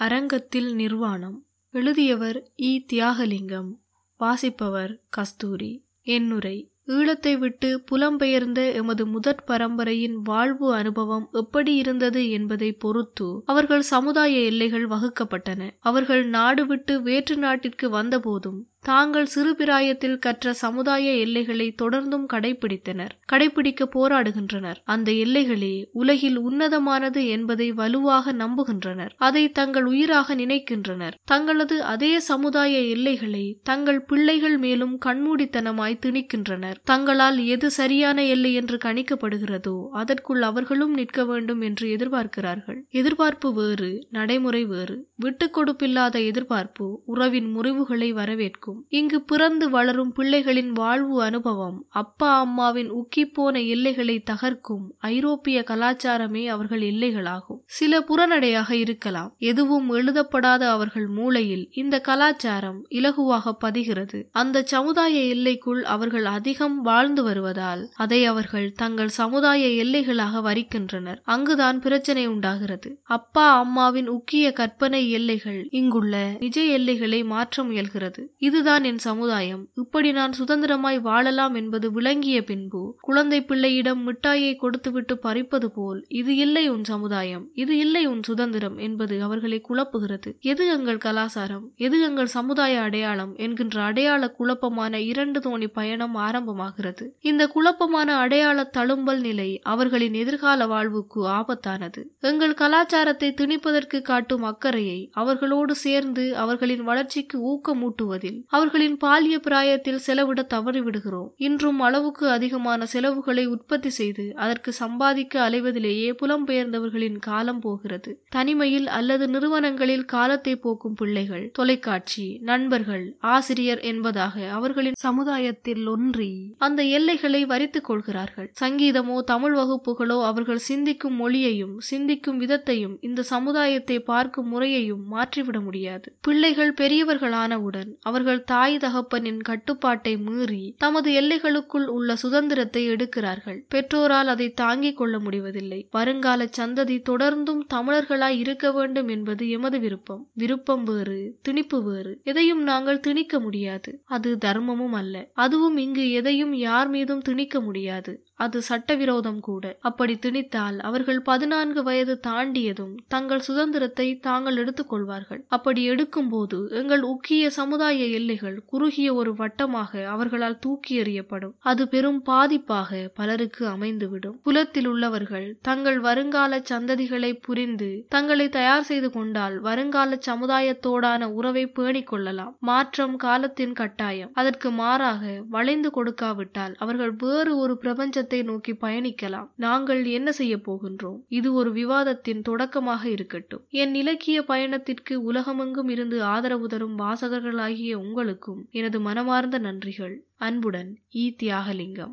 அரங்கத்தில் நிர்வாணம். எழுதியவர் இ. தியாகலிங்கம். வாசிப்பவர் கஸ்தூரி. எண்ணுரை. ஈழத்தை விட்டு புலம்பெயர்ந்த எமது முதற் பரம்பரையின் வாழ்வு அனுபவம் எப்படி இருந்தது என்பதை பொறுத்து அவர்கள் சமுதாய எல்லைகள் வகுக்கப்பட்டன. அவர்கள் நாடு விட்டு வேற்று நாட்டிற்கு வந்தபோதும் தாங்கள் சிறுபிராயத்தில் கற்ற சமுதாய எல்லைகளை தொடர்ந்தும் கடைபிடித்தனர் கடைபிடிக்க போராடுகின்றனர். அந்த எல்லைகளே உலகில் உன்னதமானது என்பதை வலுவாக நம்புகின்றனர். அதை தங்கள் உயிராக நினைக்கின்றனர். தங்களது அதே சமுதாய எல்லைகளை தங்கள் பிள்ளைகள் மேலும் கண்மூடித்தனமாய் திணிக்கின்றனர். தங்களால் எது சரியான எல்லை என்று கணிக்கப்படுகிறதோ அதற்குள் அவர்களும் நிற்க வேண்டும் என்று எதிர்பார்க்கிறார்கள். எதிர்பார்ப்பு வேறு நடைமுறை வேறு. விட்டுக் கொடுப்பில்லாத எதிர்பார்ப்பு உறவின் முறிவுகளை வரவேற்கும். இருக்கும் இங்கு பிறந்து வளரும் பிள்ளைகளின் வாழ்வு அனுபவம் அப்பா அம்மாவின் உக்கிப்போன எல்லைகளை தகர்க்கும் ஐரோப்பிய கலாச்சாரமே அவர்கள் எல்லைகளாகும். சில புறநடையாக இருக்கலாம். எதுவும் எழுதப்படாத அவர்கள் மூளையில் இந்த கலாச்சாரம் இலகுவாக பதிகிறது. அந்த சமுதாய எல்லைக்குள் அவர்கள் அதிகம் வாழ்ந்து வருவதால் அதை அவர்கள் தங்கள் சமுதாய எல்லைகளாக வரிக்கின்றனர். அங்குதான் பிரச்சனை உண்டாகிறது. அப்பா அம்மாவின் உக்கிய கற்பனை எல்லைகள் இங்குள்ள நிஜ எல்லைகளை மாற்ற முயல்கிறது. இது இதுதான் என் சமுதாயம். இப்படி நான் சுதந்திரமாய் வாழலாம் என்பது விளங்கிய பின்பு குழந்தை பிள்ளையிடம் மிட்டாயை கொடுத்துவிட்டு பறிப்பது போல் இது இல்லை உன் சமுதாயம் இது இல்லை உன் சுதந்திரம் என்பது அவர்களை குழப்புகிறது. எது எங்கள் கலாச்சாரம் எது எங்கள் சமுதாய அடையாளம் என்கின்ற அடையாள குழப்பமான இரண்டு தோணி பயணம் ஆரம்பமாகிறது. இந்த குழப்பமான அடையாள தழும்பல் நிலை அவர்களின் எதிர்கால வாழ்வுக்கு ஆபத்தானது. எங்கள் கலாச்சாரத்தை திணிப்பதற்கு காட்டும் அக்கறையை அவர்களோடு சேர்ந்து அவர்களின் வளர்ச்சிக்கு ஊக்கமூட்டுவதில் அவர்களின் பாலிய பிராயத்தில் செலவிட தவறிவிடுகிறோம். இன்றும் அளவுக்கு அதிகமான செலவுகளை உற்பத்தி செய்து அதற்கு சம்பாதிக்க அலைவதிலேயே புலம்பெயர்ந்தவர்களின் காலம் போகிறது. தனிமையில் அல்லது நிறுவனங்களில் காலத்தை போக்கும் பிள்ளைகள் தொலைக்காட்சி நண்பர்கள் ஆசிரியர் என்பதாக அவர்களின் சமுதாயத்தில் ஒன்றி அந்த எல்லைகளை வரித்துக் கொள்கிறார்கள். சங்கீதமோ தமிழ் வகுப்புகளோ அவர்கள் சிந்திக்கும் மொழியையும் சிந்திக்கும் விதத்தையும் இந்த சமுதாயத்தை பார்க்கும் முறையையும் மாற்றிவிட முடியாது. பிள்ளைகள் பெரியவர்களானவுடன் அவர்கள் தாய் தகப்பனின் கட்டுப்பாட்டை மீறி தமது எல்லைகளுக்குள் உள்ள சுதந்திரத்தை எடுக்கிறார்கள். பெற்றோரால் அதை தாங்கிக் கொள்ள முடிவதில்லை. வருங்கால சந்ததி தொடர்ந்தும் தமிழர்களாய் இருக்க வேண்டும் என்பது எமது விருப்பம். விருப்பம் வேறு திணிப்பு வேறு. எதையும் நாங்கள் திணிக்க முடியாது. அது தர்மமும் அல்ல. அதுவும் இங்கு எதையும் யார் மீதும் திணிக்க முடியாது. அது சட்டவிரோதம் கூட. அப்படி திணித்தால் அவர்கள் பதினான்கு வயது தாண்டியதும் தங்கள் சுதந்திரத்தை தாங்கள் எடுத்துக்கொள்வார்கள். அப்படி எடுக்கும் போது எங்கள் உக்கிய சமுதாய எல்லைகள் குறுகிய ஒரு வட்டமாக அவர்களால் தூக்கி எறியப்படும் அது பெரும் பாதிப்பாக பலருக்கு அமைந்துவிடும். குலத்தில் உள்ளவர்கள் தங்கள் வருங்கால சந்ததிகளை புரிந்து தங்களை தயார் செய்து கொண்டால் வருங்கால சமுதாயத்தோடான உறவை பேணிக் கொள்ளலாம். மாற்றம் காலத்தின் கட்டாயம். அதற்கு மாறாக வளைந்து கொடுக்காவிட்டால் அவர்கள் வேறு ஒரு பிரபஞ்சத்தை நோக்கி பயணிக்கலாம். நாங்கள் என்ன செய்ய போகின்றோம்? இது ஒரு விவாதத்தின் தொடக்கமாக இருக்கட்டும். என் இலக்கிய பயணத்திற்கு உலகமெங்கும் இருந்து ஆதரவு தரும் வாசகர்களாகிய உங்களுக்கும் எனது மனமார்ந்த நன்றிகள். அன்புடன் ஈ தியாகலிங்கம்.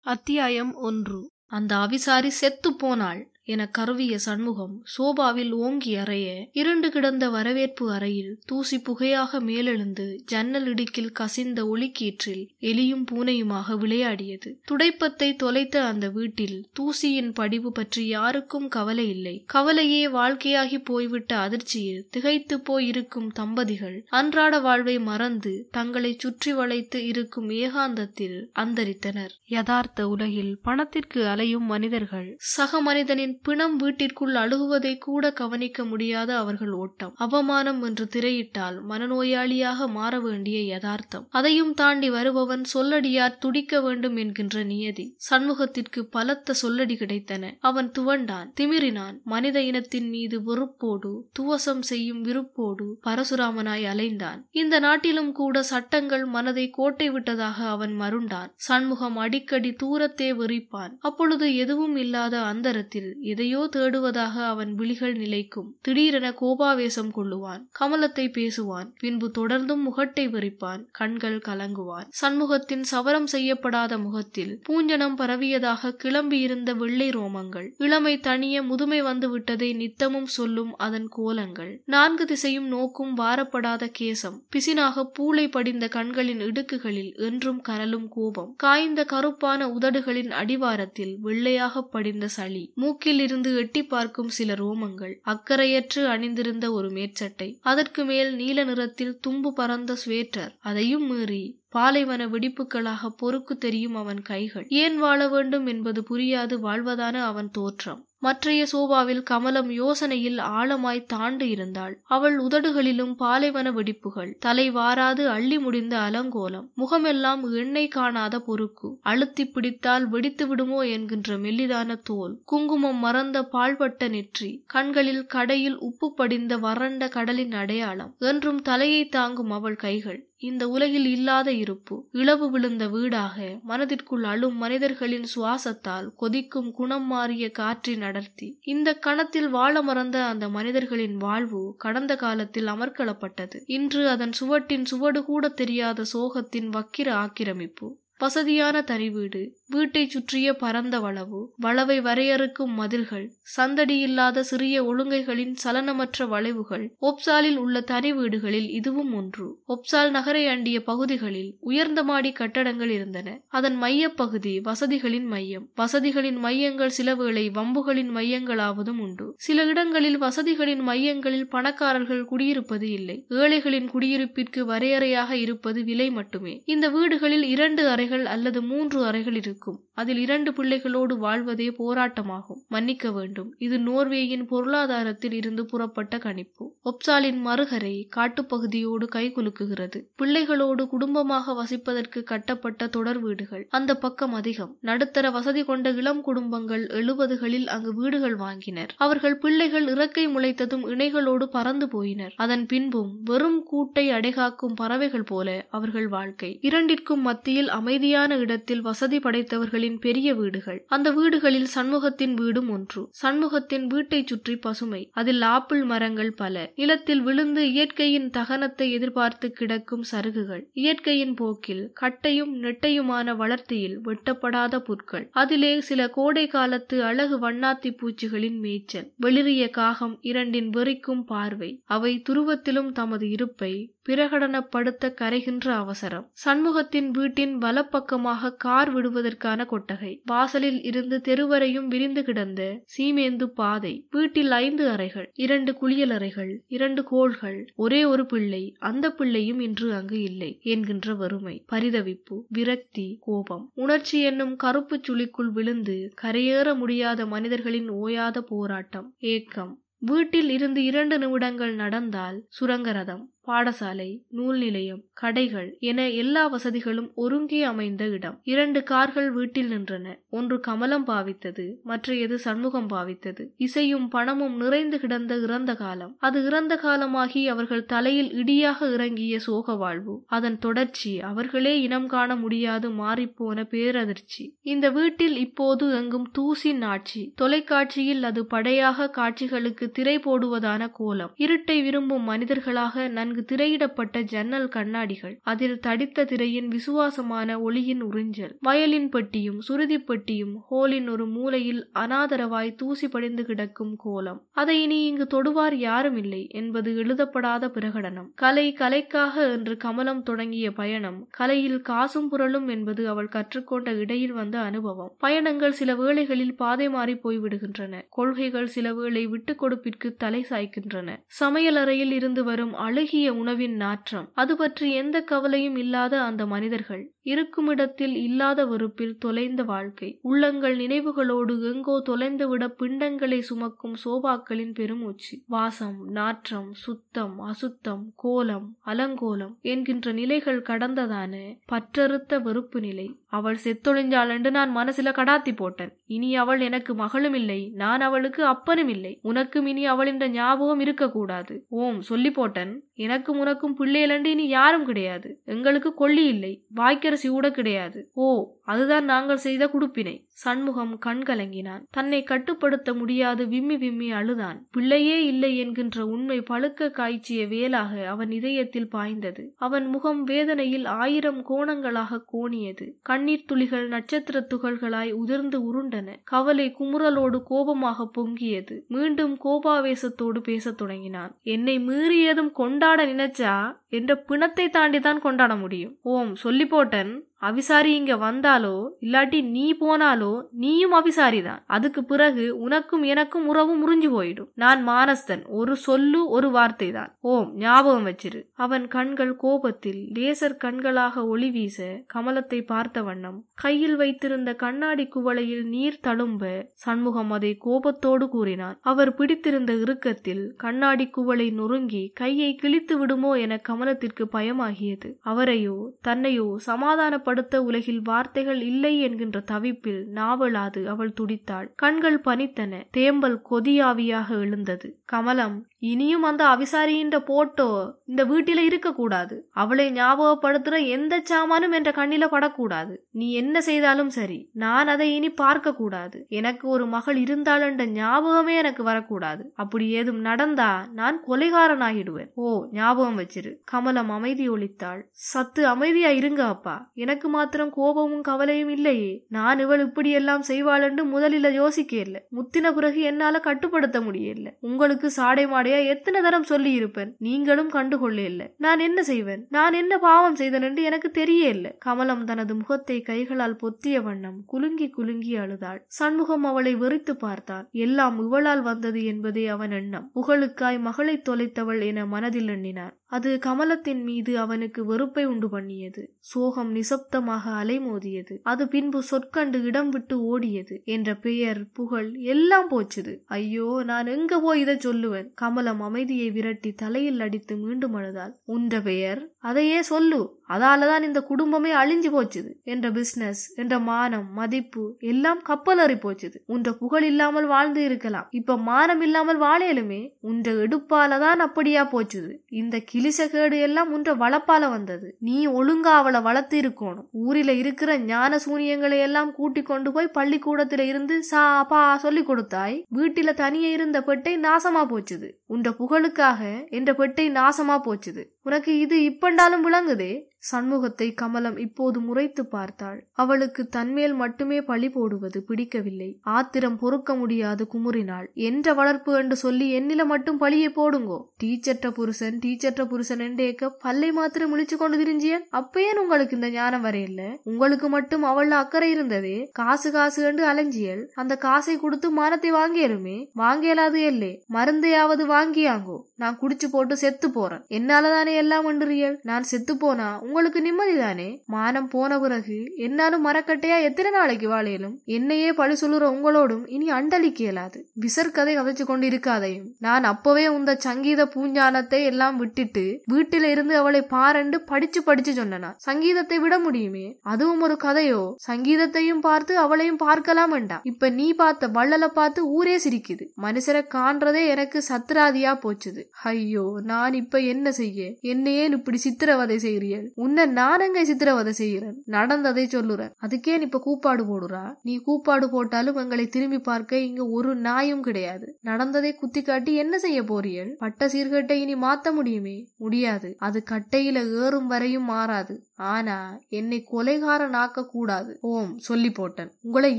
அத்தியாயம் ஒன்று. அந்த அவிசாரி செத்து போனாள். என கருவிய சண்முகம் சோபாவில் ஓங்கி அறைய இருண்டு கிடந்த வரவேற்பு அறையில் தூசி புகையாக மேலெழுந்து ஜன்னல் இடுக்கில் கசிந்த ஒளிக்கீற்றில் எலியும் பூனையுமாக விளையாடியது. துடைப்பத்தை தொலைத்த அந்த வீட்டில் தூசியின் படிவு பற்றி யாருக்கும் கவலை இல்லை. கவலையே வாழ்க்கையாகி போய்விட்ட அதிர்ச்சியில் திகைத்து போய் இருக்கும் தம்பதிகள் அன்றாட வாழ்வை மறந்து தங்களை சுற்றி வளைத்து இருக்கும் ஏகாந்தத்தில் அந்தரித்தனர். யதார்த்த உலகில் பணத்திற்கு அலையும் மனிதர்கள் சக மனிதனின் பிணம் வீட்டிற்குள் அழுகுவதை கூட கவனிக்க முடியாத அவர்கள் ஓட்டம். அவமானம் என்று திரையிட்டால் மனநோயாளியாக மாற வேண்டிய யதார்த்தம். அதையும் தாண்டி வருபவன் சொல்லடியார் துடிக்க வேண்டும் என்கின்ற நியதி. சண்முகத்திற்கு பலத்த சொல்லடி கிடைத்தன. அவன் துவண்டான். திமிரினான். மனித இனத்தின் மீது வெறுப்போடு துவசம் செய்யும் விருப்போடு பரசுராமனாய் அலைந்தான். இந்த நாட்டிலும் கூட சட்டங்கள் மனதை கோட்டை விட்டதாக அவன் மருண்டான். சண்முகம் அடிக்கடி தூரத்தே வெறிப்பான். அப்பொழுது எதுவும் இல்லாத அந்தரத்தில் எதையோ தேடுவதாக அவன் விழிகள் நிலைக்கும். திடீரென கோபாவேசம் கொள்ளுவான். கமலத்தை பேசுவான். பின்பு தொடர்ந்தும் முகட்டை வெறிப்பான். கண்கள் கலங்குவான். சண்முகத்தின் சவரம் செய்யப்படாத முகத்தில் பூஞ்சனம் பரவியதாக கிளம்பியிருந்த வெள்ளை ரோமங்கள். இளமை தனிய முதுமை வந்து விட்டதை நித்தமும் சொல்லும் அதன் கோலங்கள். நான்கு திசையும் நோக்கும் வாரப்படாத கேசம். பிசினாக பூளை படிந்த கண்களின் இடுக்குகளில் என்றும் கனலும் கோபம். காய்ந்த கருப்பான உதடுகளின் அடிவாரத்தில் வெள்ளையாக படிந்த சளி. மூக்கில் நாக்கில் இருந்து எட்டி பார்க்கும் சில ரோமங்கள் அக்கறையற்று அணிந்திருந்த ஒரு மேற்சட்டை. அதற்கு மேல் நீல நிறத்தில் தும்பு பறந்த ஸ்வேட்டர் அதையும் மீறி பாலைவன வெடிப்புகளாக பொறுக்கு தெரியும் அவன் கைகள். ஏன் வாழ வேண்டும் என்பது புரியாது வாழ்வதான அவன் தோற்றம். மற்றைய சோபாவில் கமலம் யோசனையில் ஆழமாய் தாண்டு இருந்தாள். அவள் உதடுகளிலும் பாலைவன வெடிப்புகள் தலை வாராது அள்ளி முடிந்த அலங்கோலம் முகமெல்லாம் எண்ணெய் காணாத பொறுக்கு அழுத்தி பிடித்தால் வெடித்து விடுமோ என்கின்ற மெல்லிதான தோல் குங்குமம் மறந்த பால்பட்ட நெற்றி கண்களில் கடையில் உப்பு படிந்த வறண்ட கடலின் அடையாளம் என்றும் தலையை தாங்கும் அவள் கைகள். இந்த உலகில் இல்லாத இருப்பு. இளவு விழுந்த வீடாக மனதிற்குள் அழும் மனிதர்களின் சுவாசத்தால் கொதிக்கும் குணம் மாறிய காற்றின் அடர்த்தி. இந்த கணத்தில் வாழ மறந்த அந்த மனிதர்களின் வாழ்வு கடந்த காலத்தில் அமர்க்களப்பட்டது. இன்று அதன் சுவட்டின் சுவடு கூட தெரியாத சோகத்தின் வக்கிர ஆக்கிரமிப்பு. வசதியான தனி வீடு வீட்டை சுற்றிய பரந்த வளவு வளவை வரையறுக்கும் மதில்கள் சந்தடியில்லாத சிறிய ஒழுங்கைகளின் சலனமற்ற வளைவுகள் ஒப்சாலில் உள்ள தனி வீடுகளில் இதுவும் ஒன்று. ஒப்சால் நகரை அண்டிய பகுதிகளில் உயர்ந்த மாடி கட்டடங்கள் இருந்தன. அதன் மையப்பகுதி வசதிகளின் மையம். வசதிகளின் மையங்கள் சிலவேளை வம்புகளின் மையங்களாவதும் உண்டு. சில இடங்களில் வசதிகளின் மையங்களில் பணக்காரர்கள் குடியிருப்பது இல்லை. ஏழைகளின் குடியிருப்பிற்கு வரையறையாக இருப்பது விலை மட்டுமே. இந்த வீடுகளில் இரண்டு அறைகள் அல்லது மூன்று அறைகள் இருக்கும். அதில் இரண்டு பிள்ளைகளோடு வாழ்வதே போராட்டமாகும். மன்னிக்க வேண்டும். இது நோர்வேயின் பொருளாதாரத்தில் இருந்து புறப்பட்ட கணிப்பு. ஒப்சாலின் மறுகரை காட்டுப்பகுதியோடு கைகுலுக்குகிறது பிள்ளைகளோடு குடும்பமாக வசிப்பதற்கு கட்டப்பட்ட தொடர் வீடுகள். அந்த பக்கம் அதிகம். நடுத்தர வசதி கொண்ட இளம் குடும்பங்கள் எழுபதுகளில் அங்கு வீடுகள் வாங்கினர். அவர்கள் பிள்ளைகள் இறக்கை முளைத்ததும் இணைகளோடு பறந்து போயினர். அதன் பின்பும் வெறும் கூட்டை அடைகாக்கும் பறவைகள் போல அவர்கள் வாழ்க்கை. இரண்டிற்கும் மத்தியில் அமைதியான இடத்தில் வசதி படைத்தவர்களின் பெரிய வீடுகள். அந்த வீடுகளில் சண்முகத்தின் வீடும் ஒன்று. சண்முகத்தின் வீட்டை சுற்றி பசுமை. அதில் ஆப்பிள் மரங்கள் பல. நிலத்தில் விழுந்து இயற்கையின் தகனத்தை எதிர்பார்த்து கிடக்கும் சருகுகள். இயற்கையின் போக்கில் கட்டையும் நெட்டையுமான வளர்த்தியில் வெட்டப்படாத புற்கள். அதிலே சில கோடை காலத்து அழகு வண்ணாத்தி பூச்சிகளின் மேய்ச்சல். வெளிரிய காகம் இரண்டின் வெறிக்கும் பார்வை. அவை துருவத்திலும் தமது இருப்பை பிரகடனப்படுத்த கரைகின்ற அவசரம். சண்முகத்தின் வீட்டின் வலப்பக்கமாக கார் விடுவதற்கான கொட்டகை. வாசலில் இருந்து தெருவரையும் விரிந்து கிடந்த சீமேந்து பாதை. வீட்டில் ஐந்து அறைகள் இரண்டு குளியலறைகள் இரண்டு கோள்கள். ஒரே ஒரு பிள்ளை அந்த பிள்ளையும் இன்று அங்கு இல்லை என்கின்ற வறுமை. பரிதவிப்பு விரக்தி கோபம். உணர்ச்சி என்னும் கருப்பு சுழிக்குள் விழுந்து கரையேற முடியாத மனிதர்களின் ஓயாத போராட்டம். ஏக்கம். வீட்டில் இருந்து இரண்டு நிமிடங்கள் நடந்தால் சுரங்கரதம் பாடசாலை நூல் நிலையம் கடைகள் என எல்லா வசதிகளும் ஒருங்கே அமைந்த இடம். இரண்டு கார்கள் வீட்டில் நின்றன. ஒன்று கமலம் பாவித்தது மற்றையது சண்முகம் பாவித்தது. இசையும் பணமும் நிறைந்து கிடந்த இறந்த காலம். அது இறந்த காலமாகி அவர்கள் தலையில் இடியாக இறங்கிய சோக வாழ்வு. அதன் தொடர்ச்சி அவர்களே இனம் காண முடியாது மாறிப்போன பேரதிர்ச்சி. இந்த வீட்டில் இப்போது எங்கும் தூசின் ஆட்சி. தொலைக்காட்சியில் அது படையாக காட்சிகளுக்கு திரை போடுவதான கோலம். இருட்டை விரும்பும் மனிதர்களாக நன்கு திரையிடப்பட்ட ஜன்னல் கண்ணாடிகள் அதில் தடித்த திரையின் விசுவாசமான ஒளியின் உறிஞ்சல் வயலின் பெட்டியும் சுருதிப்பெட்டியும் ஹோலின் ஒரு மூலையில் அனாதரவாய் தூசி படிந்து கிடக்கும் கோலம். அதை இனி இங்கு தொடுவார் யாரும் இல்லை என்பது எழுதப்படாத பிரகடனம். கலை கலைக்காக என்று கமலம் தொடங்கிய பயணம் கலையில் காசும் புரளும் என்பது அவள் கற்றுக்கொண்ட இடையில் வந்த அனுபவம். பயணங்கள் சில வேளைகளில் பாதை மாறி போய்விடுகின்றன. கொள்கைகள் சில வேளை விட்டுக் கொடுப்பிற்கு தலை சாய்க்கின்றன. சமையலறையில் இருந்து வரும் அழுகிய உணவின் நாற்றம். அது பற்றி எந்த கவலையும் இல்லாத அந்த மனிதர்கள். இருக்குமிடத்தில் இல்லாத வெறுப்பில் தொலைந்த வாழ்க்கை. உள்ளங்கள் நினைவுகளோடு எங்கோ தொலைந்துவிட பிண்டங்களை சுமக்கும் சோபாக்களின் பெருமூச்சு. வாசம் நாற்றம் சுத்தம் அசுத்தம் கோலம் அலங்கோலம் என்கின்ற நிலைகள் கடந்ததான பற்றறுத்த வெறுப்பு நிலை. அவள் செத்தொழிஞ்சாளென்று நான் மனசுல கடாத்தி போட்டேன். இனி அவள் எனக்கு மகளும் இல்லை நான் அவளுக்கு அப்பனும் இல்லை. உனக்கும் இனி அவள் என்ற ஞாபகம் இருக்கக்கூடாது. ஓம் சொல்லி போட்டன். எனக்கும் உனக்கும் பிள்ளைகளண்டு இனி யாரும் கிடையாது. எங்களுக்கு கொள்ளி இல்லை வாய்க்கரசி கூட கிடையாது. ஓ அதுதான் நாங்கள் செய்த குடுப்பினை. சண்முகம் கண்கலங்கினான். தன்னை கட்டுப்படுத்த முடியாது விம்மி விம்மி அழுதான். பிள்ளையே இல்லை என்கின்ற உண்மை பழுக்க காய்ச்சிய வேலாக அவன் இதயத்தில் பாய்ந்தது. அவன் முகம் வேதனையில் ஆயிரம் கோணங்களாக கோணியது. கண்ணீர் துளிகள் நட்சத்திர துகள்களாய் உதிர்ந்து உருண்டன. கவலை குமுறலோடு கோபமாக பொங்கியது. மீண்டும் கோபாவேசத்தோடு பேசத் தொடங்கினான். என்னை மீறியதும் கொண்டாட நினைச்சா? என்ற பிணத்தை தாண்டிதான் கொண்டாட முடியும். ஓம் சொல்லி போட்டன் அவிசாரி இங்க வந்தாலோ இல்லாட்டி நீ போனாலோ நீயும் அவிசாரிதான். அதுக்கு பிறகு உனக்கும் எனக்கும் உறவு முறிஞ்சு போயிடும். நான் மானஸ்தன் ஒரு சொல்லு ஒரு வார்த்தை தான் ஓம் ஞாபகம் வச்சிரு. அவன் கண்கள் கோபத்தில் லேசர் கண்களாக ஒளி வீச கமலத்தை பார்த்த வண்ணம் கையில் வைத்திருந்த கண்ணாடி குவளையில் நீர் தழும்ப சண்முகம் அதை கோபத்தோடு கூறினான். அவர் பிடித்திருந்த இறுக்கத்தில் கண்ணாடி குவளை நொறுங்கி கையை கிழித்து விடுமோ என கமலத்திற்கு பயமாகியது. அவரையோ தன்னையோ சமாதானப்படுத்த உலகில் வார்த்தைகள் இல்லை என்கின்ற தவிப்பில் நாவலாது அவள் துடித்தாள். கண்கள் பனித்தன. தேம்பல் கொதியாவியாக எழுந்தது. கமலம் இனியும் அந்த அவிசாரியின்ற போட்டோ இந்த வீட்டில இருக்கக்கூடாது. அவளை ஞாபகப்படுத்துற எந்த சாமானும் என்ற கண்ணில படக்கூடாது. நீ என்ன செய்தாலும் சரி நான் அதை இனி பார்க்க கூடாது எனக்கு ஒரு மகள் இருந்தாள் என்ற ஞாபகமே எனக்கு வரக்கூடாது. அப்படி ஏதும் நடந்தா நான் கொலைகாரனாகிடுவேன். ஓ ஞாபகம் வச்சிரு. கமலம் அமைதி ஒழித்தாள் சத்து அமைதியா இருங்க அப்பா. எனக்கு மாத்திரம் கோபமும் கவலையும் இல்லையே. நான் இவள் இப்படி எல்லாம் செய்வாள் என்று முதலில் யோசிக்க இல்லை முத்தின பிறகு என்னால கட்டுப்படுத்த முடியல உங்களுக்கு சாடை மாடையா எத்தனை தரம் சொல்லி இருப்பேன்? நீங்களும் கண்டுகொள்ள இல்லை. நான் என்ன செய்வேன்? நான் என்ன பாவம் செய்தேன் என்று எனக்கு தெரிய இல்லை. கமலம் தனது முகத்தை கைகளால் பொத்திய வண்ணம் குலுங்கி குலுங்கி அழுதாள். சண்முகம் அவளை வெறித்து பார்த்தான். எல்லாம் இவளால் வந்தது என்பதே அவன் எண்ணம். புகழுக்காய் மகளை தொலைத்தவள் என மனதில் எண்ணினார் அது கமலத்தின் மீது அவனுக்கு வெறுப்பை உண்டு பண்ணியது. சோகம் நிசப்தமாக அலைமோதியது. அது பின்பு சொற்கண்டு இடம் விட்டு ஓடியது. என்ற பெயர் புகழ் எல்லாம் போச்சுது. ஐயோ நான் எங்க போய் இதை சொல்லுவேன்? கமலம் அமைதியை விரட்டி தலையில் அடித்து மீண்டும் அழுதாள். உன்ற பெயர் அதையே சொல்லு. அதால தான் இந்த குடும்பமே அழிஞ்சு போச்சுது என்ற பிசினஸ் என்ற மானம் மதிப்பு எல்லாம் கப்பலறி போச்சுது. உன்ற புகழ் இல்லாமல் வாழ்ந்து இருக்கலாம். இப்ப மானம் இல்லாமல் வாழையலுமே உன்ற எடுப்பாலதான் அப்படியா போச்சுது. இந்த கிளிசகேடு எல்லாம் உன்ற வளப்பால வந்தது. நீ ஒழுங்கா அவளை வளர்த்து இருக்கணும். ஊரில இருக்கிற ஞான சூனியங்களை எல்லாம் கூட்டி கொண்டு போய் பள்ளிக்கூடத்துல இருந்து சா பா சொல்லி கொடுத்தாய். வீட்டில தனியே இருந்த பெட்டை நாசமா போச்சுது. உன்ற புகழுக்காக என்ற பெட்டை நாசமா போச்சுது. உனக்கு இது இப்பண்டாலும் விளங்குதே? சண்முகத்தை கமலம் இப்போது முறைத்து பார்த்தாள். அவளுக்கு தன்மேல் மட்டுமே பழி போடுவது பிடிக்கவில்லை. ஆத்திரம் பொறுக்க முடியாது குமுறினாள். என்ற வளர்ப்பு என்று சொல்லி என்னில மட்டும் பழியை போடுங்கோ? டீச்சர்ட்ட புருஷன் டீச்சர்ட்ட புருஷன் என்றேக்க பல்லை மாத்திரம் முழிச்சு கொண்டு திரிஞ்சியன்? அப்பேன் உங்களுக்கு இந்த ஞானம் வரையில்ல உங்களுக்கு மட்டும் அவள் அக்கறை இருந்ததே? காசு காசு என்று அலைஞ்சியல். அந்த காசை கொடுத்து மானத்தை வாங்கியருமே? வாங்கியலாது எல்லே மருந்தையாவது வாங்கியாங்கோ. நான் குடிச்சு போட்டு செத்து போறேன். என்னாலதானே எல்லாம் ஒன்றியல்? நான் செத்து போனா உங்களுக்கு நிம்மதி தானே மானம் போன பிறகு என்னாலும் மரக்கட்டையா எத்தனை நாளைக்கு வாழையிலும் என்னையே பழி சொல்லுற உங்களோடும் இனி அண்டலிக்க இயலாது விசர் கதைச்சு கொண்டு இருக்காதையும் நான் அப்பவே உந்த சங்கீத பூஞ்சானத்தை எல்லாம் விட்டுட்டு வீட்டில இருந்து அவளை பாரண்டு படிச்சு படிச்சு சொன்னனா. சங்கீதத்தை விட முடியுமே? அதுவும் ஒரு கதையோ? சங்கீதத்தையும் பார்த்து அவளையும் பார்க்கலாம் வேண்டாம் இப்ப நீ பார்த்த வள்ளலை பார்த்து ஊரே சிரிக்குது. மனுஷரை காண்றதே எனக்கு அகராதியா போச்சுது. ஐயோ நான் இப்ப என்ன செய்ய? என்னையே இப்படி சித்திரவதை செய்கிறீர்கள்? உன்னை நானங்க சித்திரவதை செய்கிறேன்? நடந்ததை சொல்லுறேன். அதுக்கே இப்ப கூப்பாடு போடுறா? நீ கூப்பாடு போட்டாலும் எங்களை திரும்பி பார்க்க இங்க ஒரு நாயும் கிடையாது. நடந்ததை குத்தி காட்டி என்ன செய்ய போறீர்கள்? பட்ட சீர்கட்டை இனி மாத்த முடியுமே? முடியாது. அது கட்டையில ஏறும் வரையும் மாறாது. ஆனா என்னை கொலைகாரனாக்க கூடாது ஓம் சொல்லி போட்டன். உங்களை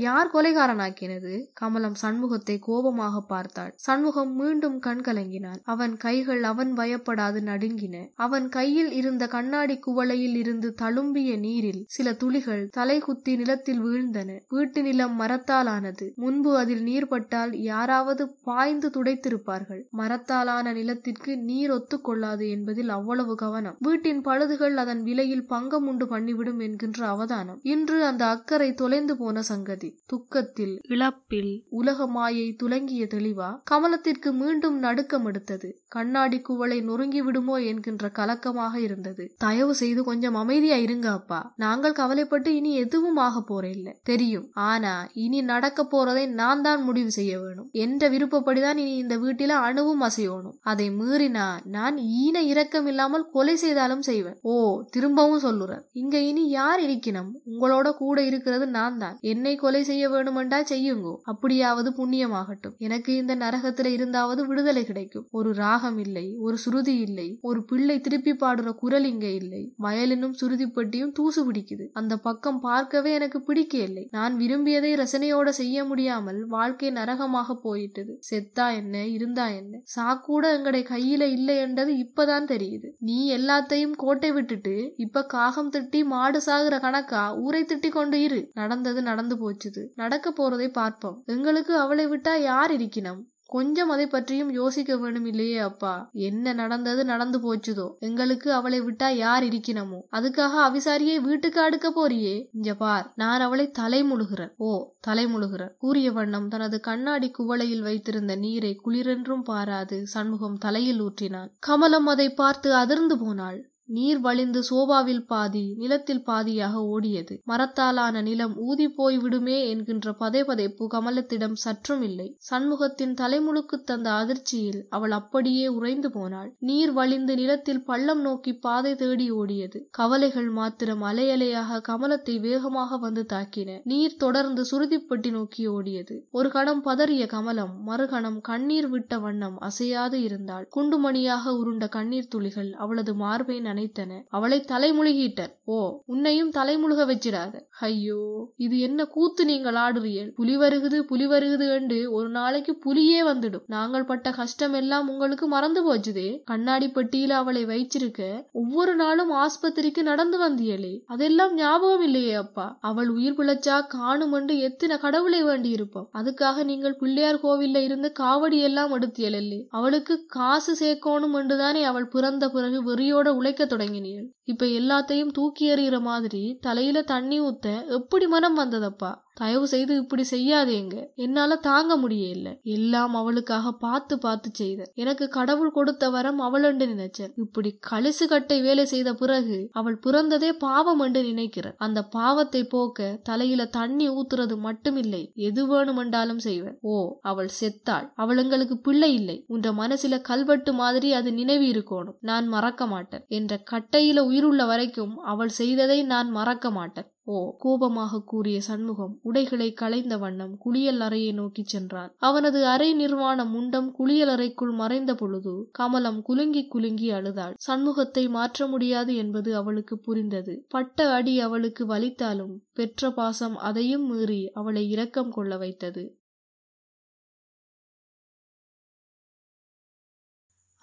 யார் கொலைகாரனாக்கினது? கமலம் சண்முகத்தை கோபமாக பார்த்தாள். சண்முகம் மீண்டும் கண் கலங்கினான் அவன் கைகள் அவன் பயப்படாது நடுங்கின. அவன் கையில் இருந்த கண்ணாடி குவளையில் இருந்து தழும்பிய நீரில் சில துளிகள் தலை குத்தி நிலத்தில் வீழ்ந்தன. வீட்டு நிலம் மரத்தாலானது. முன்பு அதில் நீர் பட்டால் யாராவது பாய்ந்து துடைத்திருப்பார்கள். மரத்தாலான நிலத்திற்கு நீர் ஒத்துக்கொள்ளாது என்பதில் அவ்வளவு கவனம். வீட்டின் பழுதுகள் அதன் விலையில் பங்கு பங்கம் உண்டு பண்ணிவிடும் என்கின்ற அவதானம். இன்று அந்த அக்கறை தொலைந்து போன சங்கதி. துக்கத்தில் இழப்பில் உலக மாயை துலங்கிய தெளிவா? கமலத்திற்கு மீண்டும் நடுக்கம் எடுத்தது. கண்ணாடி குவளை நொறுங்கி விடுமோ என்கின்ற கலக்கமாக இருந்தது. தயவு செய்து கொஞ்சம் அமைதியா இருங்க அப்பா. நாங்கள் கவலைப்பட்டு இனி எதுவும் ஆக போறேல்ல தெரியும். ஆனா இனி நடக்க போறதை நான் தான் முடிவு செய்ய வேணும். என்ற விருப்பப்படிதான் இனி இந்த வீட்டில அணுவும் அசையோணும். அதை மீறினா நான் ஈன இரக்கம் இல்லாமல் கொலை செய்தாலும் செய்வேன். ஓ திரும்பவும் சொல்லுறேன் சொல்லுறேன். இங்க இனி யார் இருக்கணும் உங்களோட கூட இருக்கிறது நான் தான் என்னை கொலை செய்ய வேணுமெண்டா செய்யுங்கோ. அப்படியாவது புண்ணியமாகட்டும். எனக்கு இந்த நரகத்துல இருந்தாவது விடுதலை கிடைக்கும். ஒரு ராகம் இல்லை ஒரு சுருதி இல்லை ஒரு பிள்ளை திருப்பி பாடுற குரல் இங்க இல்லை. வயலினும் சுருதி பெட்டியும் தூசு பிடிக்குது. அந்த பக்கம் பார்க்கவே எனக்கு பிடிக்க இல்லை. நான் விரும்பியதை ரசனையோட செய்ய முடியாமல் வாழ்க்கை நரகமாக போயிட்டது. செத்தா என்ன? இருந்தா என்ன? சாக்கூட எங்கடைய கையில இல்லை என்றது இப்பதான் தெரியுது. நீ எல்லாத்தையும் கோட்டை விட்டுட்டு இப்ப காகம் திட்டி மாடு சாகுற கணக்கா? ஊரை திட்டி கொண்டு இரு. நடந்தது நடந்து போச்சுது. நடக்க போறதை பார்ப்போம். எங்களுக்கு அவளை விட்டா யார் இருக்கணும் கொஞ்சம் அதை பற்றியும் யோசிக்க வேணும் இல்லையே அப்பா. என்ன நடந்தது நடந்து போச்சுதோ? எங்களுக்கு அவளை விட்டா யார் இருக்கணுமோ அதுக்காக அவிசாரியை வீட்டுக்கு அடுக்க போறியே? இங்க பார் நான் அவளை தலைமுழுகிறேன். ஓ தலைமுழுகிறேன். கூறிய வண்ணம் தனது கண்ணாடி குவளையில் வைத்திருந்த நீரை குளிரென்றும் பாராது சண்முகம் தலையில் ஊற்றினான். கமலம் அதை பார்த்து அதிர்ந்து போனாள். நீர் வழிந்து சோபாவில் பாதி நிலத்தில் பாதியாக ஓடியது. மரத்தாலான நிலம் ஊதி போய்விடுமே என்கின்ற பதைபதைப்பு கமலத்திடம் சற்றும் இல்லை. சண்முகத்தின் தலைமுழுக்கு தந்த அதிர்ச்சியில் அவள் அப்படியே உறைந்து போனாள். நீர் வழிந்து நிலத்தில் பள்ளம் நோக்கி பாதை தேடி ஓடியது. கவலைகள் மாத்திரம் அலையலையாக கமலத்தை வேகமாக வந்து தாக்கின. நீர் தொடர்ந்து சுருதிப்பட்டி நோக்கி ஓடியது. ஒரு கணம் பதறிய கமலம் மறுகணம் கண்ணீர் விட்ட வண்ணம் அசையாது இருந்தாள். குண்டுமணியாக உருண்ட கண்ணீர் துளிகள் அவளது மார்பை நனை நினைத்தன. அவளை தலைமுழுகிட்டர். ஓ உன்னையும் தலைமுழுக வச்சிடாத. ஐயோ இது என்ன கூத்து நீங்கள் ஆடுறீர்கள்? புலி வருகுது புலி வருகுது என்று ஒரு நாளைக்கு புலியே வந்துடும். நாங்கள் பட்ட கஷ்டம் எல்லாம் உங்களுக்கு மறந்து போச்சுதே. கண்ணாடி பெட்டியில அவளை வைச்சிருக்க ஒவ்வொரு நாளும் ஆஸ்பத்திரிக்கு நடந்து வந்தியலே அதெல்லாம் ஞாபகம் இல்லையே அப்பா. அவள் உயிர் பிழைச்சா காணும் என்று எத்தனை கடவுளை வேண்டி இருப்போம் அதுக்காக நீங்கள் பிள்ளையார் கோவில்ல இருந்து காவடி எல்லாம் எடுத்தியலே அவளுக்கு காசு சேர்க்கணும் என்றுதானே அவள் பிறந்த பிறகு வெறியோட உழைக்க தொடங்கினீள் இப்ப எல்லாத்தையும் தூக்கி எறிகிற மாதிரி தலையில தண்ணி ஊத்த எப்படி மனம் வந்ததப்பா? தயவு செய்து இப்படி செய்யாதேங்க. என்னால தாங்க முடியல எல்லாம் அவளுக்காக பார்த்து பார்த்து செய்த எனக்கு கடவுள் கொடுத்த வரம் அவள் என்று நினைச்சேன். இப்படி கழுசு கட்டை வேலை செய்த பிறகு அவள் பிறந்ததே பாவம் என்று நினைக்கிற அந்த பாவத்தை போக்க தலையில தண்ணி ஊத்துறது மட்டுமில்லை. எது வேணுமென்றாலும் செய்வேன். ஓ அவள் செத்தாள். அவள் எங்களுக்கு பிள்ளை இல்லை. உன்ற மனசுல கல்வெட்டு மாதிரி அது நினைவு இருக்கணும். நான் மறக்க மாட்டேன். என்ற கட்டையில உயிருள்ள வரைக்கும் அவள் செய்ததை நான் மறக்க மாட்டேன். ஓ கோபமாக கூறிய சண்முகம் உடைகளை களைந்த வண்ணம் குளியல் அறையை நோக்கிச் சென்றான். அவனது அறை நிர்வாண முண்டம் குளியல் அறைக்குள் மறைந்த பொழுது கமலம் குலுங்கி குலுங்கி அழுதாள். சண்முகத்தை மாற்ற முடியாது என்பது அவளுக்கு புரிந்தது. பட்ட அடி அவளுக்கு வலித்தாலும் பெற்ற பாசம் அதையும் மீறி அவளை இரக்கம் கொள்ள வைத்தது.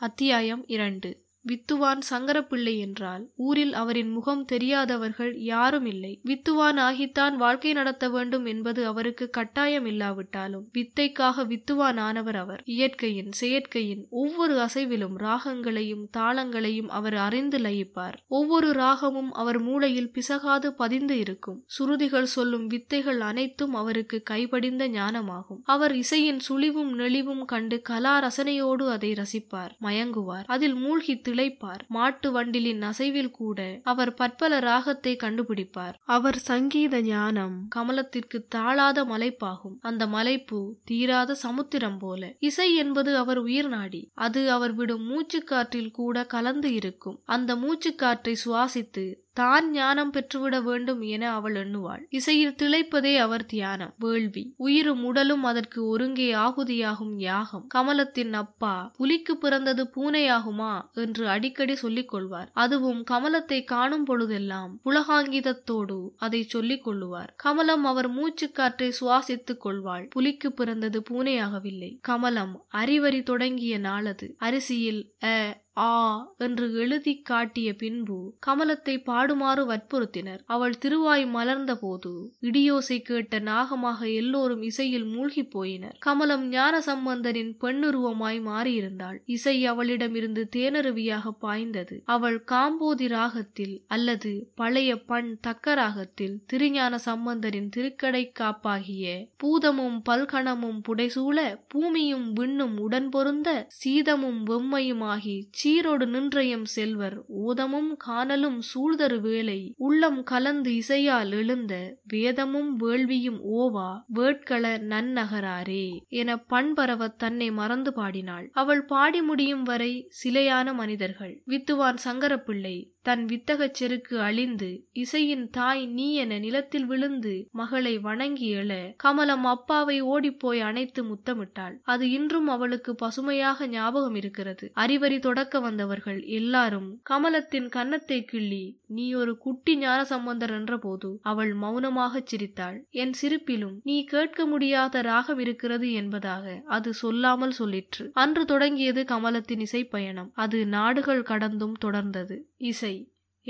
அத்தியாயம் இரண்டு. வித்துவான் சங்கரப்பிள்ளை என்றால் ஊரில் அவரின் முகம் தெரியாதவர்கள் யாரும் இல்லை. வித்துவான் ஆகித்தான் வாழ்க்கை நடத்த வேண்டும் என்பது அவருக்கு கட்டாயம் இல்லாவிட்டாலும் வித்தைக்காக வித்துவான் ஆனவர் அவர். இயற்கையின் செயற்கையின் ஒவ்வொரு அசைவிலும் ராகங்களையும் தாளங்களையும் அவர் அறிந்து லயிப்பார். ஒவ்வொரு ராகமும் அவர் மூளையில் பிசகாது பதிந்து இருக்கும். சுருதிகள் சொல்லும் வித்தைகள் அனைத்தும் அவருக்கு கைபடிந்த ஞானமாகும். அவர் இசையின் சுழிவும் நெளிவும் கண்டு கலா ரசனையோடு அதை ரசிப்பார் மயங்குவார். அதில் மூழ்கி உழைப்பார். மாட்டு வண்டிலின் அசைவில் கூட அவர் பற்பல ராகத்தை கண்டுபிடிப்பார். அவர் சங்கீத ஞானம் கமலத்திற்கு தாழாத மலைப்பாகும். அந்த மலைப்பு தீராத சமுத்திரம் போல. இசை என்பது அவர் உயிர் நாடி. அது அவர் விடும் மூச்சுக்காற்றில் கூட கலந்து இருக்கும். அந்த மூச்சுக்காற்றை சுவாசித்து தான் ஞானம் பெற்றுவிட வேண்டும் என அவள் எண்ணுவாள். இசையில் திளைப்பதே அவர் தியானம். வேள்வி. உயிரும் உடலும் அதற்கு ஒருங்கே ஆகுதியாகும் யாகம். கமலத்தின் அப்பா புலிக்கு பிறந்தது பூனையாகுமா என்று அடிக்கடி சொல்லிக் கொள்வார். அதுவும் கமலத்தை காணும் பொழுதெல்லாம் புலகாங்கிதத்தோடு அதை சொல்லிக் கொள்ளுவார். கமலம் அவர் மூச்சுக்காற்றை சுவாசித்துக் கொள்வாள். புலிக்கு பிறந்தது பூனையாகவில்லை. கமலம் அறிவறி தொடங்கிய நாளது. அரிசியில் அ ஆ என்று எழுதி காட்டிய பின்பு கமலத்தை பாடுமாறு வற்புறுத்தினர். அவள் திருவாய் மலர்ந்த போது இடியோசை கேட்ட நாகமாக எல்லோரும் இசையில் மூழ்கி போயினர். கமலம் ஞான சம்பந்தனின் பெண்ணுருவமாய் மாறியிருந்தாள். இசை அவளிடமிருந்து தேனருவியாக பாய்ந்தது. அவள் காம்போதி ராகத்தில் அல்லது பழைய பண் தக்க ராகத்தில் திருஞான சம்பந்தரின் திருக்கடை காப்பாகிய பூதமும் பல்கணமும் புடைசூழ பூமியும் விண்ணும் உடன் பொருந்த சீதமும் வெம்மையுமாகி சீரோடு நின்றயம் செல்வர் ஓதமும் காணலும் சூழ்தரு வேலை. உள்ளம் கலந்து இசையால் எழுந்த வேதமும் வேள்வியும் ஓவா வேட்கள நன்னகராரே என பண்பரவ தன்னை மறந்து பாடினாள். அவள் பாடி முடியும் வரை சிலையான மனிதர்கள். வித்துவான் சங்கரப்பிள்ளை தன் வித்தகச் செருக்கு அழிந்து இசையின் தாய் நீ என நிலத்தில் விழுந்து மகளை வணங்கி எழ கமலம் அப்பாவை ஓடிப்போய் அணைத்து முத்தமிட்டாள். அது இன்றும் அவளுக்கு பசுமையாக ஞாபகம் இருக்கிறது. அறிவறி தொடக்க வந்தவர்கள் எல்லாரும் கமலத்தின் கன்னத்தை கிள்ளி நீ ஒரு குட்டி ஞான சம்பந்தர் என்றபோது அவள் மௌனமாகச் சிரித்தாள். என் சிரிப்பிலும் நீ கேட்க முடியாத ராகம் இருக்கிறது என்பதாக அது சொல்லாமல் சொல்லிற்று. அன்று தொடங்கியது கமலத்தின் இசை பயணம் அது நாடுகள் கடந்தும் தொடர்ந்தது. இசை.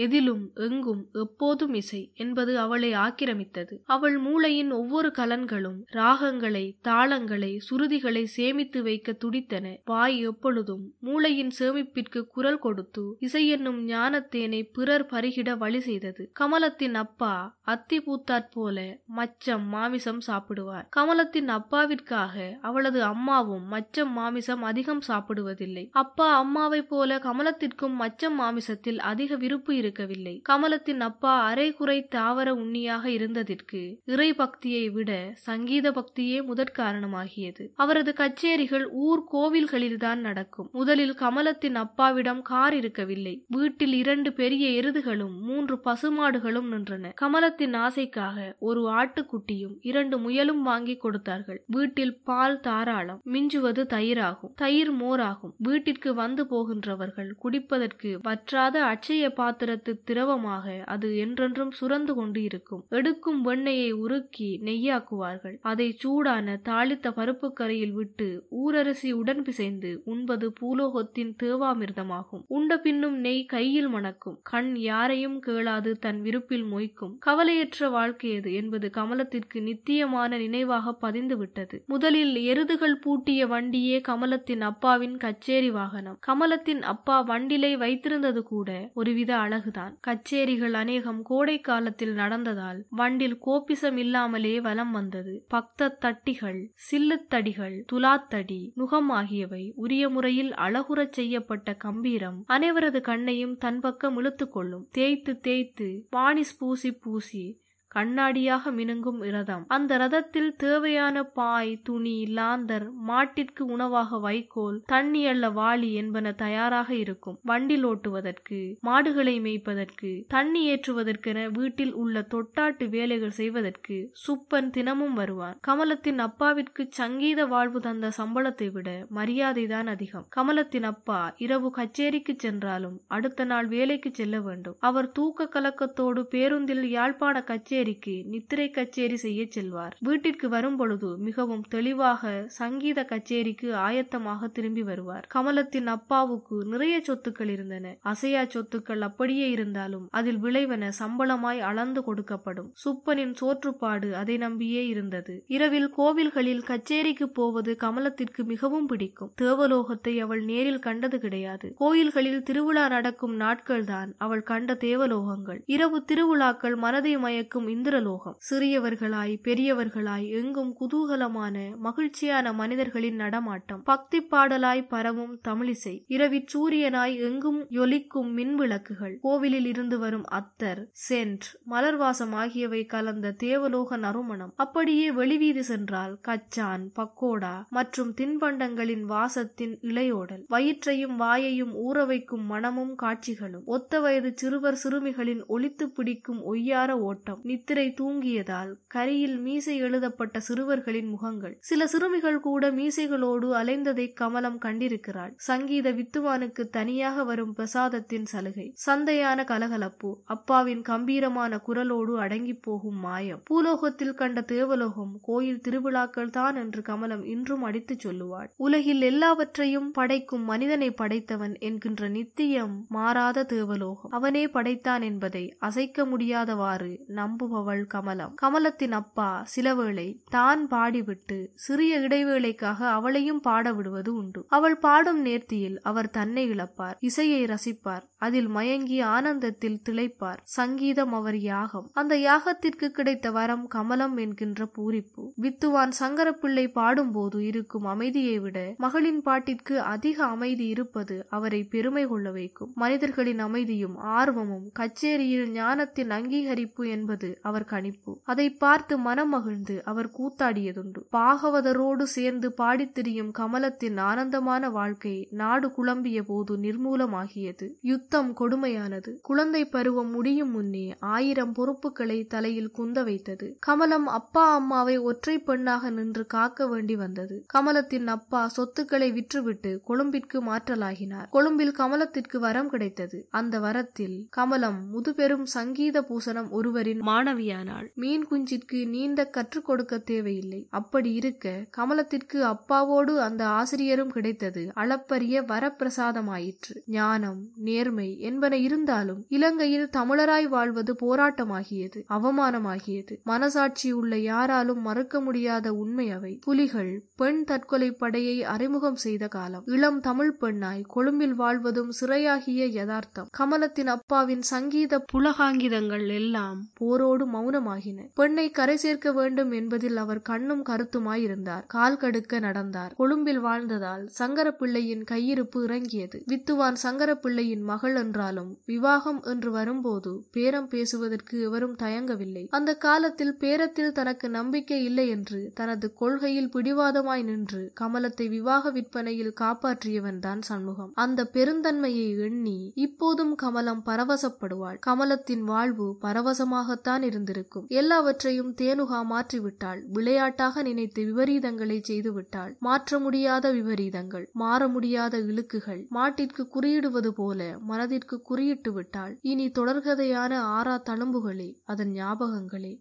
எதிலும் எங்கும் எப்போதும் இசை என்பது அவளை ஆக்கிரமித்தது. அவள் மூளையின் ஒவ்வொரு கலன்களும் ராகங்களை தாளங்களை சுருதிகளை சேமித்து வைக்க துடித்தன. வாய் எப்பொழுதும் மூளையின் சேமிப்பிற்கு குரல் கொடுத்து இசை என்னும் ஞானத்தேனை பிறர் பருகிட வழி செய்தது. கமலத்தின் அப்பா அத்தி பூத்தாற் போல மச்சம் மாமிசம் சாப்பிடுவார். கமலத்தின் அப்பாவிற்காக அவளது அம்மாவும் மச்சம் மாமிசம் அதிகம் சாப்பிடுவதில்லை. அப்பா அம்மாவைப் போல கமலத்திற்கும் மச்சம் மாமிசத்தில் அதிக விருப்பு இருக்கவில்லை கமலத்தின் அப்பா அரைகுறை தாவர உண்ணியாக இருந்ததற்கு இறை பக்தியை விட சங்கீத பக்தியே முதற்காரணமாகியது அவரது கச்சேரிகள் ஊர் கோவில்களில்தான் நடக்கும். முதலில் கமலத்தின் அப்பாவிடம் கார் இருக்கவில்லை. வீட்டில் இரண்டு பெரிய எருதுகளும் மூன்று பசுமாடுகளும் நின்றன. கமலத்தின் ஆசைக்காக ஒரு ஆட்டுக்குட்டியும் இரண்டு முயலும் வாங்கி கொடுத்தார்கள். வீட்டில் பால் தாராளம் மிஞ்சுவது தயிராகும். தயிர் மோராகும். வீட்டிற்கு வந்து போகின்றவர்கள் குடிப்பதற்கு வற்றாத அச்சய பாத்திரத்தை திரவமாக அது என்றென்றும் சுரந்து கொண்டு இருக்கும் எடுக்கும் வெண்ணெயை உருக்கி நெய்யாக்குவார்கள். அதை சூடான தாளித்த பருப்பு கரையில் விட்டு ஊரரிசி உடன் பிசைந்து உண்பது பூலோகத்தின் தேவாமிர்தமாகும். உண்ட பின்னும் நெய் கையில் மணக்கும். கண் யாரையும் கேளாது தன் விருப்பில் மொய்க்கும். கவலையற்ற வாழ்க்கையது என்பது கமலத்திற்கு நித்தியமான நினைவாக பதிந்துவிட்டது. முதலில் எருதுகள் பூட்டிய வண்டியே கமலத்தின் அப்பாவின் கச்சேரி வாகனம். கமலத்தின் அப்பா வண்டிலை வைத்திருந்தது கூட ஒருவித அழகுதான் கச்சேரிகள் அநேகம் கோடை காலத்தில் நடந்ததால் வண்டில் கோபிசம் இல்லாமலே வலம் வந்தது. பக்த தட்டிகள் சில்லுத்தடிகள் துலாத்தடி நுகம் ஆகியவை உரிய முறையில் அழகுறச் செய்யப்பட்ட கம்பீரம் அனைவரது கண்ணையும் தன் பக்கம் இழுத்துக் கொள்ளும். தேய்த்து தேய்த்து பானிஸ் பூசி பூசி கண்ணாடியாக மினுங்கும் ரதம் அந்த ரதத்தில் தேவையான பாய் துணி லாந்தர் மாட்டிற்கு உணவாக வைக்கோல் தண்ணி அல்ல வாளி என்பன தயாராக இருக்கும். வண்டில் ஓட்டுவதற்கு மாடுகளை மேய்ப்பதற்கு தண்ணி ஏற்றுவதற்கென வீட்டில் உள்ள தொட்டாட்டு வேலைகள் செய்வதற்கு சுப்பன் தினமும் வருவான். கமலத்தின் அப்பாவிற்கு சங்கீத வாழ்வு தந்த சம்பளத்தை விட மரியாதைதான் அதிகம். கமலத்தின் அப்பா இரவு கச்சேரிக்கு சென்றாலும் அடுத்த நாள் வேலைக்கு செல்ல வேண்டும். அவர் தூக்க கலக்கத்தோடு பேருந்தில் யாழ்ப்பாண கச்சேரி கச்சேரிக்கு நித்திரை கச்சேரி செய்ய செல்வார். வீட்டிற்கு வரும் பொழுது மிகவும் தெளிவாக சங்கீத கச்சேரிக்கு ஆயத்தமாக திரும்பி வருவார். கமலத்தின் அப்பாவுக்கு நிறைய சொத்துக்கள் இருந்தன. அசையா சொத்துக்கள் அப்படியே இருந்தாலும் அதில் விளைவன சம்பளமாய் அளந்து கொடுக்கப்படும். சுப்பனின் சோற்றுப்பாடு அதை நம்பியே இருந்தது. இரவில் கோவில்களில் கச்சேரிக்கு போவது கமலத்திற்கு மிகவும் பிடிக்கும். தேவலோகத்தை அவள் நேரில் கண்டது கிடையாது. கோயில்களில் திருவிழா நடக்கும் நாட்கள்தான் அவள் கண்ட தேவலோகங்கள். இரவு திருவிழாக்கள் மனதை மயக்கும் இந்திரலோகம். சிறியவர்களாய் பெரியவர்களாய் எங்கும் குதூகலமான மகிழ்ச்சியான மனிதர்களின் நடமாட்டம். பக்தி பாடலாய் பரவும் தமிழிசை. இரவிற் சூரியனாய் எங்கும் யொலிக்கும் மின் விளக்குகள் கோவிலில் இருந்து வரும் அத்தர் சென்ட் மலர்வாசம் ஆகியவை கலந்த தேவலோக நறுமணம். அப்படியே வெளிவீதி சென்றால் கச்சான் பக்கோடா மற்றும் தின்பண்டங்களின் வாசத்தின் இளையோடல் வயிற்றையும் வாயையும் ஊற வைக்கும் மனமும் காட்சிகளும். ஒத்த வயது சிறுவர் சிறுமிகளின் ஒளித்து பிடிக்கும் ஒய்யார ஓட்டம். நித்திரை தூங்கியதால் கரியில் மீசை எழுதப்பட்ட சிறுவர்களின் முகங்கள். சில சிறுமிகள் கூட மீசைகளோடு அலைந்ததை கமலம் கண்டிருக்கிறாள். சங்கீத வித்துவானுக்கு தனியாக வரும் பிரசாதத்தின் சலுகை. சந்தையான கலகலப்பு அப்பாவின் கம்பீரமான குரலோடு அடங்கி போகும் மாயம். பூலோகத்தில் கண்ட தேவலோகம் கோயில் திருவிழாக்கள் தான் என்று கமலம் இன்றும் அடித்துச் சொல்லுவாள். உலகில் எல்லாவற்றையும் படைக்கும் மனிதனை படைத்தவன் என்கின்ற நித்தியம் மாறாத தேவலோகம். அவனே படைத்தான் என்பதை அசைக்க முடியாதவாறு நம்பும் தழுவுபவள் கமலம். கமலத்தின் அப்பா சிலவேளை தான் பாடிவிட்டு சிறிய இடைவேளைக்காக அவளையும் பாட விடுவது உண்டு. அவள் பாடும் நேர்த்தியில் அவர் தன்னை இழப்பார். இசையை ரசிப்பார். அதில் மயங்கி ஆனந்தத்தில் திளைப்பார். சங்கீதம் அவர் யாகம். அந்த யாகத்திற்கு கிடைத்த வரம் கமலம் என்கின்ற பூரிப்பு. வித்துவான் சங்கரப்பிள்ளை பாடும்போது இருக்கும் அமைதியை விட மகளின் பாட்டிற்கு அதிக அமைதி இருப்பது அவரை பெருமை கொள்ள வைக்கும். மனிதர்களின் அமைதியும் ஆர்வமும் கச்சேரியில் ஞானத்தின் அங்கீகரிப்பு என்பது அவர் கணிப்பு. அதை பார்த்து மனம் மகிழ்ந்து அவர் கூத்தாடியதுண்டு. பாகவதரோடு சேர்ந்து பாடித்திரியும் கமலத்தின் ஆனந்தமான வாழ்க்கை நாடு குழம்பிய போது நிர்மூலமாகியது. யுத்தம் கொடுமையானது. குழந்தை பருவம் முடியும் முன்னே ஆயிரம் பொறுப்புகளை தலையில் குந்த வைத்தது. கமலம் அப்பா அம்மாவை ஒற்றை பெண்ணாக நின்று காக்க வேண்டி வந்தது. கமலத்தின் அப்பா சொத்துக்களை விற்றுவிட்டு கொழும்பிற்கு மாற்றலாகினார். கொழும்பில் கமலத்திற்கு வரம் கிடைத்தது. அந்த வரத்தில் கமலம் முதுபெரும் சங்கீத பூசணம் ஒருவரின் மாணவியானாள். மீன் குஞ்சிற்கு நீண்ட கற்றுக் கொடுக்க தேவையில்லை. அப்படி இருக்க கமலத்திற்கு அப்பாவோடு அந்த ஆசிரியரும் கிடைத்தது அளப்பரிய வரப்பிரசாதமாயிற்று. ஞானம் நேர்மை என்பன இருந்தாலும் இலங்கையில் தமிழராய் வாழ்வது போராட்டமாகியது அவமானமாகியது. மனசாட்சி உள்ள யாராலும் மறுக்க முடியாத உண்மை அவை. புலிகள் பெண் தற்கொலை படையை அறிமுகம் செய்த காலம். இளம் தமிழ் பெண்ணாய் கொழும்பில் வாழ்வதும் சிறையாகிய யதார்த்தம். கமலத்தின் அப்பாவின் சங்கீத புலகாங்கிதங்கள் எல்லாம் போரோடு மௌனமாகின. பெண்ணை கரை சேர்க்க வேண்டும் என்பதில் அவர் கண்ணும் கருத்துமாயிருந்தார். கால் கடுக்க நடந்தார். கொழும்பில் வாழ்ந்ததால் சங்கரப்பிள்ளையின் கையிருப்பு இறங்கியது. வித்துவான் சங்கரப்பிள்ளையின் மகள் என்றாலும் விவாகம் என்று வரும்போது பேரம் பேசுவதற்கு எவரும் தயங்கவில்லை. அந்த காலத்தில் பேரத்தில் தனக்கு நம்பிக்கை இல்லை என்று தனது கொள்கையில் பிடிவாதமாய் நின்று கமலத்தை விவாக விற்பனையில் காப்பாற்றியவன் தான் சண்முகம். அந்த பெருந்தன்மையை எண்ணி இப்போதும் கமலம் பரவசப்படுவாள். கமலத்தின் வாழ்வு பரவசமாகத்தான் தான் இருந்திருக்கும். எல்லாவற்றையும் தேனுகா மாற்றிவிட்டாள். விளையாட்டாக நினைத்து விபரீதங்களை செய்துவிட்டாள். மாற்ற முடியாத விபரீதங்கள் மாற முடியாத இழுக்குகள். மாட்டிற்கு குறியிடுவது போல மனதிற்கு குறியிட்டு விட்டாள். இனி தொடர்கதையான ஆறா தழும்புகளே அதன் ஞாபகங்களே.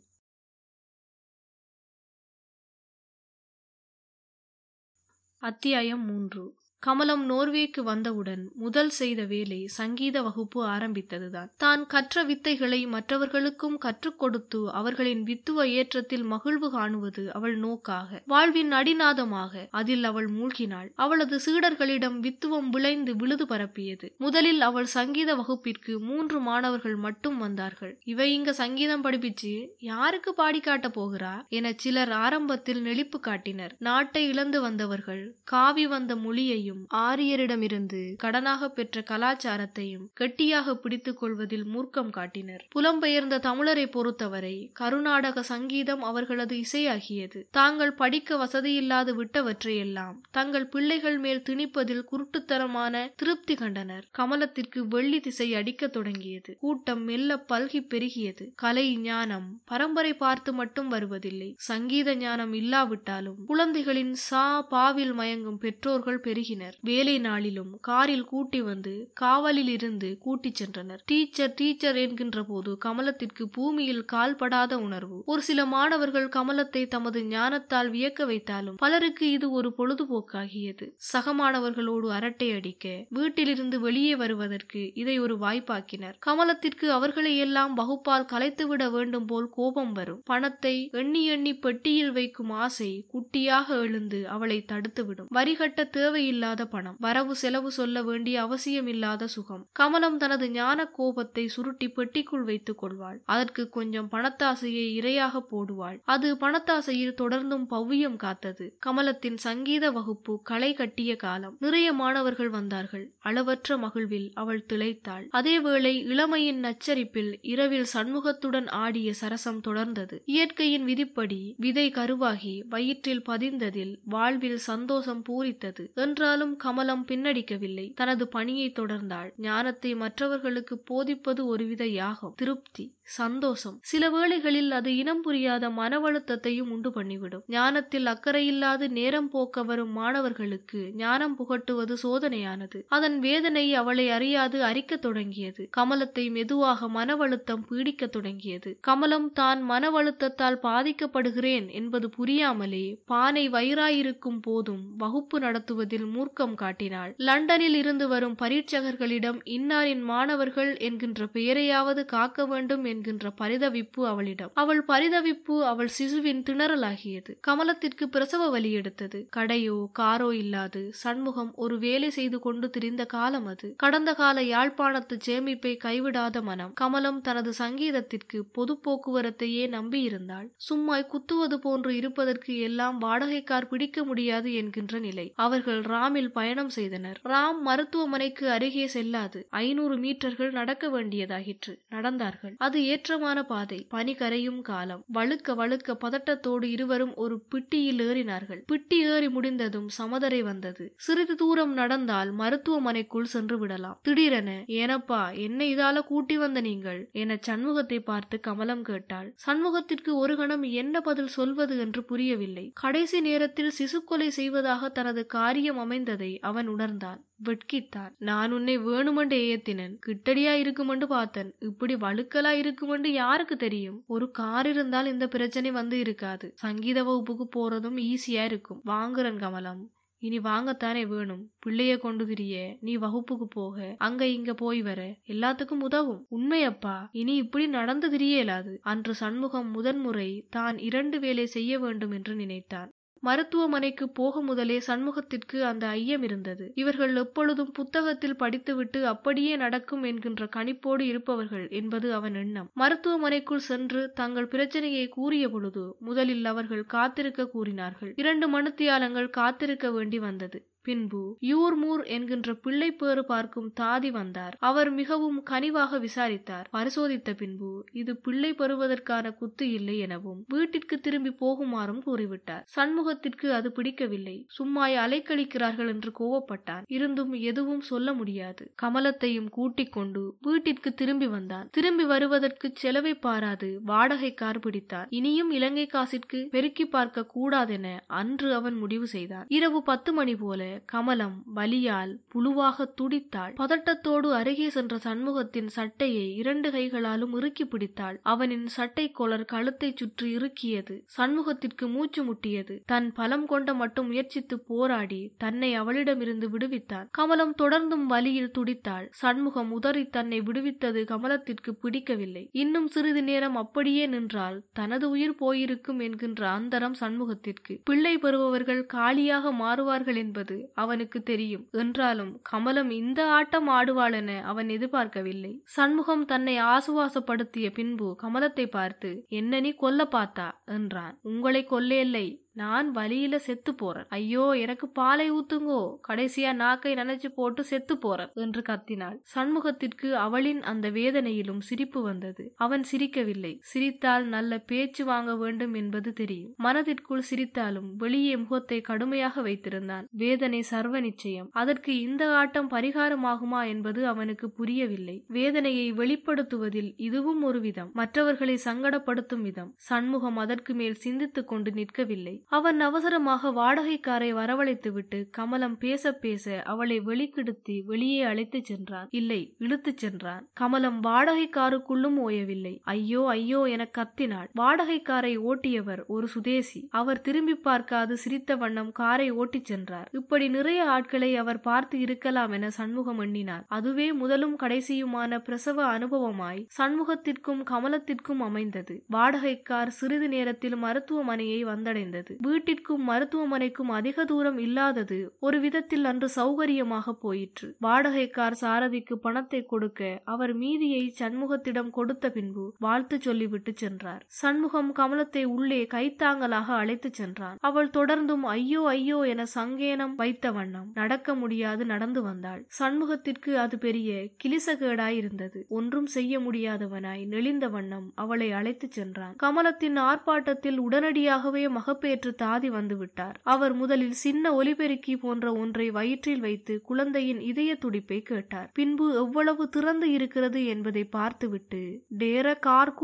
அத்தியாயம் மூன்று. கமலம் நோர்வேக்கு வந்தவுடன் முதல் செய்த வேலை சங்கீத வகுப்பு ஆரம்பித்ததுதான். தான் கற்ற வித்தைகளை மற்றவர்களுக்கும் கற்றுக் கொடுத்து அவர்களின் வித்துவ ஏற்றத்தில் மகிழ்வு காணுவது அவள் நோக்காக. வாழ்வின் அடிநாதமாக அதில் அவள் மூழ்கினாள். அவளது சீடர்களிடம் வித்துவம் விளைந்து விழுது பரப்பியது. முதலில் அவள் சங்கீத வகுப்பிற்கு மூன்று மாணவர்கள் மட்டும் வந்தார்கள். இவை இங்க சங்கீதம் படிப்பிச்சு யாருக்கு பாடி காட்ட போகிறா? என சிலர் ஆரம்பத்தில் நெளிப்பு காட்டினர். நாட்டை இழந்து வந்தவர்கள் காவி வந்த மொழியையும் ஆரியரிடமிருந்து கடனாக பெற்ற கலாச்சாரத்தையும் கெட்டியாக பிடித்துக் கொள்வதில் மூர்க்கம் காட்டினர். புலம்பெயர்ந்த தமிழரை பொறுத்தவரை கருநாடக சங்கீதம் அவர்களது இசையாகியது. தாங்கள் படிக்க வசதியில்லாது விட்டவற்றையெல்லாம் தங்கள் பிள்ளைகள் மேல் திணிப்பதில் குருட்டுத்தனமான திருப்தி கண்டனர். கமலத்திற்கு வெள்ளி திசை அடிக்கத் தொடங்கியது. கூட்டம் மெல்ல பல்கி பெருகியது. கலை ஞானம் பரம்பரை பார்த்து மட்டும் வருவதில்லை. சங்கீத ஞானம் இல்லாவிட்டாலும் குழந்தைகளின் சா பாவில் மயங்கும் பெற்றோர்கள் பெருகினர். வேலை நாளிலும் காரில் கூட்டி வந்து காவலில் இருந்து கூட்டிச் சென்றனர். டீச்சர் டீச்சர் என்கின்ற போது கமலத்திற்கு பூமியில் கால்படாத உணர்வு. ஒரு சில மாணவர்கள் கமலத்தை தமது ஞானத்தால் வியக்க வைத்தாலும் பலருக்கு இது ஒரு பொழுதுபோக்காகியது. சக மாணவர்களோடு அரட்டை அடிக்க வீட்டிலிருந்து வெளியே வருவதற்கு இதை ஒரு வாய்ப்பாக்கினர். கமலத்திற்கு அவர்களை எல்லாம் வகுப்பால் கலைத்துவிட வேண்டும் போல் கோபம் வரும். பணத்தை எண்ணி எண்ணி பெட்டியில் வைக்கும் ஆசை குட்டியாக எழுந்து அவளை தடுத்துவிடும். வரிகட்ட தேவையில்லாத பணம் வரவு செலவு சொல்ல வேண்டிய அவசியமில்லாத சுகம். கமலம் தனது ஞான கோபத்தை சுருட்டி பெட்டிக்குள் வைத்துக் கொள்வாள். அதற்கு கொஞ்சம் பணத்தாசையை இரையாக போடுவாள். அது பணத்தாசையில் தொடர்ந்தும் பவ்யம் காத்தது. கமலத்தின் சங்கீத வகுப்பு களை கட்டிய காலம். நிறைய மாணவர்கள் வந்தார்கள். அளவற்ற மகிழ்வில் அவள் திளைத்தாள். அதேவேளை இளமையின் நச்சரிப்பில் இரவில் சண்முகத்துடன் ஆடிய சரசம் தொடர்ந்தது. இயற்கையின் விதிப்படி விதை கருவாகி வயிற்றில் பதிந்ததில் வாழ்வில் சந்தோஷம் பூரித்தது. என்றால் ஆனாலும் கமலம் பின்னடிக்கவில்லை. தனது பணியை தொடர்ந்தாள். ஞானத்தை மற்றவர்களுக்கு போதிப்பது ஒருவித யாகம். திருப்தி. சந்தோஷம். சில வேளைகளில் அது இனம் புரியாத மனவழுத்தத்தையும் உண்டு பண்ணிவிடும். ஞானத்தில் அக்கறையில்லாது நேரம் போக்க வரும் மாணவர்களுக்கு ஞானம் புகட்டுவது சோதனையானது. அதன் வேதனை அவளை அறியாது அரிக்கத் தொடங்கியது. கமலத்தை மெதுவாக மனவழுத்தம் பீடிக்கத் தொடங்கியது. கமலம் தான் மனவழுத்தத்தால் பாதிக்கப்படுகிறேன் என்பது புரியாமலே பானை வயிறாயிருக்கும் போதும் வகுப்பு நடத்துவதில் மூர்க்கம் காட்டினாள். லண்டனில் இருந்து வரும் பரீட்சகர்களிடம் இன்னாரின் மாணவர்கள் என்கின்ற பெயரையாவது காக்க வேண்டும் என்கின்ற பரிதவிப்பு அவளிடம். அவள் பரிதவிப்பு அவள் சிசுவின் திணறலாகியது. கமலத்திற்கு பிரசவ வலி எடுத்தது. கடையோ காரோ இல்லாது சண்முகம் ஒரு வேலை செய்து கொண்டு திரிந்த காலம் அது. கடந்த கால யாழ்ப்பாணத்து சேமிப்பை கைவிடாத மனம். கமலம் தனது சங்கீதத்திற்கு பொது போக்குவரத்தையே நம்பியிருந்தாள். சும்மாய் குத்துவது போன்று இருப்பதற்கு எல்லாம் வாடகைக்கார் பிடிக்க முடியாது என்கின்ற நிலை. அவர்கள் ராமில் பயணம் செய்தனர். ராம் மருத்துவமனைக்கு அருகே செல்லாது. ஐநூறு மீட்டர்கள் நடக்க வேண்டியதாயிற்று. நடந்தார்கள். அது ஏற்றமான பாதை. பனி கரையும் காலம். வழுக்க வழுக்க பதட்டத்தோடு இருவரும் ஒரு பிட்டியில் ஏறினார்கள். பிட்டி ஏறி முடிந்ததும் சமதரை வந்தது. சிறிது தூரம் நடந்தால் மருத்துவமனைக்குள் சென்று விடலாம். திடீரென ஏனப்பா என்ன இதால கூட்டி வந்த நீங்கள்? என சண்முகத்தை பார்த்து கமலம் கேட்டாள். சண்முகத்திற்கு ஒரு கணம் என்ன பதில் சொல்வது என்று புரியவில்லை. கடைசி நேரத்தில் சிசுக்கொலை செய்வதாக தனது காரியம் அமைந்ததை அவன் உணர்ந்தான். வெட்கிட்டார் நான் உன்னை வேணுமெண்டு ஏத்தினன். கிட்டடியா இருக்குமெண்டு பார்த்தன். இப்படி வழுக்கலா இருக்குமெண்டு யாருக்கு தெரியும்? ஒரு கார் இருந்தால் இந்த பிரச்சனை வந்து இருக்காது. சங்கீத வகுப்புக்கு போறதும் ஈஸியா இருக்கும். வாங்குறன் கமலம். இனி வாங்கத்தானே வேணும்? பிள்ளைய கொண்டு திரிய நீ வகுப்புக்கு போக. அங்க இங்க போய் வர. எல்லாத்துக்கும் உதவும். உண்மையப்பா. இனி இப்படி நடந்து திரியலாது. அன்று சண்முகம் முதன்முறை தான் இரண்டு வேலை செய்ய வேண்டும் என்று நினைத்தான். மருத்துவமனைக்கு போக முதலே சண்முகத்திற்கு அந்த ஐயம் இருந்தது. இவர்கள் எப்பொழுதும் புத்தகத்தில் படித்துவிட்டு அப்படியே நடக்கும் என்கின்ற கணிப்போடு இருப்பவர்கள் என்பது அவன் எண்ணம். மருத்துவமனைக்குள் சென்று தங்கள் பிரச்சனையை கூறிய பொழுது முதலில் அவர்கள் காத்திருக்க கூறினார்கள். இரண்டு மனுத்தியாலங்கள் காத்திருக்க வேண்டி வந்தது. பின்பு யூர்மூர் என்கின்ற பிள்ளை பேறு பார்க்கும் தாதி வந்தார். அவர் மிகவும் கனிவாக விசாரித்தார். பரிசோதித்த பின்பு இது பிள்ளை பெறுவதற்கான குத்து இல்லை எனவும் வீட்டிற்கு திரும்பி போகுமாறும் கூறிவிட்டார். சண்முகத்திற்கு அது பிடிக்கவில்லை. சும்மாய் அலைக்கழிக்கிறார்கள் என்று கோவப்பட்டான். இருந்தும் எதுவும் சொல்ல முடியாது. கமலத்தையும் கூட்டிக் கொண்டு வீட்டிற்கு திரும்பி வந்தான். திரும்பி வருவதற்கு செலவை பாராது வாடகை கார் பிடித்தான். இனியும் இலங்கை காசிற்கு பெருக்கி பார்க்க கூடாதென அன்று அவன் முடிவு செய்தான். இரவு பத்து மணி போல கமலம் வலியால் புழுவாக துடித்தாள். பதட்டத்தோடு அருகே சென்ற சண்முகத்தின் சட்டையை இரண்டு கைகளாலும் இறுக்கி பிடித்தாள். அவனின் சட்டை கோலர் கழுத்தை சுற்றி இறுக்கியது. சண்முகத்திற்கு மூச்சு முட்டியது. தன் பலம் கொண்ட மட்டும் முயற்சித்து போராடி தன்னை அவளிடமிருந்து விடுவித்தான் கமலம் தொடர்ந்தும் வலியில் துடித்தாள். சண்முகம் உதறி தன்னை விடுவித்தது கமலத்திற்கு பிடிக்கவில்லை. இன்னும் சிறிது நேரம் அப்படியே நின்றால் தனது உயிர் போயிருக்கும் என்கின்ற அந்தரம் சண்முகத்திற்கு. பிள்ளை பெறுபவர்கள் காலியாக மாறுவார்கள் என்பது அவனுக்கு தெரியும். என்றாலும் கமலம் இந்த ஆட்டம் ஆடுவாள் என அவன் எதிர்பார்க்கவில்லை. சண்முகம் தன்னை ஆசுவாசப்படுத்திய பின்பு கமலத்தை பார்த்து என்ன நீ கொல்ல பார்த்தா? என்றான். உங்களை கொல்லையில்லை நான் வலியில செத்து போறேன். ஐயோ எனக்கு பாலை ஊத்துங்கோ. கடைசியா நாக்கை நினைச்சு போட்டு செத்து போறேன் என்று கத்தினாள். சண்முகத்திற்கு அவளின் அந்த வேதனையிலும் சிரிப்பு வந்தது. அவன் சிரிக்கவில்லை. சிரித்தால் நல்ல பேச்சு வாங்க வேண்டும் என்பது தெரியும். மனதிற்குள் சிரித்தாலும் வெளியே முகத்தை கடுமையாக வைத்திருந்தான். வேதனை சர்வ நிச்சயம். அதற்கு இந்த ஆட்டம் பரிகாரமாகுமா என்பது அவனுக்கு புரியவில்லை. வேதனையை வெளிப்படுத்துவதில் இதுவும் ஒரு விதம். மற்றவர்களை சங்கடப்படுத்தும் விதம். சண்முகம் அதற்கு மேல் சிந்தித்துக் கொண்டு நிற்கவில்லை. அவன் அவசரமாக வாடகைக்காரை வரவழைத்துவிட்டு கமலம் பேச பேச அவளை வெளிக்கிடுத்தி வெளியே அழைத்துச் சென்றான். இல்லை இழுத்துச் சென்றான். கமலம் வாடகைக்காருக்குள்ளும் ஓயவில்லை. ஐயோ ஐயோ என கத்தினாள். வாடகைக்காரை ஓட்டியவர் ஒரு சுதேசி. அவர் திரும்பி பார்க்காது சிரித்த வண்ணம் காரை ஓட்டிச் சென்றார். இப்படி நிறைய ஆட்களை அவர் பார்த்து இருக்கலாம் என சண்முகம் எண்ணினார். அதுவே முதலும் கடைசியுமான பிரசவ அனுபவமாய் சண்முகத்திற்கும் கமலத்திற்கும் அமைந்தது. வாடகைக்கார் சிறிது நேரத்தில் மருத்துவமனையை வந்தடைந்தது. வீட்டிற்கும் மருத்துவமனைக்கும் அதிக தூரம் இல்லாதது ஒரு விதத்தில் அன்று சௌகரியமாக போயிற்று. வாடகைக்கார் சாரதிக்கு பணத்தை கொடுக்க அவர் மீதியை சண்முகத்திடம் கொடுத்த பின்பு வாழ்த்து சொல்லிவிட்டு சென்றார். சண்முகம் கமலத்தை உள்ளே கைத்தாங்கலாக அழைத்துச் சென்றான். அவள் தொடர்ந்தும் ஐயோ ஐயோ என சங்கேனம் வைத்த வண்ணம் நடக்க முடியாது நடந்து வந்தாள். சண்முகத்திற்கு அது பெரிய கிளிசகேடாயிருந்தது ஒன்றும் செய்ய முடியாதவனாய் நெளிந்த வண்ணம் அவளை அழைத்துச் சென்றான். கமலத்தின் ஆர்ப்பாட்டத்தில் உடனடியாகவே மகப்பேறு நேற்று தாதி வந்துவிட்டார். அவர் முதலில் சின்ன ஒலிபெருக்கி போன்ற ஒன்றை வயிற்றில் வைத்து குழந்தையின் இதய துடிப்பை கேட்டார். பின்பு எவ்வளவு திறந்து இருக்கிறது என்பதை பார்த்துவிட்டு டேர கார்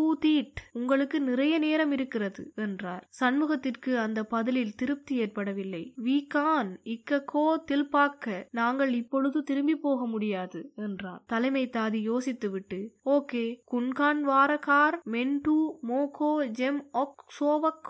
உங்களுக்கு நிறைய நேரம் இருக்கிறது என்றார். சண்முகத்திற்கு அந்த பதிலில் திருப்தி ஏற்படவில்லை. வி கான் இக்க கோ தில்பாக்க நாங்கள் இப்பொழுது திரும்பி போக முடியாது என்றார். தலைமை தாதி யோசித்துவிட்டு ஓகே குன்கான் வார கார் மென்டு மோகோ ஜெம் ஒக் சோவக்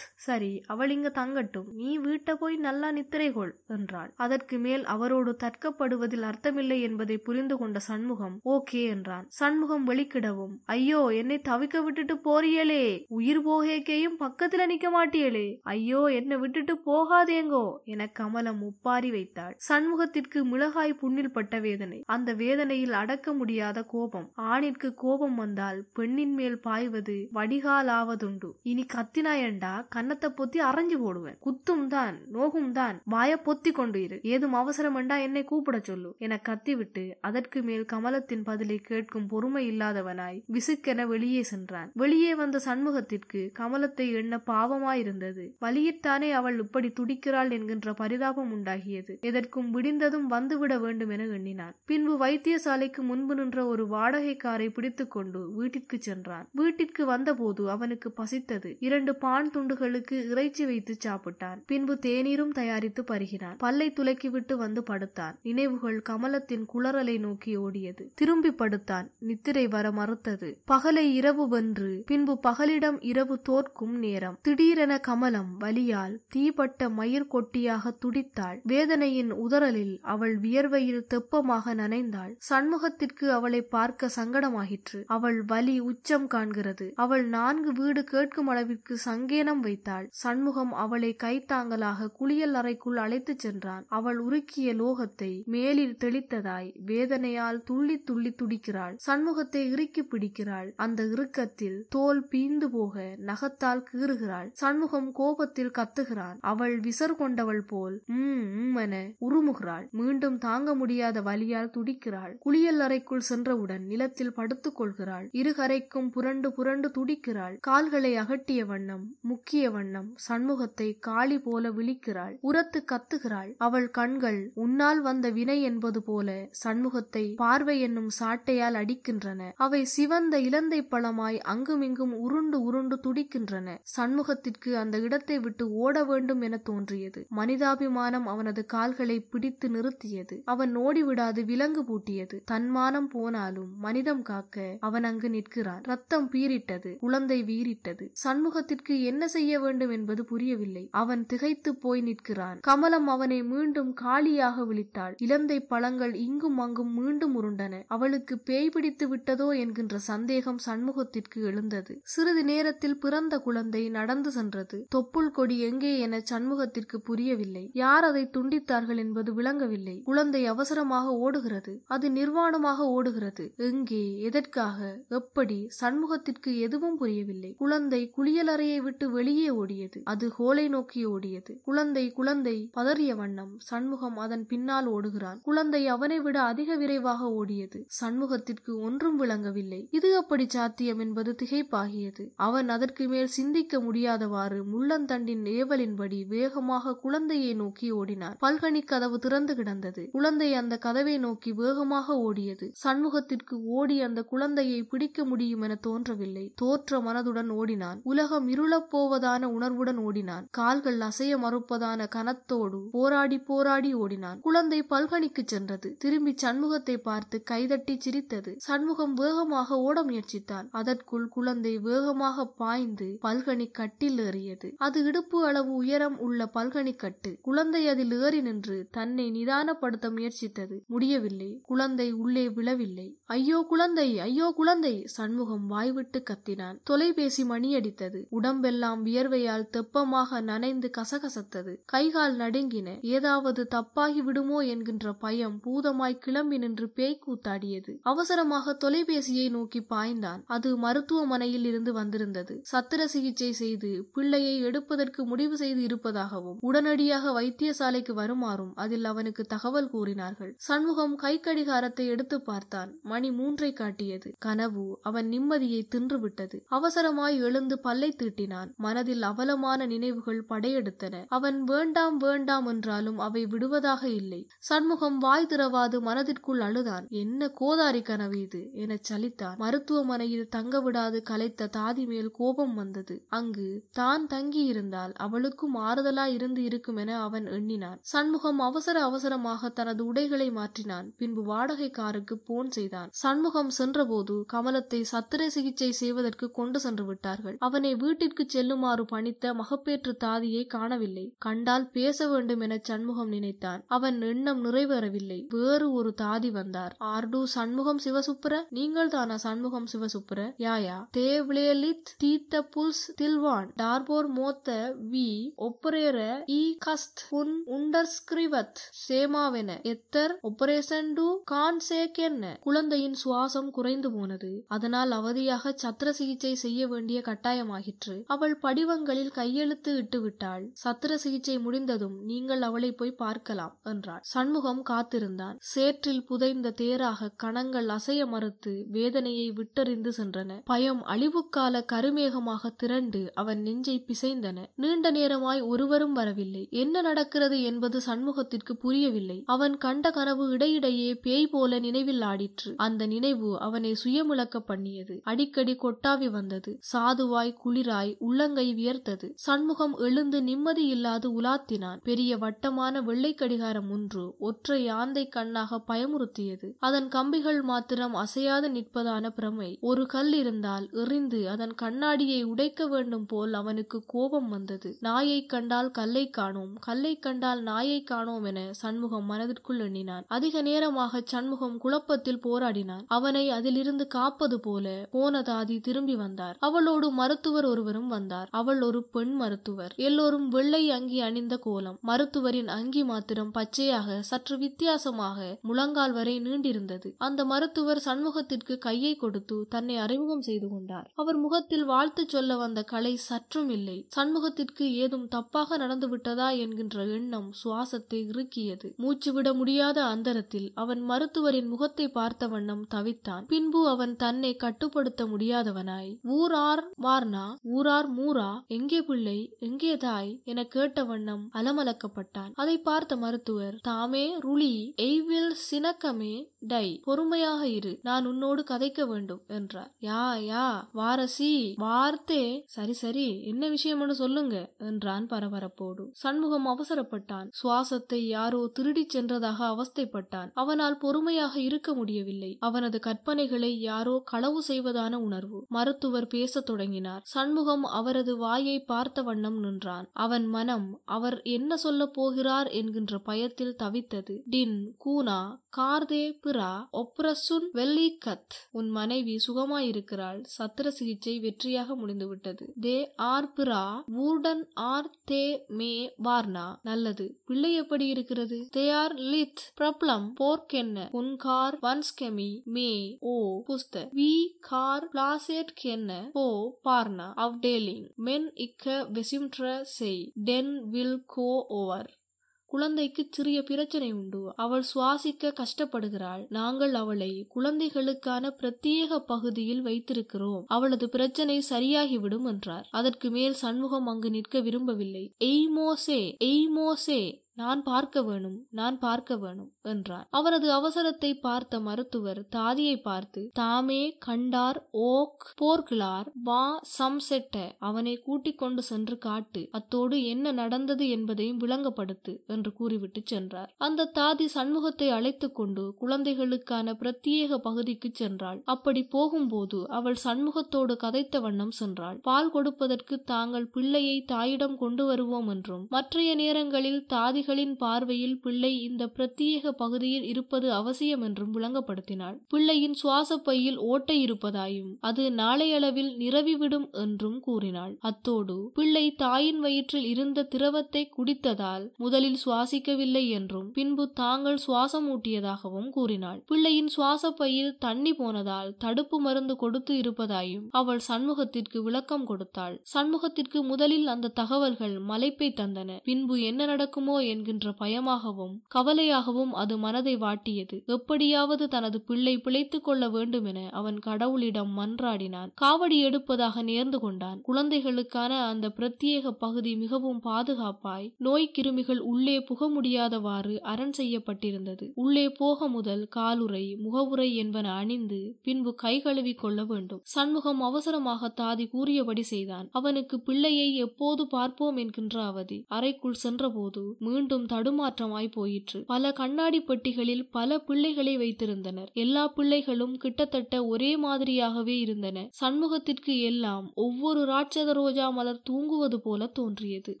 சரி அவள் அவள் தங்கட்டும். நீ வீட்டை போய் நல்லா நித்திரை கொள் என்றாள். அதற்கு மேல் அவரோடு தர்க்கப்படுவதில் அர்த்தமில்லை என்பதை புரிந்து கொண்ட சண்முகம் ஓகே என்றான். சண்முகம் வெளிக்கிடவும் ஐயோ என்னை தவிக்க விட்டுட்டு போறியலே உயிர் போகேக்கையும் பக்கத்துல நிக்க மாட்டியலே ஐயோ என்னை விட்டுட்டு போகாதேங்கோ என கமலம் உப்பாரி வைத்தாள். சண்முகத்திற்கு மிளகாய் புண்ணில் பட்ட வேதனை. அந்த வேதனையில் அடக்க முடியாத கோபம். ஆணிற்கு கோபம் வந்தால் பெண்ணின் மேல் பாய்வது வடிகாலாவதுண்டு. இனி கத்தினாயண்டா கன்னத்தை பொத்தி அரைஞ்சு போடுவேன். குத்தும் தான் நோகும் தான் வாய பொத்தி கொண்டு இரு. ஏதும் அவசரமெண்டா என்னை கூப்பிட சொல்லு. என கத்திவிட்டு அதற்கு மேல் கமலத்தின் பதிலை கேட்கும் பொறுமை இல்லாதவனாய் விசுக்கென வெளியே சென்றான். வெளியே வந்த சண்முகத்திற்கு கமலத்தை எண்ண பாவமாயிருந்தது. வலியிட்டானே அவள் இப்படி துடிக்கிறாள் என்கின்ற பரிதாபம் உண்டாகியது. எதற்கும் விடிந்ததும் வந்துவிட வேண்டும் என எண்ணினான். பின்பு வைத்தியசாலைக்கு முன்பு நின்ற ஒரு வாடகைக்காரை காரை பிடித்துக்கொண்டு வீட்டிற்கு சென்றான். வீட்டிற்கு வந்தபோது அவனுக்கு பசித்தது. இரண்டு பான் துண்டுகளுக்கு இறைச்சி வைத்து சாப்பிட்டான். பின்பு தேநீரும் தயாரித்து பருகினான். பல்லை துலக்கிவிட்டு வந்து படுத்தான். நினைவுகள் கமலத்தின் குளறலை நோக்கி ஓடியது. திரும்பி படுத்தான். நித்திரை வர மறுத்தது. பகலை இரவு வென்று பின்பு பகலிடம் இரவு தோற்கும் நேரம். திடீரென கமலம் வலியால் தீப்பட்ட மயிர் கொட்டியாக துடித்தாள். வேதனையின் உதறலில் அவள் வியர்வையில் தெப்பமாக நனைந்தாள். சண்முகத்திற்கு அவளை பார்க்க சங்கடமாகிற்று அவள் வலி உச்சம் காண்கிறது. அவள் நான்கு வீடு கேட்கும் அளவிற்கு சங்கேனம் வைத்தாள். சண்முக ஆறுமுகம் அவளை கைத்தாங்கலாக குளியல் அறைக்குள் அழைத்துச் சென்றான். அவள் உருக்கிய லோகத்தை மேலில் தெளித்ததாய் வேதனையால் துள்ளி துள்ளி துடிக்கிறாள். சண்முகத்தை இறுக்கி பிடிக்கிறாள். அந்த இறுக்கத்தில் தோல் பீந்து போக நகத்தால் கீறுகிறாள். சண்முகம் கோபத்தில் கத்துகிறான். அவள் விசர் கொண்டவள் போல் உம் உம் என உருமுகிறாள். மீண்டும் தாங்க முடியாத வலியால் துடிக்கிறாள். குளியல் அறைக்குள் சென்றவுடன் நிலத்தில் படுத்துக் கொள்கிறாள். இருகரைக்கும் புரண்டு புரண்டு துடிக்கிறாள். கால்களை அகட்டிய வண்ணம் முக்கிய வண்ணம் சண்முகத்தை காளி போல விழிக்கிறாள் உரத்து கத்துகிறாள். அவள் கண்கள் உன்னால் வந்த வினை என்பது போல சண்முகத்தை பார்வை என்னும் சாட்டையால் அடிக்கின்றன. அவை சிவந்த இலந்தை பழமாய் அங்குமிங்கும் உருண்டு உருண்டு துடிக்கின்றன. சண்முகத்திற்கு அந்த இடத்தை விட்டு ஓட வேண்டும் என தோன்றியது. மனிதாபிமானம் அவனது கால்களை பிடித்து நிறுத்தியது. அவன் ஓடிவிடாது விலங்கு பூட்டியது. தன்மானம் போனாலும் மனிதம் காக்க அவன் அங்கு நிற்கிறான். ரத்தம் பீரிட்டது குழந்தை வீறிட்டது. சண்முகத்திற்கு என்ன செய்ய வேண்டும் என்பது புரியவில்லை. அவன் திகைத்து போய் நிற்கிறான். கமலம் அவனை மீண்டும் காலியாக விழித்தாள். இலந்தை பழங்கள் இங்கும் அங்கும் மீண்டும் உருண்டன. அவளுக்கு பேய் பிடித்து விட்டதோ என்கின்ற சந்தேகம் சண்முகத்திற்கு எழுந்தது. சிறிது நேரத்தில் பிறந்த குழந்தை நடந்து சென்றது. தொப்புள் கொடி எங்கே என சண்முகத்திற்கு புரியவில்லை. யார் அதை துண்டித்தார்கள் என்பது விளங்கவில்லை. குழந்தை அவசரமாக ஓடுகிறது. அது நிர்வாணமாக ஓடுகிறது. எங்கே எதற்காக எப்படி சண்முகத்திற்கு எதுவும் புரியவில்லை. குழந்தை குளியலறையை விட்டு வெளியே ஓடியது. அது ஹோலை நோக்கி ஓடியது. குழந்தை குழந்தை பதறிய வண்ணம் சண்முகம் அதன் பின்னால் ஓடுகிறான். குழந்தை அவனை விட அதிக விரைவாக ஓடியது. சண்முகத்திற்கு ஒன்றும் விளங்கவில்லை. இது அப்படி சாத்தியம் என்பது திகைப்பாகியது. அவன் அதற்கு மேல் சிந்திக்க முடியாதவாறு முள்ளந்தண்டின் ஏவலின்படி வேகமாக குழந்தையை நோக்கி ஓடினான். பல்கனி கதவு திறந்து கிடந்தது. குழந்தை அந்த கதவை நோக்கி வேகமாக ஓடியது. சண்முகத்திற்கு ஓடி அந்த குழந்தையை பிடிக்க முடியும் என தோன்றவில்லை. தோற்ற மனதுடன் ஓடினான். உலகம் இருளப் போவதான உணர்வுடன் ஓடினான். கால்கள் அசைய மறுப்பதான கனத்தோடு போராடி போராடி ஓடினான். குழந்தை பல்கனிக்கு சென்றது. திரும்பி சண்முகத்தை பார்த்து கைதட்டி சிரித்தது. சண்முகம் வேகமாக ஓட முயற்சித்தான். அதற்குள் குழந்தை வேகமாக பாய்ந்து பல்கனி கட்டில் ஏறியது. அது இடுப்பு அளவு உயரம் உள்ள பல்கனி கட்டு. குழந்தை அதில் ஏறி நின்று தன்னை நிதானப்படுத்த முயற்சித்தது. முடியவில்லை. குழந்தை உள்ளே விழவில்லை. ஐயோ குழந்தை! ஐயோ குழந்தை! சண்முகம் வாய்விட்டு கத்தினான். தொலைபேசி மணியடித்தது. உடம்பெல்லாம் வியர்வையால் வெப்பமாக நனைந்து கசகசத்தது. கைகால் நடுங்கின. ஏதாவது தப்பாகி விடுமோ என்கின்ற பயம் பூதமாய் கிளம்பி நின்று பேய் கூத்தாடியது அவசரமாக தொலைபேசியை நோக்கி பாய்ந்தான். அது மருத்துவமனையில் இருந்து வந்திருந்தது. சத்திர சிகிச்சை செய்து பிள்ளையை எடுப்பதற்கு முடிவு செய்து இருப்பதாகவும் உடனடியாக வைத்தியசாலைக்கு வருமாறும் அதில் அவனுக்கு தகவல் கூறினார்கள். சண்முகம் கை கடிகாரத்தை எடுத்து பார்த்தான். மணி மூன்றை காட்டியது. கனவு அவன் நிம்மதியை தின்றுவிட்டது அவசரமாய் எழுந்து பல்லை தீட்டினான். மனதில் அவலமான நினைவுகள் படையெடுத்தன. அவன் வேண்டாம் வேண்டாம் என்றாலும் அவை விடுவதாக இல்லை. சண்முகம் வாய் திறவாது மனதிற்குள் அழுதான். என்ன கோதாரி கனவு இது? என சலித்தான். மருத்துவமனையில் தங்க விடாது கலைத்த தாதி மேல் கோபம் வந்தது. அங்கு தான் தங்கியிருந்தால் அவளுக்கும் ஆறுதலாய் இருந்து இருக்கும் என அவன் எண்ணினான். சண்முகம் அவசர அவசரமாக தனது உடைகளை மாற்றினான். பின்பு வாடகைக்காருக்கு போன் செய்தான். சண்முகம் சென்றபோது கமலத்தை சத்திர சிகிச்சை செய்வதற்கு கொண்டு சென்று விட்டார்கள். அவனை வீட்டிற்கு செல்லுமாறு பணித்த அகப்பேற்று தாதியை காணவில்லை. கண்டால் பேச வேண்டும் என சண்முகம் நினைத்தான் அவன் எண்ணம் நிறைவேறவில்லை. வேறு ஒரு தாதி வந்தார். ஆர்டு சண்முகம் சிவசுப்புர? நீங்கள் தானா சண்முகம் சிவசுப்புர? யாயா தேவ்லேலித் தீத்த புல்ஸ் தில்வான். டார்போர் மோத்த வி. ஒப்பரேர இ கஸ்த். புன் உண்டர்ஸ்கிரிவத் சேமாவென. எத்தர் ஒப்பரேஷன் டு கான் சேக்கென்ன. குழந்தையின் சுவாசம் குறைந்து போனது. அதனால் அவதியாக சத்திர சிகிச்சை செய்ய வேண்டிய கட்டாயமாகிற்று. அவள் படிவங்களில் கையெழுத்து இட்டுவிட்டாள். சத்திர சிகிச்சை முடிந்ததும் நீங்கள் அவளை போய் பார்க்கலாம் என்றாள். சண்முகம் காத்திருந்தான். சேற்றில் புதைந்த தேராக கணங்கள் அசைய மறுத்து வேதனையை விட்டறிந்து சென்றன. பயம் அழிவுக்கால கருமேகமாக திரண்டு அவன் நெஞ்சை பிசைந்தன. நீண்ட நேரமாய் ஒருவரும் வரவில்லை. என்ன நடக்கிறது என்பது சண்முகத்திற்கு புரியவில்லை. அவன் கண்ட கனவு இடையிடையே பேய் போல நினைவில் ஆடிற்று. அந்த நினைவு அவனை சுயமுழக்க பண்ணியது. அடிக்கடி கொட்டாவி வந்தது. சாதுவாய் குளிராய் உள்ளங்கை வியர்த்தது. சண்முகம் எழுந்து நிம்மதியில்லாது உலாத்தினான். பெரிய வட்டமான வெள்ளை கடிகாரம் ஒன்று ஒற்றை யாந்தை கண்ணாக பயமுறுத்தியது. அதன் கம்பிகள் மாத்திரம் அசையாது நிற்பதான பிரமை. ஒரு கல் இருந்தால் எறிந்து அதன் கண்ணாடியை உடைக்க வேண்டும் போல் அவனுக்கு கோபம் வந்தது. நாயை கண்டால் கல்லை காணோம். கல்லை கண்டால் நாயை காணோம் என சண்முகம் மனதிற்குள் எண்ணினான். அதிக நேரமாக சண்முகம் குழப்பத்தில் போராடினான். அவனை அதிலிருந்து காப்பது போல போன தாதி திரும்பி வந்தார். அவளோடு மருத்துவர் ஒருவரும் வந்தார். அவள் ஒரு பெண் மருத்துவர். எல்லோரும் வெள்ளை அங்கி அணிந்த கோலம். மருத்துவரின் அங்கி மாத்திரம் பச்சையாக சற்று வித்தியாசமாக முழங்கால் வரை நீண்டிருந்தது. அந்த மருத்துவர் சண்முகத்திற்கு கையை கொடுத்து தன்னை அறிமுகம் செய்து கொண்டார். அவர் முகத்தில் வாழ்த்து சொல்ல வந்த கலை சற்றும் இல்லை. சண்முகத்திற்கு ஏதும் தப்பாக நடந்து விட்டதா என்கின்ற எண்ணம் சுவாசத்தை இறுக்கியது. மூச்சு விட முடியாத அந்தரத்தில் அவன் மருத்துவரின் முகத்தை பார்த்த வண்ணம் தவித்தான். பின்பு அவன் தன்னை கட்டுப்படுத்த முடியாதவனாய். ஊரார் வார்னா ஊரார் மூரா? எங்கே பிள்ளை? எங்கே தாய் என கேட்ட வண்ணம் அலமலக்கப்பட்டான். அதை பார்த்த மருத்துவர் தாமே ருளி எய்வில் சினக்கமே டை பொறுமையாக இரு. நான் உன்னோடு கதைக்க வேண்டும் என்றார். யா யா வாரசி வார்த்தே. சரி சரி என்ன விஷயம்னு சொல்லுங்க என்றான் பரபரப்போடு. சண்முகம் அவசரப்பட்டான். சுவாசத்தை யாரோ திருடிச் சென்றதாக அவஸ்தைப்பட்டான். அவனால் பொறுமையாக இருக்க முடியவில்லை. அவனது கற்பனைகளை யாரோ களவு செய்வதான உணர்வு. மருத்துவர் பேசத் தொடங்கினார். சண்முகம் அவரது வாயை பார்த்த வண்ணம் நின்றான். அவன் மனம் அவர் என்ன சொல்ல போகிறார்? என்கின்ற பயத்தில் தவித்தது. டின் கூனா கார்தே பிரா ஒப்ரசுன் வெள்ளிக்கத். உன் மனைவி சுகமாயிருக்கிறாள். சத்திர சிகிச்சை வெற்றியாக முடிந்துவிட்டது. தே ஆர் பிரா வூர்டன் ஆர் தே மே வார்னா. நல்லது. பிள்ளை எப்படி இருக்கிறது? தே ஆர் லித். பிரப்ளம் போர்க்கென்ன. உன் கார் வன்ஸ்கெமி. மே ஓ புஸ்த. வி கார் பிளாசேட் கென்ன போ பார்னா. அவ்டேலிங் மென் இக்க வெசிம்ட்ர செய். டென் வில் கோ ஓவர். குழந்தைக்கு சிறிய பிரச்சனை உண்டு. அவள் சுவாசிக்க கஷ்டப்படுகிறாள். நாங்கள் அவளை குழந்தைகளுக்கான பிரத்யேக பகுதியில் வைத்திருக்கிறோம். அவளது பிரச்சனை சரியாகிவிடும் என்றார். அதற்கு மேல் சண்முகம் அங்கு நிற்க விரும்பவில்லை. எய்மோசே எய்மோசே. நான் பார்க்க வேணும் நான் பார்க்க வேணும் என்றார் அவரது அவசரத்தை பார்த்த மருத்துவர் தாதியை பார்த்து தாமே கண்டார் ஓக் போர்கிளார் வா சம்செட்ட அவனை கூட்டிக் கொண்டு சென்று காட்டு அத்தோடு என்ன நடந்தது என்பதையும் விளங்கப்படுத்து என்று கூறிவிட்டு சென்றார். அந்த தாதி சண்முகத்தை அழைத்துக் கொண்டு குழந்தைகளுக்கான பிரத்யேக பகுதிக்கு சென்றாள். அப்படி போகும்போது அவள் சண்முகத்தோடு கதைத்த வண்ணம் சென்றாள். பால் கொடுப்பதற்கு தாங்கள் பிள்ளையை தாயிடம் கொண்டு வருவோம் என்றும் மற்றைய நேரங்களில் தாதி சாதிகளின் பார்வையில் பிள்ளை இந்த பிரத்யேக பகுதியில் இருப்பது அவசியம் என்றும் விளங்கப்படுத்தினாள். பிள்ளையின் சுவாச பையில் ஓட்டை இருப்பதாயும் அது நாளையளவில் நிரவிவிடும் என்றும் கூறினாள். அத்தோடு பிள்ளை தாயின் வயிற்றில் இருந்த திரவத்தை குடித்ததால் முதலில் சுவாசிக்கவில்லை என்றும் பின்பு தாங்கள் சுவாசம் ஊட்டியதாகவும் கூறினாள். பிள்ளையின் சுவாச பையில் தண்ணி போனதால் தடுப்பு மருந்து கொடுத்து இருப்பதாயும் அவள் சண்முகத்திற்கு விளக்கம் கொடுத்தாள். சண்முகத்திற்கு முதலில் அந்த தகவல்கள் மலைப்பை தந்தன. பின்பு என்ன நடக்குமோ என்கின்ற பயமாகவும் கவலையாகவும் அது மனதை வாட்டியது. எப்படியாவது தனது பிள்ளை பிழைத்துக் கொள்ள வேண்டும் என அவன் கடவுளிடம் மன்றாடினான். காவடி எடுப்பதாக நேர்ந்து கொண்டான். குழந்தைகளுக்கான அந்த பிரத்யேக பகுதி மிகவும் பாதுகாப்பாய் நோய் கிருமிகள் உள்ளே புக முடியாதவாறு அரண் செய்யப்பட்டிருந்தது. உள்ளே போக முதல் காலுரை முகவுரை என்பன அணிந்து பின்பு கை கழுவி கொள்ள வேண்டும். சண்முகம் அவசரமாக தாதி கூறியபடி செய்தான். அவனுக்கு பிள்ளையை எப்போது பார்ப்போம் என்கின்ற அவதி. அறைக்குள் சென்றபோது மீண்டும் மீண்டும் தடுமாற்றமாய் போயிற்று. பல கண்ணாடி பெட்டிகளில் பல பிள்ளைகளை வைத்திருந்தனர். எல்லா பிள்ளைகளும் கிட்டத்தட்ட ஒரே மாதிரியாகவே இருந்தன. சண்முகத்திற்கு எல்லாம் ஒவ்வொரு ராட்சத ரோஜா மலர் தூங்குவது போல தோன்றியது.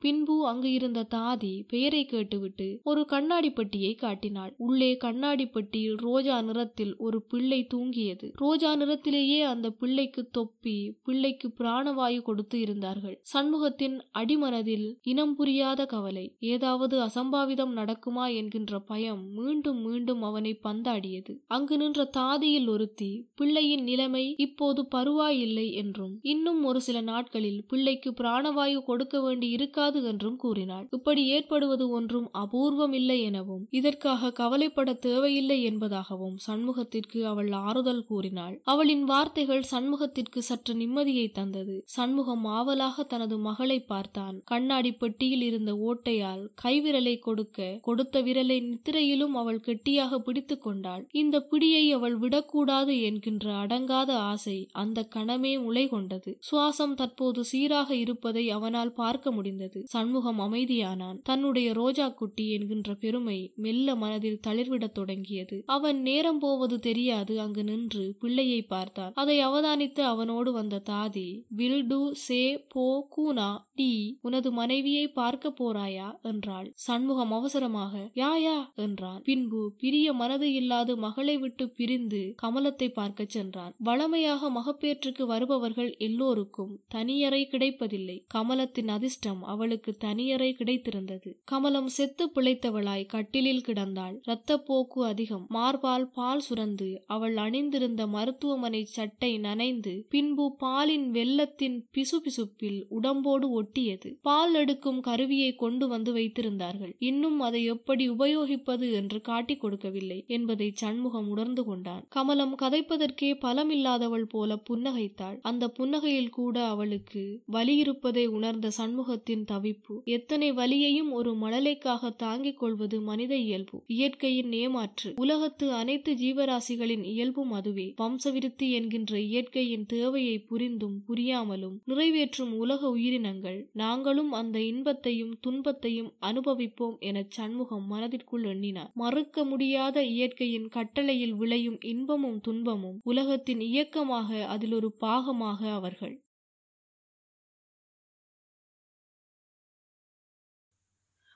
பின்பு அங்கு இருந்த தாதி பெயரை கேட்டுவிட்டு ஒரு கண்ணாடி பெட்டியை காட்டினாள். உள்ளே கண்ணாடி பெட்டியில் ரோஜா நிறத்தில் ஒரு பிள்ளை தூங்கியது. ரோஜா நிறத்திலேயே அந்த பிள்ளைக்கு தொப்பி பிள்ளைக்கு பிராணவாயு கொடுத்து இருந்தார்கள். சண்முகத்தின் அடிமனதில் இனம் புரியாத கவலை. ஏதாவது அசம்பாவிதம் நடக்குமா என்கின்ற பயம் மீண்டும் மீண்டும் அவனை பந்தாடியது. அங்கு நின்ற தாதியில் ஒருத்தி பிள்ளையின் நிலைமை இப்போது பருவாயில்லை என்றும் இன்னும் ஒரு சில நாட்களில் பிள்ளைக்கு பிராணவாயு கொடுக்க வேண்டி இருக்காது என்றும் கூறினாள். இப்படி ஏற்படுவது ஒன்றும் அபூர்வம் இல்லை எனவும் இதற்காக கவலைப்பட தேவையில்லை என்பதாகவும் சண்முகத்திற்கு அவள் ஆறுதல் கூறினாள். அவளின் வார்த்தைகள் சண்முகத்திற்கு சற்று நிம்மதியை தந்தது. சண்முகம் ஆவலாக தனது மகளை பார்த்தான். கண்ணாடி பெட்டியில் இருந்த ஓட்டையால் கைவிரலை கொடுக்க கொடுத்த விரலை நித்திரையிலும் அவள் கெட்டியாக பிடித்து கொண்டாள். இந்த பிடியை அவள் விடக்கூடாது என்கின்ற அடங்காத ஆசை அந்த கணமே முளை கொண்டது. சுவாசம் தற்போது சீராக இருப்பதை அவனால் பார்க்க முடிந்தது. சண்முகம் அமைதியானான். தன்னுடைய ரோஜா குட்டி என்கின்ற பெருமை மெல்ல மனதில் தளிர்விடத் தொடங்கியது. அவன் நேரம் போவது தெரியாது. அங்கு நின்று பிள்ளையை பார்த்தான். அதை அவதானித்து அவனோடு வந்த தாதி வில் டு சே போ கூனா டி உனது மனைவியை பார்க்க போறாயா? என்றாள். சண்முகம் அவசரமாக யா யா என்றான். பின்பு பிரிய மனது இல்லாது மகளை விட்டு பிரிந்து கமலத்தை பார்க்க சென்றான். வளமையாக மகப்பேற்றுக்கு வருபவர்கள் எல்லோருக்கும் தனியறை கிடைப்பதில்லை. கமலத்தின் அதிர்ஷ்டம் அவளுக்கு தனியறை கிடைத்திருந்தது. கமலம் செத்து பிழைத்தவளாய் கட்டிலில் கிடந்தாள். இரத்தப்போக்கு அதிகம். மார்பால் பால் சுரந்து அவள் அணிந்திருந்த மருத்துவமனை சட்டை நனைந்து பின்பு பாலின் வெள்ளத்தின் பிசுபிசுப்பில் உடம்போடு ஒட்டியது. பால் எடுக்கும் கருவியை கொண்டு வந்து வைத்திருந்தார்கள். இன்னும் அதை எப்படி உபயோகிப்பது என்று காட்டிக் கொடுக்கவில்லை என்பதை சண்முகம் உணர்ந்து கொண்டான். கமலம் கதைப்பதற்கே பலமில்லாதவள் போல புன்னகைத்தாள். அந்த புன்னகையில் கூட அவளுக்கு வலி இருப்பதை உணர்ந்த சண்முகத்தின் தவிப்பு எத்தனை வலியையும் ஒரு மழலைக்காக தாங்கிக் கொள்வது மனித இயல்பு. இயற்கையின் ஏமாற்று. உலகத்து அனைத்து ஜீவராசிகளின் இயல்பும் அதுவே. வம்சவிருத்தி என்கின்ற இயற்கையின் தேவையை புரிந்தும் புரியாமலும் நிறைவேற்றும் உலக உயிரினங்கள். நாங்களும் அந்த இன்பத்தையும் துன்பத்தையும் அனுபவிப்போம் என சண்முகம் மனதிற்குள் எண்ணினார். மறுக்க முடியாத இயற்கையின் கட்டளையில் விளையும் இன்பமும் துன்பமும் உலகத்தின் இயக்கமாக அதில் ஒரு பாகமாக அவர்கள்.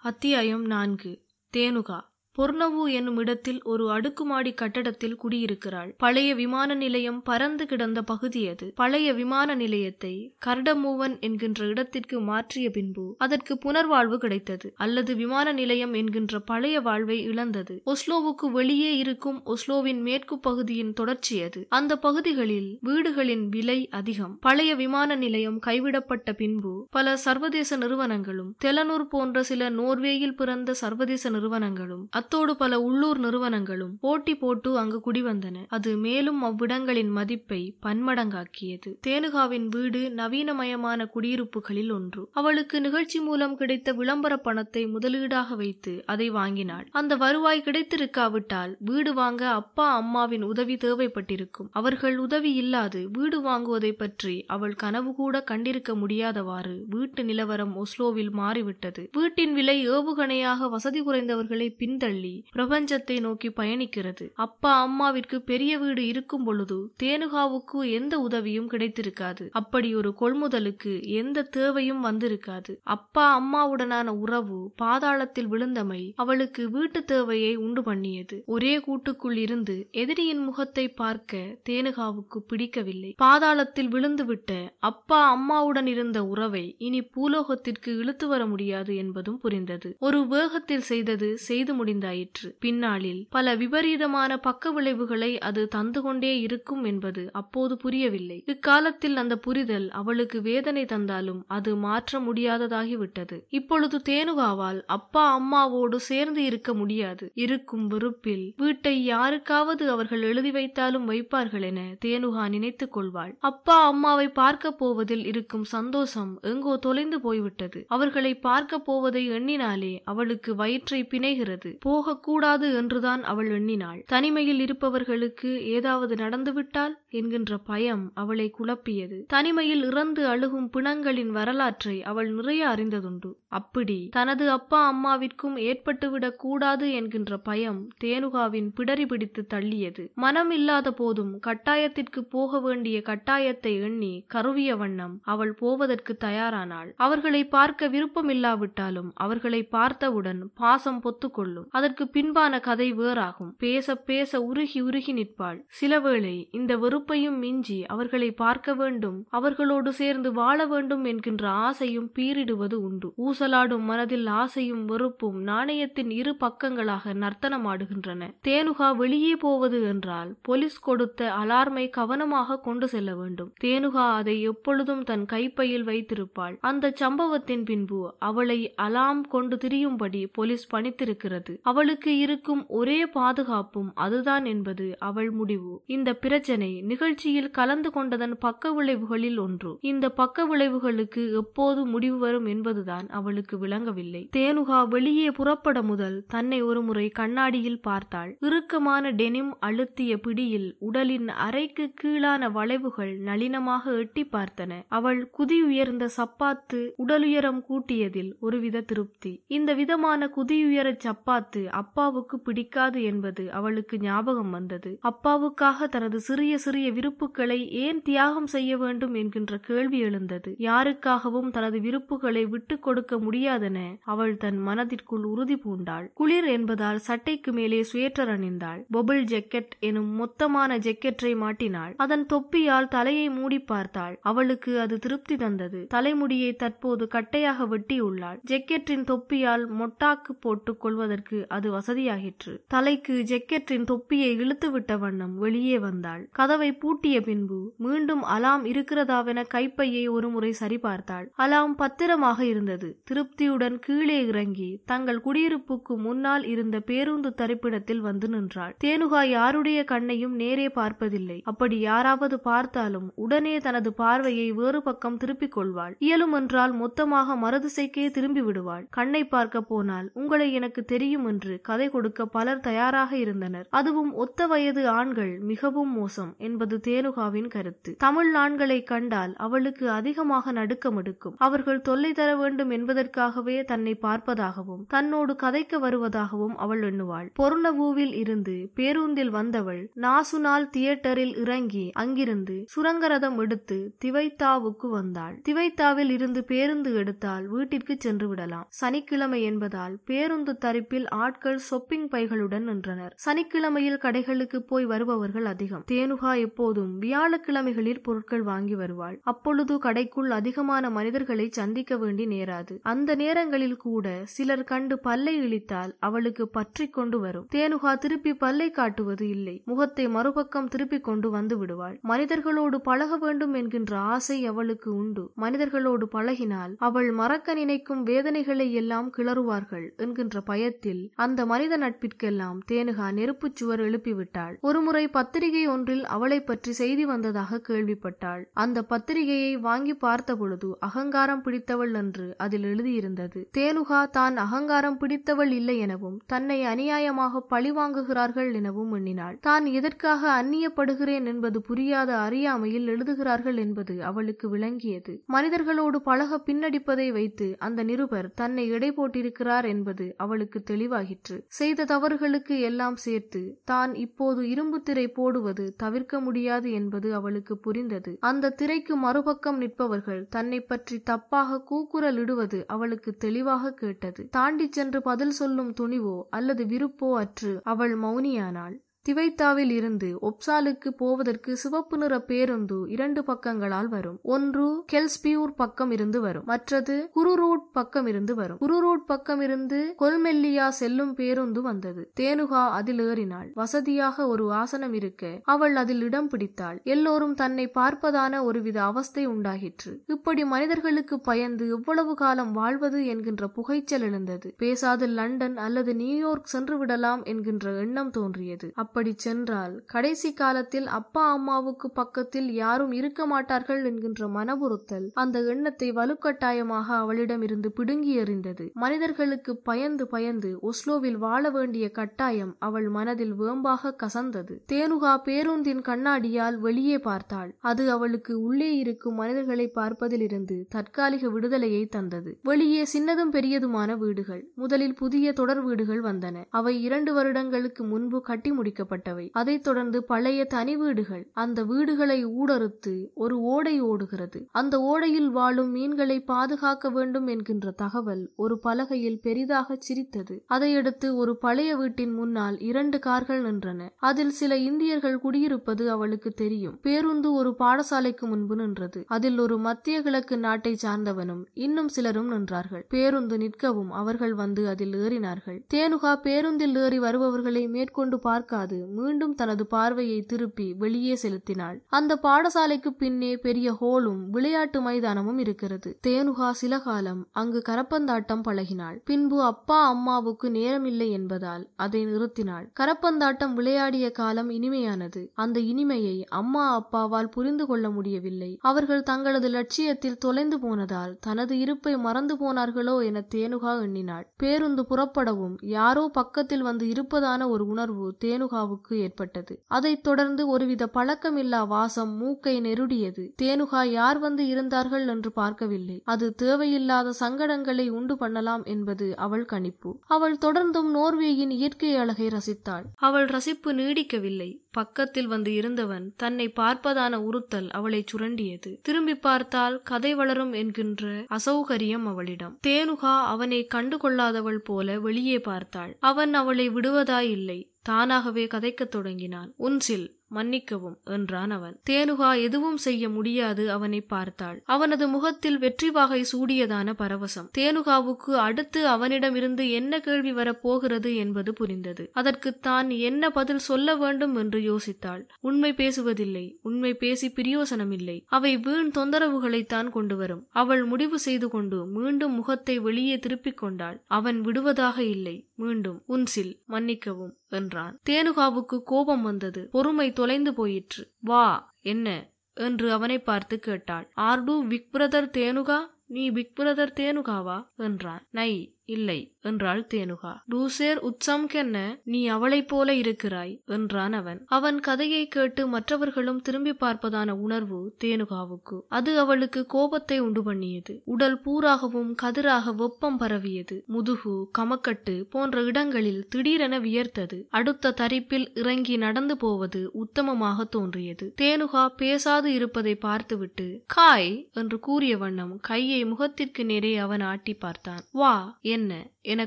அத்தியாயம் நான்கு. தேனுகா. பொர்ணவு என்னும் இடத்தில் ஒரு அடுக்குமாடி கட்டடத்தில் குடியிருக்கிறாள். பழைய விமான நிலையம் பறந்து கிடந்த பகுதி அது. பழைய விமான நிலையத்தை கர்டமூவன் என்கின்ற இடத்திற்கு மாற்றிய பின்பு அதற்கு புனர்வாழ்வு கிடைத்தது. அல்லது விமான நிலையம் என்கின்ற பழைய வாழ்வை இழந்தது. ஒஸ்லோவுக்கு வெளியே இருக்கும் ஒஸ்லோவின் மேற்கு பகுதியின் தொடர்ச்சி அது. அந்த பகுதிகளில் வீடுகளின் விலை அதிகம். பழைய விமான நிலையம் கைவிடப்பட்ட பின்பு பல சர்வதேச நிறுவனங்களும் தெலனூர் போன்ற சில நோர்வேயில் பிறந்த சர்வதேச நிறுவனங்களும் அத்தோடு பல உள்ளூர் நிறுவனங்களும் போட்டி போட்டு அங்கு குடிவந்தன. அது மேலும் அவ்விடங்களின் மதிப்பை பன்மடங்காக்கியது. தேனுகாவின் வீடு நவீனமயமான குடியிருப்புகளில் ஒன்று. அவளுக்கு நிகழ்ச்சி மூலம் கிடைத்த விளம்பர பணத்தை முதலீடாக வைத்து அதை வாங்கினாள். அந்த வருவாய் கிடைத்திருக்காவிட்டால் வீடு வாங்க அப்பா அம்மாவின் உதவி தேவைப்பட்டிருக்கும். அவர்கள் உதவி இல்லாது வீடு வாங்குவதை பற்றி அவள் கனவு கூட கண்டிருக்க முடியாதவாறு வீட்டு நிலவரம் ஒஸ்லோவில் மாறிவிட்டது. வீட்டின் விலை ஏவுகணையாக வசதி குறைந்தவர்களை பின்தள்ளி பிரபஞ்சத்தை நோக்கி பயணிக்கிறது. அப்பா அம்மாவிற்கு பெரிய வீடு இருக்கும் பொழுது தேனுகாவுக்கு எந்த உதவியும் கிடைத்திருக்காது. அப்படி ஒரு கொள்முதலுக்கு எந்த தேவையும் வந்திருக்காது. அப்பா அம்மாவுடனான உறவு பாதாளத்தில் விழுந்தமை அவளுக்கு வீட்டு தேவையை உண்டு பண்ணியது. ஒரே கூட்டுக்குள் இருந்து எதிரியின் முகத்தை பார்க்க தேனுகாவுக்கு பிடிக்கவில்லை. பாதாளத்தில் விழுந்துவிட்ட அப்பா அம்மாவுடன் இருந்த உறவை இனி பூலோகத்திற்கு இழுத்து வர முடியாது என்பதும் புரிந்தது. ஒரு வேகத்தில் செய்தது செய்து முடிந்தாயிற்று பின்னாளில் பல விபரீதமான பக்க விளைவுகளை அது தந்து கொண்டே இருக்கும் என்பது அப்போது புரியவில்லை. இக்காலத்தில் அந்த புரிதல் அவளுக்கு வேதனை தந்தாலும் அது மாற்ற முடியாததாகிவிட்டது. இப்பொழுது தேனுகாவால் அப்பா அம்மாவோடு சேர்ந்து இருக்க முடியாது. இருக்கும் வெறுப்பில் வீட்டை யாருக்காவது அவர்கள் எழுதி வைத்தாலும் வைப்பார்கள் என தேனுகா நினைத்துக் கொள்வாள். அப்பா அம்மாவை பார்க்க போவதில் இருக்கும் சந்தோஷம் எங்கோ தொலைந்து போய்விட்டது. அவர்களை பார்க்க போவதை எண்ணினாலே அவளுக்கு வயிற்றை பிணைகிறது. போகக்கூடாது என்றுதான் அவள் எண்ணினாள். தனிமையில் இருப்பவர்களுக்கு ஏதாவது நடந்துவிட்டால் என்கின்ற பயம் அவளை குழப்பியது. தனிமையில் இறந்து அழுகும் பிணங்களின் வரலாற்றை அவள் நிறைய அறிந்ததுண்டு. அப்படி தனது அப்பா அம்மாவிற்கும் ஏற்பட்டுவிடக் கூடாது என்கின்ற பயம் தேனுகாவின் பிடரி பிடித்து தள்ளியது. மனம் இல்லாத போதும் கட்டாயத்திற்கு போக வேண்டிய கட்டாயத்தை எண்ணி கருவிய வண்ணம் அவள் போவதற்கு தயாரானாள். அவர்களை பார்க்க விருப்பமில்லாவிட்டாலும் அவர்களை பார்த்தவுடன் பாசம் பொத்துக்கொள்ளும். அதற்கு பின்பான கதை வேறாகும். பேச பேச உருகி உருகி நிற்பாள். சிலவேளை இந்த வெறுப்பையும் மிஞ்சி அவர்களை பார்க்க வேண்டும் அவர்களோடு சேர்ந்து வாழ வேண்டும் என்கின்ற ஆசையும் பீரிடுவது உண்டு. ஊசலாடும் மனதில் ஆசையும் வெறுப்பும் நாணயத்தின் இரு பக்கங்களாக நர்த்தனமாடுகின்றன. தேனுகா வெளியே போவது என்றால் போலீஸ் கொடுத்த அலார்மை கவனமாக கொண்டு செல்ல வேண்டும். தேனுகா அதை எப்பொழுதும் தன் கைப்பையில் வைத்திருப்பாள். அந்த சம்பவத்தின் பின்பு அவளை அலாம் கொண்டு திரியும்படி போலீஸ் பணித்திருக்கிறது. அவளுக்கு இருக்கும் ஒரே பாதுகாப்பும் அதுதான் என்பது அவள் முடிவு. இந்த பிரச்சனை நிகழ்ச்சியில் கலந்து கொண்டதன் பக்க விளைவுகளில் ஒன்று. இந்த பக்க விளைவுகளுக்கு எப்போது முடிவு வரும் என்பதுதான் அவளுக்கு விளங்கவில்லை. தேனுகா வெளியே புறப்பட முதல் தன்னை ஒருமுறை கண்ணாடியில் பார்த்தாள். இறுக்கமான டெனிம் அழுத்திய பிடியில் உடலின் அரைக்கு கீழான வளைவுகள் நளினமாக எட்டி பார்த்தன. அவள் குதியுயர்ந்த சப்பாத்து உடலுயரம் கூட்டியதில் ஒருவித திருப்தி. இந்த விதமான குதியுயர சப்பாத்து அப்பாவுக்கு பிடிக்காது என்பது அவளுக்கு ஞாபகம் வந்தது. அப்பாவுக்காக தனது சிறிய சிறிய விருப்புகளை ஏன் தியாகம் செய்ய வேண்டும் என்கின்ற கேள்வி எழுந்தது. யாருக்காகவும் தனது விருப்புகளை விட்டுக் கொடுக்க முடியாதென அவள் தன் மனதிற்குள் உறுதி பூண்டாள். குளிர் என்பதால் சட்டைக்கு மேலே சுவேட்டர் அணிந்தாள். பொபிள் ஜெக்கெட் எனும் மொத்தமான ஜெக்கெட்டை மாட்டினாள். அதன் தொப்பியால் தலையை மூடி பார்த்தாள். அவளுக்கு அது திருப்தி தந்தது. தலைமுடியை தற்போது கட்டையாக வெட்டியுள்ளாள் ஜெக்கெட்டின் தொப்பியால் மொட்டாக்கு போட்டுக் கொள்வதற்கு அது வசதியாகிற்று. தலைக்கு ஜெக்கெட்டின் தொப்பியை இழுத்துவிட்ட வண்ணம் வெளியே வந்தாள். கதவை பூட்டிய பின்பு மீண்டும் அலாம் இருக்கிறதாவென கைப்பையை ஒருமுறை சரிபார்த்தாள். அலாம் பத்திரமாக இருந்தது. திருப்தியுடன் கீழே இறங்கி தங்கள் குடியிருப்புக்கு முன்னால் இருந்த பேருந்து தரிப்பிடத்தில் வந்து நின்றாள். தேனுகா யாருடைய கண்ணையும் நேரே பார்ப்பதில்லை. அப்படி யாராவது பார்த்தாலும் உடனே தனது பார்வையை வேறு பக்கம் திருப்பிக் கொள்வாள். இயலும் என்றால் மொத்தமாக மறுதிசைக்கே திரும்பி விடுவாள். கண்ணை பார்க்க போனால் உங்களை எனக்கு தெரியும் என்று கதை கொடுக்க பலர் தயாராக இருந்தனர். அதுவும் ஒத்த வயது ஆண்கள் மிகவும் மோசம் என்பது தேனுகாவின் கருத்து. தமிழ் ஆண்களை கண்டால் அவளுக்கு அதிகமாக நடுக்கம் எடுக்கும் அவர்கள் தொல்லை தர வேண்டும் என்பது என்பதற்காகவே தன்னை பார்ப்பதாகவும் தன்னோடு கதைக்க வருவதாகவும் அவள் எண்ணுவாள். பொருணவூவில் இருந்து பேருந்தில் வந்தவள் நாசுனால் தியேட்டரில் இறங்கி அங்கிருந்து சுரங்கரதம் எடுத்து திவைத்தாவுக்கு வந்தாள். திவைத்தாவில் இருந்து பேருந்து எடுத்தால் வீட்டிற்கு சென்று விடலாம். சனிக்கிழமை என்பதால் பேருந்து தரிப்பில் ஆட்கள் சொப்பிங் பைகளுடன் நின்றனர். சனிக்கிழமையில் கடைகளுக்கு போய் வருபவர்கள் அதிகம். தேனுகா எப்போதும் வியாழக்கிழமைகளில் பொருட்கள் வாங்கி வருவாள். அப்பொழுது கடைக்குள் அதிகமான மனிதர்களை சந்திக்க வேண்டி நேராது. அந்த நேரங்களில் கூட சிலர் கண்டு பல்லை இழித்தால் அவளுக்கு பற்றி கொண்டு வரும். தேனுகா திருப்பி பல்லை காட்டுவது இல்லை. முகத்தை மறுபக்கம் திருப்பிக் கொண்டு வந்து விடுவாள். மனிதர்களோடு பழக வேண்டும் என்கின்ற ஆசை அவளுக்கு உண்டு. மனிதர்களோடு பழகினால் அவள் மறக்க நினைக்கும் வேதனைகளை எல்லாம் கிளறுவார்கள் என்கின்ற பயத்தில் அந்த மனித நட்பிற்கெல்லாம் தேனுகா நெருப்புச் சுவர் எழுப்பிவிட்டாள். ஒருமுறை பத்திரிகை ஒன்றில் அவளை பற்றி செய்தி வந்ததாக கேள்விப்பட்டாள். அந்த பத்திரிகையை வாங்கி பார்த்த பொழுது அகங்காரம் பிடித்தவள் என்று அதில் எழுதியிருந்தது. தேனுகா தான் அகங்காரம் பிடித்தவள் இல்லை எனவும் தன்னை அநியாயமாக பழிவாங்குகிறார்கள் எனவும் எண்ணினாள். தான் எதற்காக அந்நியப்படுகிறேன் என்பது புரியாத அறியாமையில் எழுதுகிறார்கள் என்பது அவளுக்கு விளங்கியது. மனிதர்களோடு பழக பின்னடிப்பதை வைத்து அந்த நிருபர் தன்னை எடை போட்டிருக்கிறார் என்பது அவளுக்கு தெளிவாகிற்று. செய்த தவறுகளுக்கு எல்லாம் சேர்த்து தான் இப்போது இரும்பு திரை போடுவது தவிர்க்க முடியாது என்பது அவளுக்கு புரிந்தது. அந்த திரைக்கு மறுபக்கம் நிற்பவர்கள் தன்னை பற்றி தப்பாக கூக்குரலிடுவது அவளுக்கு தெளிவாக கேட்டது. தாண்டி சென்று பதில் சொல்லும் துணிவோ அல்லது விருப்போ அற்று அவள் மௌனியானாள். திவைத்தாவில் இருந்து ஒப்சாலுக்கு போவதற்கு சிவப்பு நிற பேருந்து இரண்டு பக்கங்களால் வரும். ஒன்று கெல்ஸ்பியூர் பக்கம் இருந்து வரும். மற்றது குருரூட் பக்கம் இருந்து வரும். குருரூட் பக்கம் இருந்து கொல்மெல்லியா செல்லும் பேருந்து வந்தது. தேனுகா அதில் ஏறினாள். வசதியாக ஒரு ஆசனம் இருக்க அவள் அதில் இடம் பிடித்தாள். எல்லோரும் தன்னை பார்ப்பதான ஒருவித அவஸ்தை உண்டாகிற்று. இப்படி மனிதர்களுக்கு பயந்து எவ்வளவு காலம் வாழ்வது என்கின்ற புகைச்சல் எழுந்தது. பேசாது லண்டன் அல்லது நியூயார்க் சென்று விடலாம் என்கின்ற எண்ணம் தோன்றியது. அப்படி அப்படி சென்றால் கடைசி காலத்தில் அப்பா அம்மாவுக்கு பக்கத்தில் யாரும் இருக்க மாட்டார்கள் என்கின்ற மனபுறுத்தல் அந்த எண்ணத்தை வலுக்கட்டாயமாக அவளிடம் இருந்து பிடுங்கி எறிந்தது. மனிதர்களுக்கு பயந்து பயந்து ஒஸ்லோவில் வாழ வேண்டிய கட்டாயம் அவள் மனதில் வேம்பாக கசந்தது. தேனுகா பேருந்தின் கண்ணாடியால் வெளியே பார்த்தாள். அது அவளுக்கு உள்ளே இருக்கும் மனிதர்களை பார்ப்பதிலிருந்து தற்காலிக விடுதலையை தந்தது. வெளியே சின்னதும் பெரியதுமான வீடுகள் முதலில் புதிய தொடர் வீடுகள் வந்தன. அவை இரண்டு வருடங்களுக்கு முன்பு கட்டி முடிக்க அமைக்கப்பட்டவை அதைத் தொடர்ந்து பழைய தனி வீடுகள் அந்த வீடுகளை ஊடறுத்து ஒரு ஓடை ஓடுகிறது. அந்த ஓடையில் வாழும் மீன்களை பாதுகாக்க வேண்டும் என்கின்ற தகவல் ஒரு பலகையில் பெரிதாக சிரித்தது. அதையடுத்து ஒரு பழைய வீட்டின் முன்னால் இரண்டு கார்கள் நின்றன. அதில் சில இந்தியர்கள் குடியிருப்பது அவளுக்கு தெரியும். பேருந்து ஒரு பாடசாலைக்கு முன்பு நின்றது. அதில் ஒரு மத்திய கிழக்கு நாட்டை சார்ந்தவனும் இன்னும் சிலரும் நின்றார்கள். பேருந்து நிற்கவும் அவர்கள் வந்து அதில் ஏறினார்கள். தேனுகா பேருந்தில் ஏறி வருபவர்களை மேற்கொண்டு பார்க்காது. மீண்டும் தனது பார்வையை திருப்பி வெளியே செலுத்தினாள். அந்த பாடசாலைக்கு பின்னே பெரிய ஹோலும் விளையாட்டு மைதானமும் இருக்கிறது. தேனுகா சில காலம் அங்கு கரப்பந்தாட்டம் பழகினாள். பின்பு அப்பா அம்மாவுக்கு நேரமில்லை என்பதால் அதை நிறுத்தினாள். கரப்பந்தாட்டம் விளையாடிய காலம் இனிமையானது. அந்த இனிமையை அம்மா அப்பாவால் புரிந்து கொள்ள முடியவில்லை. அவர்கள் தங்களது லட்சியத்தில் தொலைந்து போனதால் தனது இருப்பை மறந்து போனார்களோ என தேனுகா எண்ணினாள். பேருந்து புறப்படவும் யாரோ பக்கத்தில் வந்து இருப்பதான ஒரு உணர்வு தேனுகா தேனுகாவுக்கு ஏற்பட்டது. அதைத் தொடர்ந்து ஒருவித பழக்கமில்லா வாசம் மூக்கை நெருடியது. தேனுகா யார் வந்து இருந்தார்கள் என்று பார்க்கவில்லை. அது தேவையில்லாத சங்கடங்களை உண்டு பண்ணலாம் என்பது அவள் கணிப்பு. அவள் தொடர்ந்தும் நோர்வேயின் இயற்கை அழகை ரசித்தாள். அவள் ரசிப்பு நீடிக்கவில்லை. பக்கத்தில் வந்து இருந்தவன் தன்னை பார்ப்பதான உறுத்தல் அவளை சுரண்டியது. திரும்பி பார்த்தால் கதை வளரும் என்கின்ற அசௌகரியம் அவளிடம். தேனுகா அவனை கண்டுகொள்ளாதவள் போல வெளியே பார்த்தாள். அவன் அவளை விடுவதாயில்லை தானாகவே கதைக்கத் தொடங்கினான். உன்சில் மன்னிக்கவும் என்றான் அவன். தேனுகா எதுவும் செய்ய முடியாது அவனை பார்த்தாள். அவனது முகத்தில் வெற்றி வாகை சூடியதான பரவசம். தேனுகாவுக்கு அடுத்து அவனிடமிருந்து என்ன கேள்வி வரப்போகிறது என்பது புரிந்தது. அதற்கு தான் என்ன பதில் சொல்ல வேண்டும் என்று யோசித்தாள். உண்மை பேசுவதில்லை உண்மை பேசி பிரியோசனமில்லை. அவை வீண் தொந்தரவுகளைத்தான் கொண்டு வரும் அவள் முடிவு செய்து கொண்டு மீண்டும் முகத்தை வெளியே திருப்பிக் கொண்டாள். அவன் விடுவதாக இல்லை மீண்டும் உன்சில் மன்னிக்கவும் என்றான். தேனுகாவுக்கு கோபம் வந்தது. பொறுமை தொலைந்து போயிற்று. வா என்ன? என்று அவனை பார்த்து கேட்டாள். ஆர்டு பிக் பிரதர் தேனுகா? நீ பிக் பிரதர் தேனுகாவா? என்றான். நை இல்லை. என்றாள் தேனுகா. டூசேர் உற்சம்கென்ன நீ அவளைப் போல இருக்கிறாய் என்றான் அவன். அவன் கதையை கேட்டு மற்றவர்களும் திரும்பி பார்ப்பதான உணர்வு தேனுகாவுக்கு. அது அவளுக்கு கோபத்தை உண்டு பண்ணியது. உடல் பூராகவும் கதிராக வெப்பம் பரவியது. முதுகு கமக்கட்டு போன்ற இடங்களில் திடீரென வியர்த்தது. அடுத்த தரிப்பில் இறங்கி நடந்து போவது உத்தமமாக தோன்றியது. தேனுகா பேசாது இருப்பதை பார்த்துவிட்டு காய் என்று கூறிய வண்ணம் கையை முகத்திற்கு நேரே அவன் ஆட்டி பார்த்தான். வா என்ன? என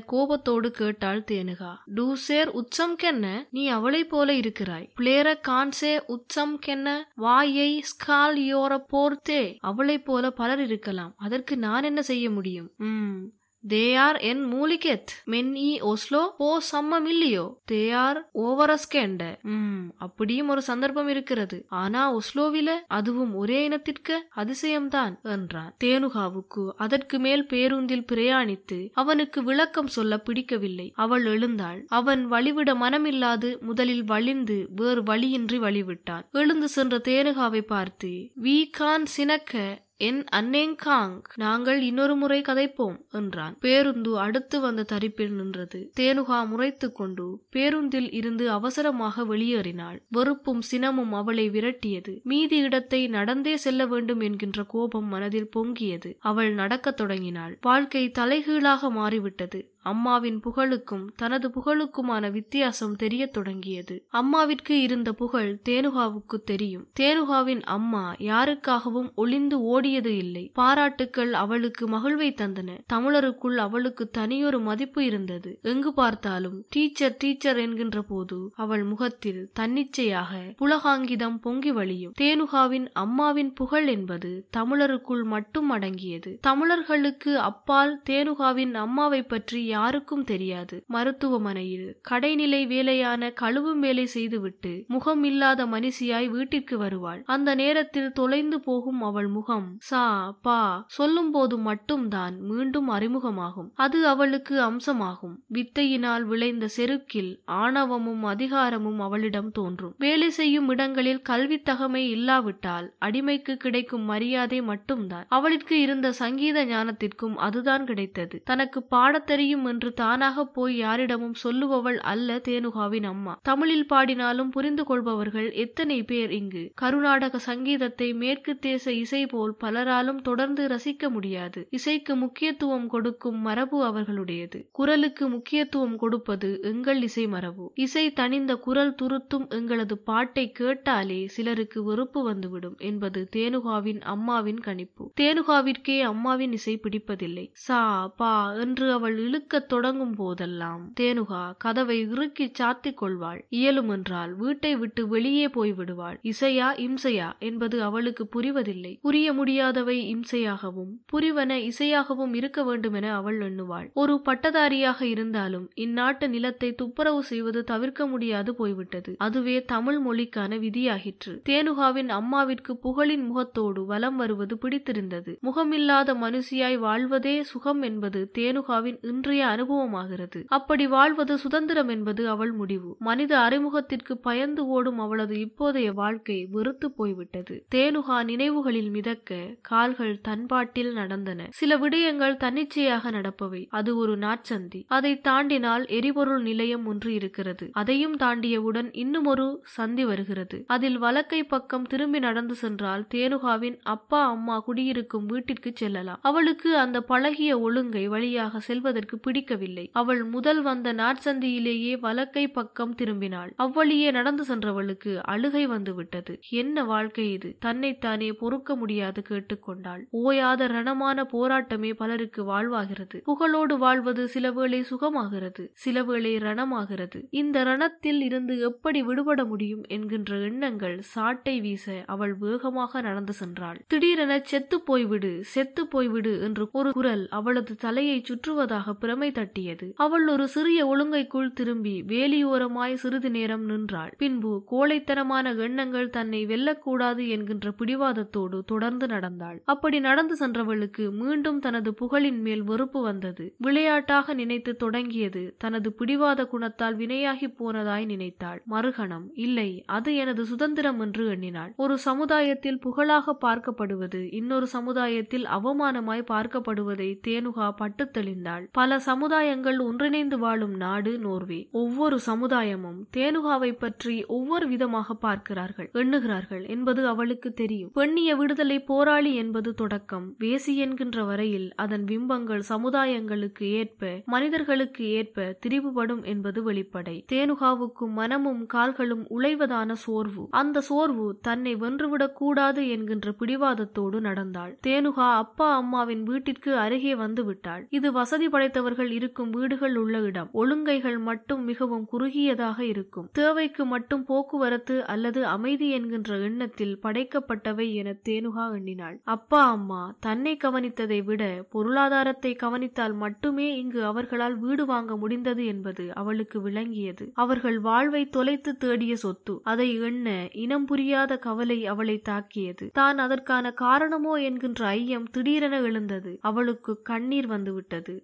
கோபத்தோடு கேட்டாள் தேனுகா. டூசேர் உச்சம் கென்ன? நீ அவளைப் போல இருக்கிறாய். பிளேர கான்சே உச்சம் கென்ன? வாயை ஸ்கால் யோர போர்த்தே? அவளைப் போல பலர் இருக்கலாம். அதற்கு நான் என்ன செய்ய முடியும்? உம் தே ஆர் என் மூலிகெத் மென் இ ஒஸ்லோ போ சம்மம் இல்லையோ தே ஆர் ஓவரஸ்கேண்ட உம் அப்படியும் ஒரு சந்தர்ப்பம் இருக்கிறது ஆனா ஒஸ்லோவில அதுவும் ஒரே இனத்திற்கு அதிசயம்தான் என்றான் தேனுகாவுக்கு அதற்கு மேல் பேருந்தில் பிரயாணித்து அவனுக்கு விளக்கம் சொல்ல பிடிக்கவில்லை அவள் எழுந்தாள் அவன் வழிவிட மனமில்லாது முதலில் வழிந்து வேறு வழியின்றி வழிவிட்டான் எழுந்து சென்ற தேனுகாவை பார்த்து வி கான் சினக்க என் அன்னேங்காங் நாங்கள் இன்னொரு முறை கதைப்போம் என்றான். பேருந்து அடுத்து வந்த தரிப்பில் நின்றது. தேனுகா முறைத்து கொண்டு பேருந்தில் இருந்து அவசரமாக வெளியேறினாள். வெறுப்பும் சினமும் அவளை விரட்டியது. மீதி இடத்தை நடந்தே செல்ல வேண்டும் என்கின்ற கோபம் மனதில் பொங்கியது. அவள் நடக்கத் தொடங்கினாள். வாழ்க்கை தலைகீழாக மாறிவிட்டது. அம்மாவின் புகழுக்கும் தனது புகழுக்குமான வித்தியாசம் தெரியத் தொடங்கியது. அம்மாவிற்கு இருந்த புகழ் தேனுகாவுக்கு தெரியும். தேனுகாவின் அம்மா யாருக்காகவும் ஒளிந்து ஓடியது இல்லை. பாராட்டுக்கள் அவளுக்கு மகிழ்வை தந்தன. தமிழருக்குள் அவளுக்கு தனியொரு மதிப்பு இருந்தது. எங்கு பார்த்தாலும் டீச்சர் டீச்சர் என்கின்ற போது அவள் முகத்தில் தன்னிச்சையாக புலகாங்கிதம் பொங்கி வழியும். தேனுகாவின் அம்மாவின் புகழ் என்பது தமிழருக்குள் மட்டும் அடங்கியது. தமிழர்களுக்கு அப்பால் தேனுகாவின் அம்மாவை பற்றி யாருக்கும் தெரியாது. மருத்துவமனையில் கடைநிலை வேலையான கழுவும் வேலை செய்துவிட்டு முகம் இல்லாத மனுஷியாய் வீட்டிற்கு வருவாள். அந்த நேரத்தில் தொலைந்து போகும் அவள் முகம் சா பா சொல்லும் போது மட்டும்தான் மீண்டும் அறிமுகமாகும். அது அவளுக்கு அம்சமாகும். வித்தையினால் விளைந்த செருக்கில் ஆணவமும் அதிகாரமும் அவளிடம் தோன்றும். வேலை செய்யும் இடங்களில் கல்வித்தகமை இல்லாவிட்டால் அடிமைக்கு கிடைக்கும் மரியாதை மட்டும்தான். அவளுக்கு இருந்த சங்கீத ஞானத்திற்கும் அதுதான் கிடைத்தது. தனக்கு பாடத்தறியும் என்று தானாக போய் யாரிடமும் சொல்லுபவள் அல்ல தேனுகாவின் அம்மா. தமிழில் பாடினாலும் புரிந்து கொள்பவர்கள் எத்தனை பேர் இங்கு? கருநாடக சங்கீதத்தை மேற்கு தேச இசை போல் பலராலும் தொடர்ந்து ரசிக்க முடியாது. இசைக்கு முக்கியத்துவம் கொடுக்கும் மரபு அவர்களுடையது. குரலுக்கு முக்கியத்துவம் கொடுப்பது எங்கள் இசை மரபு. இசை தணிந்த குரல் துருத்தும் எங்களது பாட்டை கேட்டாலே சிலருக்கு வெறுப்பு வந்துவிடும் என்பது தேனுகாவின் அம்மாவின் கணிப்பு. தேனுகாவிற்கே அம்மாவின் இசை பிடிப்பதில்லை. சா பா என்று அவள் இழுக்கத் தொடங்கும் போதெல்லாம் தேனுகா கதவை இறுக்கி சாத்திக் கொள்வாள். இயலுமென்றால் வீட்டை விட்டு வெளியே போய் விடுவாள். இசையா இம்சையா என்பது அவளுக்கு புரிவதில்லை. புரிய முடியாதவை இம்சையாகவும் புரிவன இசையாகவும் இருக்க வேண்டுமென அவள் எண்ணுவாள். ஒரு பட்டதாரியாக இருந்தாலும் இந்நாட்டு நிலத்தை துப்புரவு செய்வது தவிர்க்க முடியாது போய்விட்டது. அதுவே தமிழ் மொழிக்கான விதியாகிற்று. தேனுகாவின் அம்மாவிற்கு புகழின் முகத்தோடு வலம் வருவது பிடித்திருந்தது. முகமில்லாத மனுஷியாய் வாழ்வதே சுகம் என்பது தேனுகாவின் இன்றைய அனுபவமாகிறது. அப்படி வாழ்வது சுதந்திரம் என்பது அவள் முடிவு. மனித அறிமுகத்திற்கு பயந்து ஓடும் அவளது இப்போதைய வாழ்க்கை வெறுத்து போய்விட்டது. தேனுகா நினைவுகளில் மிதக்க கால்கள் தன்பாட்டில் நடந்தன. சில விடயங்கள் தன்னிச்சையாக நடப்பவை. அது ஒரு நாட்சந்தி. அதை தாண்டினால் எரிபொருள் நிலையம் ஒன்று இருக்கிறது. அதையும் தாண்டியவுடன் இன்னும் ஒரு சந்தி வருகிறது. அதில் வலக்கை பக்கம் திரும்பி நடந்து சென்றால் தேனுகாவின் அப்பா அம்மா குடியிருக்கும் வீட்டிற்கு செல்லலாம். அவளுக்கு அந்த பழகிய ஒழுங்கை வழியாக செல்வதற்கு பிடிக்கவில்லை. அவள் முதல் வந்த நாற்சந்தியிலேயே வலக்கை பக்கம் திரும்பினாள். அவ்வழியே நடந்து சென்றவளுக்கு அழுகை வந்துவிட்டது. என்ன வாழ்க்கை இது? தன்னைத்தானே பொறுக்க முடியாது கேட்டுக்கொண்டாள் ஓயாத ரணமான போராட்டமே பலருக்கு வாழ்வாகிறது. புகழோடு வாழ்வது சிலவேளை சுகமாகிறது. சிலவேளை ரணமாகிறது. இந்த ரணத்தில் இருந்து எப்படி விடுபட முடியும் என்கின்ற எண்ணங்கள் சாட்டை வீச அவள் வேகமாக நடந்து சென்றாள். திடீரென செத்து போய்விடு செத்து போய்விடு என்று ஒரு குரல் அவளது தலையை சுற்றுவதாக பிரமை தட்டியது. அவள் ஒரு சிறிய ஒழுங்கைக்குள் திரும்பி வேலியோரமாய் சிறிது நேரம் நின்றாள். பின்பு கோழைத்தனமான எண்ணங்கள் தன்னை வெல்லக்கூடாது என்கின்ற பிடிவாதத்தோடு தொடர்ந்து நடந்தாள். அப்படி நடந்து சென்றவளுக்கு மீண்டும் தனது புகழின் மேல் வெறுப்பு வந்தது. விளையாட்டாக நினைத்து தொடங்கியது தனது பிடிவாத குணத்தால் வினையாகி போனதாய் நினைத்தாள். மறுகணம் இல்லை அது எனது சுதந்திரம் என்று எண்ணினாள். ஒரு சமுதாயத்தில் புகழாக பார்க்கப்படுவது இன்னொரு சமுதாயத்தில் அவமானமாய் பார்க்கப்படுவதை தேனுகா பட்டு தெளிந்தாள் பல சமுதாயங்கள் ஒன்றிணைந்து வாழும் நாடு நோர்வே. ஒவ்வொரு சமுதாயமும் தேனுகாவை பற்றி ஒவ்வொரு விதமாக பார்க்கிறார்கள். எண்ணுகிறார்கள் என்பது அவளுக்கு தெரியும். பெண்ணிய விடுதலை போராளி என்பது தொடக்கம். வேசி என்கின்ற வரையில் அதன் பிம்பங்கள் சமுதாயங்களுக்கு ஏற்ப மனிதர்களுக்கு ஏற்ப திரிவுபடும் என்பது வெளிப்படை. தேனுகாவுக்கும் மனமும் கால்களும் உழைவதான சோர்வு. அந்த சோர்வு தன்னை வென்றுவிடக் கூடாது என்கின்ற பிடிவாதத்தோடு நடந்தாள். தேனுகா அப்பா அம்மாவின் வீட்டிற்கு அருகே வந்து விட்டாள். இது வசதி படைத்தவர் அவர்கள் இருக்கும் வீடுகள் உள்ள இடம். ஒழுங்கைகள் மட்டும் மிகவும் குறுகியதாக இருக்கும். தேவைக்கு மட்டும் போக்குவரத்து அல்லது அமைதி என்கின்ற எண்ணத்தில் படைக்கப்பட்டவை என தேனுகா எண்ணினாள். அப்பா அம்மா தன்னை கவனித்ததை விட பொருளாதாரத்தை கவனித்தால் மட்டுமே இங்கு அவர்களால் வீடு வாங்க முடிந்தது என்பது அவளுக்கு விளங்கியது. அவர்கள் வாழ்வை தொலைத்து தேடிய சொத்து. அதை எண்ண இனம் புரியாத கவலை அவளை தாக்கியது. தான் அதற்கான காரணமோ என்கின்ற ஐயம் திடீரென எழுந்தது. அவளுக்கு கண்ணீர் வந்துவிட்டது.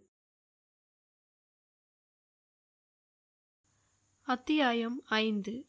அத்தியாயம் ஐந்து.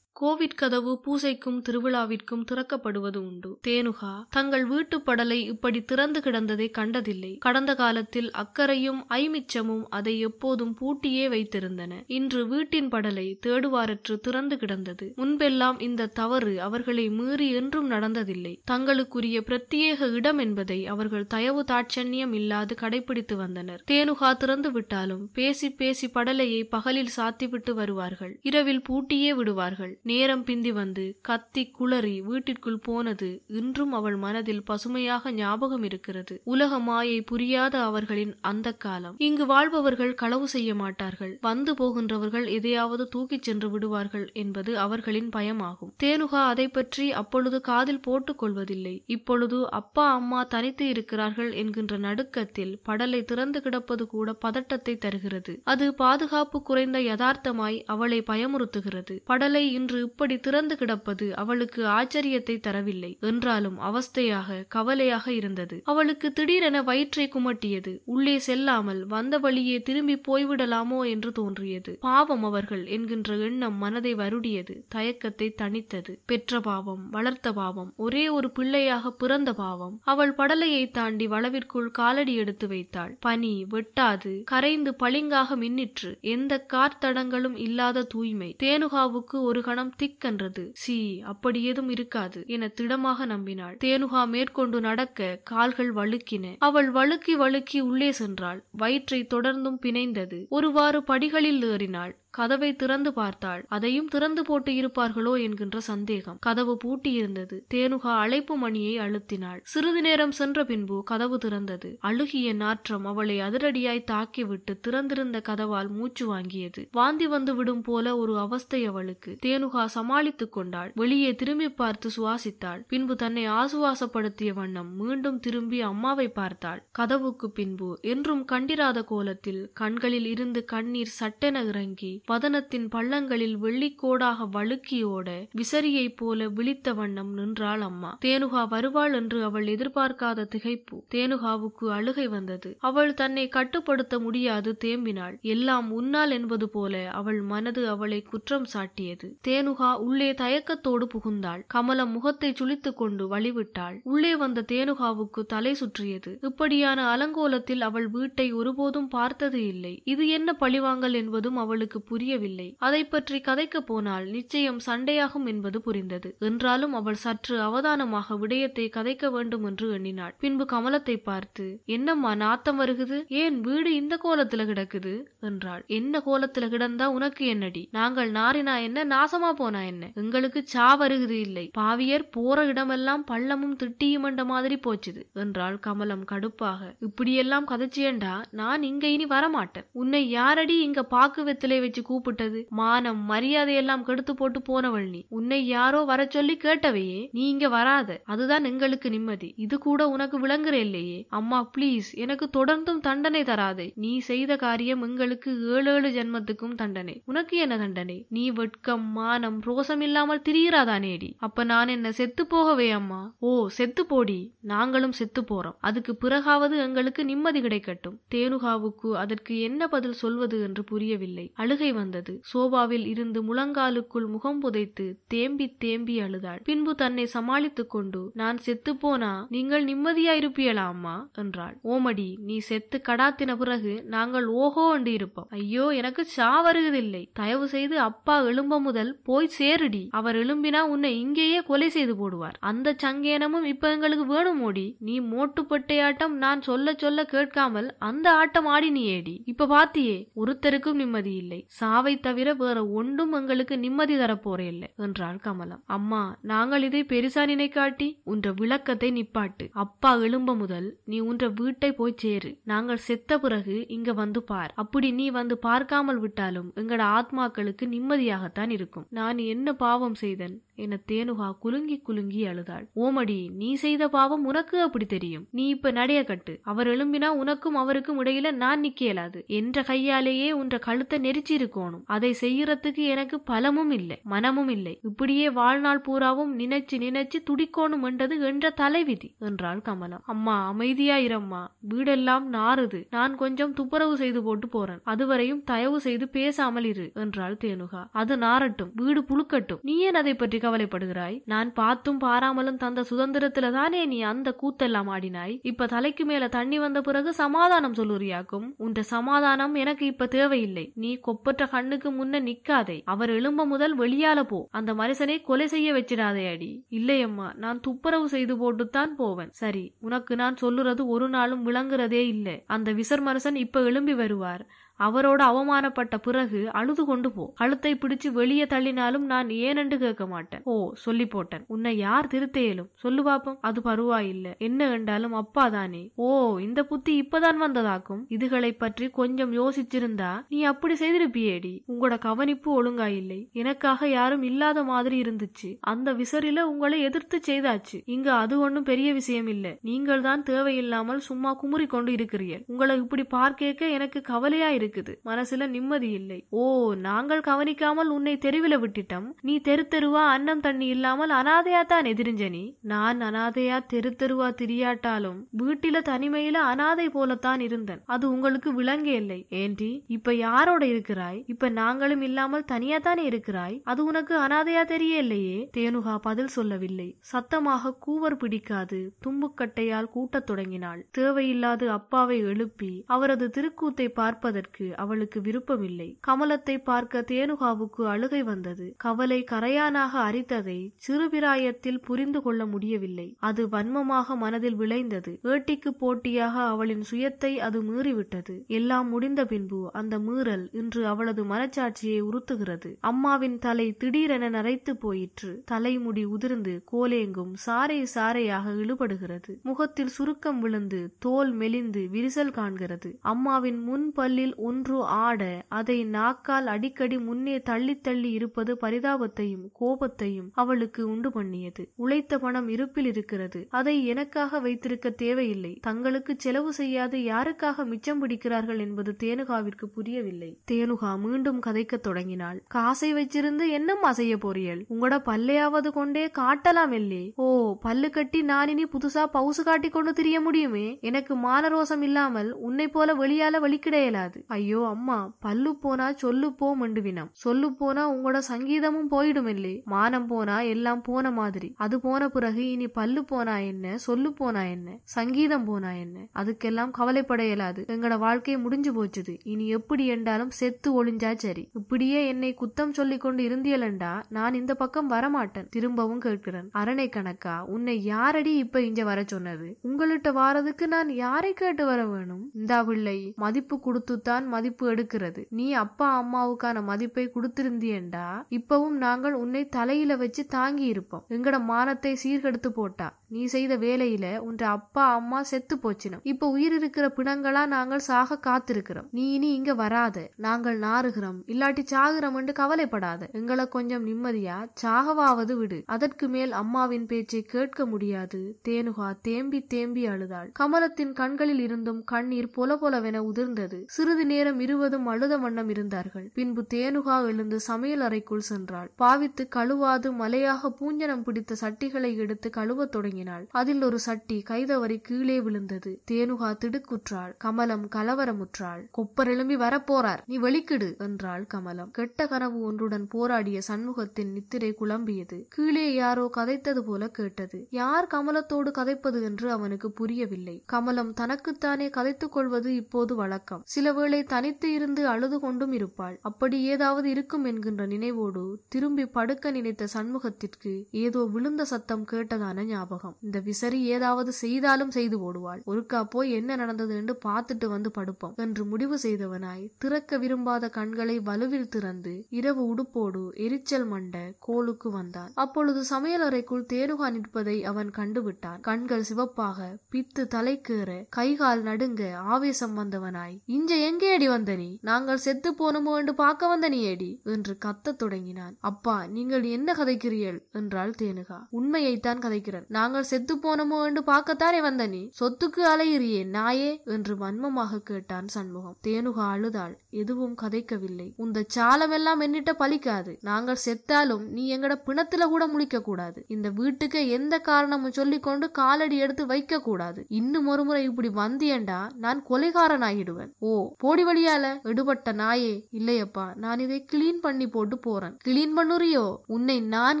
கோவிட் கதவு பூசைக்கும் திருவிழாவிற்கும் திறக்கப்படுவது உண்டு. தேனுகா தங்கள் வீட்டு படலை இப்படி திறந்து கிடந்ததை கண்டதில்லை. கடந்த காலத்தில் அக்கறையும் ஐமிச்சமும் அதை எப்போதும் பூட்டியே வைத்திருந்தன. இன்று வீட்டின் படலை தேடுவாரற்று திறந்து கிடந்தது. முன்பெல்லாம் இந்த தவறு அவர்களை மீறி என்றும் நடந்ததில்லை. தங்களுக்குரிய பிரத்யேக இடம் என்பதை அவர்கள் தயவு தாட்சண்யம் இல்லாது கடைபிடித்து வந்தனர். தேனுகா திறந்து விட்டாலும் பேசி பேசி படலையை பகலில் சாத்திவிட்டு வருவார்கள். இரவில் பூட்டியே விடுவார்கள். நேரம் பிந்தி வந்து கத்தி குளறி வீட்டிற்குள் போனது இன்றும் அவள் மனதில் பசுமையாக ஞாபகம் இருக்கிறது. உலக மாயை புரியாத அவர்களின் அந்த காலம். இங்கு வாழ்பவர்கள் களவு செய்ய மாட்டார்கள். வந்து போகின்றவர்கள் எதையாவது தூக்கிச் சென்று விடுவார்கள் என்பது அவர்களின் பயமாகும். தேனுகா அதை பற்றி அப்பொழுது காதில் போட்டுக் கொள்வதில்லை. இப்பொழுது அப்பா அம்மா தனித்து இருக்கிறார்கள் என்கின்ற நடுக்கத்தில் படலை திறந்து கிடப்பது கூட பதட்டத்தை தருகிறது. அது பாதுகாப்பு குறைந்த யதார்த்தமாய் அவளை பயமுறுத்துகிறது. படலை இன்று இப்படி திறந்து கிடப்பது அவளுக்கு ஆச்சரியத்தை தரவில்லை. என்றாலும் அவஸ்தையாக கவலையாக இருந்தது. அவளுக்கு திடீரென வயிற்றை குமட்டியது. உள்ளே செல்லாமல் வந்த வழியே திரும்பி போய்விடலாமோ என்று தோன்றியது. பாவம் அவர்கள் என்கின்ற எண்ணம் மனதை வருடியது. தயக்கத்தை தணித்தது. பெற்ற பாவம் வளர்த்த பாவம் ஒரே ஒரு பிள்ளையாக பிறந்த பாவம். அவள் படலையை தாண்டி வளவிற்குள் காலடி எடுத்து வைத்தாள். பனி வெட்டாது கரைந்து பளிங்காக மின்னிற்று. எந்த கார்த்தடங்களும் இல்லாத தூய்மை. தேனுகாவுக்கு ஒரு கணம் திக்கென்றது. சி அப்படி ஏதும் இருக்காது என திடமாக நம்பினாள். தேனுகா மேற்கொண்டு நடக்க கால்கள் வழுக்கின. அவள் வழுக்கி வழுக்கி உள்ளே சென்றாள். வயிற்றை தொடர்ந்தும் பிணைந்தது. ஒருவாறு படிகளில் ஏறினாள். கதவை திறந்து பார்த்தாள். அதையும் திறந்து போட்டு இருப்பார்களோ என்கின்ற சந்தேகம். கதவு பூட்டியிருந்தது. தேனுகா அழைப்பு மணியை அழுத்தினாள். சிறிது நேரம் சென்ற பின்பு கதவு திறந்தது. அழுகிய நாற்றம் அவளை அதிரடியாய் தாக்கிவிட்டு திறந்திருந்த கதவால் மூச்சு வாங்கியது. வாந்தி வந்து விடும் போல ஒரு அவஸ்தை அவளுக்கு. தேனுகா சமாளித்துக் கொண்டாள். வெளியே திரும்பி பார்த்து சுவாசித்தாள். பின்பு தன்னை ஆசுவாசப்படுத்திய வண்ணம் மீண்டும் திரும்பி அம்மாவை பார்த்தாள். கதவுக்கு பின்பு என்றும் கண்டிராத கோலத்தில் கண்களில் இருந்து கண்ணீர் சட்டென இறங்கி வதனத்தின் பள்ளங்களில் வெள்ளிக்கோடாக வழுக்கியோட விசரியைப் போல விழித்த வண்ணம் நின்றாள் அம்மா. தேனுகா வருவாள் என்று அவள் எதிர்பார்க்காத திகைப்பு தேனுகாவுக்கு அழுகை வந்தது. அவள் தன்னை கட்டுப்படுத்த முடியாது தேம்பினாள். எல்லாம் உன்னால் என்பது போல அவள் மனது அவளை குற்றம் சாட்டியது. தேனுகா உள்ளே தயக்கத்தோடு புகுந்தாள். கமலம் முகத்தை சுழித்துக் கொண்டு வழிவிட்டாள். உள்ளே வந்த தேனுகாவுக்கு தலை சுற்றியது. இப்படியான அலங்கோலத்தில் அவள் வீட்டை ஒருபோதும் பார்த்தது இல்லை. இது என்ன பழிவாங்கல் என்பதும் அவளுக்கு புரியவில்லை. அதை பற்றி கதைக்க போனால் நிச்சயம் சண்டையாகும் என்பது புரிந்தது. என்றாலும் அவள் சற்று அவதானமாக விடயத்தை கதைக்க வேண்டும் என்று எண்ணினாள். பின்பு கமலத்தை பார்த்து என்னம்மா நாத்தம் வருகுது? ஏன் வீடு இந்த கோலத்துல கிடக்குது? என்றாள். என்ன கோலத்துல கிடந்தா உனக்கு என்னடி? நாங்கள் நாரினா என்ன? நாசமா போனா என்ன? எங்களுக்கு சா வருகுது இல்லை. பாவியர் போற இடமெல்லாம் பள்ளமும் திட்டியும் என்ற மாதிரி போச்சுது என்றாள் கமலம் கடுப்பாக. இப்படியெல்லாம் கதைச்சியண்டா நான் இங்க இனி வரமாட்டேன். உன்னை யாரடி இங்க பாக்கு வெத்திலை வச்சு கூப்பிட்டது. மானம் மரியாதையெல்லாம் கெடுத்து போட்டு போனவள் நீ உன்னை யாரோ வர சொல்லி கேட்டவையே நீ இங்க வராத. அதுதான் எங்களுக்கு நிம்மதி. இது கூட உனக்கு விளங்குற இல்லையே. அம்மா ப்ளீஸ் எனக்கு தொடர்ந்தும் தண்டனை தராதே. நீ செய்த காரியம் எங்களுக்கு ஏழு ஏழு ஜென்மத்துக்கும் தண்டனை. உனக்கு என்ன தண்டனை? நீ வெட்கம் மானம் ரோசம் இல்லாமல் திரியிறாதானேடி? அப்ப நான் என்ன செத்து போகவே அம்மா? ஓ செத்து போடி. நாங்களும் செத்து போறோம். அதுக்கு பிறகாவது எங்களுக்கு நிம்மதி கிடைக்கட்டும். தேனுகாவுக்கு அதற்கு என்ன பதில் சொல்வது என்று புரியவில்லை. அழுகை வந்தது. சோபாவில் இருந்து முழங்காலுக்குள் முகம் புதைத்து தேம்பி தேம்பி அழுதாள். பின்பு தன்னை சமாளித்துக் கொண்டு நான் செத்து போனா நீங்கள் நிம்மதியா இருப்பியலா அம்மா என்றாள். ஓமடி நீ செத்து கடாத்தின பிறகு நாங்கள் ஓஹோ என்று இருப்போம். ஐயோ எனக்கு சா வருவதில்லை தயவு செய்து அப்பா எழும்ப முதல் போய் சேருடி. அவர் எழும்பினா உன்னை இங்கேயே கொலை செய்து போடுவார். அந்த சங்கேனமும் இப்ப எங்களுக்கு வேணும் ஓடி. நீ மோட்டுப்பட்டையாட்டம் நான் சொல்ல சொல்ல கேட்காமல் அந்த ஆட்டம் ஆடி நீ ஏடி இப்ப பாத்தியே ஒருத்தருக்கும் நிம்மதி இல்லை. சாவை தவிர வேற ஒன்றும் எங்களுக்கு நிம்மதி தரப்போற இல்லை என்றாள் கமலம். அம்மா நாங்கள் இதை பெருசா நினைக்காட்டி உன்ற விளக்கத்தை நிப்பாட்டு. அப்பா எழும்ப முதல் நீ உன்ற வீட்டை போய் சேரு. நாங்கள் செத்த பிறகு இங்க வந்து பார். அப்படி நீ வந்து பார்க்காமல் விட்டாலும் எங்கட ஆத்மாக்களுக்கு நிம்மதியாகத்தான் இருக்கும். நான் என்ன பாவம் செய்தன்? என தேனுகா குலுங்கி குலுங்கி அழுதாள். ஓமடி நீ செய்த பாவம் உனக்கு அப்படி தெரியும். நீ இப்ப நடைய கட்டு அவர் எழும்பினா உனக்கும் அவருக்கும் இடையில நான் நிக்கலாது. என்ற கையாலேயே உன்ற கழுத்தை நெரிச்சி இருக்கணும். அதை செய்யறதுக்கு எனக்கு பலமும் இல்லை மனமும் இல்லை. இப்படியே வாழ்நாள் பூராவும் நினைச்சு நினைச்சு துடிக்கோணும் என்றது என்ற தலைவிதி என்றாள் கமலம் அம்மா அமைதியாயிரம்மா. வீடெல்லாம் நாறுது. நான் கொஞ்சம் துப்புரவு செய்து போட்டு போறேன். அதுவரையும் தயவு செய்து பேசாமல் இரு என்றாள் தேனுகா. அது நாரட்டும் வீடு புழுக்கட்டும். நீ ஏன் அதை பற்றி கவலைப்படுகிறாய்? நான் பார்த்தும் பாராமலும் தந்த சுதந்திரத்துல தானே நீ அந்த கூத்தெல்லாம் ஆடினாய்? இப்ப தலைக்கு மேல தண்ணி வந்த பிறகு சமாதானம் சொல்லுறியாக்கும்? உன் சமாதானம் எனக்கு இப்ப தேவையில்லை. நீ கொப்பற்ற கண்ணுக்கு முன்ன நிக்காதே. அவர் எழும்ப முதல் வெளியால போ. அந்த மனுஷனை கொலை செய்ய வச்சிடாதே அடி. இல்லையம்மா நான் துப்புரவு செய்து போட்டுத்தான் போவேன். சரி உனக்கு நான் சொல்லுறது ஒரு நாளும் விளங்குறதே இல்லை. அந்த விசர் மனுஷன் இப்ப எழும்பி வருவார். அவரோட அவமானப்பட்ட பிறகு அழுது கொண்டு போ. கழுத்தை பிடிச்சு வெளியே தள்ளினாலும் நான் ஏனென்று கேட்க மாட்டேன். ஓ சொல்லி போட்டேன். உன்னை யார் திருத்தேலும் சொல்லு பாப்போம். அது பருவாயில்ல. என்ன கண்டாலும் அப்பா தானே. ஓ இந்த புத்தி இப்பதான் வந்ததாக்கும்? இதுகளை பற்றி கொஞ்சம் யோசிச்சிருந்தா நீ அப்படி செய்திருப்பியேடி. உங்களோட கவனிப்பு ஒழுங்கா இல்லை எனக்காக யாரும் இல்லாத மாதிரி இருந்துச்சு. அந்த விசரில உங்களை எதிர்த்து செய்தாச்சு. இங்க அது ஒண்ணும் பெரிய விஷயம் இல்ல நீங்கள் தான் தேவையில்லாமல் சும்மா குமுறி கொண்டு இருக்கிறீர்கள். உங்களை இப்படி பார்க்க எனக்கு கவலையா இருக்குது. மனசுல நிம்மதி இல்லை. ஓ நாங்கள் கவனிக்காமல் உன்னை தெருவில விட்டுட்டோம். நீ தெரு தெருவா அன்னம் தண்ணி இல்லாமல் அனாதையா தான் எதிரிஞ்ச நீ நான் அனாதையா தெரு தெருவா திரியாட்டாலும் வீட்டில தனிமையில அனாதை போலத்தான் இருந்தேன். அது உங்களுக்கு விளங்கே இல்லை. ஏண்டி இப்ப யாரோட இருக்கிறாய்? இப்ப நாங்களும் இல்லாமல் தனியா தானே இருக்கிறாய்? அது உனக்கு அனாதையா தெரியலையே தேனுகா பதில் சொல்லவில்லை. சத்தமாக கூவர் பிடிக்காது தும்புக்கட்டையால் கூட்டத் தொடங்கினாள். தேவையில்லாது அப்பாவை எழுப்பி அவரது திருக்கூத்தை பார்ப்பதற்கு அவளுக்கு விருப்பமில்லை. கமலத்தை பார்க்க தேனுகாவுக்கு அழுகை வந்தது. கவலை கரையானாக அரித்ததை சிறுபிராயத்தில் புரிந்து கொள்ள முடியவில்லை. அது வன்மமாக மனதில் விளைந்தது. ஏட்டிக்கு போட்டியாக அவளின் சுயத்தை அது மீறிவிட்டது. எல்லாம் முடிந்த பின்பு அந்த மீறல் இன்று அவளது மனச்சாட்சியை உறுத்துகிறது. அம்மாவின் தலை திடீரென நரைத்து போயிற்று. தலைமுடி உதிர்ந்து கோலேங்கும் சாரை சாரையாக இழுபடுகிறது. முகத்தில் சுருக்கம் விழுந்து தோல் மெலிந்து விரிசல் காண்கிறது. அம்மாவின் முன் பல்லில் ஒன்று ஆட அதை நாக்கால் அடிக்கடி முன்னே தள்ளி தள்ளி இருப்பது பரிதாபத்தையும் கோபத்தையும் அவளுக்கு உண்டு பண்ணியது. உழைத்த பணம் இருப்பில் இருக்கிறது. அதை எனக்காக வைத்திருக்க தேவையில்லை. தங்களுக்கு செலவு செய்யாது யாருக்காக மிச்சம் பிடிக்கிறார்கள் என்பது தேனுகாவிற்கு புரியவில்லை. தேனுகா மீண்டும் கதைக்க தொடங்கினாள். காசை வச்சிருந்து என்னம்மா செய்ய போறியல்? உங்களோட பல்லையாவது கொண்டே காட்டலாம் இல்லே ஓ பல்லு கட்டி நான் இனி புதுசா பவுசு காட்டி கொண்டு திரிய முடியுமே? எனக்கு மானரோசம் இல்லாமல் உன்னை போல வெளியால வழி கிடையலாது. ஐயோ அம்மா பல்லு போனா சொல்லு போ மண்டுவினம். சொல்லு போனா உங்களோட சங்கீதமும் போயிடும் இல்லே மானம் போனா எல்லாம் போன மாதிரி. அது போன பிறகு இனி பல்லு போனா என்ன சொல்லு போனா என்ன சங்கீதம் போனா என்ன? அதுக்கெல்லாம் கவலைப்பட இயலாது. எங்கட வாழ்க்கை முடிஞ்சு போச்சுது. இனி எப்படி என்றாலும் செத்து ஒளிஞ்சா சரி. இப்படியே என்னை குத்தம் சொல்லிக் கொண்டு இருந்தியலண்டா நான் இந்த பக்கம் வரமாட்டேன். திரும்பவும் கேட்கிறேன். அரணை கணக்கா உன்னை யாரடி இப்ப இங்க வர சொன்னது? உங்கள்கிட்ட வாரதுக்கு நான் யாரை கேட்டு வர வேணும்? இந்தா பிள்ளை மதிப்பு கொடுத்துத்தான் மதிப்பு எடுக்கிறது. நீ அப்பா அம்மாவுக்கான மதிப்பை கொடுத்திருந்தியண்டா? இப்பவும் நாங்கள் உன்னை தலையில வச்சு தாங்கி இருப்போம் எங்கட மானத்தை சீர்கெடுத்து போட்டா? நீ செய்த வேலையில உன்ற அப்பா அம்மா செத்து போச்சினோம். இப்ப உயிர் இருக்கிற பிணங்களா நாங்கள் சாக காத்திருக்கிறோம். நீ இனி இங்க வராத. நாங்கள் நாறுகிறோம். இல்லாட்டி சாகுறோம் என்று கவலைப்படாத. எங்களை கொஞ்சம் நிம்மதியா சாகவாவது விடு. அதற்கு மேல் அம்மாவின் பேச்சை கேட்க முடியாது. தேனுகா தேம்பி தேம்பி அழுதாள். கமலத்தின் கண்களில் இருந்தும் கண்ணீர் பொல பொலவென உதிர்ந்தது. சிறிது நேரம் இருவதும் அழுத வண்ணம் இருந்தார்கள். பின்பு தேனுகா எழுந்து சமையல் அறைக்குள் சென்றாள். பாவித்து கழுவாது மலையாக பூஞ்சனம் பிடித்த சட்டிகளை எடுத்து கழுவத் தொடங்கி தொடங்கினாள் அதில் ஒரு சட்டி கைதவறி கீழே விழுந்தது. தேனுகா திடுக்குற்றாள். கமலம் கலவரமுற்றாள். கொப்பர் எழும்பி வரப்போறார். நீ வெளிக்கிடு என்றாள் கமலம். கெட்ட கனவு ஒன்றுடன் போராடிய சண்முகத்தின் நித்திரை குழம்பியது. கீழே யாரோ கதைத்தது போல கேட்டது. யார் கமலத்தோடு கதைப்பது என்று அவனுக்கு புரியவில்லை. கமலம் தனக்குத்தானே கதைத்துக் கொள்வது இப்போது வழக்கம். சிலவேளை தனித்து இருந்து அழுது கொண்டும் இருப்பாள். அப்படி ஏதாவது இருக்கும் என்கின்ற நினைவோடு திரும்பி படுக்க நினைத்த சண்முகத்திற்கு ஏதோ விழுந்த சத்தம் கேட்டதான ஞாபகம். இந்த விசரி ஏதாவது செய்தாலும் செய்து போடுவாள் ஒருக்கா போய் என்ன நடந்தது என்று பார்த்துட்டு வந்து படுப்போம். என்று முடிவு செய்தவனாய் திறக்க விரும்பாத கண்களை வலுவில் திறந்து இரவு உடுப்போடு எரிச்சல் மண்ட கோலுக்கு வந்தான். அப்பொழுது சமையலறைக்குள் தேனுகா நிற்பதை அவன் கண்டுவிட்டான். கண்கள் சிவப்பாக பித்து தலைக்கேற கைகால் நடுங்க ஆவேசம் வந்தவனாய் இஞ்ச எங்கே அடி வந்த நீ நாங்கள் செத்து போனோமோ என்று பார்க்க வந்த நீ அடி என்று கத்தத் தொடங்கினான். அப்பா நீங்கள் என்ன கதைக்கிறீர்கள்? என்றாள் தேனுகா. உண்மையைத்தான் கதைக்கிறேன். நாங்கள் செத்து போனோமோ என்று பார்க்கத்தானே வந்த நீ சொத்துக்கு அலையிறியே நாயே? என்று வன்மமாக கேட்டான் சண்முகம். தேனுகா அழுதாள். எதுவும் கதைக்கவில்லை. உந்த சாலமெல்லாம் என்னிட்ட பலிக்காது நாங்கள் செத்தாலும் நீ எங்கட பிணத்துல கூட முழிக்க கூடாது இந்த வீட்டுக்கு எந்த காரணமும் சொல்லிக்கொண்டு காலடி எடுத்து வைக்க கூடாது இன்னும் ஒரு முறை இப்படி வந்தியண்டா நான் கொலைகாரன் ஆகிடுவேன் ஓ போடி வழியால? எடுபட்ட நாயே. இல்லையப்பா நான் இதை கிளீன் பண்ணி போட்டு போறேன். கிளீன் பண்ணுறியோ? உன்னை நான்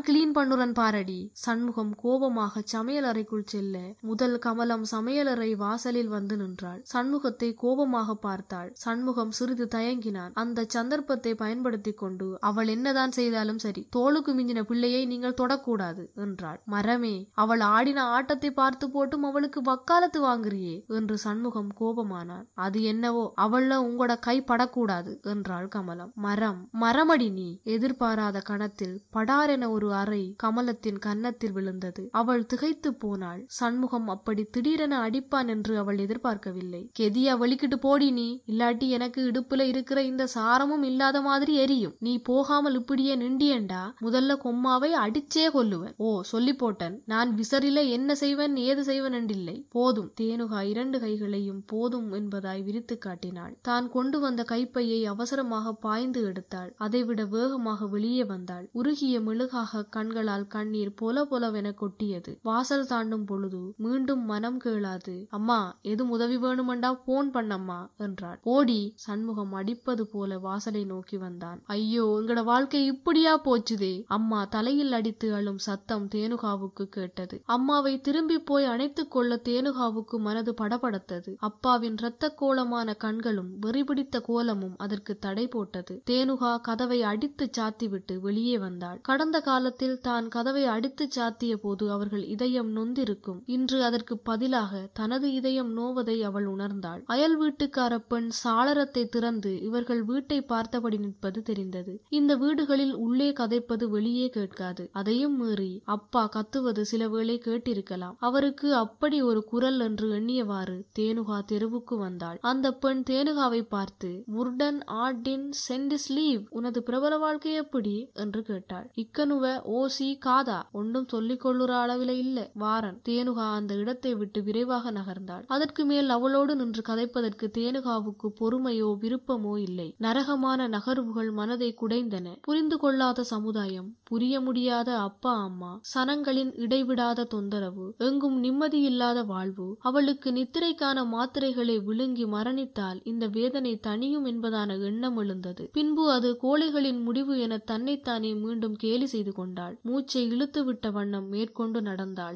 கிளீன் பண்ணுறேன் பாரடி. சண்முகம் கோபமாக சமையல் அறைக்குள் செல்ல முதல் கமலம் சமையலறை வாசலில் வந்து நின்றாள். சண்முகத்தை கோபமாக பார்த்தாள். சண்முகம் சிறிது தயங்கினான். அந்த சந்தர்ப்பத்தை பயன்படுத்திக் கொண்டு அவள் என்னதான் செய்தாலும் சரி தோளுக்கு மிஞ்சின பிள்ளையை நீங்கள் தொடக்கூடாது என்றாள். மரமே அவள் ஆடின ஆட்டத்தை பார்த்து போட்டும் அவளுக்கு வக்காலத்து வாங்குறியே என்று சண்முகம் கோபமானான். அது என்னவோ அவள்ல உங்களோட கை படக்கூடாது என்றாள் கமலம். மரம் மரமடி நீ எதிர்பாராத கணத்தில் படாரென ஒரு அறை கமலத்தின் கன்னத்தில் விழுந்தது. அவள் திகைத்து போனாள். சண்முகம் அப்படி திடீரென அடிப்பான் என்று அவள் எதிர்பார்க்கவில்லை. கெதியா வலிக்கிட்டு போடி நீ. இல்லாட்டி எனக்கு இடுப்புல இருக்கிற இந்த சாரமும் இல்லாத மாதிரி எரியும். நீ போகாமல் இப்படியே நிண்டியண்டா முதல்ல கொம்மாவை அடிச்சே கொல்லுவன். ஓ சொல்லி போட்டன். நான் விசறில என்ன செய்வன் ஏது செய்வன் என்றில்லை. போதும். தேனுகா இரண்டு கைகளையும் போதும் என்பதாய் விரித்து காட்டினாள். தான் கொண்டு வந்த கைப்பையை அவசரமாக பாய்ந்து எடுத்தாள். அதைவிட வேகமாக வெளியே வந்தாள். உருகிய மெழுகாக கண்களால் கண்ணீர் பொல பொலவென கொட்டியது. வாசல் தாண்டும் பொழுது மீண்டும் மனம் கேளாது. அம்மா எதுவும் உதவி வேணுமெண்டா? போன் பண்ணம்மா என்றாள். ஓடி சண்முகம் அடிப்பது போல வாசலை நோக்கி வந்தான். ஐயோ எங்கட வாழ்க்கை இப்படியா போச்சுதே? அம்மா தலையில் அடித்து அழும் சத்தம் தேனுகாவுக்கு கேட்டது. அம்மாவை திரும்பி போய் அணைத்துக் கொள்ள தேனுகாவுக்கு மனது படபடத்தது. அப்பாவின் இரத்த கோலமான கண்களும் வெறிபிடித்த கோலமும் அதற்கு தடை போட்டது. தேனுகா கதவை அடித்து சாத்திவிட்டு வெளியே வந்தாள். கடந்த காலத்தில் தான் கதவை அடித்து சாத்திய போது அவர்கள் இதயம் நொந்திருக்கும். இன்று அதற்கு பதிலாக தனது இதயம் நோவதை அவள் உணர்ந்தாள். அயல் வீட்டுக்கார பெண் சாளரத்தை திறந்து இவர்கள் வீட்டை பார்த்தபடி நிற்பது தெரிந்தது. இந்த வீடுகளில் உள்ளே கதைப்பது வெளியே கேட்காது. அதையும் மீறி அப்பா கத்துவது சில வேளை கேட்டிருக்கலாம். அவருக்கு அப்படி ஒரு குரல் என்று எண்ணியவாறு தேனுகா தெருவுக்கு வந்தாள். அந்த பெண் தேனுகாவை பார்த்து உர்டன் ஆர்டின் சென்டிஸ் லீவ். உனது பிரபல வாழ்க்கை எப்படி? என்று கேட்டாள். இக்கனுவ ஓசி காதா ஒன்றும் சொல்லிக் கொள்ளுற அளவில இல்ல. வாரன் தேனுகா அந்த இடத்தை விட்டு விரைவாக நகர்ந்தாள். அதற்கு மேல் அவளோடு நின்று கதைப்பதற்கு தேனுகாவுக்கு பொறுமையோ விருப்பமோ இல்லை. நரகமான நகர்வுகள் மனதை குடைந்தன. புரிந்து கொள்ளாத சமுதாயம் புரிய முடியாத அப்பா அம்மா சனங்களின் இடைவிடாத தொந்தரவு எங்கும் நிம்மதியில்லாத வாழ்வு அவளுக்கு நித்திரைக்கான மாத்திரைகளை விழுங்கி மரணித்தால் இந்த வேதனை தனியும் என்பதான எண்ணம் எழுந்தது. பின்பு அது கோழைகளின் முடிவு என தன்னைத்தானே மீண்டும் கேலி செய்து கொண்டாள். மூச்சை இழுத்துவிட்ட வண்ணம் மேற்கொண்டு நடந்தாள்.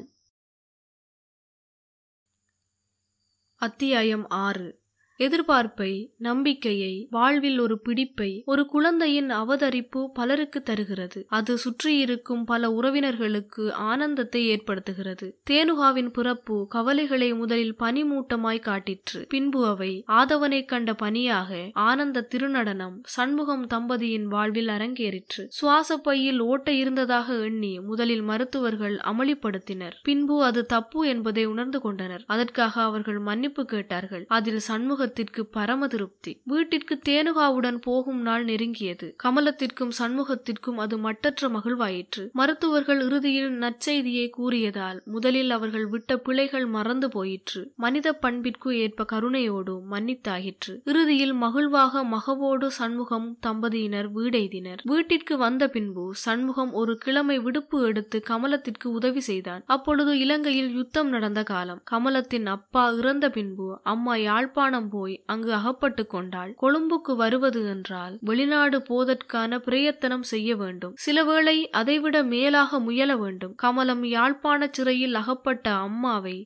அத்தியாயம் ஆறு. எதிர்பார்ப்பை நம்பிக்கையை வாழ்வில் ஒரு பிடிப்பை ஒரு குழந்தையின் அவதரிப்பு பலருக்கு தருகிறது. அது சுற்றியிருக்கும் பல உறவினர்களுக்கு ஆனந்தத்தை ஏற்படுத்துகிறது. தேனுகாவின் பிறப்பு கவலைகளை முதலில் பனிமூட்டமாய் காட்டிற்று. பின்பு அவை ஆதவனை கண்ட பணியாக ஆனந்த திருநடனம் சண்முகம் தம்பதியின் வாழ்வில் அரங்கேறிற்று. சுவாச பையில் ஓட்டை இருந்ததாக எண்ணி முதலில் மருத்துவர்கள் அமளிப்படுத்தினர். பின்பு அது தப்பு என்பதை உணர்ந்து கொண்டனர். அதற்காக அவர்கள் மன்னிப்பு கேட்டார்கள். அதில் சண்முக சண்முகத்திற்கு பரம திருப்தி வீட்டிற்கு தேனுகாவுடன் போகும் நாள் நெருங்கியது. கமலத்திற்கும் சண்முகத்திற்கும் அது மட்டற்ற மகிழ்வாயிற்று. மருத்துவர்கள் இறுதியில் நற்செய்தியை கூறியதால் முதலில் அவர்கள் விட்ட பிழைகள் மறந்து போயிற்று. மனித பண்பிற்கு ஏற்ப கருணையோடு மன்னித்தாயிற்று. இறுதியில் மகிழ்வாக மகவோடு சண்முகம் தம்பதியினர் வீடெய்தினர். வீட்டிற்கு வந்த பின்பு சண்முகம் ஒரு கிழமை விடுப்பு எடுத்து கமலத்திற்கு உதவி செய்தான். அப்பொழுது இலங்கையில் யுத்தம் நடந்த காலம். கமலத்தின் அப்பா இறந்த பின்பு அம்மா யாழ்ப்பாணம் போய் அங்கு அகப்பட்டு கொண்டாள். கொழும்புக்கு வருவது என்றால் வெளிநாடு போதற்கான பிரயத்தனம் செய்ய வேண்டும். சில வேளை அதைவிட மேலாக முயல வேண்டும். கமலம் யாழ்ப்பாண சிறையில் அகப்பட்ட அம்மாவை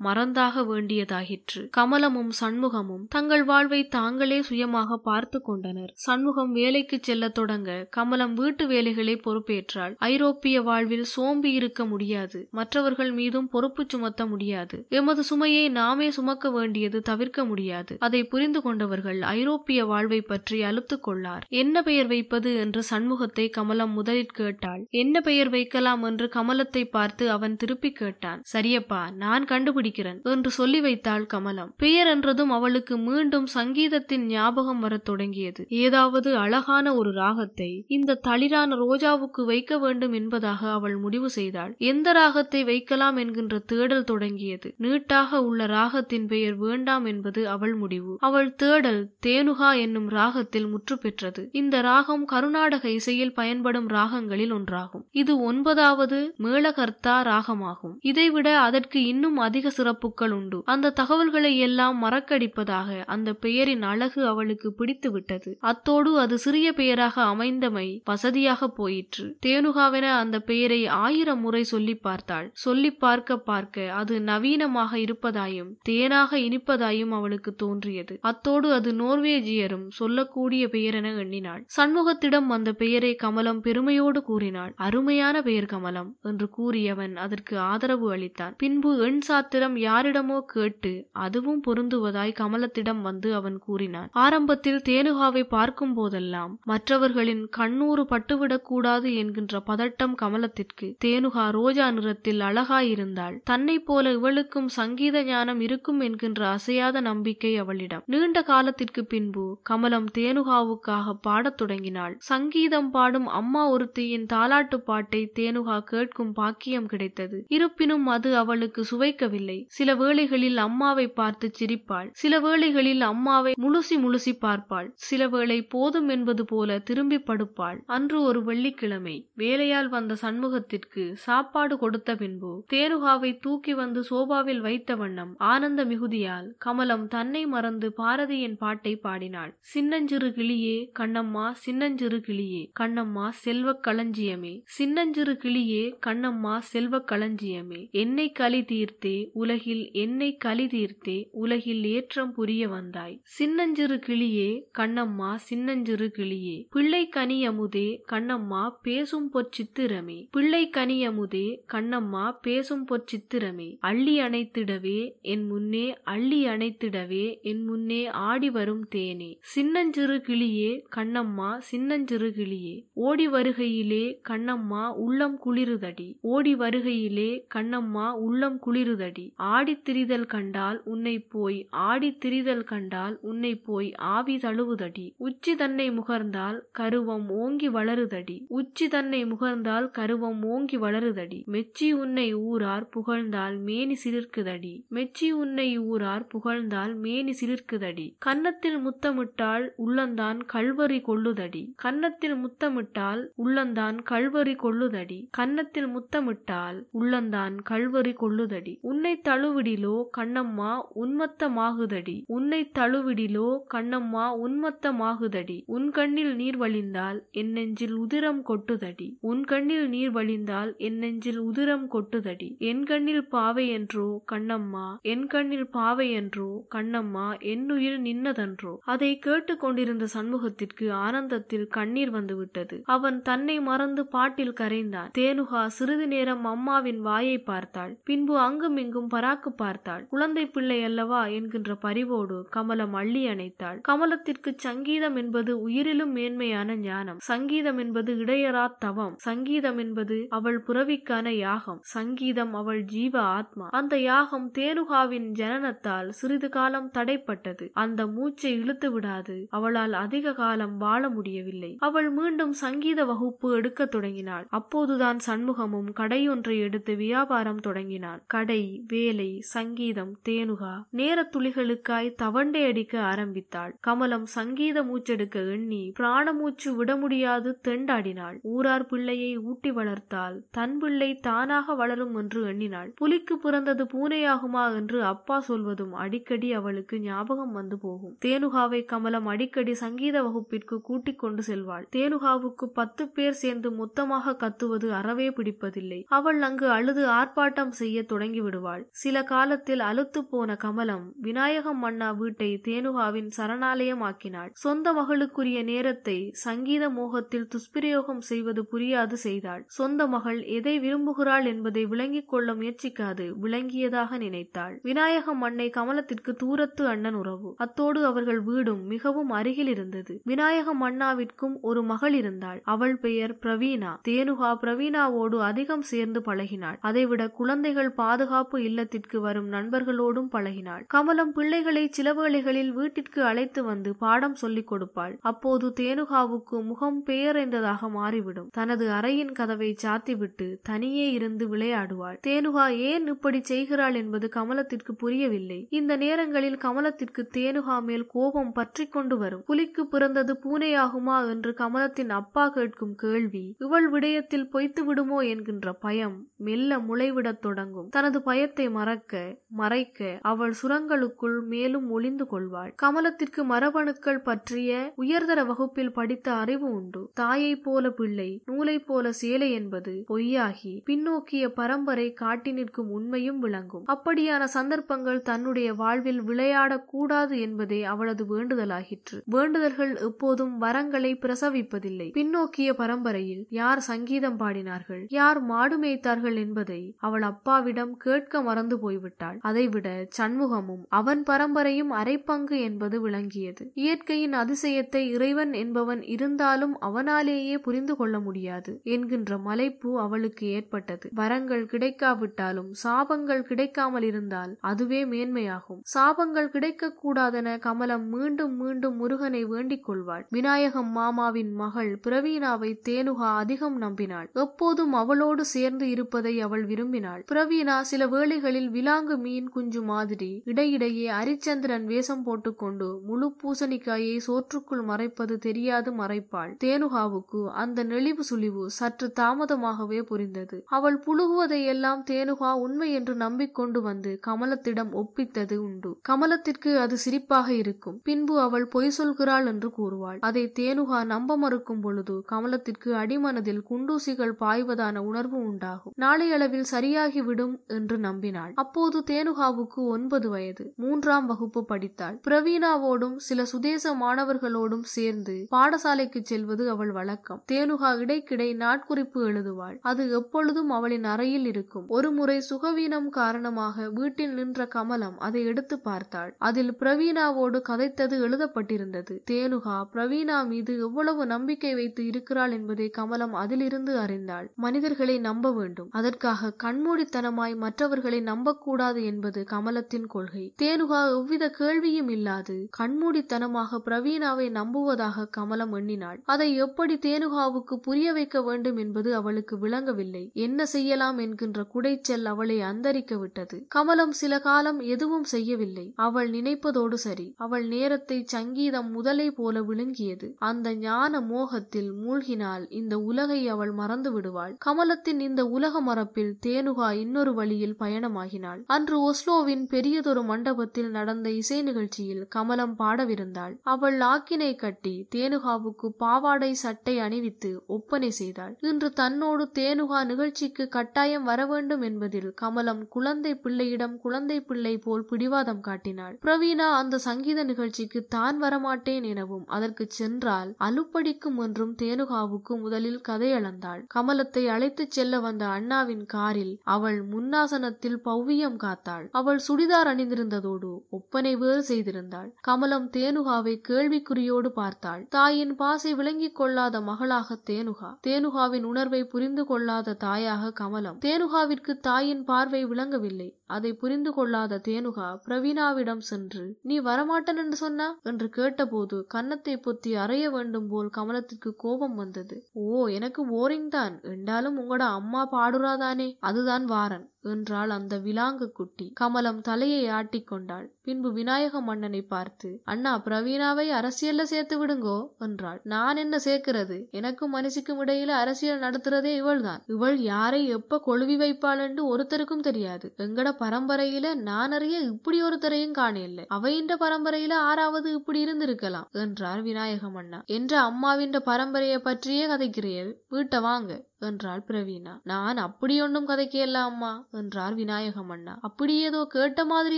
மறந்தாக வேண்டியதாயிற்று. கமலமும் சண்முகமும் தங்கள் வாழ்வை தாங்களே சுயமாக பார்த்து கொண்டனர். சண்முகம் வேலைக்கு செல்ல தொடங்க கமலம் வீட்டு வேலைகளை பொறுப்பேற்றால் ஐரோப்பிய வாழ்வில் சோம்பி இருக்க முடியாது. மற்றவர்கள் மீதும் பொறுப்பு சுமத்த முடியாது. எமது சுமையை நாமே சுமக்க வேண்டியது தவிர்க்க முடியாது. அதை புரிந்து கொண்டவர்கள் ஐரோப்பிய வாழ்வை பற்றி அழுத்து கொள்ளார். என்ன பெயர் வைப்பது? என்று சண்முகத்தை கமலம் முதலில் கேட்டாள். என்ன பெயர் வைக்கலாம்? என்று கமலத்தை பார்த்து அவன் திருப்பி கேட்டான். சரியப்பா நான் கண்டுபிடி கண்டுபிடிக்கிறேன் என்று சொல்லி வைத்தாள் கமலம். பெயர் என்றதும் அவளுக்கு மீண்டும் சங்கீதத்தின் ஞாபகம் வரத் தொடங்கியது. ஏதாவது அழகான ஒரு ராகத்தை இந்த தளிரான ரோஜாவுக்கு வைக்க வேண்டும் என்பதாக அவள் முடிவு செய்தாள். எந்த ராகத்தை வைக்கலாம் என்கின்ற தேடல் தொடங்கியது. நீட்டாக உள்ள ராகத்தின் பெயர் வேண்டாம் என்பது அவள் முடிவு. அவள் தேடல் தேனுகா என்னும் ராகத்தில் முற்று பெற்றது. இந்த ராகம் கருநாடக இசையில் பயன்படும் ராகங்களில் ஒன்றாகும். இது ஒன்பதாவது மேளகர்த்தா ராகமாகும். இதைவிட அதற்கு இன்னும் அதிக சிறப்புகள் உண்டு. அந்த தகவல்களை எல்லாம் மறக்கடிப்பதாக அந்த பெயரின் அழகு அவளுக்கு பிடித்து விட்டது அத்தோடு அது சிறிய பெயராக அமைந்தமை வசதியாக போயிற்று. தேனுகாவென அந்த பெயரை ஆயிரம் முறை சொல்லி பார்த்தாள். சொல்லி பார்க்க பார்க்க அது நவீனமாக இருப்பதாயும் தேனாக இனிப்பதாயும் அவளுக்கு தோன்றியது. அத்தோடு அது நோர்வேஜியரும் சொல்லக்கூடிய பெயரென எண்ணினாள். சண்முகத்திடம் அந்த பெயரை கமலம் பெருமையோடு கூறினாள். அருமையான பெயர் கமலம் என்று கூறியவன் அதற்கு ஆதரவு அளித்தான். பின்பு எண் சாத்திரம் யாரிடமோ கேட்டு அதுவும் பொருந்துவதாய் கமலத்திடம் வந்து அவன் கூறினான். ஆரம்பத்தில் தேனுகாவை பார்க்கும் போதெல்லாம் மற்றவர்களின் கண்ணூறு பட்டுவிடக் கூடாது என்கின்ற பதட்டம் கமலத்திற்கு தேனுகா ரோஜா நிறத்தில் அழகாயிருந்தாள். தன்னை போல இவளுக்கும் சங்கீத ஞானம் இருக்கும் என்கின்ற அசையாத நம்பிக்கை அவளிடம். நீண்ட காலத்திற்கு பின்பு கமலம் தேனுகாவுக்காக பாடத் தொடங்கினாள். சங்கீதம் பாடும் அம்மா ஒருத்தியின் தாலாட்டு பாட்டை தேனுகா கேட்கும் பாக்கியம் கிடைத்தது. இருப்பினும் அது அவளுக்கு சுவைக்கவில்லை. சில வேளைகளில் அம்மாவை பார்த்து சிரிப்பாள். சில வேளைகளில் அம்மாவை முழுசி முழுசி பார்ப்பாள். சில வேளை போதும் என்பது போல திரும்பி படுப்பாள். அன்று ஒரு வெள்ளிக்கிழமை வேலையால் வந்த சண்முகத்திற்கு சாப்பாடு கொடுத்த பின்பு தேருகாவை தூக்கி வந்து சோபாவில் வைத்த வண்ணம் ஆனந்த மிகுதியால் கமலம் தன்னை மறந்து பாரதியின் பாட்டை பாடினாள். சின்னஞ்சிறு கிளியே கண்ணம்மா சின்னஞ்சிறு கிளியே கண்ணம்மா செல்வக் களஞ்சியமே. சின்னஞ்சிறு கிளியே கண்ணம்மா செல்வக் களஞ்சியமே. என்னை களி தீர்த்தே உலகில் என்னை களி தீர்த்தே உலகில் ஏற்றம் புரிய வந்தாய். சின்னஞ்சிறு கிளியே கண்ணம்மா சின்னஞ்சிறு கிளியே. பிள்ளை கனியமுதே கண்ணம்மா பேசும் பொற்சித்திரமே பிள்ளை கனியமுதே கண்ணம்மா பேசும் பொற்சித்திரமே அள்ளி அணைத்திடவே என் முன்னே அள்ளி அணைத்திடவே என் முன்னே ஆடி வரும் தேனே. சின்னஞ்சிறு கிளியே கண்ணம்மா சின்னஞ்சிறு கிளியே. ஓடி வருகையிலே கண்ணம்மா உள்ளம் குளிருதடி. ஓடி வருகையிலே கண்ணம்மா உள்ளம் குளிருதடி. ஆடித் திரிதல் கண்டால் உன்னை போய் ஆடித் திரிதல் கண்டால் உன்னை போய் ஆவி தழுவுதடி. உச்சி தன்னை முகர்ந்தால் கருவம் ஓங்கி வளருதடி. உச்சி தன்னை முகர்ந்தால் கருவம் ஓங்கி வளருதடி. மெச்சி உன்னை ஊரார் புகழ்ந்தால் மேனி சிலிர்க்குதடி. மெச்சி உன்னை ஊரார் புகழ்ந்தால் மேனி சிலிர்க்குதடி. கன்னத்தில் முத்தமிட்டால் உள்ளந்தான் கல்வரி கொள்ளுதடி. கன்னத்தில் முத்தமிட்டால் உள்ளந்தான் கல்வரி கொள்ளுதடி. கன்னத்தில் முத்தமிட்டால் உள்ளந்தான் கல்வரி கொள்ளுதடி. உன்னை தழுவிடிலோ கண்ணம்மா உன்மத்தமாகுதடி. உன்னை தழுவிடிலோ கண்ணம்மா உன்மத்தமாகுதடி. உன் கண்ணில் நீர் வழிந்தால் என் நெஞ்சில் உதிரம் கொட்டுதடி. உன் கண்ணில் நீர் வழிந்தால் என் நெஞ்சில் உதிரம் கொட்டுதடி. என் கண்ணில் பாவை என்றோ கண்ணம்மா என் கண்ணில் பாவை என்றோ கண்ணம்மா என்னுயிர் நின்னதன்றோ. அதை கேட்டு கொண்டிருந்த சண்முகத்திற்கு ஆனந்தத்தில் கண்ணீர் வந்துவிட்டது. அவன் தன்னை மறந்து பாட்டில் கரைந்தான். தேனுகா சிறிது நேரம் அம்மாவின் வாயை பார்த்தாள். பின்பு அங்கும் இங்கும் பராக்கு பார்த்தாள். குழந்தை பிள்ளை அல்லவா என்கின்ற பரிவோடு கமலம் அள்ளி அணைத்தாள். கமலத்திற்கு சங்கீதம் என்பது உயிரிலும் மேன்மையான ஞானம். சங்கீதம் என்பது இடையரா தவம். சங்கீதம் என்பது அவள் புறவிக்கான யாகம். சங்கீதம் அவள் ஜீவ ஆத்மா. அந்த யாகம் தேனுகாவின் ஜனனத்தால் சிறிது காலம் தடைப்பட்டது. அந்த மூச்சை இழுத்து விடாது. அவளால் அதிக காலம் வாழ முடியவில்லை. அவள் மீண்டும் சங்கீத வகுப்பு எடுக்க தொடங்கினாள். அப்போதுதான் சண்முகமும் கடையொன்றை எடுத்து வியாபாரம் தொடங்கினான். கடை வேலை சங்கீதம் தேனுகா நேரத்துளிகளுக்காய் தவண்டை அடிக்க ஆரம்பித்தாள். கமலம் சங்கீத மூச்செடுக்க எண்ணி பிராணமூச்சு விட முடியாது தெண்டாடினாள். ஊரார் பிள்ளையை ஊட்டி வளர்த்தால் தன் பிள்ளை தானாக வளரும் என்று எண்ணினாள். புலிக்கு பிறந்தது பூனையாகுமா என்று அப்பா சொல்வதும் அடிக்கடி அவளுக்கு ஞாபகம் வந்து போகும். தேனுகாவை கமலம் அடிக்கடி சங்கீத வகுப்பிற்கு கூட்டிக் கொண்டு செல்வாள். தேனுகாவுக்கு பத்து பேர் சேர்ந்து மொத்தமாக கத்துவது அறவே பிடிப்பதில்லை. அவள் அங்கு அழுது ஆர்ப்பாட்டம் செய்ய தொடங்கி விடுவாள். சில காலத்தில் அலுத்து போன கமலம் விநாயகம் மன்னா வீட்டை தேனுகாவின் சரணாலயமாக்கினாள். சொந்த மகளுக்குரிய நேரத்தை சங்கீத மோகத்தில் துஷ்பிரயோகம் செய்வது புரியாது செய்தாள். சொந்த மகள் எதை விரும்புகிறாள் என்பதை விளங்கிக் கொள்ள முயற்சிக்காது விளங்கியதாக நினைத்தாள். விநாயகம் மண்ணை கமலத்திற்கு தூரத்து அண்ணன் உறவு. அத்தோடு அவர்கள் வீடும் மிகவும் அருகில் இருந்தது. விநாயகம் மன்னாவிற்கும் ஒரு மகள் இருந்தாள். அவள் பெயர் பிரவீனா தேனுகா பிரவீனாவோடு அதிகம் சேர்ந்து பழகினாள். அதைவிட குழந்தைகள் பாதுகாப்பு இல்லை இல்லத்திற்கு வரும் நண்பர்களோடும் பழகினாள். கமலம் பிள்ளைகளை சில வேளைகளில் வீட்டிற்கு அழைத்து வந்து பாடம் சொல்லிக் கொடுப்பாள். அப்போது தேனுகாவுக்கு முகம் பெயரைந்ததாக மாறிவிடும். தனது அறையின் கதவை சாத்திவிட்டு தனியே இருந்து விளையாடுவாள். தேனுகா ஏன் இப்படி செய்கிறாள் என்பது கமலத்திற்கு புரியவில்லை. இந்த நேரங்களில் கமலத்திற்கு தேனுகா மேல் கோபம் பற்றி கொண்டு வரும். புலிக்கு பிறந்தது பூனையாகுமா என்று கமலத்தின் அப்பா கேட்கும் கேள்வி இவள் விடயத்தில் பொய்த்து விடுமோ என்கின்ற பயம் மெல்ல முளைவிடத் தொடங்கும். தனது பயத்தை முகத்தை மறக்க மறைக்க அவள் சுரங்களுக்குள் மேலும் ஒளிந்து கொள்வாள். கமலத்திற்கு மரபணுக்கள் பற்றிய உயர்தர வகுப்பில் படித்த அறிவு உண்டு. தாயைப் போல பிள்ளை நூலைப் போல சேலை என்பது பொய்யாகி பின்னோக்கிய பரம்பரை காட்டி நிற்கும் உண்மையும் விளங்கும். அப்படியான சந்தர்ப்பங்கள் தன்னுடைய வாழ்வில் விளையாடக்கூடாது என்பதே அவளது வேண்டுதலாகிற்று. வேண்டுதல்கள் எப்போதும் வரங்களை பிரசவிப்பதில்லை. பின்னோக்கிய பரம்பரையில் யார் சங்கீதம் பாடினார்கள் யார் மாடு மேய்த்தார்கள் என்பதை அவள் அப்பாவிடம் கேட்க மறந்து போய்விட்டாள். அதைவிட சண்முகமும் அவன் பரம்பரையும் அரைப்பங்கு என்பது விளங்கியது. இயற்கையின் அதிசயத்தை இறைவன் என்பவன் இருந்தாலும் அவனாலேயே புரிந்து கொள்ள முடியாது. என்கின்ற மலைப்பு அவளுக்கு ஏற்பட்டது. வரங்கள் கிடைக்காவிட்டாலும் சாபங்கள் கிடைக்காமல் இருந்தால் அதுவே மேன்மையாகும். சாபங்கள் கிடைக்க கூடாதென கமலம் மீண்டும் மீண்டும் முருகனை வேண்டிக் கொள்வாள். விநாயகம் மாமாவின் மகள் பிரவீனாவை தேனுகா அதிகம் நம்பினாள். எப்போதும் அவளோடு சேர்ந்து இருப்பதை அவள் விரும்பினாள். பிரவீனா சில வேளைகளில் விலாங்கு மீன் குஞ்சு மாதிரி. இடையிடையே அரிச்சந்திரன் வேஷம் போட்டுக்கொண்டு முழு பூசணிக்காயை சோற்றுக்குள் மறைப்பது தெரியாது மறைப்பாள். தேனுகாவுக்கு அந்த நெளிவு சுழிவு சற்று தாமதமாகவே புரிந்தது. அவள் புழுகுவதையெல்லாம் தேனுகா உண்மை என்று நம்பிக்கொண்டு வந்து கமலத்திடம் ஒப்பித்தது உண்டு. கமலத்திற்கு அது சிரிப்பாக இருக்கும். பின்பு அவள் பொய் சொல்கிறாள் என்று கூறுவாள். அதை தேனுகா நம்ப மறுக்கும் பொழுது கமலத்திற்கு அடிமனதில் குண்டூசிகள் பாய்வதான உணர்வு உண்டாகும். நாளையளவில் சரியாகிவிடும் என்று நம்பினாள் அப்போது தேனுகாவுக்கு ஒன்பது வயது. மூன்றாம் வகுப்பு படித்தாள். பிரவீணாவோடும் சில சுதேச மாணவர்களோடும் சேர்ந்து பாடசாலைக்கு செல்வது அவள் வழக்கம். தேனுகா இடைக்கிடை நாட்குறிப்பு எழுதுவாள். அது எப்பொழுதும் அவளின் அறையில் இருக்கும். ஒருமுறை சுகவீனம் காரணமாக வீட்டில் நின்ற கமலம் அதை எடுத்து பார்த்தாள். அதில் பிரவீணாவோடு கதைத்தது எழுதப்பட்டிருந்தது. தேனுகா பிரவீணா மீது எவ்வளவு நம்பிக்கை வைத்து இருக்கிறாள் என்பதை கமலம் அதிலிருந்து அறிந்தாள். மனிதர்களை நம்ப வேண்டும். அதற்காக கண்மூடித்தனமாய் மற்றவர்களை நம்பக்கூடாது என்பது கமலத்தின் கொள்கை. தேனுகா எவ்வித கேள்வியும் இல்லாது கண்மூடித்தனமாக பிரவீணாவை நம்புவதாக கமலம் எண்ணினாள். அதை எப்படி தேனுகாவுக்கு புரிய வைக்க வேண்டும் என்பது அவளுக்கு விளங்கவில்லை. என்ன செய்யலாம் என்கின்ற குடைச்சல் அவளை அந்தரிக்க விட்டது. கமலம் சில காலம் எதுவும் செய்யவில்லை. அவள் நினைப்பதோடு சரி. அவள் நேரத்தை சங்கீதம் முதலை போல விழுங்கியது. அந்த ஞான மோகத்தில் மூழ்கினால் இந்த உலகை அவள் மறந்து விடுவாள். கமலத்தின் இந்த உலக மரப்பில் தேனுகா இன்னொரு வழியில் பயணமாகினாள் அன்று ஒஸ்லோவின் பெரியதொரு மண்டபத்தில் நடந்த இசை நிகழ்ச்சியில் கமலம் பாடவிருந்தாள். அவள் ஆக்கினை கட்டி தேனுகாவுக்கு பாவாடை சட்டை அணிவித்து ஒப்பனை செய்தாள். இன்று தன்னோடு தேனுகா நிகழ்ச்சிக்கு கட்டாயம் வர வேண்டும் என்பதில் கமலம் குழந்தை பிள்ளையிடம் குழந்தை பிள்ளை போல் பிடிவாதம் காட்டினாள். பிரவீணா அந்த சங்கீத நிகழ்ச்சிக்கு தான் வரமாட்டேன் எனவும் அதற்கு சென்றால் அலுப்படிக்கும் என்றும் தேனுகாவுக்கு முதலில் கதையளந்தாள் கமலத்தை அழைத்துச் செல்ல வந்த அண்ணாவின் காரில் அவள் முன்னாசனத்தில் பௌவியம் காத்தாள். அவள் சுடிதார் அணிந்திருந்ததோடு ஒப்பனை வேறு செய்திருந்தாள். கமலம் தேனுகாவை கேள்விக்குறியோடு பார்த்தாள். தாயின் பாசை விளங்கிக் கொள்ளாத மகளாக தேனுகா. தேனுகாவின் உணர்வை புரிந்து கொள்ளாத தாயாக கமலம். தேனுகாவிற்கு தாயின் பார்வை விளங்கவில்லை. அதை புரிந்து கொள்ளாத தேனுகா பிரவீணாவிடம் சென்று நீ வரமாட்டன் என்று சொன்னா? என்று கேட்டபோது கன்னத்தை பொத்தி அறைய வேண்டும் போல் கமலத்திற்கு கோபம் வந்தது. ஓ எனக்கு போரிங் தான். என்றாலும் உங்களோட அம்மா பாடுறாதானே? அதுதான் வாரன். என்றாள் அந்த விலாங்கு குட்டி. கமலம் தலையை ஆட்டிக்கொண்டாள் பின்பு விநாயக மன்னனை பார்த்து அண்ணா பிரவீணாவை அரசியல்ல சேர்த்து விடுங்கோ என்றாள். நான் என்ன சேர்க்கிறது? எனக்கும் மனுஷிக்கும் இடையில அரசியல் நடத்துறதே இவள்தான். இவள் யாரை எப்ப கொழுவி வைப்பாள் என்று ஒருத்தருக்கும் தெரியாது. எங்கட பரம்பரையில நான் அறிய இப்படி ஒருத்தரையும் காணல அவையின்ற பரம்பரையில ஆறாவது இப்படி இருந்திருக்கலாம் என்றார் விநாயக மன்னா. என்ற அம்மாவின்ற பரம்பரையை பற்றியே கதைக்கிறீர்கள். வீட்டை வாங்க என்றாள் பிரவீனா நான் அப்படி ஒன்றும் கதைக்கல அம்மா என்றார் விநாயகம் அண்ணா அப்படி ஏதோ கேட்ட மாதிரி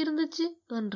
இருந்துச்சு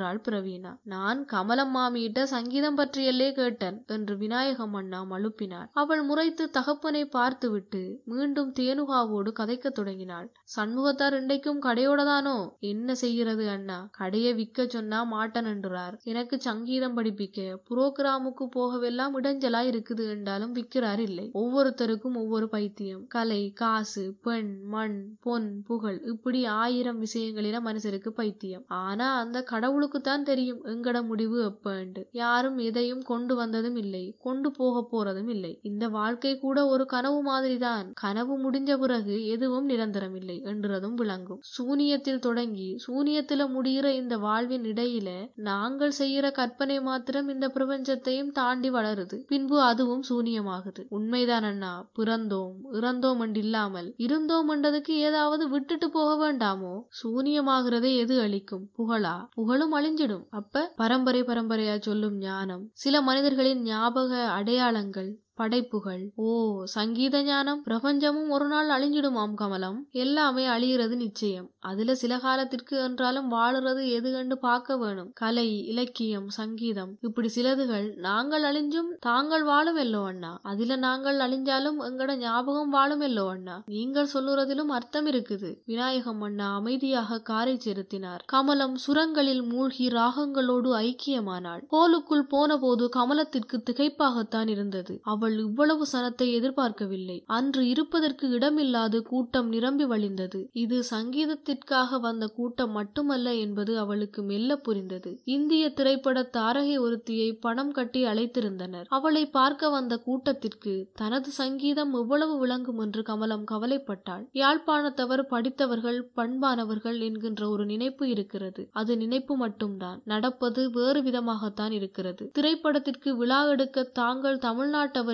என்றாள் பிரவீணா. நான் கமலம் மாமியிட்ட சங்கீதம் பற்றியல்லே கேட்டேன் என்று விநாயகம் அண்ணா மழுப்பினார். அவள் முறைத்து தகப்பனை பார்த்துவிட்டு மீண்டும் தேனுகாவோடு கதைக்க தொடங்கினாள். சண்முகத்தார் இன்றைக்கும் கடையோட தானோ என்ன செய்கிறது அண்ணா? கடையை விற்க சொன்னா மாட்டன் என்றார். எனக்கு சங்கீதம் படிப்பிக்க புரோகிராமுக்கு போகவெல்லாம் இடைஞ்சலா இருக்குது என்றாலும் விற்கிறார் இல்லை. ஒவ்வொருத்தருக்கும் ஒவ்வொரு பைத்தியம். கலை காசு பெண் மண் பொன் புகழ் இப்படி ஆயிரம் விஷயங்களில மனுஷருக்கு பைத்தியம். ஆனா அந்த கடவுளுக்கு தான் தெரியும் எங்கட முடிவு எப்பண்டு யாரும் எதையும் கொண்டு வந்ததும் இல்லை கொண்டு போக போறதும் இல்லை. இந்த வாழ்க்கை கூட ஒரு கனவு மாதிரிதான். கனவு முடிஞ்ச பிறகு எதுவும் நிரந்தரம் இல்லை என்றதும் விளங்கும். சூனியத்தில் தொடங்கி சூனியத்துல முடிகிற இந்த வாழ்வின் இடையில நாங்கள் செய்யற கற்பனை மாத்திரம் இந்த பிரபஞ்சத்தையும் தாண்டி வளருது. பின்பு அதுவும் சூனியமாகுது. உண்மைதான் அண்ணா. பிறந்தோம் இறந்தோம் என்று இல்லாமல் இருந்தோம் என்றதுக்கு ஏதாவது விட்டுட்டு போக வேண்டாமோ? சூனியமாகிறதே எது அளிக்கும்? புகழா? புகழும் அழிஞ்சிடும் அப்ப பரம்பரை பரம்பரையா சொல்லும் ஞானம். சில மனிதர்களின் ஞாபக அடையாளங்கள் படைப்புகள். ஓ சங்கீத ஞானம் பிரபஞ்சமும் ஒரு நாள் அழிஞ்சிடுமாம் கமலம். எல்லாமே அழிகிறது நிச்சயம். அதுல சில காலத்திற்கு என்றாலும் வாழுறது எது கண்டு பார்க்க வேணும்? கலை இலக்கியம் சங்கீதம். இப்படி சிலதுகள் நாங்கள் அழிஞ்சும் தாங்கள் வாழும் எல்லோ அண்ணா? அதுல நாங்கள் அழிஞ்சாலும் எங்கட ஞாபகம் வாழும் எல்லோ அண்ணா? நீங்கள் சொல்லுறதிலும் அர்த்தம் இருக்குது. விநாயகம் அண்ணா அமைதியாக காரை செலுத்தினார். கமலம் சுரங்களில் மூழ்கி ராகங்களோடு ஐக்கியமானாள். கோலுக்குள் போன போது கமலத்திற்கு திகைப்பாகத்தான் இருந்தது. அவள் இவ்வளவு சனத்தை எதிர்பார்க்கவில்லை. அன்று இருப்பதற்கு இடமில்லாது கூட்டம் நிரம்பி வழிந்தது. இது சங்கீதத்திற்காக வந்த கூட்டம் மட்டுமல்ல என்பது அவளுக்கு மெல்ல புரிந்தது. இந்திய திரைப்பட தாரகை ஒருத்தியை பணம் கட்டி அழைத்திருந்தனர். அவளை பார்க்க வந்த கூட்டத்திற்கு தனது சங்கீதம் எவ்வளவு விளங்கும்? என்று கமலம் கவலைப்பட்டாள். யாழ்ப்பாணத்தவர் படித்தவர்கள் பண்பானவர்கள் என்கின்ற ஒரு நினைப்பு இருக்கிறது. அது நினைப்பு மட்டும்தான். நடப்பது வேறு விதமாகத்தான் இருக்கிறது. திரைப்படத்திற்கு விழா எடுக்க தாங்கள்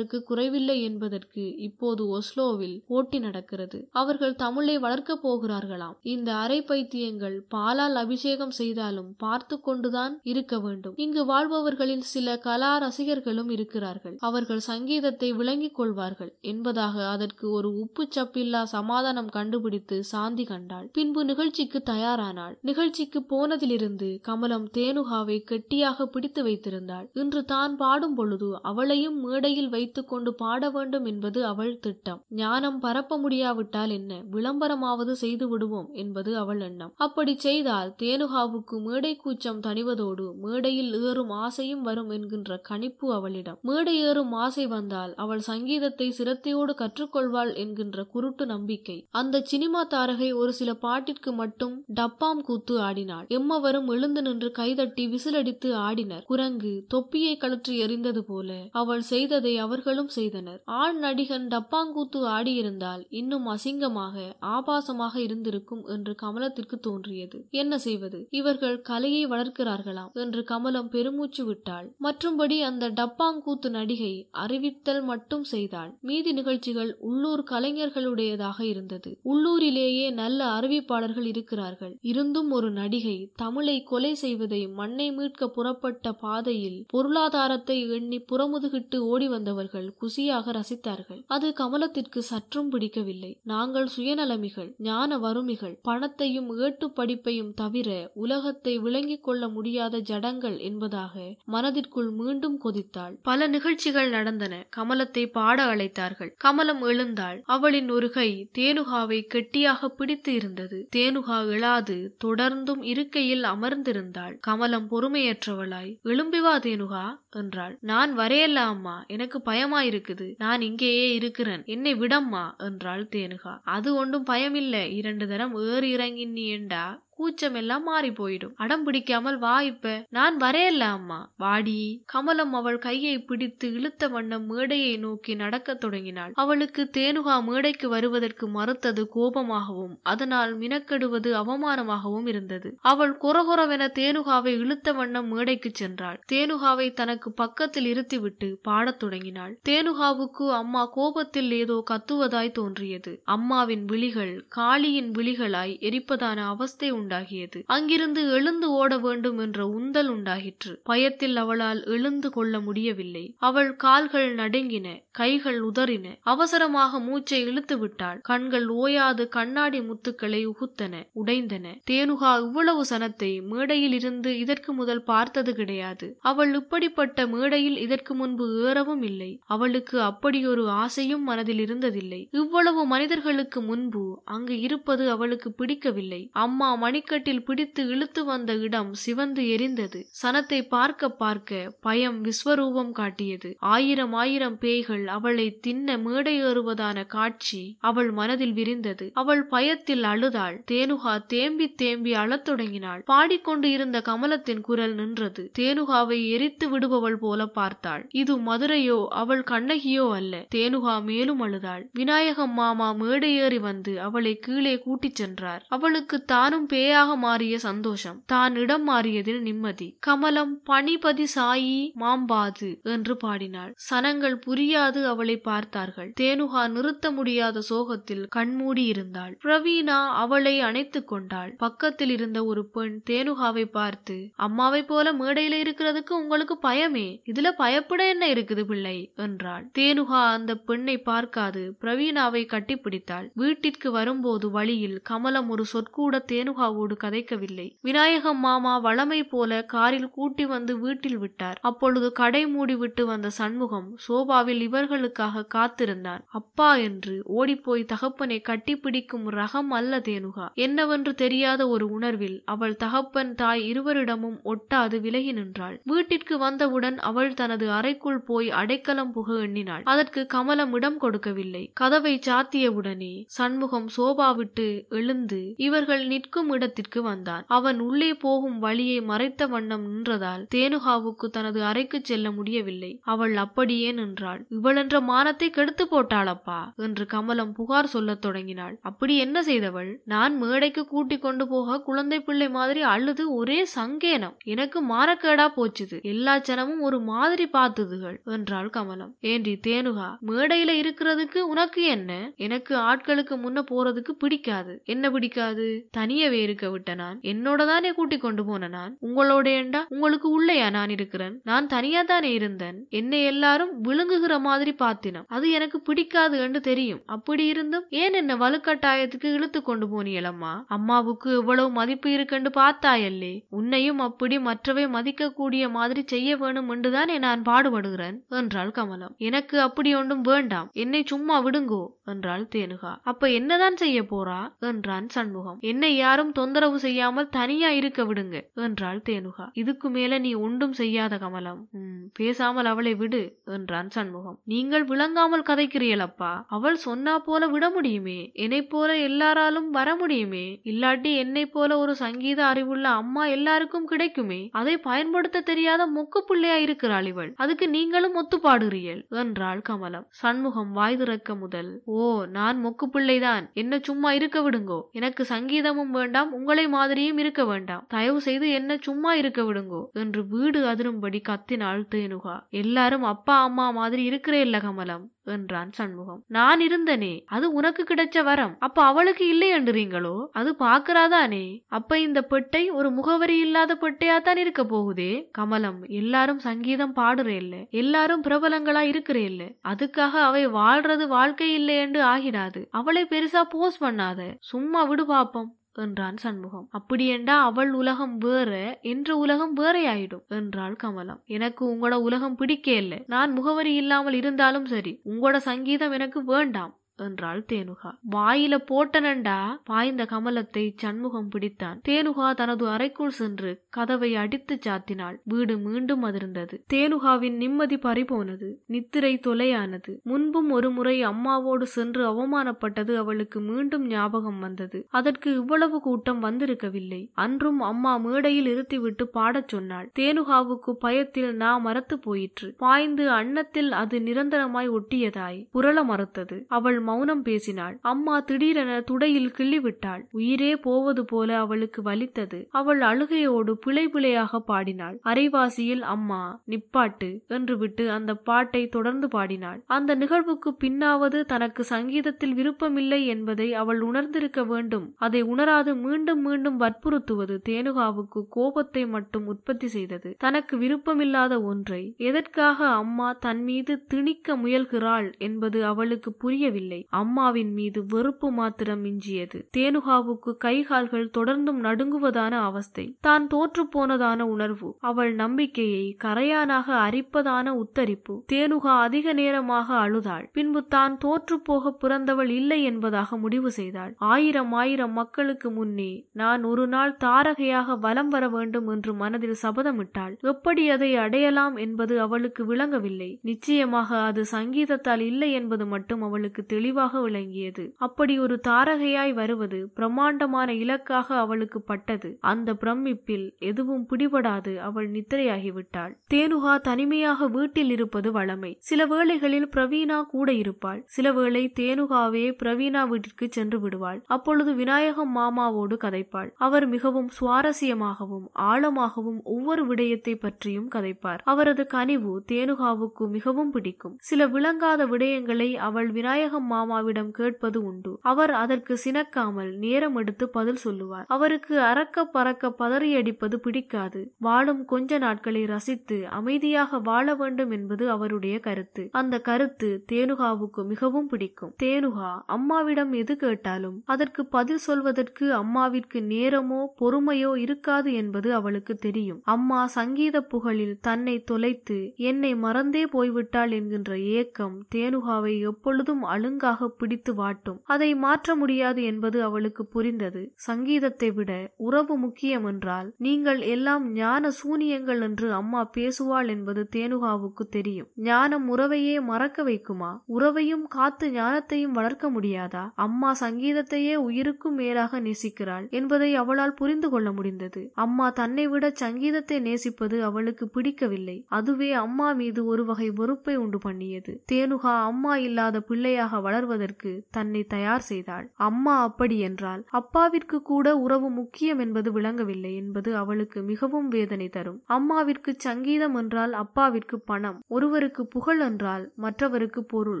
அவருக்கு குறைவில்லை என்பதற்கு இப்போது ஒஸ்லோவில் போட்டி நடக்கிறது. அவர்கள் தமிழை வளர்க்கப் போகிறார்களாம். இந்த அரை பைத்தியங்கள் பாலால் அபிஷேகம் செய்தாலும் பார்த்து கொண்டுதான் இருக்க வேண்டும். இங்கு வாழ்பவர்களில் சில கலா ரசிகர்களும் இருக்கிறார்கள். அவர்கள் சங்கீதத்தை விளங்கிக் கொள்வார்கள் என்பதாக அதற்கு ஒரு உப்பு சப்பில்லா சமாதானம் கண்டுபிடித்து சாந்தி கண்டாள். பின்பு நிகழ்ச்சிக்கு தயாரானாள். நிகழ்ச்சிக்கு போனதிலிருந்து கமலம் தேனுகாவை கெட்டியாக பிடித்து வைத்திருந்தாள். இன்று தான் பாடும் பொழுது அவளையும் மேடையில் வைத்து வைத்துக்கொண்டு பாட வேண்டும் என்பது அவள் திட்டம். ஞானம் பரப்ப முடியாவிட்டால் என்ன? விளம்பரமாவது செய்து விடுவோம் என்பது அவள் எண்ணம். அப்படி செய்தால் தேனுகாவுக்கு மேடை கூச்சம் தணிவதோடு மேடையில் ஏறும் ஆசையும் வரும் என்கின்ற கணிப்பு அவளிடம். மேடை ஏறும் ஆசை வந்தால் அவள் சங்கீதத்தை சிரத்தையோடு கற்றுக்கொள்வாள் என்கின்ற குருட்டு நம்பிக்கை. அந்த சினிமா தாரகை ஒரு சில பாட்டிற்கு மட்டும் டப்பாம் கூத்து ஆடினாள். எம்மவரும் எழுந்து நின்று கைதட்டி விசிலடித்து ஆடினர். குரங்கு தொப்பியை கழற்றி எறிந்தது போல அவள் செய்ததை அவர்களும் செய்தனர். ஆண் நடிகன் டப்பாங்கூத்து ஆடியிருந்தால் இன்னும் அசிங்கமாக ஆபாசமாக இருந்திருக்கும் என்று கமலத்திற்கு தோன்றியது. என்ன செய்வது? இவர்கள் கலையை வளர்க்கிறார்களாம் என்று கமலம் பெருமூச்சு விட்டாள். மற்றும்படி அந்த டப்பாங்கூத்து நடிகை அறிவித்தல் மட்டும் செய்தாள். மீதி நிகழ்ச்சிகள் உள்ளூர் கலைஞர்களுடையதாக இருந்தது. உள்ளூரிலேயே நல்ல அறிவிப்பாளர்கள் இருக்கிறார்கள். இருந்தும் ஒரு நடிகை தமிழை கொலை செய்வதை மண்ணை மீட்க புறப்பட்ட பாதையில் பொருளாதாரத்தை எண்ணி புறமுதுகிட்டு ஓடி வந்தவர் அவர்கள் குசியாக ரசித்தார்கள். அது கமலத்திற்கு சற்றும் பிடிக்கவில்லை. நாங்கள் சுயநலமிகள் ஞான வறுமிகள் பணத்தையும் ஏட்டு படிப்பையும் தவிர உலகத்தை விளங்கிக் கொள்ள முடியாத ஜடங்கள் என்பதாக மனதிற்குள் மீண்டும் கொதித்தாள். பல நிகழ்ச்சிகள் நடந்தன. கமலத்தை பாட அழைத்தார்கள். கமலம் எழுந்தாள். அவளின் ஒரு கை தேனுகாவை கெட்டியாக பிடித்து இருந்தது. தேனுகா எழாது தொடர்ந்தும் இருக்கையில் அமர்ந்திருந்தாள். கமலம் பொறுமையற்றவளாய் எழும்பிவா தேனுகா என்றாள். நான் வரையல்ல அம்மா எனக்கு பயமாயிருக்குது. நான் இங்கேயே இருக்கிறேன். என்னை விடம்மா என்றாள் தேனுகா. அது ஒன்றும் பயமில்லை. இரண்டு தரம் ஏறி இறங்கி நீ ஏண்டா? கூச்சம் எல்லாம் மாறி போயிடும். அடம் பிடிக்காமல் வா இப்ப நான் வரையல அம்மா. வாடி. கமலம் அவள் கையை பிடித்து இழுத்த வண்ணம் மேடையை நோக்கி நடக்கத் தொடங்கினாள். அவளுக்கு தேனுகா மேடைக்கு வருவதற்கு மறுத்தது கோபமாகவும் அதனால் மினக்கெடுவது அவமானமாகவும் இருந்தது. அவள் குறகுறவென தேனுகாவை இழுத்த வண்ணம் மேடைக்கு சென்றாள். தேனுகாவை தனக்கு பக்கத்தில் இருத்திவிட்டு பாடத் தொடங்கினாள். தேனுகாவுக்கு அம்மா கோபத்தில் ஏதோ கத்துவதாய் தோன்றியது. அம்மாவின் விழிகள் காளியின் விழிகளாய் எரிப்பதான அவஸ்தை உண்டாகியது. அங்கிருந்து எழுந்து ஓட வேண்டும் என்ற உந்தல் உண்டாகிற்று. பயத்தில் அவளால் எழுந்து கொள்ள முடியவில்லை. அவள் கால்கள் நடுங்கின கைகள் உதறின. அவசரமாக மூச்சை இழுத்து விட்டாள். கண்கள் ஓயாது கண்ணாடி முத்துக்களை உகுத்தன உடைந்தன. தேனுகா இவ்வளவு சனத்தை மேடையில் இருந்து இதற்கு முதல் பார்த்தது கிடையாது. அவள் இப்படிப்பட்ட மேடையில் இதற்கு முன்பு ஏறவும் இல்லை. அவளுக்கு அப்படியொரு ஆசையும் மனதில் இருந்ததில்லை. இவ்வளவு மனிதர்களுக்கு முன்பு அங்கு இருப்பது அவளுக்கு பிடிக்கவில்லை. அம்மா பனிக்கட்டில் பிடித்து இழுத்து வந்த இடம் சிவந்து எரிந்தது. சனத்தை பார்க்க பார்க்க பயம் விஸ்வரூபம் காட்டியது. ஆயிரம் ஆயிரம் பேய்கள் அவளை தின்ன மேடை ஏறுவதான காட்சி அவள் மனதில் விரிந்தது. அவள் பயத்தில் அழுதாள். தேனுகா தேம்பி தேம்பி அழத் தொடங்கினாள். பாடிக்கொண்டு இருந்த கமலத்தின் குரல் நின்றது. தேனுகாவை எரித்து விடுபவள் போல பார்த்தாள். இது மதுரையோ அவள் கண்ணகியோ அல்ல. தேனுகா மேலும் அழுதாள். விநாயகம் மாமா மேடையேறி வந்து அவளை கீழே கூட்டிச் சென்றார். அவளுக்கு தானும் பேயாக மாறிய சந்தோஷம். தான் இடம் மாறியதில் நிம்மதி. கமலம் பனிபதி சாயி மாம்பாது என்று பாடினாள். சனங்கள் புரியாது அவளை பார்த்தார்கள். தேனுகா நிறுத்த முடியாத சோகத்தில் கண்மூடி இருந்தாள். பிரவீனா அவளை அணைத்துக் கொண்டாள். பக்கத்தில் இருந்த ஒரு பெண் தேனுகாவை பார்த்து அம்மாவை போல மேடையில இருக்கிறதுக்கு உங்களுக்கு பயமே? இதுல பயப்பட என்ன இருக்குது பிள்ளை? என்றாள். தேனுகா அந்த பெண்ணை பார்க்காது பிரவீனாவை கட்டிப்பிடித்தாள். வீட்டிற்கு வரும்போது வழியில் கமலம் ஒரு சொற்கூட தேனுகா தேனுகாவோடு கதைக்கவில்லை. விநாயகம் மாமா வளமை போல காரில் கூட்டி வந்து வீட்டில் விட்டார். அப்பொழுது கடை மூடிவிட்டு வந்த சண்முகம் சோபாவில் இவர்களுக்காக காத்திருந்தான். அப்பா என்று ஓடிப்போய் தகப்பனை கட்டிப்பிடிக்கும் ரகம் அல்ல தேனுகா. என்னவென்று தெரியாத ஒரு உணர்வில் அவள் தகப்பன் தாய் இருவரிடமும் ஒட்டாது விலகி நின்றாள். வீட்டிற்கு வந்தவுடன் அவள் தனது அறைக்குள் போய் அடைக்கலம் புக எண்ணினாள். அதற்கு கமலம் இடம் கொடுக்கவில்லை. கதவை சாத்தியவுடனே சண்முகம் சோபா விட்டு எழுந்து இவர்கள் நிற்கும் இடத்திற்கு வந்தான். அவன் உள்ளே போகும் வழியை மறைத்த வண்ணம் நின்றதால் தேனுகாவுக்கு தனது அறைக்கு செல்ல முடியவில்லை. அவள் அப்படியே நின்றாள். இவளென்ற மானத்தை கெடுத்து போட்டாளப்பா என்று கமலம் புகார் சொல்லத் தொடங்கினாள். அப்படி என்ன செய்தவள்? நான் மேடைக்கு கூட்டிக் கொண்டு போக குழந்தை பிள்ளை மாதிரி அழுது ஒரே சங்கேனம். எனக்கு மானக்கேடா போச்சுது. எல்லா ஜனமும் ஒரு மாதிரி பார்த்ததுகள் என்றாள் கமலம். ஏண்டி தேனுகா மேடையில இருக்கிறதுக்கு உனக்கு என்ன? எனக்கு ஆட்களுக்கு முன்ன போறதுக்கு பிடிக்காது. என்ன பிடிக்காது? தனிய வேறு இருக்க விட்ட நான் என்னோட தானே கூட்டிக் கொண்டு போன நான்? உங்களோட ஏண்டா? உங்களுக்கு உள்ளையா நான் இருக்கிறேன்? நான் தனியா தானே இருந்தேன்? என்னை எல்லாரும் விழுங்குகிற மாதிரி பார்த்தினம். அது எனக்கு பிடிக்காது என்று தெரியும். அப்படி இருந்தும் ஏன் என்ன வலுக்கட்டாயத்துக்கு இழுத்து கொண்டு போனியலம்மா? அம்மாவுக்கு எவ்வளவு மதிப்பு இருக்குன்னு பார்த்தாயல்லே. உன்னையும் அப்படி மற்றவை மதிக்கக்கூடிய மாதிரி செய்ய வேணும் என்றுதானே நான் பாடுபடுகிறேன்? என்றாள் கமலம். எனக்கு அப்படி ஒன்றும் வேண்டாம். என்னை சும்மா விடுங்கோ? என்றாள் தேனுகா. அப்ப என்னதான் செய்ய போறா? என்றான் சண்முகம். என்னை யாரும் தொந்தரவு செய்யாமல் தனியா இருக்க விடுங்க என்றாள் தேனுகா. இதுக்கு மேல நீ ஒன்றும் செய்யாத கமலம். "ம், பேசாமல் அவளை விடு என்றான் சண்முகம். நீங்கள் விளங்காமல் கதைக்கிறீங்களப்பா அவள் சொன்னா போல விட முடியுமே. என்னை போல எல்லாராலும் வர முடியுமே. இல்லாட்டி என்னை போல ஒரு சங்கீத அறிவுள்ள அம்மா எல்லாருக்கும் கிடைக்குமே. அதை பயன்படுத்த தெரியாத மொக்கு பிள்ளையா இருக்கிறாள் இவள். அதுக்கு நீங்களும் ஒத்து பாடுகிறீர்கள் என்றாள் கமலம். சண்முகம் வாய் திறக்க முதல். ஓ நான் மொக்கு பிள்ளைதான். என்ன சும்மா இருக்க விடுங்கோ. எனக்கு சங்கீதமும் வேண்டாம் உங்களை மாதிரியும் இருக்க வேண்டாம். தயவு செய்து என்ன சும்மா இருக்க விடுங்கோ என்று வீடு அதிரும்படி கத்தினாள் தேனுகா. எல்லாரும் அப்பா அம்மா மாதிரி இருக்கிறே இல்ல கமலம் என்றான் சண்முகம். நான் இருந்தனே அது உனக்கு கிடைச்ச வரம். அப்ப அவளுக்கு இல்லை என்றீங்களோ அது பாக்குறாதானே அப்ப இந்த பெட்டை ஒரு முகவரி இல்லாத பெட்டையாத்தான் இருக்க போகுதே? கமலம் எல்லாரும் சங்கீதம் பாடுறே இல்ல எல்லாரும் பிரபலங்களா இருக்கிறே இல்ல அதுக்காக அவை வாழ்றது வாழ்க்கை இல்லை என்று ஆகிடாது. அவளை பெருசா போஸ் பண்ணாத. சும்மா விடு பாப்போம். என்றான் சண்முகம். அப்படியெண்டா அவள் உலகம் வேற என்ற உலகம் வேறையாயிடும் என்றாள் கமலம். எனக்கு உங்களோட உலகம் பிடிக்க இல்லை நான் முகவரி இல்லாமல் இருந்தாலும் சரி உங்களோட சங்கீதம் எனக்கு வேண்டாம் என்றாள் தேனுகா. வாயில போட்டனண்டா? பாய்ந்த கமலத்தை சண்முகம் பிடித்தான். தேனுகா தனது அறைக்குள் சென்று கதவை அடித்து சாத்தினாள். வீடு மீண்டும் அதிர்ந்தது. தேனுகாவின் நிம்மதி பறிபோனது. நித்திரை தொலையானது. முன்பும் ஒரு முறை அம்மாவோடு சென்று அவமானப்பட்டது அவளுக்கு மீண்டும் ஞாபகம் வந்தது. அதற்கு இவ்வளவு கூட்டம் வந்திருக்கவில்லை. அன்றும் அம்மா மேடையில் இருத்திவிட்டு பாடச் சொன்னாள். தேனுகாவுக்கு பயத்தில் நா மறத்து போயிற்று. பாய்ந்து அன்னத்தில் அது நிரந்தரமாய் ஒட்டியதாய். புரள மறுத்தது. அவள் மௌனம் பேசினாள். அம்மா திடீரென துடையில் கிள்ளிவிட்டாள். உயிரே போவது போல அவளுக்கு வலித்தது. அவள் அழுகையோடு பிழை பிழையாக பாடினாள். அரைவாசியில் அம்மா நிப்பாட்டு என்று விட்டு அந்த பாட்டை தொடர்ந்து பாடினாள். அந்த நிகழ்வுக்கு பின்னாவது தனக்கு சங்கீதத்தில் விருப்பமில்லை என்பதை அவள் உணர்ந்திருக்க வேண்டும். அதை உணராது மீண்டும் மீண்டும் வற்புறுத்துவது தேனுகாவுக்கு கோபத்தை மட்டும் உற்பத்தி செய்தது. தனக்கு விருப்பமில்லாத ஒன்றை எதற்காக அம்மா தன் மீது திணிக்க முயல்கிறாள்? என்பது அவளுக்கு புரியவில்லை. அம்மாவின் மீது வெறுப்பு மாத்திரம் மிஞ்சியது தேனுகாவுக்கு கைகால்கள் தொடர்ந்தும் நடுங்குவதான அவஸ்தை. தான் தோற்று போனதான உணர்வு. அவள் நம்பிக்கையை கரையானாக அரிப்பதான உத்தரிப்பு. தேனுகா அதிக நேரமாக அழுதாள். பின்பு தான் தோற்று போக பிறந்தவள் இல்லை என்பதாக முடிவு செய்தாள். ஆயிரம் ஆயிரம் மக்களுக்கு முன்னே நான் ஒரு நாள் தாரகையாக வலம் வர வேண்டும் என்று மனதில் சபதமிட்டாள். எப்படி அதை அடையலாம் என்பது அவளுக்கு விளங்கவில்லை. நிச்சயமாக அது சங்கீதத்தால் இல்லை என்பது மட்டும் அவளுக்கு தெளிவாக விளங்கியது. அப்படி ஒரு தாரகையாய் வருவது பிரம்மாண்டமான இலக்காக அவளுக்கு பட்டது. அந்த பிரமிப்பில் எதுவும் பிடிபடாது அவள் நித்திரையாகிவிட்டாள். தேனுகா தனிமையாக வீட்டில் இருப்பது வழமை. சில வேளைகளில் பிரவீனா கூட இருப்பாள். சில வேளை தேனுகாவே பிரவீனா வீட்டிற்கு சென்று விடுவாள். அப்பொழுது விநாயகம் மாமாவோடு கதைப்பாள். அவர் மிகவும் சுவாரஸ்யமாகவும் ஆழமாகவும் ஒவ்வொரு விடயத்தை பற்றியும் கதைப்பார். அவரது கனிவு தேனுகாவுக்கு மிகவும் பிடிக்கும். சில விளங்காத விடயங்களை அவள் விநாயகம் மாமாவிடம் கேட்பது உண்டு. அவர் அதற்கு சினக்காமல் நேரம் எடுத்து பதில் சொல்லுவார். அவருக்கு அறக்க பறக்க பதறியடிப்பது பிடிக்காது. வாழும் கொஞ்ச நாட்களை ரசித்து அமைதியாக வாழ வேண்டும் என்பது அவருடைய கருத்து. அந்த கருத்து தேனுகாவுக்கு மிகவும் பிடிக்கும். தேனுகா அம்மாவிடம் எது கேட்டாலும் அதற்கு பதில் சொல்வதற்கு அம்மாவிற்கு நேரமோ பொறுமையோ இருக்காது என்பது அவளுக்கு தெரியும். அம்மா சங்கீத புகழில் தன்னை தொலைத்து என்னை மறந்தே போய்விட்டாள் என்கின்ற ஏக்கம் தேனுகாவை எப்பொழுதும் ஒழுங்காக பிடித்து வாட்டும். அதை மாற்ற முடியாது என்பது அவளுக்கு புரிந்தது. சங்கீதத்தை விட உறவு முக்கியம் என்றால் நீங்கள் எல்லாம் ஞான சூனியங்கள் என்று அம்மா பேசுவாள் என்பது தேனுகாவுக்கு தெரியும். ஞானம் உறவையே மறக்க வைக்குமா? உறவையும் காத்து ஞானத்தையும் வளர்க்க முடியாதா? அம்மா சங்கீதத்தையே உயிருக்கும் மேலாக நேசிக்கிறாள் என்பதை அவளால் புரிந்து கொள்ள முடிந்தது. அம்மா தன்னை விட சங்கீதத்தை நேசிப்பது அவளுக்கு பிடிக்கவில்லை. அதுவே அம்மா மீது ஒரு வகை வெறுப்பை உண்டு பண்ணியது. தேனுகா அம்மா இல்லாத பிள்ளையாக வளர்வதற்கு தன்னை தயார் செய்தாள். அம்மா அப்படி என்றால் அப்பாவிற்கு கூட உறவு முக்கியம் என்பது விளங்கவில்லை என்பது அவளுக்கு மிகவும் வேதனை தரும். அம்மாவிற்கு சங்கீதம் என்றால் அப்பாவிற்கு பணம் ஒருவருக்கு புகழ் என்றால் மற்றவருக்கு பொருள்.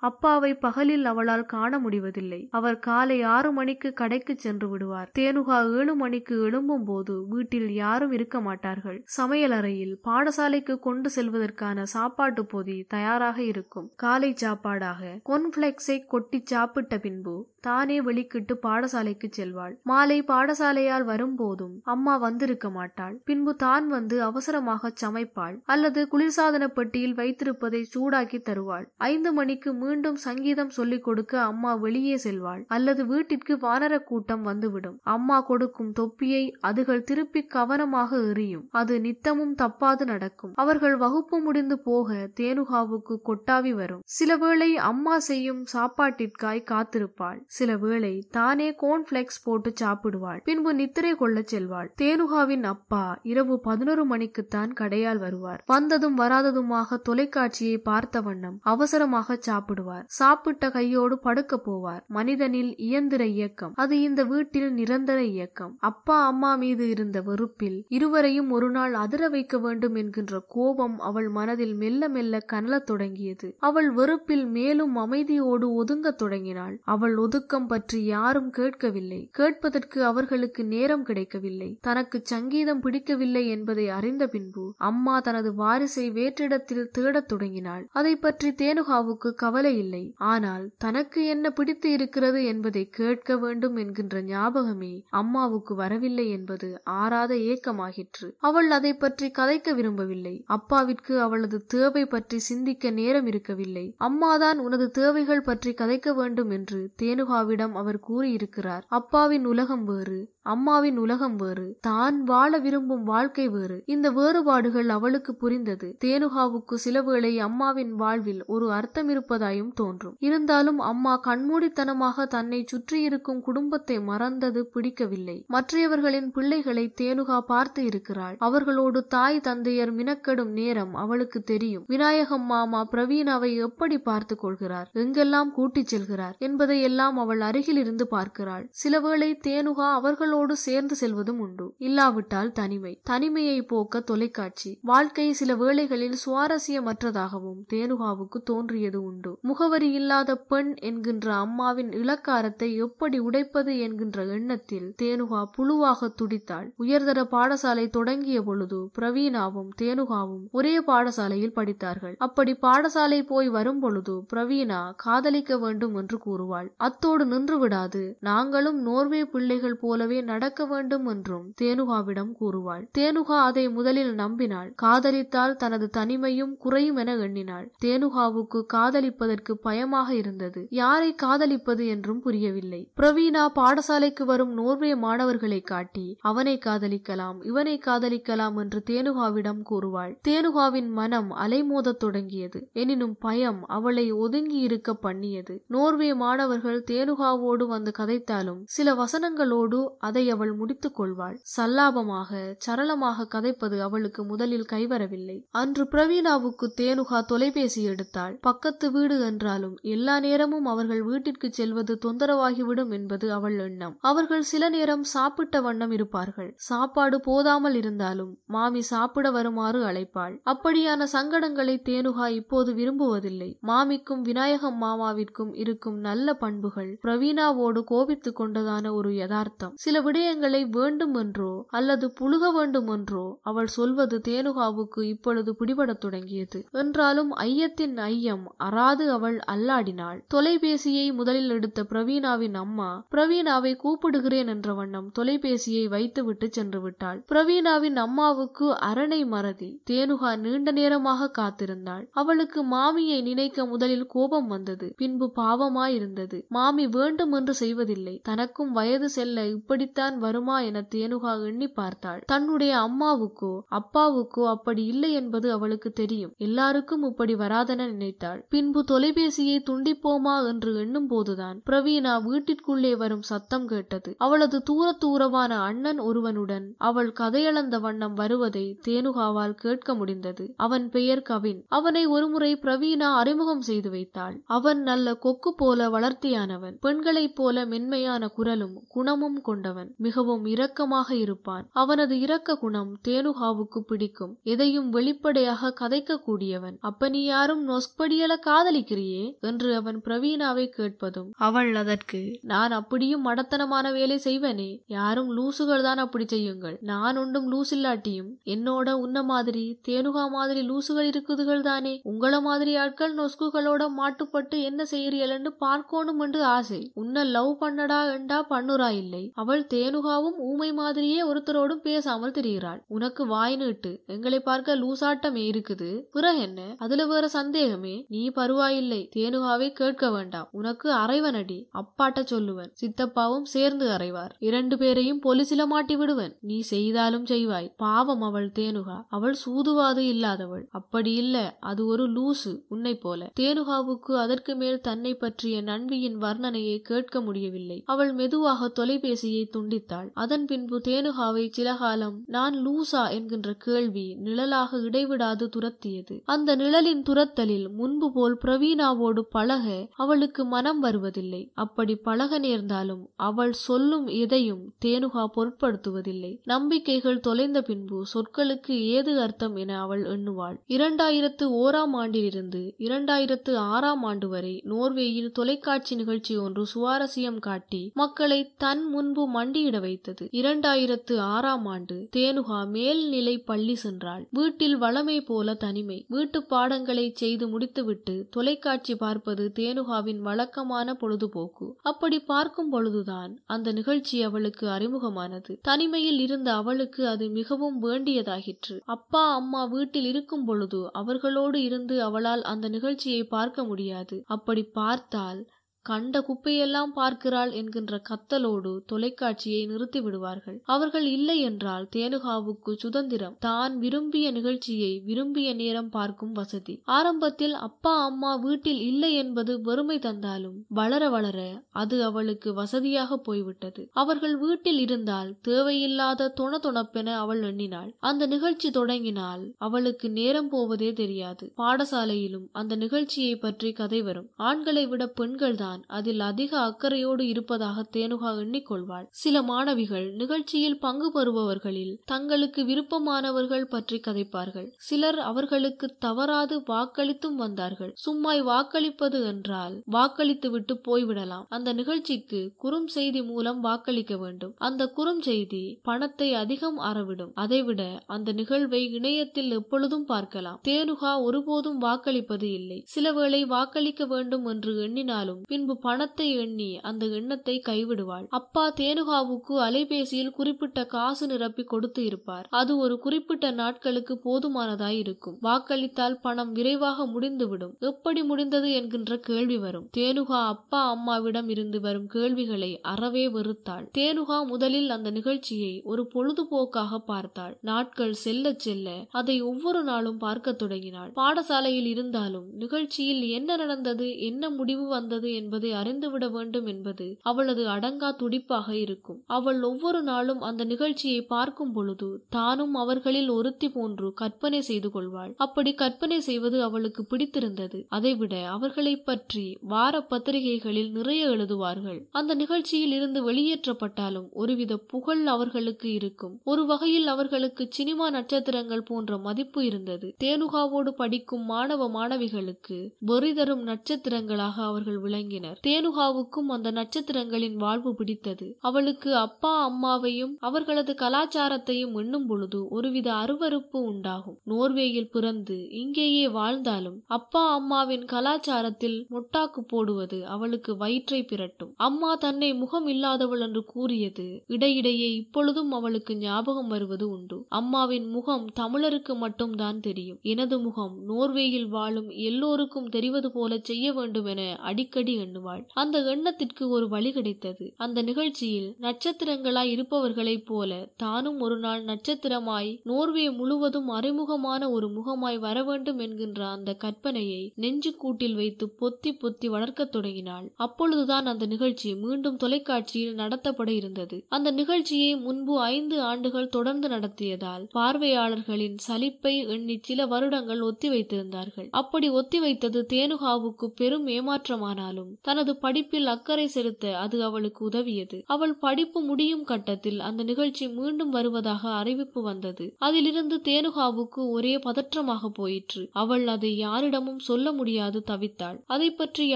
அப்பாவை பகலில் அவளால் காண முடிவதில்லை. அவர் காலை ஆறு மணிக்கு கடைக்கு சென்று விடுவார். தேனுகா ஏழு மணிக்கு எழும்பும் போது வீட்டில் யாரும் இருக்க மாட்டார்கள். சமையலறையில் பாடசாலைக்கு கொண்டு செல்வதற்கான சாப்பாட்டு பொதி தயாராக இருக்கும். காலை சாப்பாடாக கொன்ஃபிளெக்ஸை கொட்டி சாப்பிட்ட பின்பு தானே வெளிக்கிட்டு பாடசாலைக்கு செல்வாள். மாலை பாடசாலையால் வரும்போதும் அம்மா வந்திருக்க மாட்டாள். பின்பு தான் வந்து அவசரமாக சமைப்பாள் அல்லது குளிர்சாதன பெட்டியில் வைத்திருப்பதை சூடாக்கி தருவாள். ஐந்து மணிக்கு மீண்டும் சங்கீதம் சொல்லிக் கொடுக்க அம்மா வெளியே செல்வாள் அல்லது வீட்டிற்கு வானர கூட்டம் வந்துவிடும். அம்மா கொடுக்கும் தொப்பியை அதுகள் திருப்பி கவனமாக எறியும். அது நித்தமும் தப்பாது நடக்கும். அவர்கள் வகுப்பு முடிந்து போக தேனுகாவுக்கு கொட்டாவி வரும். சில வேளை அம்மா செய்யும் சாப்பாடு சாப்பாட்டிற்காய் காத்திருப்பாள். சில வேளை தானே கோன்ஃபிளெக்ஸ் போட்டு சாப்பிடுவாள். பின்பு நித்திரை கொள்ள செல்வாள். தேனுகாவின் அப்பா இரவு பதினொரு மணிக்குத்தான் கடையால் வருவார். வந்ததும் வராததுமாக தொலைக்காட்சியை பார்த்த வண்ணம் அவசரமாக சாப்பிடுவார். சாப்பிட்ட கையோடு படுக்க போவார். மனிதனில் இயந்திர இயக்கம். அது இந்த வீட்டில் நிரந்தர இயக்கம். அப்பா அம்மா மீது இருந்த வெறுப்பில் இருவரையும் ஒரு நாள் அதிர வைக்க வேண்டும் என்கின்ற கோபம் அவள் மனதில் மெல்ல மெல்ல கனலத் தொடங்கியது. அவள் வெறுப்பில் மேலும் அமைதியோடு ஒதுங்கத் தொடங்கினாள். அவள் ஒதுக்கம் பற்றி யாரும் கேட்கவில்லை. கேட்பதற்கு அவர்களுக்கு நேரம் கிடைக்கவில்லை. தனக்கு சங்கீதம் பிடிக்கவில்லை என்பதை அறிந்த பின்பு அம்மா தனது வாரிசை வேற்றிடத்தில் தேடத் தொடங்கினாள். அதை பற்றி தேனுகாவுக்கு கவலை இல்லை. ஆனால் தனக்கு என்ன பிடித்து இருக்கிறது என்பதை கேட்க வேண்டும் என்கின்ற ஞாபகமே அம்மாவுக்கு வரவில்லை என்பது ஆறாத ஏக்கமாகிற்று. அவள் அதை பற்றி கதைக்க விரும்பவில்லை. அப்பாவிற்கு அவளது தேவை பற்றி சிந்திக்க நேரம் இருக்கவில்லை. அம்மாதான் உனது தேவைகள் பற்றி சதைக்க வேண்டும் என்று தேனுகாவிடம் அவர் கூறியிருக்கிறார். அப்பாவின் உலகம் வேறு. அம்மாவின் உலகம் வேறு. தான் வாழ விரும்பும் வாழ்க்கை வேறு. இந்த வேறுபாடுகள் அவளுக்கு புரிந்தது. தேனுகாவுக்கு சிலவேளை அம்மாவின் வாழ்வில் ஒரு அர்த்தம் இருப்பதாயும் தோன்றும். இருந்தாலும் அம்மா கண்மூடித்தனமாக தன்னை சுற்றியிருக்கும் குடும்பத்தை மறந்தது பிடிக்கவில்லை. மற்றையவர்களின் பிள்ளைகளை தேனுகா பார்த்து இருக்கிறாள். அவர்களோடு தாய் தந்தையர் மினக்கெடும் நேரம் அவளுக்கு தெரியும். விநாயகம் மாமா பிரவீனாவை எப்படி பார்த்து கொள்கிறார்? எங்கெல்லாம் கூட்டிச் செல்கிறார்? என்பதை எல்லாம் அவள் அருகில் இருந்து பார்க்கிறாள் சிலவேளை தேனுகா அவர்களோடு நண்பர்களோடு சேர்ந்து செல்வதும் உண்டு. இல்லாவிட்டால் தனிமை. தனிமையை போக்க தொலைக்காட்சி. வாழ்க்கை சில வேளைகளில் சுவாரஸ்யமற்றதாகவும் தேனுகாவுக்கு தோன்றியது உண்டு. முகவரி இல்லாத பெண் என்கின்ற அம்மாவின் இலக்காரத்தை எப்படி உடைப்பது என்கின்ற எண்ணத்தில் தேனுகா புழுவாக துடித்தாள். உயர்தர பாடசாலை தொடங்கிய பொழுது பிரவீனாவும் தேனுகாவும் ஒரே பாடசாலையில் படித்தார்கள். அப்படி பாடசாலை போய் வரும் பொழுது பிரவீனா காதலிக்க வேண்டும் என்று கூறுவாள். அத்தோடு நின்று விடாது. நாங்களும் நோர்வே பிள்ளைகள் போலவே நடக்க வேண்டும் என்றும் தேனுகாவிடம் கூறுவாள். தேனுகா அதை முதலில் நம்பினாள். காதலித்தால் தனது தனிமையும் குறையும் என எண்ணினாள். தேனுகாவுக்கு காதலிப்பதற்கு பயமாக இருந்தது. யாரை காதலிப்பது என்றும் புரியவில்லை. பிரவீனா பாடசாலைக்கு வரும் நோர்வே மாணவர்களை காட்டி அவனை காதலிக்கலாம் இவனை காதலிக்கலாம் என்று தேனுகாவிடம் கூறுவாள். தேனுகாவின் மனம் அலைமோதத் தொடங்கியது. எனினும் பயம் அவளை ஒதுங்கி இருக்க பண்ணியது. நோர்வே மாணவர்கள் தேனுகாவோடு வந்து கதைத்தாலும் சில வசனங்களோடு அதை அவள் முடித்துக் கொள்வாள். சல்லாபமாக சரளமாக கதைப்பது அவளுக்கு முதலில் கைவரவில்லை. அன்று பிரவீணாவுக்கு தேனுகா தொலைபேசி எடுத்தாள். பக்கத்து வீடு என்றாலும் எல்லா நேரமும் அவர்கள் வீட்டிற்கு செல்வது தொந்தரவாகிவிடும் என்பது அவள் எண்ணம். அவர்கள் சில நேரம் சாப்பிட்ட வண்ணம் இருப்பார்கள். சாப்பாடு போதாமல் இருந்தாலும் மாமி சாப்பிட வருமாறு அழைப்பாள். அப்படியான சங்கடங்களை தேனுகா இப்போது விரும்புவதில்லை. மாமிக்கும் விநாயகம் மாமாவிற்கும் இருக்கும் நல்ல பண்புகள் பிரவீணாவோடு கோபித்துக் கொண்டதான ஒரு யதார்த்தம். சில விடயங்களை வேண்டுமென்றோ அல்லது புழுக வேண்டுமென்றோ அவள் சொல்வது தேனுகாவுக்கு இப்பொழுது பிடிபடத் தொடங்கியது. என்றாலும் ஐயத்தின் ஐயம் அறாது அவள் அல்லாடினாள். தொலைபேசியை முதலில் எடுத்த பிரவீணாவின் அம்மா பிரவீணாவை கூப்பிடுகிறேன் என்ற வண்ணம் தொலைபேசியை வைத்துவிட்டு சென்று விட்டாள். பிரவீனாவின் அம்மாவுக்கு அரணை மறதி தேனுகா நீண்ட நேரமாக காத்திருந்தாள். அவளுக்கு மாமியை நினைக்க முதலில் கோபம் வந்தது. பின்பு பாவமாயிருந்தது. மாமி வேண்டும் என்று செய்வதில்லை. தனக்கும் வயது செல்ல இப்படி இப்படித்தான் வருமா என தேனுகா எண்ணி பார்த்தாள். தன்னுடைய அம்மாவுக்கோ அப்பாவுக்கோ அப்படி இல்லை என்பது அவளுக்கு தெரியும். எல்லாருக்கும் இப்படி வராதென நினைத்தாள். பின்பு தொலைபேசியை துண்டிப்போமா என்று எண்ணும் போதுதான் பிரவீனா வீட்டிற்குள்ளே வரும் சத்தம் கேட்டது. அவளது தூர தூரவான அண்ணன் ஒருவனுடன் அவள் கதையளந்த வண்ணம் வருவதை தேனுகாவால் கேட்க முடிந்தது. அவன் பெயர் கவின். அவனை ஒருமுறை பிரவீனா அறிமுகம் செய்து வைத்தாள். அவன் நல்ல கொக்கு போல வளர்த்தியானவன். பெண்களைப் போல மென்மையான குரலும் குணமும் கொண்டவன். மிகவும் இரக்கமாக இருப்பான். அவனது இரக்க குணம் தேனுகாவுக்கு பிடிக்கும். எதையும் வெளிப்படையாக கதைக்க கூடியவன் அப்ப நீ யாரும் நொஸ்படியல காதலிக்கிறியே? என்று அவன் பிரவீனாவை கேட்பதும். அவள் அதற்கு நான் அப்படியும் மடத்தனமான வேலை செய்வனே. யாரும் லூசுகள் தான் அப்படி செய்யுங்கள். நான் ஒன்றும் லூசில்லாட்டியும் என்னோட உன்ன மாதிரி தேனுகா மாதிரி லூசுகள் இருக்குதுகள் தானே? உங்கள மாதிரி ஆட்கள் நொஸ்குகளோட மாட்டுப்பட்டு என்ன செய்யறியலன்னு பார்க்கணும் என்று ஆசை. உன்னை லவ் பண்ணடா என்றா பண்ணுறா இல்லை? அவள் தேனுகாவும் ஊமை மாதிரியே ஒருத்தரோடும் பேசாமல் திரிகிறாள். உனக்கு வாய் நீட்டு. எங்களை பார்க்க லூசாட்டமே இருக்குது பிறகு என்ன? அதுல வேற சந்தேகமே. நீ பருவாயில்லை. தேனுகாவை கேட்க வேண்டாம். உனக்கு அறைவனடி அப்பாட்ட சொல்லுவன். சித்தப்பாவும் சேர்ந்து அறைவார் இரண்டு பேரையும் பொலிசில மாட்டி விடுவன். நீ செய்தாலும் செய்வாய். பாவம் அவள் தேனுகா. அவள் சூதுவாது இல்லாதவள். அப்படி இல்ல. அது ஒரு லூசு. உன்னை போல. தேனுகாவுக்கு அதற்கு மேல் தன்னை பற்றிய நன்வியின் வர்ணனையை கேட்க முடியவில்லை. அவள் மெதுவாக தொலைபேசியை துண்டித்தாள். அதன் பின்பு தேனுகாவை சில காலம் நான் லூசா என்கின்ற கேள்வி நிழலாக இடைவிடாது துரத்தியது. அந்த நிழலின் துரத்தலில் முன்பு போல் பிரவீணாவோடு பழக அவளுக்கு மனம் வருவதில்லை. அப்படி பழக நேர்ந்தாலும் அவள் சொல்லும் எதையும் தேனுகா பொருட்படுத்துவதில்லை. நம்பிக்கைகள் தொலைந்த பின்பு சொற்களுக்கு ஏது அர்த்தம் என அவள் எண்ணுவாள். இரண்டாயிரத்து ஓராம் ஆண்டிலிருந்து இரண்டாயிரத்து ஆறாம் ஆண்டு வரை நோர்வேயில் தொலைக்காட்சி நிகழ்ச்சி ஒன்று சுவாரஸ்யம் காட்டி மக்களை தன் முன்பு மண்டியிட வைத்தது. இரண்டாயிரத்து ஆறாம் ஆண்டு தேனுகா மேல்நிலை பள்ளி சென்றாள். வீட்டில் வளமை போல தனிமை. வீட்டு பாடங்களை செய்து முடித்துவிட்டு தொலைக்காட்சி பார்ப்பது தேனுகாவின் வழக்கமான பொழுதுபோக்கு. அப்படி பார்க்கும் பொழுதுதான் அந்த நிகழ்ச்சி அவளுக்கு அறிமுகமானது. தனிமையில் இருந்த அவளுக்கு அது மிகவும் வேண்டியதாகிற்று அப்பா அம்மா வீட்டில் இருக்கும் பொழுது அவர்களோடு இருந்து அவளால் அந்த நிகழ்ச்சியை பார்க்க முடியாது. அப்படி பார்த்தால் கண்ட குப்பையெல்லாம் பார்க்கிறாள் என்கின்ற கத்தலோடு தொலைக்காட்சியை நிறுத்தி விடுவார்கள் அவர்கள் இல்லை என்றால் தேனுகாவுக்கு சுதந்திரம். தான் விரும்பிய நிகழ்ச்சியை விரும்பிய நேரம் பார்க்கும் வசதி. ஆரம்பத்தில் அப்பா அம்மா வீட்டில் இல்லை என்பது வறுமை தந்தாலும் வளர வளர அது அவளுக்கு வசதியாக போய்விட்டது. அவர்கள் வீட்டில் இருந்தால் தேவையில்லாத தொணதொணப்பென அவள் எண்ணினாள். அந்த நிகழ்ச்சி தொடங்கினால் அவளுக்கு நேரம் போவதே தெரியாது. பாடசாலையிலும் அந்த நிகழ்ச்சியை பற்றி கதை வரும். ஆண்களை விட பெண்கள்தான் தான் அதில் அதிக அக்கறையோடு இருப்பதாக தேனுகா எண்ணிக்கொள்வாள். சில மாணவிகள் நிகழ்ச்சியில் பங்கு பெறுபவர்களில் தங்களுக்கு விருப்பமானவர்கள் பற்றி கதைப்பார்கள். சிலர் அவர்களுக்கு தவறாது வாக்களித்தும் வந்தார்கள். சும்மாய் வாக்களிப்பது என்றால் வாக்களித்து விட்டு போய்விடலாம். அந்த நிகழ்ச்சிக்கு குறும் செய்தி மூலம் வாக்களிக்க வேண்டும். அந்த குறும் செய்தி பணத்தை அதிகம் அறவிடும். அதைவிட அந்த நிகழ்வை இணையத்தில் எப்பொழுதும் பார்க்கலாம். தேனுகா ஒருபோதும் வாக்களிப்பது இல்லை. சில வேளை வாக்களிக்க வேண்டும் என்று எண்ணினாலும் பின் பின்பு பணத்தை எண்ணி அந்த எண்ணத்தை கைவிடுவாள். அப்பா தேனுகாவுக்கு அலைபேசியில் குறிப்பிட்ட காசு நிரப்பி கொடுத்து இருப்பார். அது ஒரு குறிப்பிட்ட நாட்களுக்கு போதுமானதாய் இருக்கும். வாக்களித்தால் பணம் விரைவாக முடிந்துவிடும். எப்படி முடிந்தது என்கின்ற கேள்வி வரும். தேனுகா அப்பா அம்மாவிடம் இருந்து வரும் கேள்விகளை அறவே வெறுத்தாள். தேனுகா முதலில் அந்த நிகழ்ச்சியை ஒரு பொழுதுபோக்காக பார்த்தாள். நாட்கள் செல்ல செல்ல அதை ஒவ்வொரு நாளும் பார்க்க தொடங்கினாள். பாடசாலையில் இருந்தாலும் நிகழ்ச்சியில் என்ன நடந்தது என்ன முடிவு வந்தது என்பது அறிந்துவிட வேண்டும் என்பது அவளது அடங்கா துடிப்பாக இருக்கும். அவள் ஒவ்வொரு நாளும் அந்த நிகழ்ச்சியை பார்க்கும் பொழுது தானும் அவர்களில் ஒருத்தி போன்று கற்பனை செய்து கொள்வாள். அப்படி கற்பனை செய்வது அவளுக்கு பிடித்திருந்தது. அதைவிட அவர்களை பற்றி வார பத்திரிகைகளில் நிறைய எழுதுவார்கள். அந்த நிகழ்ச்சியில் இருந்து வெளியேற்றப்பட்டாலும் ஒருவித புகழ் அவர்களுக்கு இருக்கும். ஒரு வகையில் அவர்களுக்கு சினிமா நட்சத்திரங்கள் போன்ற மதிப்பு இருந்தது. தேனுகாவோடு படிக்கும் மாணவ மாணவிகளுக்கு பொறிதரும் நட்சத்திரங்களாக அவர்கள் விளங்கினர் தேனுகாவுக்கும் அந்த நட்சத்திரங்களின் வாழ்வு பிடித்தது. அவளுக்கு அப்பா அம்மாவையும் அவர்களது கலாச்சாரத்தையும் எண்ணும் பொழுது ஒருவித அருவறுப்பு உண்டாகும். நோர்வேயில் பிறந்து இங்கேயே வாழ்ந்தாலும் அப்பா அம்மாவின் கலாச்சாரத்தில் மொட்டாக்கு போடுவது அவளுக்கு வயிற்றை பிரட்டும். அம்மா தன்னை முகம் இல்லாதவள் என்று கூறியது இடையிடையே இப்பொழுதும் அவளுக்கு ஞாபகம் வருவது உண்டு. அம்மாவின் முகம் தமிழருக்கு மட்டும்தான் தெரியும். எனது முகம் நோர்வேயில் வாழும் எல்லோருக்கும் தெரிவது போல செய்ய வேண்டும் என அடிக்கடி எண்ணுவாள். அந்த எண்ணத்திற்கு ஒரு வழி கிடைத்தது. அந்த நிகழ்ச்சியில் நட்சத்திரங்களாய் இருப்பவர்களைப் போல தானும் ஒரு நாள் நட்சத்திரமாய் நோர்வே முழுவதும் அறிமுகமான ஒரு முகமாய் வர வேண்டும் என்கின்ற அந்த கற்பனையை நெஞ்சு கூட்டில் வைத்து பொத்தி பொத்தி வளர்க்கத் தொடங்கினாள். அப்பொழுதுதான் அந்த நிகழ்ச்சி மீண்டும் தொலைக்காட்சியில் நடத்தப்பட இருந்தது. அந்த நிகழ்ச்சியை முன்பு ஐந்து ஆண்டுகள் தொடர்ந்து நடத்தியதால் பார்வையாளர்களின் சலிப்பை எண்ணி சில வருடங்கள் ஒத்தி வைத்திருந்தார்கள் அப்படி ஒத்தி வைத்தது தேனுகாவுக்கு பெரும் ஏமாற்றமானாலும் தனது படிப்பில் அக்கறை செலுத்த அது அவளுக்கு உதவியது. அவள் படிப்பு முடியும் கட்டத்தில் அந்த நிகழ்ச்சி மீண்டும் வருவதாக அறிவிப்பு வந்தது. அதிலிருந்து தேனுகாவுக்கு ஒரே பதற்றமாக போயிற்று. அவள் அதை யாரிடமும் சொல்ல முடியாது தவித்தாள். அதை பற்றி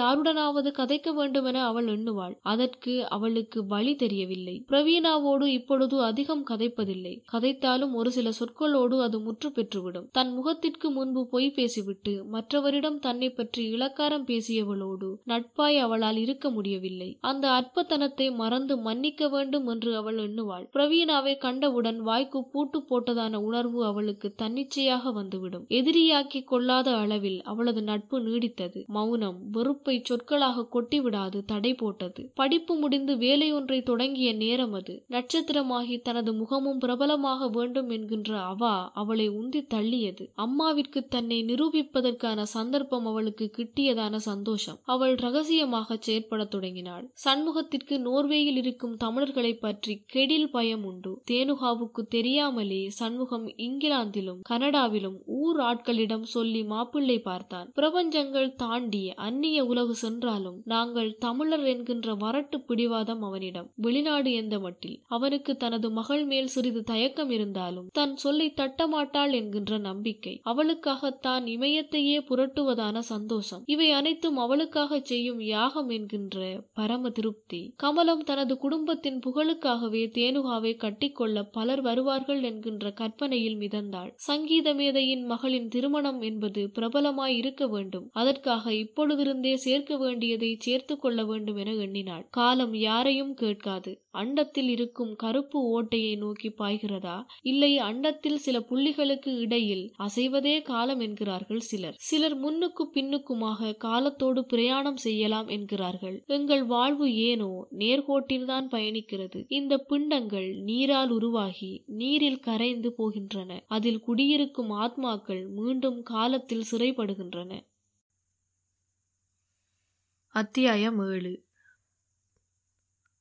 யாருடனாவது கதைக்க வேண்டும் என அவள் எண்ணுவாள். அதற்கு அவளுக்கு வழி தெரியவில்லை. பிரவீனாவோடு இப்பொழுது அதிகம் கதைப்பதில்லை. கதைத்தாலும் ஒரு சில சொற்களோடு அது முற்று பெற்றுவிடும். தன் முகத்திற்கு முன்பு பொய் பேசிவிட்டு மற்றவரிடம் தன்னை பற்றி இலக்காரம் பேசியவளோடு நட்பாய் அவளால் இருக்க முடியவில்லை. அந்த அற்பத்தனத்தை மறந்து மன்னிக்க வேண்டும் என்று அவள் எண்ணுவாள். பிரவீனாவை கண்டவுடன் வாய்க்கு பூட்டு போட்டதான உணர்வு அவளுக்கு தன்னிச்சையாக வந்துவிடும். எதிரியாக்கி கொள்ளாத அளவில் அவளது நட்பு நீடித்தது. மௌனம் வெறுப்பை சொற்களாக கொட்டிவிடாது தடை போட்டது. படிப்பு முடிந்து வேலையொன்றை தொடங்கிய நேரம் அது. நட்சத்திரமாகி தனது முகமும் பிரபலமாக வேண்டும் என்கின்ற அவா அவளை உந்தி தள்ளியது. அம்மாவிற்கு தன்னை நிரூபிப்பதற்கான சந்தர்ப்பம் அவளுக்கு கிட்டியதான சந்தோஷம். அவள் ரகசிய ரகசியமாக செயற்படத் தொடங்கினாள். சண்முகத்திற்கு நோர்வேயில் இருக்கும் தமிழர்களை பற்றி கெடில் பயம் உண்டு. தேனுகாவுக்கு தெரியாமலே சண்முகம் இங்கிலாந்திலும் கனடாவிலும் ஊர் ஆட்களிடம் சொல்லி மாப்பிள்ளை பார்த்தான். பிரபஞ்சங்கள் தாண்டி அந்நிய உலகு சென்றாலும் நாங்கள் தமிழர் என்கின்ற வரட்டு பிடிவாதம் அவனிடம் வெளிநாடு எந்த மட்டில்? அவனுக்கு தனது மகள் மேல் சிறிது தயக்கம் இருந்தாலும் தன் சொல்லை தட்டமாட்டாள் என்கின்ற நம்பிக்கை அவளுக்காகத்தான் இமயத்தையே புரட்டுவதான சந்தோஷம். இவை அனைத்தும் அவளுக்காக செய்யும் யாகம் என்கின்ற பரம திருப்தி. கமலம் தனது குடும்பத்தின் புகழுக்காகவே தேனுகாவை கட்டிக்கொள்ள பலர் வருவார்கள் என்கின்ற கற்பனையில் மிதந்தாள். சங்கீத மேதையின் மகளின் திருமணம் என்பது பிரபலமாய் இருக்க வேண்டும். அதற்காக இப்பொழுதிருந்தே சேர்க்க வேண்டியதை சேர்த்து கொள்ள வேண்டும் என எண்ணினாள். காலம் யாரையும் கேட்காது. அண்டத்தில் இருக்கும் கருப்பு ஓட்டையை நோக்கி பாய்கிறதா? இல்லை அண்டத்தில் சில புள்ளிகளுக்கு இடையில் அசைவதே காலம் என்கிறார்கள் சிலர். சிலர் முன்னுக்கு பின்னுக்குமாக காலத்தோடு பிரயாணம் செய்யலாம் என்கிறார்கள். எங்கள் வாழ்வு ஏனோ? நேர்கோட்டில்தான் பயணிக்கிறது. இந்த பிண்டங்கள் நீரால் உருவாகி நீரில் கரைந்து போகின்றன. அதில் குடியிருக்கும் ஆத்மாக்கள் மீண்டும் காலத்தில் சிறைப்படுகின்றன. அத்தியாயம் ஏழு.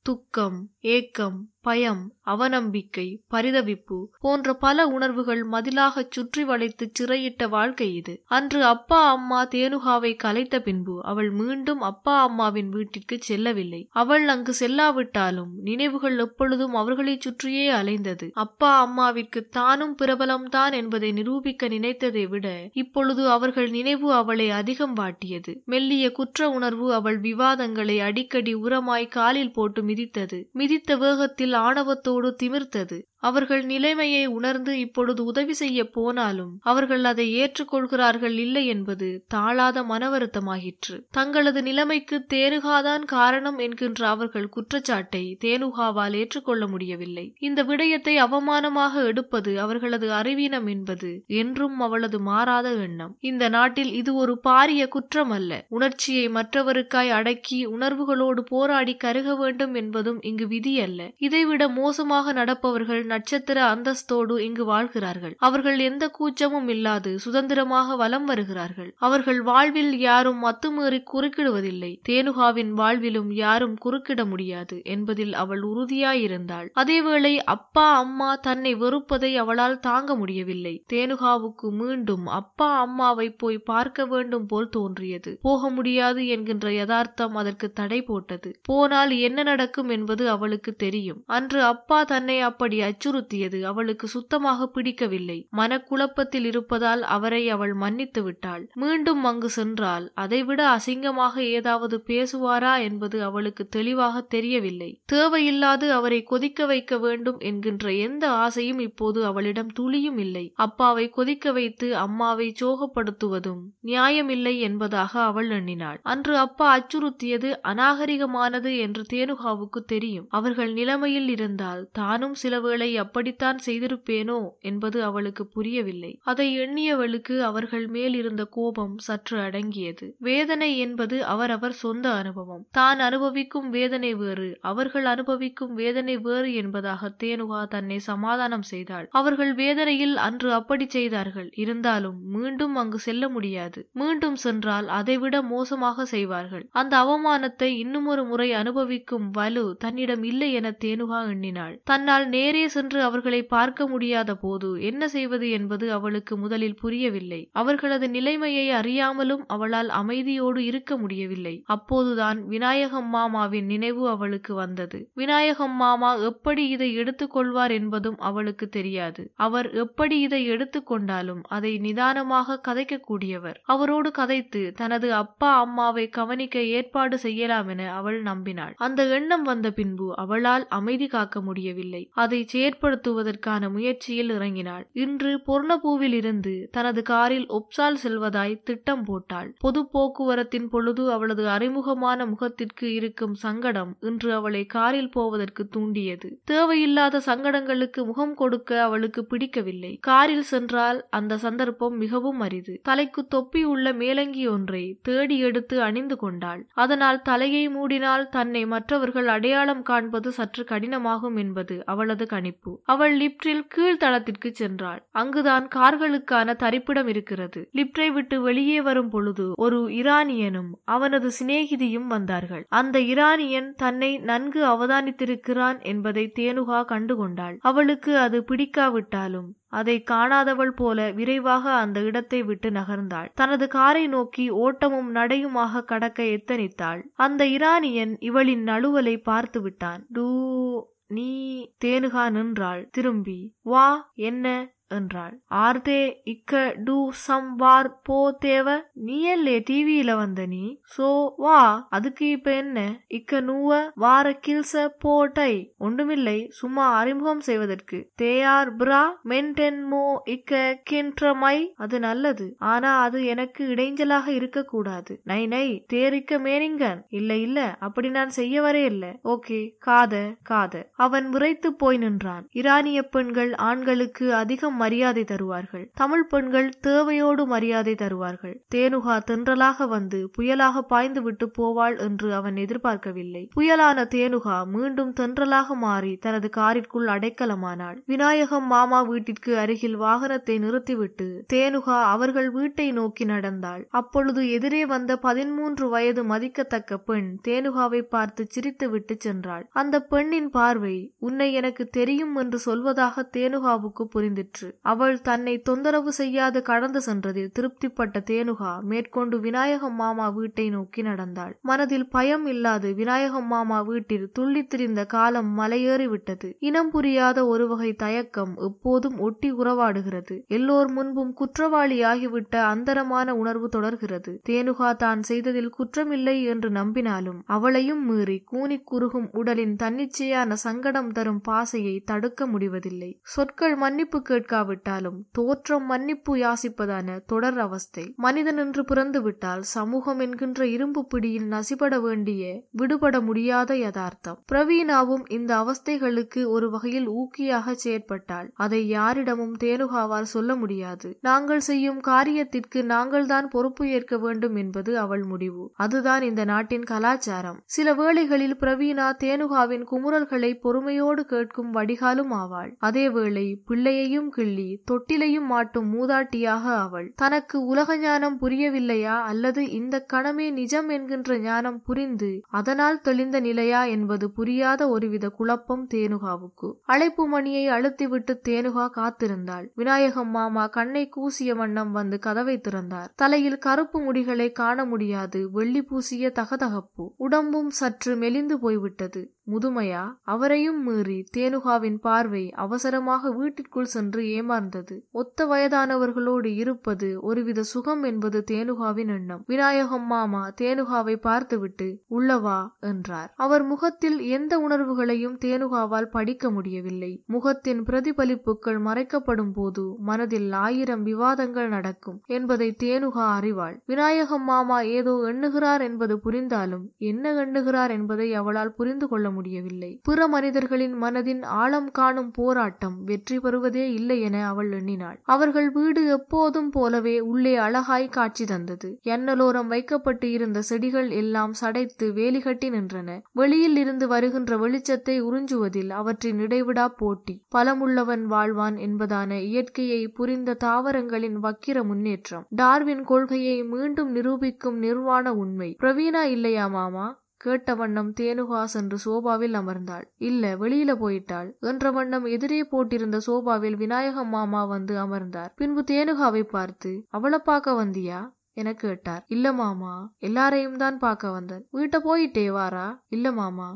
துக்கம் ஏக்கம் பயம் அவநம்பிக்கை பரிதவிப்பு போன்ற பல உணர்வுகள் மதிலாகச் சுற்றி வளைத்து சிறையிட்ட வாழ்க்கை இது. அன்று அப்பா அம்மா தேனுகாவை கலைத்த பின்பு அவள் மீண்டும் அப்பா அம்மாவின் வீட்டிற்கு செல்லவில்லை. அவள் அங்கு செல்லாவிட்டாலும் நினைவுகள் எப்பொழுதும் அவர்களை சுற்றியே அலைந்தது. அப்பா அம்மாவிற்கு தானும் பிரபலம்தான் என்பதை நிரூபிக்க நினைத்ததை விட இப்பொழுது அவர்கள் நினைவு அவளை அதிகம் வாட்டியது. மெல்லிய குற்ற உணர்வு அவள் விவாதங்களை அடிக்கடி உரமாய் காலில் போட்டு மிதித்தது. மிதித்த வேகத்தில் ஆணவத்தோடு திமிர்த்தது. அவர்கள் நிலைமையை உணர்ந்து இப்பொழுது உதவி செய்ய போனாலும் அவர்கள் அதை ஏற்றுக்கொள்கிறார்கள் இல்லை என்பது தாழாத மனவருத்தமாயிற்று தங்களது நிலைமைக்கு தேனுகாதான் காரணம் என்கின்ற அவர்கள் குற்றச்சாட்டை தேனுகாவால் ஏற்றுக்கொள்ள முடியவில்லை. இந்த விடயத்தை அவமானமாக எடுப்பது அவர்களது அறிவீனம் என்பது என்றும் அவளது மாறாத எண்ணம். இந்த நாட்டில் இது ஒரு பாரிய குற்றம் அல்ல உணர்ச்சியை மற்றவருக்காய் அடக்கி உணர்வுகளோடு போராடி கருக வேண்டும் என்பதும் இங்கு விதி அல்ல இதைவிட மோசமாக நடப்பவர்கள் நட்சத்திர அந்தஸ்தோடு இங்கு வாழ்கிறார்கள். அவர்கள் எந்த கூச்சமும் இல்லாது சுதந்திரமாக வலம் வருகிறார்கள். அவர்கள் வாழ்வில் யாரும் அத்துமீறி குறுக்கிடுவதில்லை. தேனுகாவின் வாழ்விலும் யாரும் குறுக்கிட முடியாது என்பதில் அவள் உறுதியாயிருந்தாள். அதேவேளை அப்பா அம்மா தன்னை வெறுப்பதை அவளால் தாங்க முடியவில்லை. தேனுகாவுக்கு மீண்டும் அப்பா அம்மாவை போய் பார்க்க வேண்டும் போல் தோன்றியது. போக முடியாது என்கின்ற யதார்த்தம் அதற்கு தடை போட்டது. போனால் என்ன நடக்கும் என்பது அவளுக்கு தெரியும். அன்று அப்பா தன்னை அப்படி அச்சுறுத்தியது அவளுக்கு சுத்தமாக பிடிக்கவில்லை. மனக்குழப்பத்தில் இருப்பதால் அவரை அவள் மன்னித்து விட்டாள். மீண்டும் அங்கு சென்றால் அதைவிட அசிங்கமாக ஏதாவது பேசுவாரா என்பது அவளுக்கு தெளிவாக தெரியவில்லை. தேவையில்லாது அவரை கொதிக்க வைக்க வேண்டும் என்கின்ற எந்த ஆசையும் இப்போது அவளிடம் துளியும் இல்லை. அப்பாவை கொதிக்க வைத்து அம்மாவை சோகப்படுத்துவதும் நியாயமில்லை என்பதாக அவள் எண்ணினாள். அன்று அப்பா அச்சுறுத்தியது அநாகரிகமானது என்று தேனுகாவுக்கு தெரியும். அவர்கள் நிலைமையில் இருந்தால் தானும் சிலவேளை வேளை அப்படித்தான் செய்திருப்பேனோ என்பது அவளுக்கு புரியவில்லை. அதை எண்ணியவளுக்கு அவர்கள் மேல் இருந்த கோபம் சற்று அடங்கியது. வேதனை என்பது அவரவர் சொந்த அனுபவம். தான் அனுபவிக்கும் வேதனை வேறு அவர்கள் அனுபவிக்கும் வேதனை வேறு என்பதாக தேனுகா தன்னை சமாதானம் செய்தாள். அவர்கள் வேதனையில் அன்று அப்படி செய்தார்கள். இருந்தாலும் மீண்டும் அங்கு செல்ல முடியாது. மீண்டும் சென்றால் அதைவிட மோசமாக செய்வார்கள். அந்த அவமானத்தை இன்னுமொரு முறை அனுபவிக்கும் வலு தன்னிடம் இல்லை என தேனுகா எண்ணினாள். தன்னால் நேரே சென்று அவர்களை பார்க்க முடியாத போது என்ன செய்வது என்பது அவளுக்கு முதலில் புரியவில்லை. அவர்களது நிலைமையை அறியாமலும் அவளால் அமைதியோடு இருக்க முடியவில்லை. அப்போதுதான் விநாயகம் மாமாவின் நினைவு அவளுக்கு வந்தது. விநாயகம் மாமா எப்படி இதை எடுத்துக்கொள்வார் என்பதும் அவளுக்கு தெரியாது. அவர் எப்படி இதை எடுத்துக்கொண்டாலும் அதை நிதானமாக கதைக்கக்கூடியவர். அவரோடு கதைத்து தனது அப்பா அம்மாவை கவனிக்க ஏற்பாடு செய்யலாம் என அவள் நம்பினாள். அந்த எண்ணம் வந்த பின்பு அவளால் அமைதி காக்க முடியவில்லை. அதை ஏற்படுத்துவதற்கான முயற்சியில் இறங்கினாள். இன்று பொர்ணபூவில் இருந்து தனது காரில் ஒப்சால் செல்வதாய் திட்டம் போட்டாள். பொது போக்குவரத்தின் பொழுது அவளது அறிமுகமான முகத்திற்கு இருக்கும் சங்கடம் இன்று அவளை காரில் போவதற்கு தூண்டியது. தேவையில்லாத சங்கடங்களுக்கு முகம் கொடுக்க அவளுக்கு பிடிக்கவில்லை. காரில் சென்றால் அந்த சந்தர்ப்பம் மிகவும் அரிது. தலைக்கு தொப்பி உள்ள மேலங்கி ஒன்றை தேடி எடுத்து அணிந்து கொண்டாள். அதனால் தலையை மூடினால் தன்னை மற்றவர்கள் அடையாளம் காண்பது சற்று கடினமாகும் என்பது அவளது கணிப்பு. அவள் லிப்டில் கீழ்த்தளத்திற்கு சென்றாள். அங்குதான் கார்களுக்கான தரிப்பிடம் இருக்கிறது. லிப்டை விட்டு வெளியே வரும் பொழுது ஒரு இரானியனும் அவனது சிநேகிதியும் வந்தார்கள். அந்த இரானியன் தன்னை நன்கு அவதானித்திருக்கிறான் என்பதை தேனுகா கண்டுகொண்டாள். அவளுக்கு அது பிடிக்காவிட்டாலும் அதை காணாதவள் போல விரைவாக அந்த இடத்தை விட்டு நகர்ந்தாள். தனது காரை நோக்கி ஓட்டமும் நடையுமாக கடக்க எத்தனித்தாள். அந்த இரானியன் இவளின் நழுவலை பார்த்து விட்டான் டூ நீ தேனுகா நின்றாள். திரும்பி வா என்ன? என்றாள். ஆர்தே இக்க டூ சம் வார் போ தேவ நீ எல்லே டிவியில வந்த நீ? சோ வா அதுக்கு இப்ப என்ன? இக்க நூவ வார கில்ச போட்டை ஒன்றுமில்லை சும்மா அறிமுகம் செய்வதற்கு. தேயார் பிரா மென்டென் மோ இக்க கின்றமை அது நல்லது. ஆனா அது எனக்கு இடைஞ்சலாக இருக்கக்கூடாது. நை நை தேரிக்க மேனிங்கன். இல்ல இல்ல அப்படி நான் செய்ய வரே இல்ல. ஓகே காத காத. அவன் விரைத்து போய் நின்றான். இரானிய பெண்கள் ஆண்களுக்கு அதிகம் மரியாதை தருவார்கள். தமிழ் பெண்கள் தேவையோடு மரியாதை தருவார்கள். தேனுகா தென்றலாக வந்து புயலாக பாய்ந்து விட்டு போவாள் என்று அவன் எதிர்பார்க்கவில்லை. புயலான தேனுகா மீண்டும் தென்றலாக மாறி தனது காரிற்குள் அடைக்கலமானாள். விநாயகம் மாமா வீட்டிற்கு அருகில் வாகனத்தை நிறுத்திவிட்டு தேனுகா அவர்கள் வீட்டை நோக்கி நடந்தாள். அப்பொழுது எதிரே வந்த பதிமூன்று வயது மதிக்கத்தக்க பெண் தேனுகாவை பார்த்து சிரித்துவிட்டு சென்றாள். அந்த பெண்ணின் பார்வை உன்னை எனக்கு தெரியும் என்று சொல்வதாக தேனுகாவுக்கு புரிந்திற்று. அவள் தன்னை தொந்தரவு செய்யாது கடந்து சென்றதில் திருப்திப்பட்ட தேனுகா மேற்கொண்டு விநாயகம் மாமா வீட்டை நோக்கி நடந்தாள். மனதில் பயம் இல்லாது விநாயகம் மாமா வீட்டில் துள்ளித் திரிந்த காலம் மலையேறிவிட்டது இனம் புரியாத ஒரு வகை தயக்கம் எப்போதும் ஒட்டி உறவாடுகிறது. எல்லோர் முன்பும் குற்றவாளியாகிவிட்ட அந்தரமான உணர்வு தொடர்கிறது. தேனுகா தான் செய்ததில் குற்றமில்லை என்று நம்பினாலும் அவளையும் மீறி கூனிக் குறுகும் உடலின் தன்னிச்சையான சங்கடம் தரும் பாசையை தடுக்க முடிவதில்லை. சொற்கள் மன்னிப்பு கேட்க கேட்காவிட்டாலும் தோற்றம் மன்னிப்பு யாசிப்பதான தொடர் அவஸ்தை. மனிதன் என்று பிறந்து விட்டால் சமூகம் என்கின்ற இரும்பு பிடியில் நசிபட வேண்டிய விடுபட முடியாத யதார்த்தம். பிரவீனாவும் இந்த அவஸ்தைகளுக்கு ஒரு வகையில் ஊக்கியாக செயற்பட்டாள். அதை யாரிடமும் தேனுகாவால் சொல்ல முடியாது. நாங்கள் செய்யும் காரியத்திற்கு நாங்கள்தான் பொறுப்பு ஏற்க வேண்டும் என்பது அவள் முடிவு. அதுதான் இந்த நாட்டின் கலாச்சாரம். சில வேளைகளில் பிரவீனா தேனுகாவின் குமுறல்களை பொறுமையோடு கேட்கும் வடிகாலும் ஆவாள். அதேவேளை பிள்ளையையும் சொல்லி தொட்டிலையும் மாட்டும் மூதாட்டியாக அவள். தனக்கு உலக ஞானம் புரியவில்லையா? அல்லது இந்த கணமே நிஜம் என்கின்ற ஞானம் புரிந்து அதனால் தெளிந்த நிலையா என்பது புரியாத ஒருவித குழப்பம் தேனுகாவுக்கு. அழைப்பு மணியை அழுத்திவிட்டு தேனுகா காத்திருந்தாள். விநாயகம் மாமா கண்ணை கூசிய வண்ணம் வந்து கதவை திறந்தார். தலையில் கருப்பு முடிகளை காண முடியாது. வெள்ளி பூசிய தகதகப்பு. உடம்பும் சற்று மெலிந்து போய்விட்டது. முதுமையா? அவரையும் மீறி தேனுகாவின் பார்வை அவசரமாக வீட்டிற்குள் சென்று ஏமாந்தது. ஒத்த வயதானவர்களோடு இருப்பது ஒருவித சுகம் என்பது தேனுகாவின் எண்ணம். விநாயகம் மாமா தேனுகாவை பார்த்துவிட்டு உள்ளவா என்றார். அவர் முகத்தில் எந்த உணர்வுகளையும் தேனுகாவால் படிக்க முடியவில்லை. முகத்தின் பிரதிபலிப்புகள் மறைக்கப்படும் போது மனதில் ஆயிரம் விவாதங்கள் நடக்கும் என்பதை தேனுகா அறிவாள். விநாயகம் மாமா ஏதோ எண்ணுகிறார் என்பது புரிந்தாலும் என்ன எண்ணுகிறார் என்பதை அவளால் புரிந்து கொள்ள முடியவில்லை. பிற மனிதர்களின் மனதின் ஆழம் காணும் போராட்டம் வெற்றி பெறுவதே இல்லை என அவள் எண்ணினாள். அவர்கள் வீடு எப்போதும் போலவே உள்ளே அழகாய் காட்சி தந்தது. எண்ணலோரம் வைக்கப்பட்டு இருந்த செடிகள் எல்லாம் சடைத்து வேலி கட்டி நின்றன. வெளியில் இருந்து வருகின்ற வெளிச்சத்தை உறிஞ்சுவதில் அவற்றின் இடைவிடா போட்டி. பலமுள்ளவன் வாழ்வான் என்பதான இயற்கையை புரிந்த தாவரங்களின் வக்கிர முன்னேற்றம். டார்வின் கொள்கையை மீண்டும் நிரூபிக்கும் நிர்வாண உண்மை. பிரவீனா இல்லையா மாமா? கேட்ட வண்ணம் தேனுகா சென்று சோபாவில் அமர்ந்தாள். இல்ல வெளியில போயிட்டாள். என்ற வண்ணம் எதிரே போட்டிருந்த சோபாவில் விநாயகம் மாமா வந்து அமர்ந்தார். பின்பு தேனுகாவை பார்த்து அவளை பார்க்க வந்தியா? என கேட்டார். இல்ல மாமா எல்லாரையும் தான் பார்க்க வந்தேன். வீட்டை போயிட்டே வாரா? இல்ல மாமா.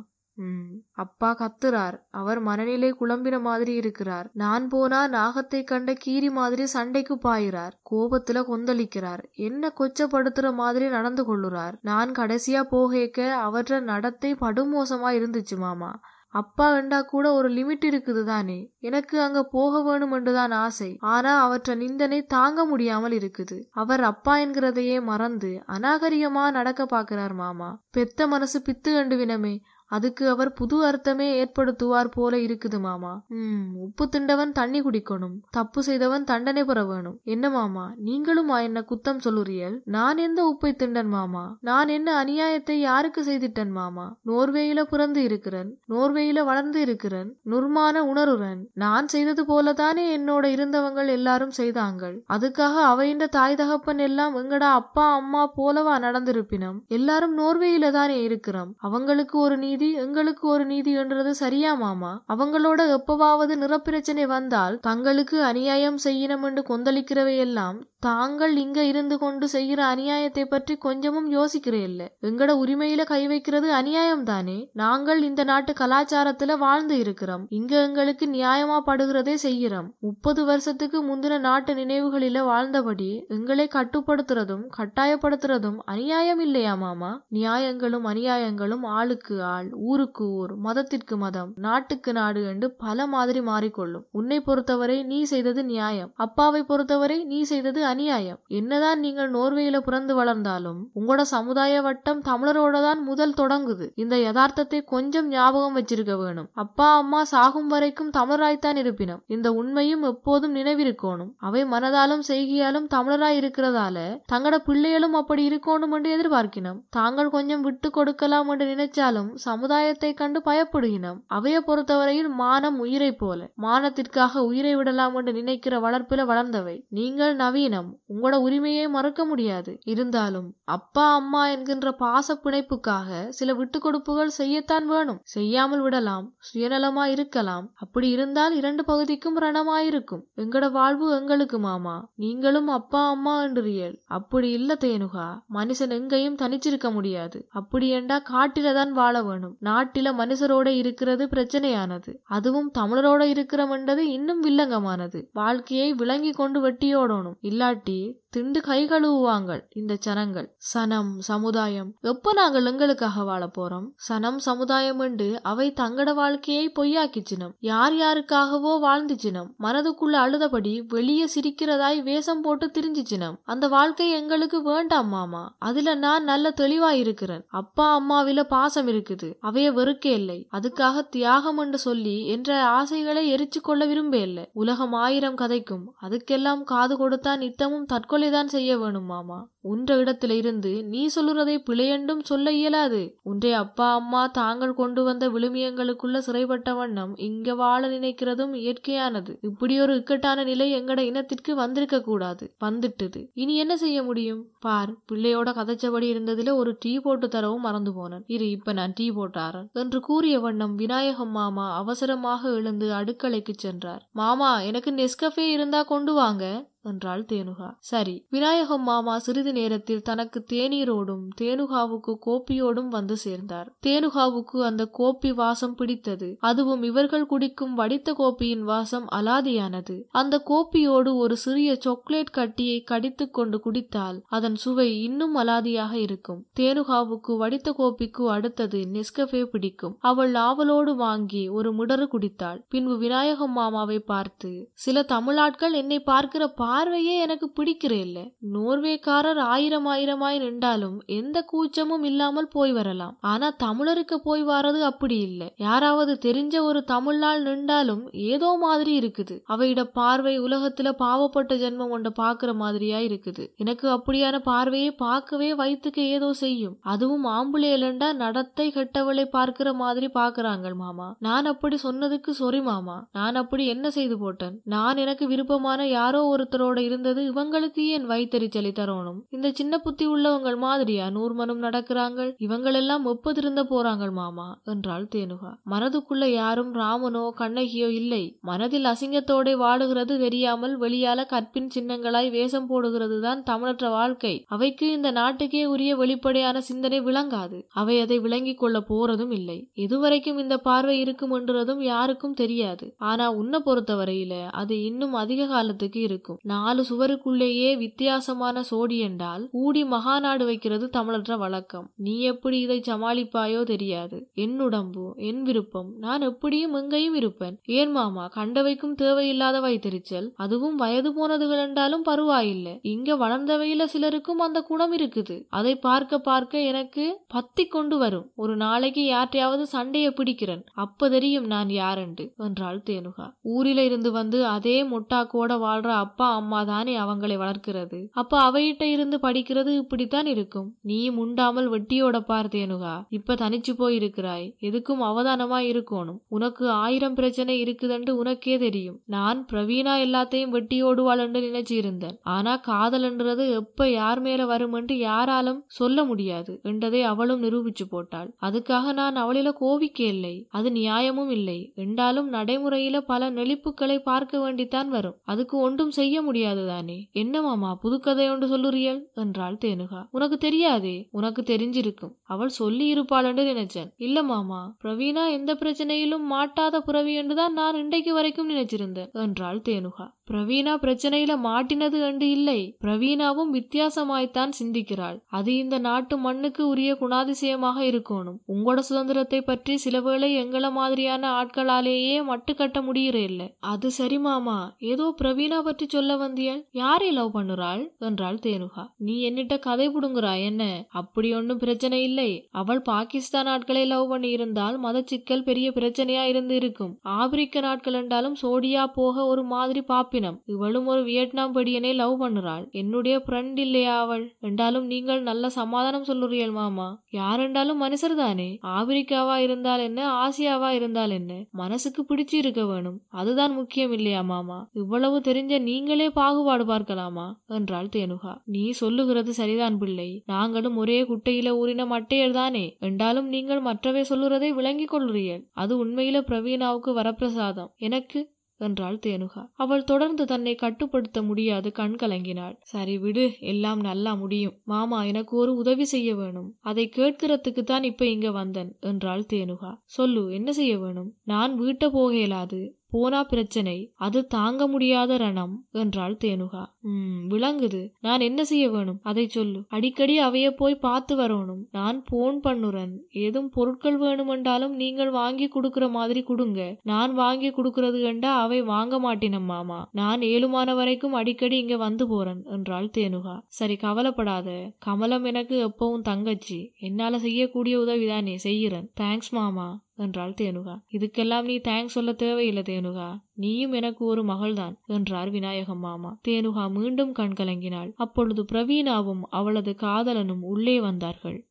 அப்பா கத்துறார். அவர் மனநிலை குழம்பின மாதிரி இருக்கிறார். நான் போனா நாகத்தை கண்ட கீரி மாதிரி சண்டைக்கு பாயிறார். கோபத்துல கொந்தளிக்கிறார். என்ன கொச்சப்படுத்துற மாதிரி நடந்து கொள்ளுறார். நான் கடைசியா போகேக்க அவற்ற நடத்தை படுமோசமா இருந்துச்சு மாமா. அப்பா வேண்டா கூட ஒரு லிமிட் இருக்குது தானே. எனக்கு அங்க போக வேணுமென்றுதான் ஆசை. ஆனா அவற்ற நிந்தனை தாங்க முடியாமல் இருக்குது. அவர் அப்பா என்கிறதையே மறந்து அநாகரிகமா நடக்க பாக்குறார் மாமா. பெத்த மனசு பித்து கண்டு வினமே அதுக்கு அவர் புது அர்த்தமே ஏற்படுத்துவார் போல இருக்குது மாமா. உம் உப்பு திண்டவன் தண்ணி குடிக்கணும். தப்பு செய்தவன் தண்டனை பெற வேணும். என்ன மாமா? நீங்களுமா என்ன குத்தம் சொல்லுறியல்? நான் எந்த உப்பை திண்டன் மாமா? நான் என்ன அநியாயத்தை யாருக்கு செய்திட்டன் மாமா? நோர்வேயில பிறந்து இருக்கிறேன். நோர்வேயில வளர்ந்து இருக்கிறேன். நுர்மான உணருறன். நான் செய்தது போலதானே என்னோட இருந்தவங்கள் எல்லாரும் செய்தாங்கள். அதுக்காக அவையின் தாய் தகப்பன் எல்லாம் எங்கடா அப்பா அம்மா போலவா நடந்திருப்பினம். எல்லாரும் நோர்வேயில தானே இருக்கிறோம். அவங்களுக்கு ஒரு நீதி எங்களுக்கு ஒரு நீதி என்றது சரியா மாமா? அவங்களோட எப்பவாவது நிறப்பிரச்சனை வந்தால் தங்களுக்கு அநியாயம் செய்யணும் என்று கொந்தளிக்கிறவை எல்லாம் தாங்கள் இங்க இருந்து கொண்டு செய்கிற அநியாயத்தை பற்றி கொஞ்சமும் யோசிக்கிறேல்ல எங்கட உரிமையில கை வைக்கிறது அநியாயம் தானே நாங்கள் இந்த நாட்டு கலாச்சாரத்துல வாழ்ந்து இருக்கிறோம். இங்க எங்களுக்கு நியாயமா படுகிறதே செய்கிறோம். முப்பது வருஷத்துக்கு முந்தின நாட்டு நினைவுகளில வாழ்ந்தபடி எங்களை கட்டுப்படுத்துறதும் கட்டாயப்படுத்துறதும் அநியாயம் இல்லையா மாமா? நியாயங்களும் அநியாயங்களும் ஆளுக்கு ஆள் ஊருக்கு ஊர் மதத்திற்கு மதம் நாட்டுக்கு நாடு என்று பல மாதிரி மாறிக்கொள்ளும். உன்னை பொறுத்தவரை நீ செய்தது நியாயம். அப்பாவை பொறுத்தவரை நீ செய்தது அநியாயம். என்னதான் நீங்கள் நோர்வேயில பிறந்து வளர்ந்தாலும் உங்களோட சமுதாய வட்டம் தமிழரோட தான் முதல் தொடங்குது. இந்த யதார்த்தத்தை கொஞ்சம் ஞாபகம் வச்சிருக்க வேணும். அப்பா அம்மா சாகும் வரைக்கும் தமிழராய்த்தான் இருப்பினும். இந்த உண்மையும் எப்போதும் நினைவிருக்கணும். அவை மனதாலும் செய்கையாலும் தமிழராய் இருக்கிறதால தங்கட பிள்ளைகளும் அப்படி இருக்கணும் என்று எதிர்பார்க்கினோம். தாங்கள் கொஞ்சம் விட்டு கொடுக்கலாம் என்று நினைச்சாலும் சமுதாயத்தை கண்டு பயப்படுகினோம். அவைய பொறுத்தவரையில் மானம் உயிரை போல. மானத்திற்காக உயிரை விடலாம் என்று நினைக்கிற வளர்ப்பில வளர்ந்தவை. நீங்கள் நவீனம். உங்களோட உரிமையை மறுக்க முடியாது. இருந்தாலும் அப்பா அம்மா என்கின்ற பாச பிணைப்புக்காக சில விட்டு கொடுப்புகள் செய்யத்தான் வேணும். செய்யாமல் விடலாம் சுயநலமா இருக்கலாம். அப்படி இருந்தால் இரண்டு பகுதிக்கும் ரணமாயிருக்கும். எங்கட வாழ்வு எங்களுக்கு மாமா. நீங்களும் அப்பா அம்மா என்றியல் அப்படி இல்ல தேனுகா மனுஷன் எங்கேயும் தனிச்சிருக்க முடியாது. அப்படி என்றா காட்டில தான் வாழ வேணும். நாட்டில மனுஷரோட இருக்கிறது பிரச்சனையானது. அதுவும் தமிழரோட இருக்கிறமென்றது இன்னும் வில்லங்கமானது. வாழ்க்கையை விளங்கி கொண்டு வெட்டியோடணும். இல்லாட்டி day திண்டு கை கழுவுவாங்கள் இந்த ஜனங்கள் சனம் சமுதாயம் எப்ப நாங்கள் எங்களுக்காக வாழ போறோம்? சனம் சமுதாயம் என்று அவை தங்கட வாழ்க்கையை பொய்யாக்கிச்சினம் யார் யாருக்காகவோ வாழ்ந்துச்சினம் மனதுக்குள்ள அழுதபடி வெளியே சிரிக்கிறதாய் வேஷம் போட்டு திரிஞ்சிச்சினம் அந்த வாழ்க்கை எங்களுக்கு வேண்டாம் மாமா. அதுல நான் நல்ல தெளிவா இருக்கிறேன். அப்பா அம்மாவில பாசம் இருக்குது. அவைய வெறுக்க இல்லை. அதுக்காக தியாகம் என்று சொல்லி என்ற ஆசைகளை எரிச்சு கொள்ள விரும்ப இல்லை. உலகம் ஆயிரம் கதைக்கும். அதுக்கெல்லாம் காது கொடுத்தா நித்தமும் தற்கொலை தான் செய்ய வேணும் மாமா. உன்ற இடத்திலிருந்து நீ சொல்லுறதை பிழையண்டும் சொல்ல இயலாது. உன்றைய அப்பா அம்மா தாங்கள் கொண்டு வந்த விழுமியங்களுக்குள்ள சிறைப்பட்ட வண்ணம் இங்க வாழ நினைக்கிறதும் இயற்கையானது. இப்படி ஒரு இக்கட்டான நிலை எங்கட இனத்திற்கு வந்திருக்க கூடாது. வந்துட்டுது. இனி என்ன செய்ய முடியும்? பார் பிள்ளையோட கதைச்சபடி இருந்ததுல ஒரு டீ போட்டு தரவும் மறந்து போனேன். இரு இப்ப நான் டீ போட்டாரன் என்று கூறிய வண்ணம் விநாயகம் மாமா அவசரமாக எழுந்து அடுக்கலைக்கு சென்றார். மாமா எனக்கு நெஸ்கஃபே இருந்தா கொண்டு வாங்க. என்றாள் தேனுகா. சரி விநாயகம் மாமா சிறிது நேரத்தில் தனக்கு தேநீரோடும் தேனுகாவுக்கு கோப்பியோடும் வந்து சேர்ந்தார். தேனுகாவுக்கு அந்த கோப்பி வாசம் பிடித்தது. அதுவும் இவர்கள் குடிக்கும் வடித்த கோப்பியின் வாசம் அலாதியானது. அந்த கோப்பியோடு ஒரு சிறிய சாக்லேட் கட்டியை கடித்து கொண்டு குடித்தால் அதன் சுவை இன்னும் அலாதியாக இருக்கும். தேனுகாவுக்கு வடித்த கோப்பிக்கு அடுத்தது நெஸ்கஃபே பிடிக்கும். அவள் ஆவலோடு வாங்கி ஒரு முடறு குடித்தாள். பின்பு விநாயகம் மாமாவை பார்த்து சில தமிழாட்கள் என்னை பார்க்கிற பார்வையே எனக்கு பிடிக்கிறேல்ல நோர்வேக்காரர் ஆயிரம் ஆயிரமாய் நின்றாலும் எந்த கூச்சமும் இல்லாமல் போய் வரலாம். ஆனா தமிழருக்கு போய் வாரது அப்படி இல்ல. யாராவது தெரிஞ்ச ஒரு தமிழ்நாள் நின்றாலும் ஏதோ மாதிரி இருக்குது. அவையிட பார்வை உலகத்துல பாவப்பட்ட ஜென்மம் ஒன்றை பாக்குற மாதிரியா இருக்குது. எனக்கு அப்படியான பார்வையை பார்க்கவே வயிற்றுக்கு ஏதோ செய்யும். அதுவும் ஆம்புலேலண்டா நடத்தை கெட்டவளை பார்க்கிற மாதிரி பாக்குறாங்க மாமா. நான் அப்படி சொன்னதுக்கு சொரி மாமா. நான் அப்படி என்ன செய்து போட்டேன்? நான் எனக்கு விருப்பமான யாரோ ஒருத்தர் ஒருத்தரோட இருந்தது இவங்களுக்கு ஏன் வைத்தறிச்சலி தரணும் இந்த சின்ன புத்தி உள்ளவங்கள் மாதிரியா நூர்மனும் நடக்கிறாங்க இவங்களெல்லாம் ஒப்பதிருந்த போறாங்கள் மாமா? என்றாள் தேனுகா. மனதுக்குள்ள யாரும் ராமனோ கண்ணகியோ இல்லை. மனதில் அசிங்கத்தோட வாடுகிறது தெரியாமல் வெளியால கற்பின் சின்னங்களாய் வேஷம் போடுகிறது தான் தமிழற்ற வாழ்க்கை. அவைக்கு இந்த நாட்டுக்கே உரிய வெளிப்படையான சிந்தனை விளங்காது. அவை அதை விளங்கிக் கொள்ள போறதும் இல்லை. இதுவரைக்கும் இந்த பார்வை இருக்கும் என்றதும் யாருக்கும் தெரியாது. ஆனா உன்னை பொறுத்தவரையில அது இன்னும் அதிக காலத்துக்கு இருக்கும். நாலு சுவருக்குள்ளேயே வித்தியாசமான சோடி என்றால் கூடி மகாநாடு வைக்கிறது தமிழற்ற வழக்கம். நீ எப்படி இதை சமாளிப்பாயோ தெரியாது. என் உடம்பு என் விருப்பம். நான் எப்படியும் எங்கேயும் இருப்பேன். ஏன் மாமா கண்டவைக்கும் தேவையில்லாத வைத்தறிச்சல் அதுவும் வயது போனதுகள் என்றாலும் பருவாயில்லை. இங்க வளர்ந்தவையில சிலருக்கும் அந்த குணம் இருக்குது. அதை பார்க்க பார்க்க எனக்கு பத்தி கொண்டு வரும். ஒரு நாளைக்கு யார்ட்டையாவது சண்டையை பிடிக்கிறேன். அப்ப தெரியும் நான் யாரென்று என்றாள் தேனுகா. ஊரில இருந்து வந்து அதே முட்டாக்கோட வாழ்ற அப்பா அம்மா தானே அவங்களை வளர்க்கிறது. அப்ப அவையிட்ட இருந்து படிக்கிறது இப்படித்தான் இருக்கும். நீ முண்டாமல் வெட்டியோட பார் தேனுகா. இப்ப தனிச்சு போயிருக்கிறாய். எதுக்கும் அவதானமா இருக்கணும். உனக்கு ஆயிரம் பிரச்சனை இருக்குதுன்னு உனக்கே தெரியும். நான் பிரவீனா எல்லாத்தையும் வெட்டியோடுவாள் என்று நினைச்சு இருந்தேன் ஆனா காதல்ன்றது எப்ப யார் மேல வருமென்று யாராலும் சொல்ல முடியாது. என்றதை அவளும் நிரூபிச்சு போட்டாள். அதுக்காக நான் அவளில கோவிக்க இல்லை. அது நியாயமும் இல்லை. என்றாலும் நடைமுறையில பல நெளிப்புகளை பார்க்க வேண்டித்தான் வரும். அதுக்கு ஒன்றும் செய்ய முடியாது தானே என்ன மாமா புதுக்கதை ஒன்று சொல்லுறியல்? என்றாள் தேனுகா. உனக்கு தெரியாதே? உனக்கு தெரிஞ்சிருக்கும். அவள் சொல்லி இருப்பாள் என்று நினைச்சேன். இல்ல மாமா பிரவீனா எந்த பிரச்சனையிலும் மாட்டாத புறவி என்றுதான் நான் இன்றைக்கு வரைக்கும் நினைச்சிருந்தேன் என்றாள் தேனுகா. பிரவீனா பிரச்சனையில மாட்டினது என்று இல்லை. பிரவீனாவும் வித்தியாசமாய்த்தான் சிந்திக்கிறாள். அது இந்த நாட்டு மண்ணுக்கு உரிய குணாதிசயமாக இருக்கணும். உங்களோட சுதந்திரத்தை பற்றி சில வேளை எங்கள மாதிரியான ஆட்களாலேயே மட்டு கட்ட முடியற அது சரி மாமா. ஏதோ பிரவீனா பற்றி சொல்ல வந்தியாள். யாரை லவ் பண்ணுறாள்? என்றாள் தேனுகா. நீ என்னிட்ட கதை புடுங்குறா என்ன? அப்படி ஒன்னும் பிரச்சனை இல்லை. அவள் பாகிஸ்தான் ஆட்களை லவ் பண்ணி இருந்தால் மத சிக்கல் பெரிய பிரச்சனையா இருந்து இருக்கும் ஆப்பிரிக்க நாட்கள் என்றாலும் சோடியா போக ஒரு மாதிரி பாப்பினம் இவளும் ஒரு வியட்நாம் படியனை லவ் பண்ணுறாள். என்னுடைய ஃப்ரெண்ட் இல்லையா அவள்? என்றாலும் நீங்கள் நல்ல சமாதானம் சொல்லுறீள் மாமா. யாரென்றாலும் மனுஷர் தானே. ஆப்பிரிக்காவா இருந்தால் என்ன? ஆசியாவா இருந்தால் என்ன? மனசுக்கு பிடிச்சு இருக்க வேணும். அதுதான் முக்கியம் இல்லையா மாமா? இவ்வளவு தெரிஞ்ச நீங்களே பாகுபாடு பார்க்கலாமா? என்றாள் தேனுகா. நீ சொல்லுகிறது சரிதான் பிள்ளை. நாங்களும் ஒரே குட்டையில ஊறின மட்டையர் தானே. என்றாலும் நீங்கள் மற்றவை சொல்லுறதை விளங்கிக் கொள்றீர்கள் அது உண்மையில பிரவீனாவுக்கு வரப்பிரசாதம். எனக்கு என்றாள் தேனுகா. அவள் தொடர்ந்து தன்னை கட்டுப்படுத்த முடியாது கண் கலங்கினாள். சரி விடு எல்லாம் நல்லா முடியும். மாமா எனக்கு ஒரு உதவி செய்ய வேணும். அதை கேட்கிறதுக்கு தான் இப்ப இங்க வந்தன் என்றாள் தேனுகா. சொல்லு என்ன செய்ய வேணும்? நான் வீட்டை போக இயலாது. போனா பிரச்சனை அது தாங்க முடியாத ரணம் என்றாள் தேனுகா. உம் விளங்குது. நான் என்ன செய்ய வேணும்? அதை சொல்லு. அடிக்கடி அவைய போய் பார்த்து வரணும். நான் போன் பண்ணுறேன். ஏதும் பொருட்கள் வேணுமென்றாலும் நீங்கள் வாங்கி கொடுக்கிற மாதிரி கொடுங்க. நான் வாங்கி கொடுக்கறது கண்டா அவை வாங்க மாட்டினம் மாமா. நான் ஏழுமான வரைக்கும் அடிக்கடி இங்க வந்து போறேன் என்றாள் தேனுகா. சரி கவலைப்படாத. கமலம் எனக்கு எப்பவும் தங்கச்சி. என்னால செய்யக்கூடிய உதவிதானே செய்கிறேன். தேங்க்ஸ் மாமா. என்றாள் தேனுகா. இதுக்கெல்லாம் நீ தேங்க்ஸ் சொல்ல தேவையில்லை தேனுகா. நீயும் எனக்கு ஒரு மகள்தான் என்றார் விநாயகம் மாமா. தேனுகா மீண்டும் கண்கலங்கினாள் அப்பொழுது பிரவீனாவும் அவளது காதலனும் உள்ளே வந்தார்கள்.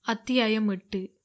அத்தியாயம் எட்டு.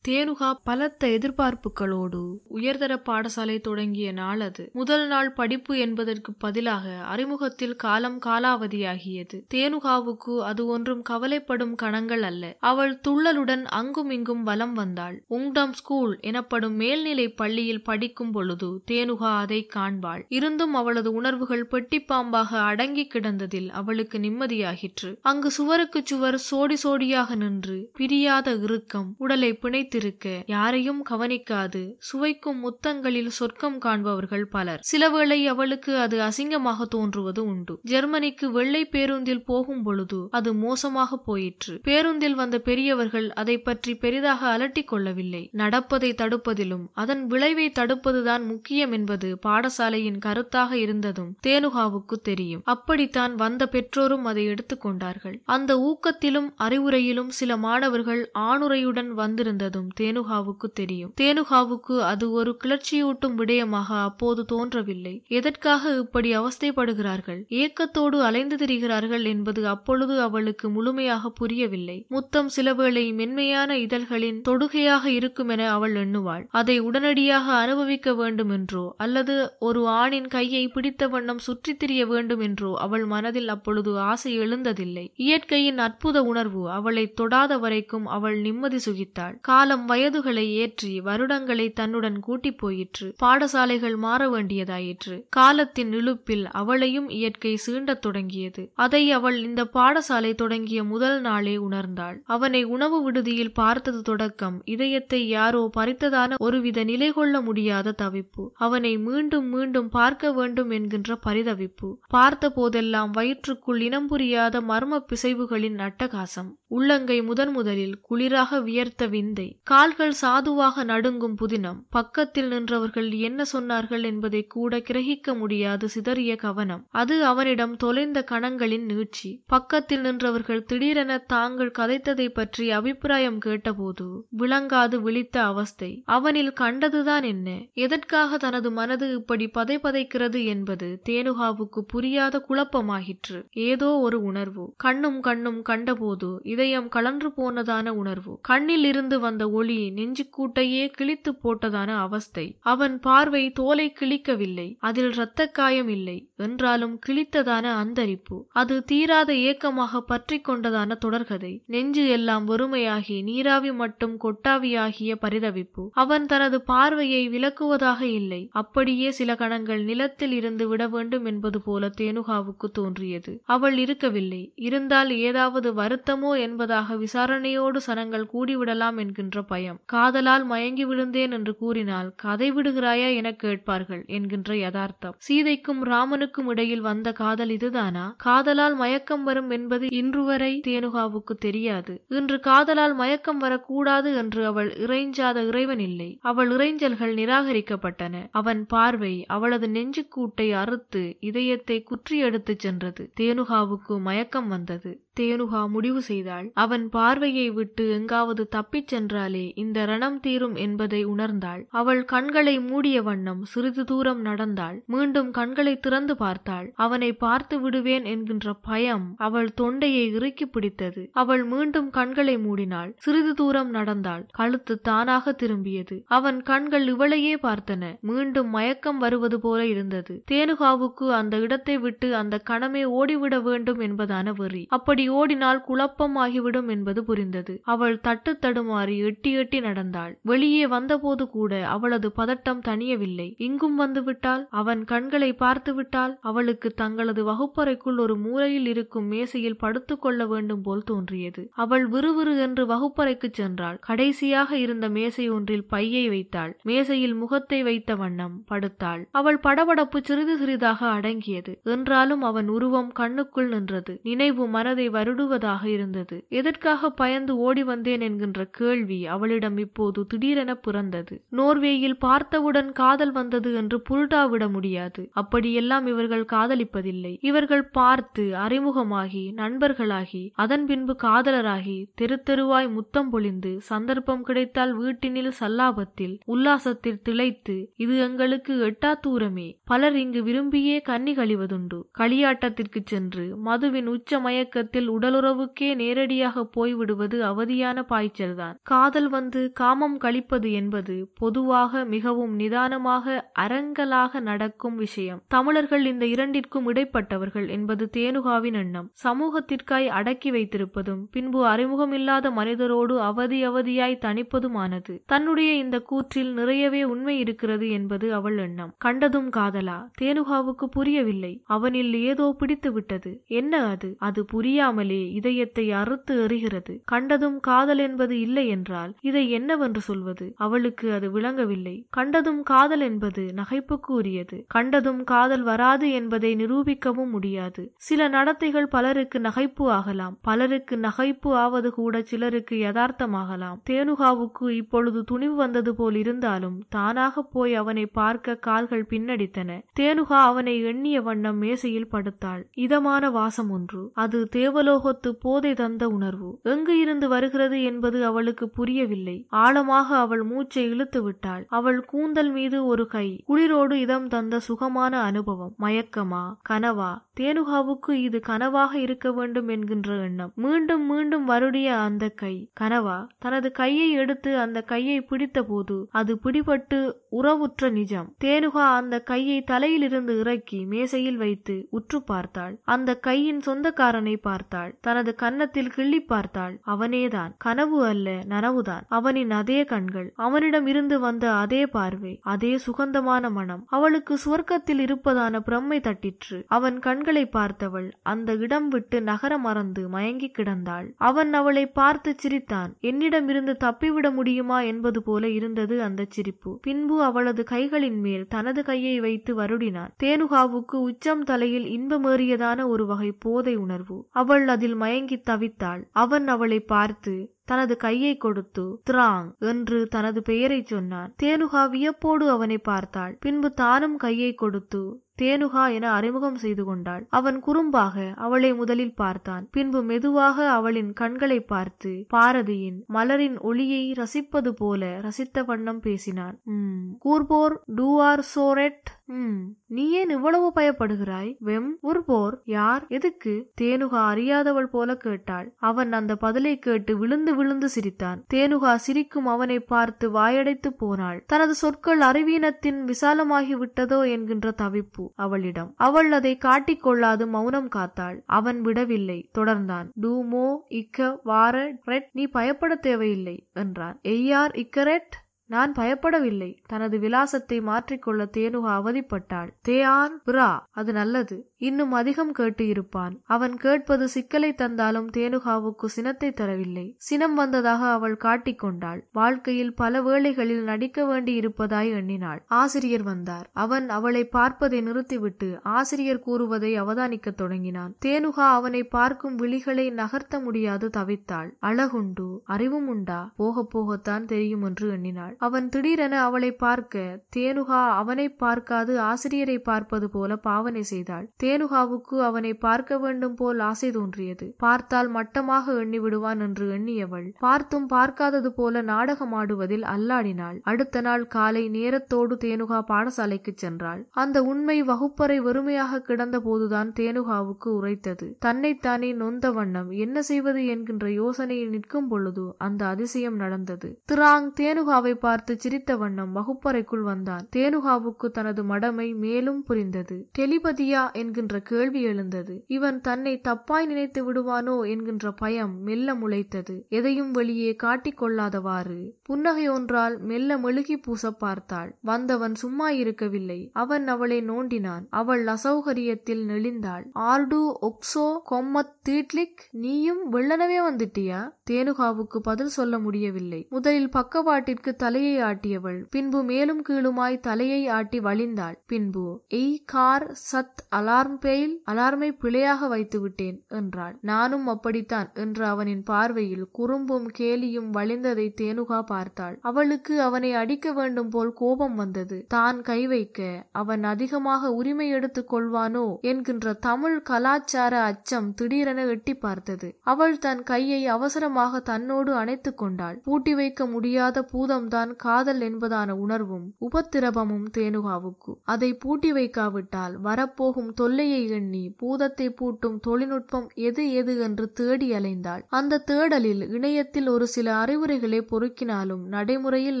தேனுகா பலத்த எதிர்பார்ப்புகளோடு உயர்தர பாடசாலை தொடங்கிய நாள் அது. முதல் நாள் படிப்பு என்பதற்கு பதிலாக அறிமுகத்தில் காலம் காலாவதியாகியது. தேனுகாவுக்கு அது ஒன்றும் கவலைப்படும் கணங்கள் அல்ல. அவள் துள்ளலுடன் அங்கும் இங்கும் வலம் வந்தாள். உங்டம் ஸ்கூல் எனப்படும் மேல்நிலை பள்ளியில் படிக்கும் பொழுது தேனுகா அதை காண்பாள். இருந்தும் அவளது உணர்வுகள் பெட்டிப்பாம்பாக அடங்கி கிடந்ததில் அவளுக்கு நிம்மதியாகிற்று. அங்கு சுவருக்கு சுவர் சோடி சோடியாக நின்று பிரியாத இறுக்கம் உடலை பிணை வைத்திருக்க யாரையும் கவனிக்காது. சுவைக்கும் முத்தங்களில் சொர்க்கம் காண்பவர்கள் பலர். சிலவேளை அவளுக்கு அது அசிங்கமாக தோன்றுவது உண்டு. ஜெர்மனிக்கு வெள்ளை பேருந்தில் போகும் பொழுது அது மோசமாக போயிற்று. பேருந்தில் வந்த பெரியவர்கள் அதை பற்றி பெரிதாக அலட்டிக் கொள்ளவில்லை. நடப்பதை தடுப்பதிலும் அதன் விளைவை தடுப்பதுதான் முக்கியம் என்பது பாடசாலையின் கருத்தாக இருந்ததும் தேனுகாவுக்கு தெரியும். அப்படித்தான் வந்த பெற்றோரும் அதை எடுத்துக்கொண்டார்கள் அந்த ஊக்கத்திலும் அறிவுரையிலும் சில மாணவர்கள் ஆணுரையுடன் வந்திருந்ததும் தேனுகாவுக்கு தெரியும். தேனுகாவுக்கு அது ஒரு கிளர்ச்சியூட்டும் விடயமாக அப்போது தோன்றவில்லை. எதற்காக இப்படி அவஸ்தைப்படுகிறார்கள்? ஏக்கத்தோடு அலைந்து திரிகிறார்கள் என்பது அப்பொழுது அவளுக்கு முழுமையாக புரியவில்லை. முத்தம் சிலவேளை மென்மையான இதழ்களின் தொடுகையாக இருக்கும் என அவள் எண்ணுவாள். அதை உடனடியாக அனுபவிக்க வேண்டும் என்றோ அல்லது ஒரு ஆணின் கையை பிடித்த வண்ணம் சுற்றித் திரிய வேண்டும் என்றோ அவள் மனதில் அப்பொழுது ஆசை எழுந்ததில்லை. இயற்கையின் அற்புத உணர்வு அவளை தொடாத வரைக்கும் அவள் நிம்மதி சுகித்தாள். காலம் வயதுகளை ஏற்றி வருடங்களை தன்னுடன் கூட்டி போயிற்று. பாடசாலைகள் மாற வேண்டியதாயிற்று. காலத்தின் இழுப்பில் அவளையும் இயற்கை சீண்டத் தொடங்கியது. அதை அவள் இந்த பாடசாலை தொடங்கிய முதல் நாளே உணர்ந்தாள். அவனை உணவு விடுதியில் பார்த்தது தொடக்கம் இதயத்தை யாரோ பறித்ததான ஒருவித நிலை கொள்ள முடியாத தவிப்பு. அவனை மீண்டும் மீண்டும் பார்க்க வேண்டும் என்கின்ற பரிதவிப்பு. பார்த்த போதெல்லாம் வயிற்றுக்குள் இனம் புரியாத மர்ம பிசைவுகளின் அட்டகாசம். உள்ளங்கை முதன் முதலில் குளிராக வியர்த்த விந்தை. கால்கள் சாதுவாக நடுங்கும் புதினம். பக்கத்தில் நின்றவர்கள் என்ன சொன்னார்கள் என்பதை கூட கிரகிக்க முடியாது சிதறிய கவனம். அது அவனிடம் தொலைந்த கணங்களின் நீட்சி. பக்கத்தில் நின்றவர்கள் திடீரென தாங்கள் கதைத்ததை பற்றி அபிப்பிராயம் கேட்டபோது விளங்காது விழித்த அவஸ்தை. அவனில் கண்டதுதான் என்ன? எதற்காக தனது மனது இப்படி பதை பதைக்கிறது என்பது தேனுகாவுக்கு புரியாத குழப்பமாகிற்று. ஏதோ ஒரு உணர்வு. கண்ணும் கண்ணும் கண்டபோது இதயம் கலன்று போனதான உணர்வு. கண்ணில் இருந்து வந்த ஒளி நெஞ்சுக்கூட்டையே கிழித்து போட்டதான அவஸ்தை. அவன் பார்வை தோலை கிழிக்கவில்லை. அதில் இரத்த காயம் இல்லை. என்றாலும் கிழித்ததான அந்தரிப்பு. அது தீராத ஏக்கமாக பற்றி கொண்டதான தொடர்கதை. நெஞ்சு எல்லாம் வறுமையாகி நீராவி மட்டும் கொட்டாவியாகிய பரிதவிப்பு. அவன் தனது பார்வையை விலக்குவதாக இல்லை. அப்படியே சில கணங்கள் நிலத்தில் இருந்து விட வேண்டும் என்பது போல தேனுகாவுக்கு தோன்றியது. அவள் இருக்கவில்லை. இருந்தால் ஏதாவது வருத்தமோ என என்பதாக விசாரணையோடு சனங்கள் கூடிவிடலாம் என்கின்ற பயம். காதலால் மயங்கி விழுந்தேன் என்று கூறினால் கதை விடுகிறாயா என கேட்பார்கள் என்கின்ற யதார்த்தம். சீதைக்கும் ராமனுக்கும் இடையில் வந்த காதல் இதுதானா? காதலால் மயக்கம் வரும் என்பது இன்று வரை தேனுகாவுக்கு தெரியாது. இன்று காதலால் மயக்கம் வரக்கூடாது என்று அவள் இறைஞ்சாத இறைவன் இல்லை. அவள் இறைஞ்சல்கள் நிராகரிக்கப்பட்டன. அவன் பார்வை அவளது நெஞ்சுக்கூட்டை அறுத்து இதயத்தை குற்றி எடுத்துச் சென்றது. தேனுகாவுக்கு மயக்கம் வந்தது. தேனுகா முடிவு செய்தாள். அவன் பார்வையை விட்டு எங்காவது தப்பிச் சென்றாலே இந்த ரணம் தீரும் என்பதை உணர்ந்தாள். அவள் கண்களை மூடிய வண்ணம் சிறிது தூரம் நடந்தாள். மீண்டும் கண்களை திறந்து பார்த்தாள். அவனை பார்த்து விடுவேன் என்கின்ற பயம் அவள் தொண்டையை இறுக்கி பிடித்தது. அவள் மீண்டும் கண்களை மூடினாள். சிறிது தூரம் நடந்தாள். கழுத்து தானாக திரும்பியது. அவன் கண்கள் இவளையே பார்த்தன. மீண்டும் மயக்கம் வருவது போல இருந்தது. தேனுகாவுக்கு அந்த இடத்தை விட்டு அந்த கணமே ஓடிவிட வேண்டும் என்பதான வெறி. அப்படி ஓடினால் குழப்பம் ஆகிவிடும் என்பது புரிந்தது. அவள் தட்டு தடுமாறி எட்டி எட்டி நடந்தாள். வெளியே வந்தபோது கூட அவளது பதட்டம் தணியவில்லை. இங்கும் வந்துவிட்டால் அவன் கண்களை பார்த்துவிட்டால் அவளுக்கு தங்களது வகுப்பறைக்குள் ஒரு மூலையில் இருக்கும் மேசையில் படுத்துக் கொள்ள வேண்டும் போல் தோன்றியது. அவள் விறுவிறு என்று வகுப்பறைக்கு சென்றாள். கடைசியாக இருந்த மேசை ஒன்றில் பையை வைத்தாள். மேசையில் முகத்தை வைத்த வண்ணம் படுத்தாள். அவள் படபடப்பு சிறிது சிறிதாக அடங்கியது. என்றாலும் அவன் உருவம் கண்ணுக்குள் நின்றது. நினைவு மனதை வருடுவதாக இருந்தது. எதற்காக பயந்து ஓடி வந்தேன் என்கின்ற கேள்வி அவளிடம் இப்போது திடீரென பிறந்தது. நோர்வேயில் பார்த்தவுடன் காதல் வந்தது என்று புல்டா விட முடியாது. அப்படியெல்லாம் இவர்கள் காதலிப்பதில்லை. இவர்கள் பார்த்து அறிமுகமாகி நண்பர்களாகி அதன் பின்பு காதலராகி தெரு தெருவாய் முத்தம் பொழிந்து சந்தர்ப்பம் கிடைத்தால் வீட்டினில் சல்லாபத்தில் உல்லாசத்தில் திளைத்து இது எங்களுக்கு எட்டா தூரமே. பலர் இங்கு விரும்பியே கன்னி கழிவதுண்டு. களியாட்டத்திற்கு சென்று மதுவின் உச்ச மயக்கத்தில் உடலுறவுக்கே நேரடியாக போய்விடுவது அவதியான பாய்ச்சல்தான். காதல் வந்து காமம் கழிப்பது என்பது பொதுவாக மிகவும் நிதானமாக அரங்கலாக நடக்கும் விஷயம். தமிழர்கள் இந்த இரண்டிற்கும் இடைப்பட்டவர்கள் என்பது தேனுகாவின் எண்ணம். சமூகத்திற்காய் அடக்கி வைத்திருப்பதும் பின்பு அறிமுகமில்லாத மனிதரோடு அவதி அவதியாய் தணிப்பதுமானது. தன்னுடைய இந்த கூற்றில் நிறையவே உண்மை இருக்கிறது என்பது அவள் எண்ணம். கண்டதும் காதலா தேனுகாவுக்கு புரியவில்லை. அவனில் ஏதோ பிடித்து விட்டது என்ன அது? அது புரியா புரியாமலே இதயத்தை அறுத்து எறிகிறது. கண்டதும் காதல் என்பது இல்லை என்றால் இதை என்னவென்று சொல்வது? அவளுக்கு அது விளங்கவில்லை. கண்டதும் காதல் என்பது நகைப்புக்கு உரியது கண்டதும் காதல் வராது என்பதை நிரூபிக்கவும் முடியாது. சில நடத்தைகள் பலருக்கு நகைப்பு ஆகலாம். பலருக்கு நகைப்பு ஆவது கூட சிலருக்கு யதார்த்தமாகலாம். தேனுகாவுக்கு இப்பொழுது துணிவு வந்தது போல் இருந்தாலும் தானாக போய் அவனை பார்க்க கால்கள் பின்னடித்தன. தேனுகா அவனை எண்ணிய வண்ணம் மேசையில் படுத்தாள். இதமான வாசம் ஒன்று. அது தேவ தேவலோகத்து போதை தந்த உணர்வு எங்கு இருந்து வருகிறது என்பது அவளுக்கு புரியவில்லை. ஆழமாக அவள் மூச்சை இழுத்து விட்டாள். அவள் கூந்தல் மீது ஒரு கை குளிரோடு இதம் தந்த சுகமான அனுபவம். மயக்கமா? கனவா? தேனுகாவுக்கு இது கனவாக இருக்க வேண்டும் என்கின்ற எண்ணம். மீண்டும் மீண்டும் வருடிய அந்த கை. கனவா? தனது கையை எடுத்து அந்த கையை பிடித்த போது அது பிடிபட்டு உறவுற்ற நிஜம். தேனுகா அந்த கையை தலையிலிருந்து இறக்கி மேசையில் வைத்து உற்று பார்த்தாள். அந்த கையின் சொந்தக்காரனை பார்த்தாள். தனது கன்னத்தில் கிள்ளி பார்த்தாள். அவனேதான். கனவு அல்ல நனவுதான். அவனின் அதே கண்கள். அவனிடம் இருந்து வந்த அதே பார்வை அதே சுகந்தமான மனம். அவளுக்கு சுவர்க்கத்தில் இருப்பதான பிரம்மை தட்டிற்று. அவன் கண்களை பார்த்தவள் அந்த இடம் விட்டு நகர மறந்து மயங்கி கிடந்தாள். அவன் அவளை பார்த்து சிரித்தான். என்னிடமிருந்து தப்பிவிட முடியுமா என்பது போல இருந்தது அந்த சிரிப்பு. பின்பு அவளது கைகளின் மேல் தனது கையை வைத்து வருடினான். தேனுகாவுக்கு உச்சம் தலையில் இன்பமேறியதான ஒரு வகை போதை உணர்வு. அவள் அதில் மயங்கி தவித்தாள். அவன் அவளை பார்த்து தனது கையை கொடுத்து திராங் என்று தனது பெயரை சொன்னான். தேனுகா வியப்போடு அவனை பார்த்தாள். பின்பு தானும் கையை கொடுத்து தேனுகா என அறிமுகம் செய்து கொண்டாள். அவன் குறும்பாக அவளை முதலில் பார்த்தான். பின்பு மெதுவாக அவளின் கண்களை பார்த்து பாரதியின் மலரின் ஒளியை ரசிப்பது போல ரசித்த வண்ணம் பேசினான். உம் கூர்போர் டூஆர் சோரெட் உம் நீ ஏன் இவ்வளவு பயப்படுகிறாய்? வெம் உர்போர் யார்? எதுக்கு? தேனுகா அறியாதவள் போல கேட்டாள். அவன் அந்த பதிலை கேட்டு விழுந்து விழுந்து சிரித்தான். தேனுகா சிரிக்கும் அவனை பார்த்து வாயடைத்து போனாள். தனது சொற்கள் அறிவீனத்தின் விசாலமாகி விட்டதோ என்கின்ற தவிப்பு. அவளிடம். அவள் அதை காட்டிக்கொள்ளாது மௌனம் காத்தாள். அவன் விடவில்லை. தொடர்ந்தான். டூமோ இக்க வார ரெட் நீ பயப்பட தேவையில்லை என்றான். எய்யார் இக்கரெட் நான் பயப்படவில்லை. தனது விலாசத்தை மாற்றிக்கொள்ள தேனுகா அவதிப்பட்டாள். தே ஆர் பிரா அது நல்லது. இன்னும் அதிகம் கேட்டு இருப்பான். அவன் கேட்பது சிக்கலை தந்தாலும் தேனுகாவுக்கு சினத்தை தரவில்லை. சினம் வந்ததாக அவள் காட்டிக்கொண்டாள் வாழ்க்கையில் பல வேளைகளில் நடிக்க வேண்டி இருப்பதாய் எண்ணினாள். ஆசிரியர் வந்தார். அவன் அவளை பார்ப்பதை நிறுத்திவிட்டு ஆசிரியர் கூறுவதை அவதானிக்கத் தொடங்கினான். தேனுகா அவனை பார்க்கும் விழிகளை நகர்த்த முடியாது தவித்தாள். அழகுண்டு அறிவும் உண்டா போக போகத்தான் தெரியும் என்று எண்ணினாள். அவன் திடீரென அவளை பார்க்க தேனுகா அவனை பார்க்காது ஆசிரியரை பார்ப்பது போல பாவனை செய்தாள். தேனுகாவுக்கு அவனை பார்க்க வேண்டும் போல் ஆசை தோன்றியது. பார்த்தால் மட்டமாக எண்ணி விடுவான் என்று எண்ணியவள். பார்த்தும் பார்க்காதது போல நாடகமாடுவதில் அல்லாடினாள். அடுத்த நாள் காலை நேரத்தோடு தேனுகா பாடசாலைக்கு சென்றாள். அந்த உண்மை வகுப்பறை வெறுமையாக கிடந்த போதுதான் தேனுகாவுக்கு உரைத்தது. தன்னைத்தானே நொந்த வண்ணம். என்ன செய்வது? என்கின்ற யோசனையில் நிற்கும் பொழுது அந்த அதிசயம் நடந்தது. திராங் தேனுகாவை பார்த்து பார்த்து சிரித்த வண்ணம் வகுப்பறைக்குள் வந்தான். தேனுகாவுக்கு தனது மடமை மேலும் புரிந்தது. டெலிபதியா என்கின்ற கேள்வி எழுந்தது. இவன் தன்னை தப்பாய் நினைத்து விடுவானோ? என்கின்ற பயம் மெல்ல முளைத்தது. எதையும் வெளியே காட்டிக்கொள்ளாதவாறு புன்னகை ஒன்றால் மெல்ல மெழுகி பூச பார்த்தாள். வந்தவன் சும்மா இருக்கவில்லை. அவன் அவளை நோண்டினான். அவள் அசௌகரியத்தில் நெளிந்தாள். ஆர்டு ஒக்ஸோ கொம்மத் தீட்லிக் நீயும் வெள்ளனவே வந்துட்டியா? தேனுகாவுக்கு பதில் சொல்ல முடியவில்லை. முதலில் பக்கவாட்டிற்கு தலை தலையை ஆட்டியவள். பின்பு மேலும் கீழுமாய் தலையை ஆட்டி வழிந்தாள். பின்பு எய் கார் சத் அலார்ம் பெயில் அலார்மை பிழையாக வைத்து விட்டேன் என்றாள். நானும் அப்படித்தான் என்று அவனின் பார்வையில் குறும்பும் கேலியும் வழிந்ததை தேனுகா பார்த்தாள். அவளுக்கு அவனை அடிக்க வேண்டும் போல் கோபம் வந்தது. தான் கை வைக்க அவன் அதிகமாக உரிமை எடுத்துக் கொள்வானோ? என்கின்ற தமிழ் கலாச்சார அச்சம் திடீரென எட்டி பார்த்தது. அவள் தன் கையை அவசரமாக தன்னோடு அணைத்துக் கொண்டாள். பூட்டி வைக்க முடியாத பூதம்தான் காதல் என்பதான உணர்வும் உபத்திரபமும் தேனுகாவுக்கு. அதை பூட்டி வைக்காவிட்டால் வரப்போகும் தொல்லையை எண்ணி பூதத்தை பூட்டும் தொழில்நுட்பம் எது எது என்று தேடி அலைந்தாள். அந்த தேடலில் இணையத்தில் ஒரு சில அறிவுரைகளை பொறுக்கினாலும் நடைமுறையில்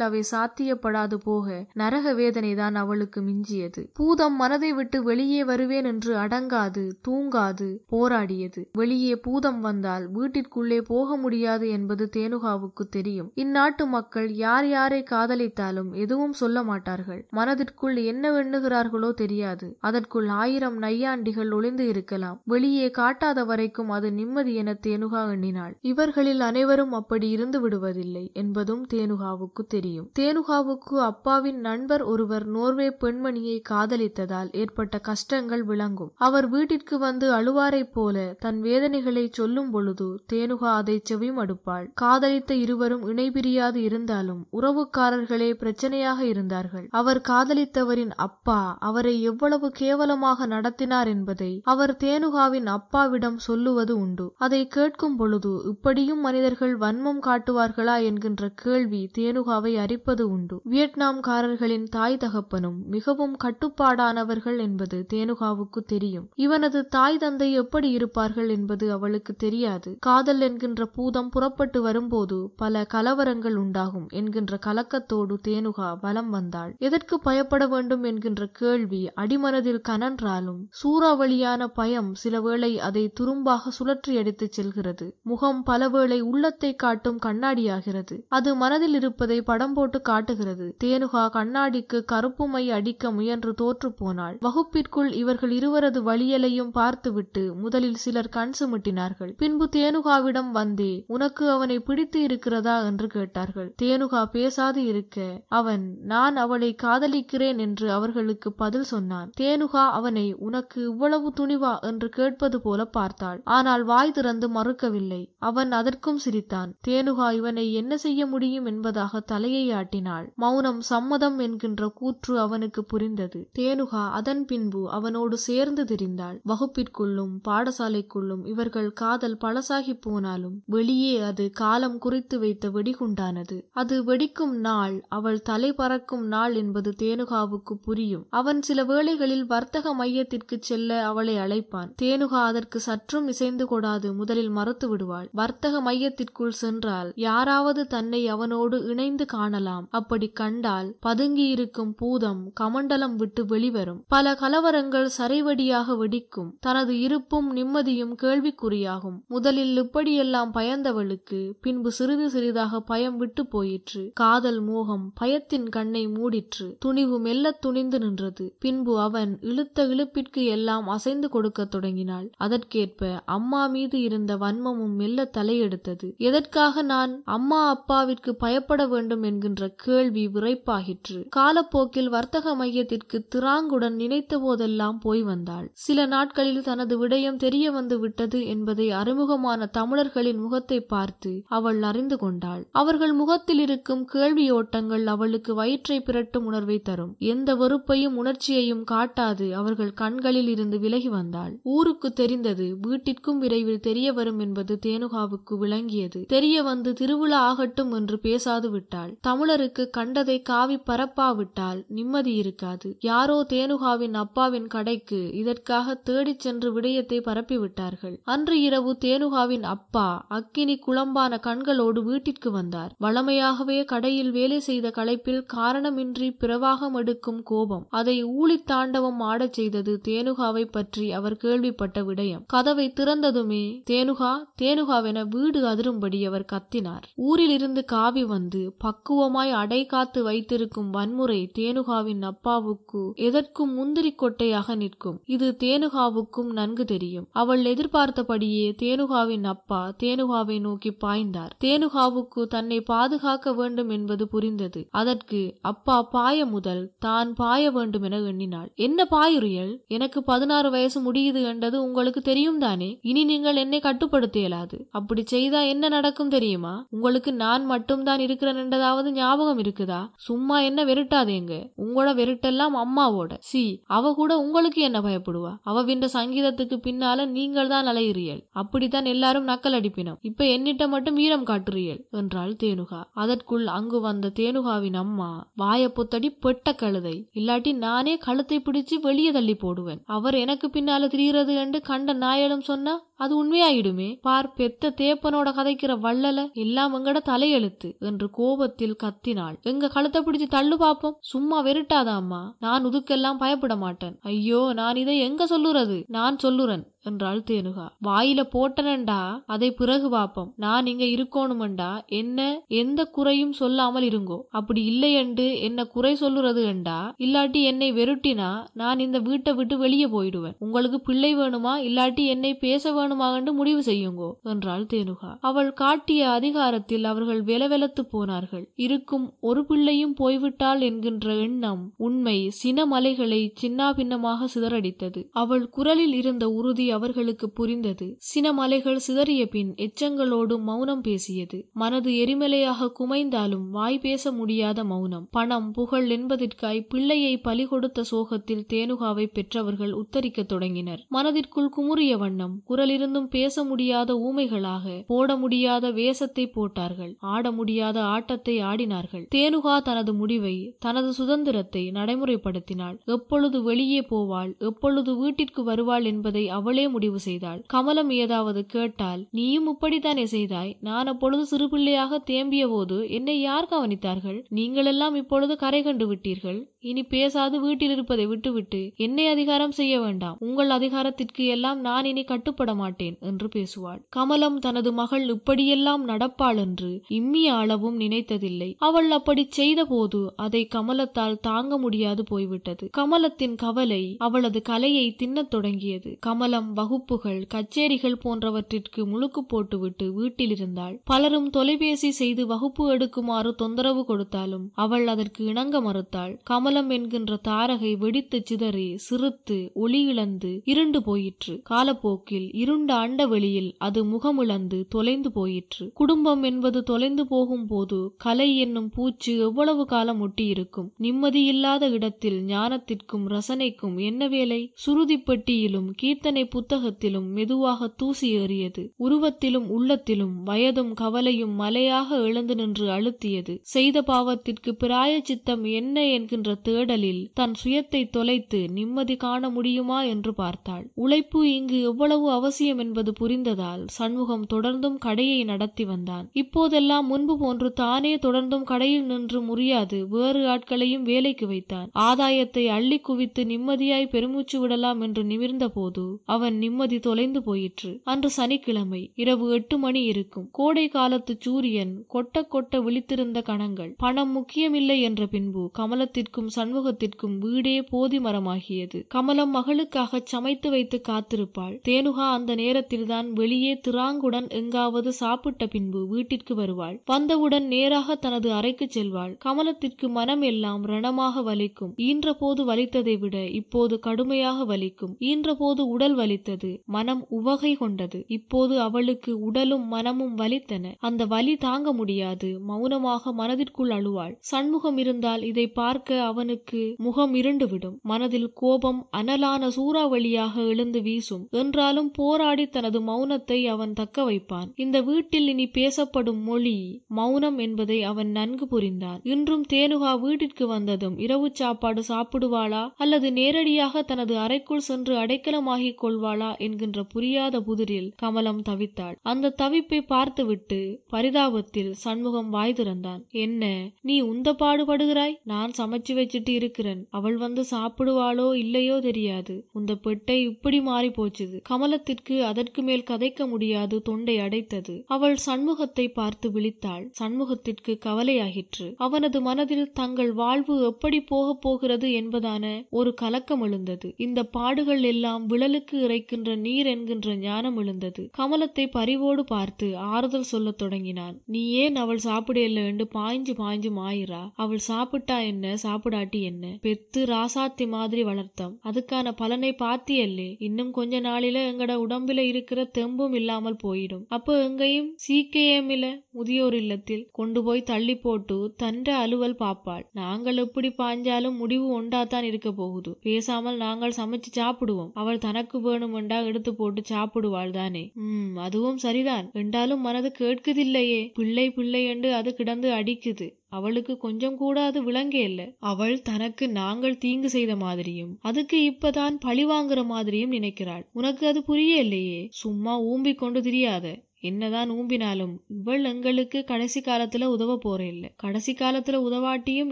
அவை சாத்தியப்படாது போக நரக வேதனைதான் அவளுக்கு மிஞ்சியது. பூதம் மனதை விட்டு வெளியே வருவேன் என்று அடங்காது தூங்காது போராடியது. வெளியே பூதம் வந்தால் வீட்டிற்குள்ளே போக முடியாது என்பது தேனுகாவுக்கு தெரியும். இந்நாட்டு மக்கள் யார் யார் காதலித்தாலும் எதுவும் சொல்ல மாட்டார்கள். மனதிற்குள் என்ன எண்ணுகிறார்களோ தெரியாது. அதற்குள் ஆயிரம் நையாண்டிகள் ஒளிந்து இருக்கலாம். வெளியே காட்டாத வரைக்கும் அது நிம்மதி என தேனுகா எண்ணினாள். இவர்களில் அனைவரும் அப்படி இருந்து விடுவதில்லை என்பதும் தேனுகாவுக்கு தெரியும். தேனுகாவுக்கு அப்பாவின் நண்பர் ஒருவர் நோர்வே பெண்மணியை காதலித்ததால் ஏற்பட்ட கஷ்டங்கள் விளங்கும். அவர் வீட்டிற்கு வந்து அழுவாரைப் போல தன் வேதனைகளை சொல்லும் பொழுது தேனுகா அதை செவிமடுப்பாள். காதலித்த இருவரும் இணைபிரியாது இருந்தாலும் உறவு உறவுக்காரர்களே பிரச்சனையாக இருந்தார்கள். அவர் காதலித்தவரின் அப்பா அவரை எவ்வளவு கேவலமாக நடத்தினார் என்பதை அவர் தேனுகாவின் அப்பாவிடம் சொல்லுவது உண்டு. அதை கேட்கும் பொழுது இப்படியும் மனிதர்கள் வன்மம் காட்டுவார்களா என்கின்ற கேள்வி தேனுகாவை அரிப்பது உண்டு. வியட்நாம்காரர்களின் தாய் தகப்பனும் மிகவும் கட்டுப்பாடானவர்கள் என்பது தேனுகாவுக்கு தெரியும். இவனது தாய் தந்தை எப்படி இருப்பார்கள் என்பது அவளுக்கு தெரியாது. காதல் என்கின்ற பூதம் புறப்பட்டு வரும்போது பல கலவரங்கள் உண்டாகும் என்கின்ற கலக்கத்தோடு தேனுகா வலம் வந்தாள். எதற்கு பயப்பட வேண்டும்? என்கின்ற கேள்வி அடிமனதில் கனன்றாலும் சூறாவளியான பயம் சிலவேளை அதை துரும்பாக சுழற்றி அடித்துச் செல்கிறது. முகம் பலவேளை உள்ளத்தை காட்டும் கண்ணாடியாகிறது. அது மனதில் இருப்பதை படம் போட்டு காட்டுகிறது தேனுகா கண்ணாடிக்கு கருப்புமை அடிக்க முயன்று தோற்று போனாள். வகுப்பிற்குள் இவர்கள் இருவரது வழியலையும் பார்த்துவிட்டு முதலில் சிலர் கண் சுமிட்டினார்கள். பின்பு தேனுகாவிடம் வந்தே உனக்கு அவனை பிடித்து இருக்கிறதா? என்று கேட்டார்கள். தேனுகா பேச பேசாது இருக்க. அவன் நான் அவளை காதலிக்கிறேன் என்று அவர்களுக்கு பதில் சொன்னான். தேனுகா அவனை உனக்கு இவ்வளவு துணிவா என்று கேட்பது போல பார்த்தாள். ஆனால் வாய் திறந்து மறுக்கவில்லை. அவன் அதற்கும் சிரித்தான். தேனுகா இவனை என்ன செய்ய முடியும் என்பதாக தலையை ஆட்டினாள். மௌனம் சம்மதம் என்கின்ற கூற்று அவனுக்கு புரிந்தது. தேனுகா அதன் பின்பு அவனோடு சேர்ந்து திரிந்தாள். வகுப்பிற்குள்ளும் பாடசாலைக்குள்ளும் இவர்கள் காதல் பழசாகி போனாலும் வெளியே அது காலம் குறித்து வைத்த வெடிகுண்டானது. அது வெடிக்கும் நாள் அவள் தலை பறக்கும் நாள் என்பது தேனுகாவுக்கு புரியும். அவன் சில வேளைகளில் வர்த்தக மையத்திற்கு செல்ல அவளை அழைப்பான். தேனுகா அதற்கு சற்றும் இசைந்து கொடாது முதலில் மறுத்து விடுவாள். வர்த்தக மையத்திற்குள் சென்றால் யாராவது தன்னை அவனோடு இணைந்து காணலாம். அப்படி கண்டால் பதுங்கியிருக்கும் பூதம் கமண்டலம் விட்டு வெளிவரும். பல கலவரங்கள் சரைவடியாக வெடிக்கும். தனது இருப்பும் நிம்மதியும் கேள்விக்குறியாகும். முதலில் இப்படியெல்லாம் பயந்தவளுக்கு பின்பு சிறிது சிறிதாக பயம் விட்டு போயிற்று. காதல் காதல் மோகம் பயத்தின் கண்ணை மூடிற்று. துணிவு மெல்ல துணிந்து நின்றது. பின்பு அவன் இழுத்த இழுப்பிற்கு எல்லாம் அசைந்து கொடுக்கத் தொடங்கினாள். அதற்கேற்ப அம்மா மீது இருந்த வன்மமும் மெல்ல தலையெடுத்தது. எதற்காக நான் அம்மா அப்பாவிற்கு பயப்பட வேண்டும் என்கின்ற கேள்வி விரைப்பாகிற்று. காலப்போக்கில் வர்த்தக மையத்திற்கு திராங்குடன் நினைத்த போதெல்லாம் போய் வந்தாள். சில நாட்களில் தனது விடயம் தெரிய வந்து விட்டது என்பதை அறிமுகமான தமிழர்களின் முகத்தை பார்த்து அவள் அறிந்து கொண்டாள். அவர்கள் முகத்தில் இருக்கும் கேள்வியோட்டங்கள் அவளுக்கு வயிற்றை பிரட்டும் உணர்வை தரும். எந்த வெறுப்பையும் உணர்ச்சியையும் காட்டாது அவர்கள் கண்களில் இருந்து விலகி வந்தாள். ஊருக்கு தெரிந்தது வீட்டிற்கும் விரைவில் தெரிய வரும் என்பது தேனுகாவுக்கு விளங்கியது. தெரிய வந்து திருவிழா ஆகட்டும் என்று பேசாது விட்டாள். தமிழருக்கு கண்டதை காவி பரப்பாவிட்டால் நிம்மதி இருக்காது. யாரோ தேனுகாவின் அப்பாவின் கடைக்கு இதற்காக தேடிச் சென்று விடயத்தை பரப்பிவிட்டார்கள். அன்று இரவு தேனுகாவின் அப்பா அக்கினி குழம்பான கண்களோடு வீட்டிற்கு வந்தார். வளமையாகவே கடையில் வேலை செய்த களைப்பில் காரணமின்றி பிரவாகம் எடுக்கும் கோபம். அதை ஊழி தாண்டவம் ஆடச் செய்தது தேனுகாவை பற்றி அவர் கேள்விப்பட்ட விடயம். கதவை திறந்ததுமே தேனுகா தேனுகாவென வீடு அதிரும்படி அவர் கத்தினார். ஊரில் இருந்து காவி வந்து பக்குவமாய் அடை காத்து வைத்திருக்கும் வன்முறை தேனுகாவின் அப்பாவுக்கு எதற்கும் முந்திரி கொட்டையாக நிற்கும்? இது தேனுகாவுக்கும் நன்கு தெரியும். அவள் எதிர்பார்த்தபடியே தேனுகாவின் அப்பா தேனுகாவை நோக்கி பாய்ந்தார். தேனுகாவுக்கு தன்னை பாதுகாக்க வேண்டும் என்பது புரிந்தது. அதற்கு அப்பா பாய முதல் தான் பாய வேண்டும் என எண்ணினாள். என்ன பாயுரியல் எனக்கு பதினாறு வயசு முடியுது என்றது உங்களுக்கு தெரியும் தானே? இனி நீங்கள் என்னை கட்டுப்படுத்த இயலாது. அப்படி செய்தா என்ன நடக்கும் தெரியுமா? உங்களுக்கு நான் மட்டும்தான் இருக்கிறேன் என்றதாவது ஞாபகம் இருக்குதா? சும்மா என்ன வெறுட்டாதேங்க. உங்களோட வெறுட்டெல்லாம் அம்மாவோட. சி அவ கூட உங்களுக்கு என்ன பயப்படுவா? அவ வின்ற சங்கீதத்துக்கு பின்னால நீங்கள் தான் அலையிறியல். அப்படித்தான் எல்லாரும் நக்கல் அடிப்பினோம். இப்ப என்னிட்ட மட்டும் வீரம் காட்டுறியல் என்றாள் தேனுகா. அதற்குள் அங்கு வந்த தேனுகாவின் அம்மா வாய பொத்தடி பெட்ட கழுதை இல்லாட்டி நானே கழுத்தை பிடிச்சு வெளியே தள்ளி போடுவேன். அவர் எனக்கு பின்னால திரிகிறது என்று கண்ட நாயலும் சொன்னா அது உண்மையாயிடுமே. பார் பெத்த தேப்பனோட கதைக்கிற வள்ளல எல்லாம் எங்கட தலையெழுத்து என்று கோபத்தில் கத்தினாள். எங்க கழுத்தை பிடிச்சு தள்ளு பாப்போம். சும்மா வெறுட்டாதா அம்மா நான் உதுக்கெல்லாம் பயப்பட மாட்டேன். ஐயோ நான் இதை எங்க சொல்லுறது? நான் சொல்லுறேன் என்றாள் தேனுகா. வாயில போட்டனண்டா. அதை பிறகு பாப்போம். நான் இங்க இருக்கோணுமண்டா. என்ன எந்த குறையும் சொல்லாமல் இருங்கோ. அப்படி இல்லையென்று என்ன குறை சொல்லுறது என்றா இல்லாட்டி என்னை வெருட்டினா நான் இந்த வீட்டை விட்டு வெளியே போயிடுவேன். உங்களுக்கு பிள்ளை வேணுமா? இல்லாட்டி என்னை பேச வேணும்? என்று முடிவு செய்யுங்கோ என்றாள் தேனுகா. அவள் காட்டிய அதிகாரத்தில் அவர்கள் வெலவெலத்து போனார்கள். இருக்கும் ஒரு பிள்ளையும் போய்விட்டாள் என்கின்ற எண்ணம் உண்மை சினமலைகளை சின்னாபின்னமாக சிதறடித்தது. அவள் குரலில் இருந்த உறுதி அவர்களுக்கு புரிந்தது. சினமலைகள் சிதறிய பின் எச்சங்களோடு மௌனம் பேசியது. மனது எரிமலையாக குமைந்தாலும் வாய் பேச முடியாத மௌனம். பணம் புகழ் என்பதற்காய் பிள்ளையை பலி கொடுத்த சோகத்தில் தேனுகாவை பெற்றவர்கள் உத்தரிக்கத் தொடங்கினர். மனதிற்குள் குமுறிய வண்ணம் குரலில் இருந்தும் பேச முடியாத ஊமைகளாக போட முடியாத வேஷத்தை போட்டார்கள். ஆட முடியாத ஆட்டத்தை ஆடினார்கள். தேனுகா தனது முடிவை தனது சுதந்திரத்தை நடைமுறைப்படுத்தினாள். எப்பொழுது வெளியே போவாள் எப்பொழுது வீட்டிற்கு வருவாள் என்பதை அவளே முடிவு செய்தாள். கமலம் ஏதாவது கேட்டால் நீயும் இப்படித்தானே செய்தாய்? நான் அப்பொழுது சிறுபிள்ளையாக தேம்பிய போது என்னை யார் கவனித்தார்கள்? நீங்களெல்லாம் இப்பொழுது கரை கண்டு விட்டீர்கள். இனி பேசாது வீட்டில் இருப்பதை விட்டுவிட்டு என்னை அதிகாரம் செய்ய வேண்டாம். உங்கள் அதிகாரத்திற்கு எல்லாம் நான் இனி கட்டுப்பட மாட்டேன் என்று பேசுவாள். கமலம் தனது மகள் இப்படியெல்லாம் நடப்பாள் என்று இம்மிய அளவும் நினைத்ததில்லை. அவள் அப்படி செய்த போது அதை கமலத்தால் தாங்க முடியாது போய்விட்டது. கமலத்தின் கவலை அவளது கலையை தின்னத் தொடங்கியது. கமலம் வகுப்புகள் கச்சேரிகள் போன்றவற்றிற்கு முழுக்கு போட்டுவிட்டு வீட்டில் இருந்தாள் பலரும் தொலைபேசி செய்து வகுப்பு எடுக்குமாறு தொந்தரவு கொடுத்தாலும் அவள் அதற்கு இணங்க மறுத்தாள். கமலம் என்கின்ற தாரகை வெடித்து சிதறி சிறுத்து ஒளி இழந்து இருண்டு போயிற்று. காலப்போக்கில் இருண்டு அண்ட வெளியில் அது முகமிழந்து தொலைந்து போயிற்று. குடும்பம் என்பது தொலைந்து போகும் போது கலை என்னும் பூச்சு எவ்வளவு காலம் ஒட்டியிருக்கும்? நிம்மதியில்லாத இடத்தில் ஞானத்திற்கும் ரசனைக்கும் என்ன வேலை? சுருதிப்பெட்டியிலும் கீர்த்தனை புத்தகத்திலும் மெதுவாக தூசி ஏறியது. உருவத்திலும் உள்ளத்திலும் வயதும் கவலையும் மலையாக எழுந்து நின்று அழுத்தியது. செய்த பாவத்திற்கு பிராய சித்தம் என்ன என்கின்ற தேடலில் தன் சுயத்தை தொலைத்து நிம்மதி காண முடியுமா என்று பார்த்தாள். உழைப்பு இங்கு எவ்வளவு அவசியம்? அவசியம் என்பது புரிந்ததால் சண்முகம் தொடர்ந்தும் கடையை நடத்தி வந்தான். இப்போதெல்லாம் முன்பு போன்று தானே தொடர்ந்தும் கடையில் நின்று முறியாது வேறு ஆட்களையும் வேலைக்கு வைத்தான். ஆதாயத்தை அள்ளி குவித்து நிம்மதியாய் பெருமூச்சு விடலாம் என்று நிமிர்ந்த போது அவன் நிம்மதி தொலைந்து போயிற்று. அன்று சனிக்கிழமை இரவு எட்டு மணி இருக்கும். கோடை காலத்து சூரியன் கொட்ட கொட்ட விழித்திருந்த கணங்கள். பணம் முக்கியமில்லை என்ற பின்பு கமலத்திற்கும் சண்முகத்திற்கும் வீடே போதி மரமாகியது கமலம் மகளுக்காக சமைத்து வைத்து காத்திருப்பாள். தேனுகா அந்த நேரத்தில்தான் வெளியே திராங்குடன் எங்காவது சாப்பிட்ட பின்பு வீட்டிற்கு வருவாள். வந்தவுடன் நேராக தனது அறைக்கு செல்வாள். கமலத்திற்கு மனம் எல்லாம் ரணமாக வலிக்கும். ஈன்ற போது வலித்ததை விட இப்போது கடுமையாக வலிக்கும். ஈன்ற போது உடல் வலித்தது. மனம் உவகை கொண்டது. இப்போது அவளுக்கு உடலும் மனமும் வலித்தன. அந்த வலி தாங்க முடியாது. மௌனமாக மனதிற்குள் அழுவாள். சண்முகம் இருந்தால் இதை பார்க்க அவனுக்கு முகம் இருண்டுவிடும். மனதில் கோபம் அனலான சூறாவளியாக எழுந்து வீசும். என்றாலும் போராடி தனது மௌனத்தை அவன் தக்க வைப்பான். இந்த வீட்டில் இனி பேசப்படும் மொழி மௌனம் என்பதை அவன் நன்கு புரிந்தான். இன்றும் தேனுகா வீட்டிற்கு வந்ததும் இரவு சாப்பாடு சாப்பிடுவாளா அல்லது நேரடியாக தனது அறைக்குள் சென்று அடைக்கலமாகிக் கொள்வாளா என்கின்ற புரியாத புதிரில் கமலம் தவித்தாள். அந்த தவிப்பை பார்த்துவிட்டு பரிதாபத்தில் சண்முகம் வாய் திறந்தான். என்ன நீ உந்த பாடுபடுகிறாய்? நான் சமைச்சு வச்சிட்டு இருக்கிறேன். அவள் வந்து சாப்பிடுவாளோ இல்லையோ தெரியாது. உந்த பெட்டை இப்படி மாறி போச்சுது கமலத்திற்கு அதற்கு மேல் கதைக்க முடியாது தொண்டை அடைத்தது. அவள் சண்முகத்தை பார்த்து விழித்தாள். சண்முகத்திற்கு கவலையாகிற்று அவனது மனதில் தங்கள் வாழ்வு எப்படி போகப் போகிறது என்பதான ஒரு கலக்கம் எழுந்தது. இந்த பாடுகள் எல்லாம் விழலுக்கு இறைக்கின்ற நீர் என்கின்ற ஞானம் எழுந்தது. கமலத்தை பரிவோடு பார்த்து ஆறுதல் சொல்லத் தொடங்கினான். நீ ஏன் அவள் சாப்பிடல என்று பாய்ஞ்சு பாய்ஞ்சு மாயிரா அவள் சாப்பிட்டா என்ன? சாப்பிடாட்டி என்ன? பெத்து ராசாத்தி மாதிரி வளர்த்தம். அதுக்கான பலனை பாத்தியல்லே. இன்னும் கொஞ்ச நாளில எங்கட உடம்புல இருக்கிற தெம்பும் இல்லாமல் போயிடும். அப்போ எங்கேயும் சீக்கியமில முதியோர் இல்லத்தில் கொண்டு போய் தள்ளி போட்டு தன்ற அலுவல் பாப்பாள் நாங்கள் எப்படி பாஞ்சாலும் முடிவு ஒண்டாத்தான் இருக்க போகுது. பேசாமல் நாங்கள் சமைச்சு சாப்பிடுவோம். அவள் தனக்கு வேணுமெண்டா எடுத்து போட்டு சாப்பிடுவாள் தானே. உம் அதுவும் சரிதான். என்றாலும் மனது கேட்குதில்லையே. பிள்ளை பிள்ளை என்று அது கிடந்து அடிக்குது. அவளுக்கு கொஞ்சம் கூட அது விளங்கே இல்ல. அவள் தனக்கு நாங்கள் தீங்கு செய்த மாதிரியும் அதுக்கு இப்பதான் பழி வாங்குற மாதிரியும் நினைக்கிறாள். உனக்கு அது புரிய இல்லையே சும்மா ஊம்பிக் கொண்டு தெரியாத. என்னதான் ஊம்பினாலும் இவள் எங்களுக்கு கடைசி காலத்துல உதவ போற இல்ல கடைசி காலத்துல உதவாட்டியும்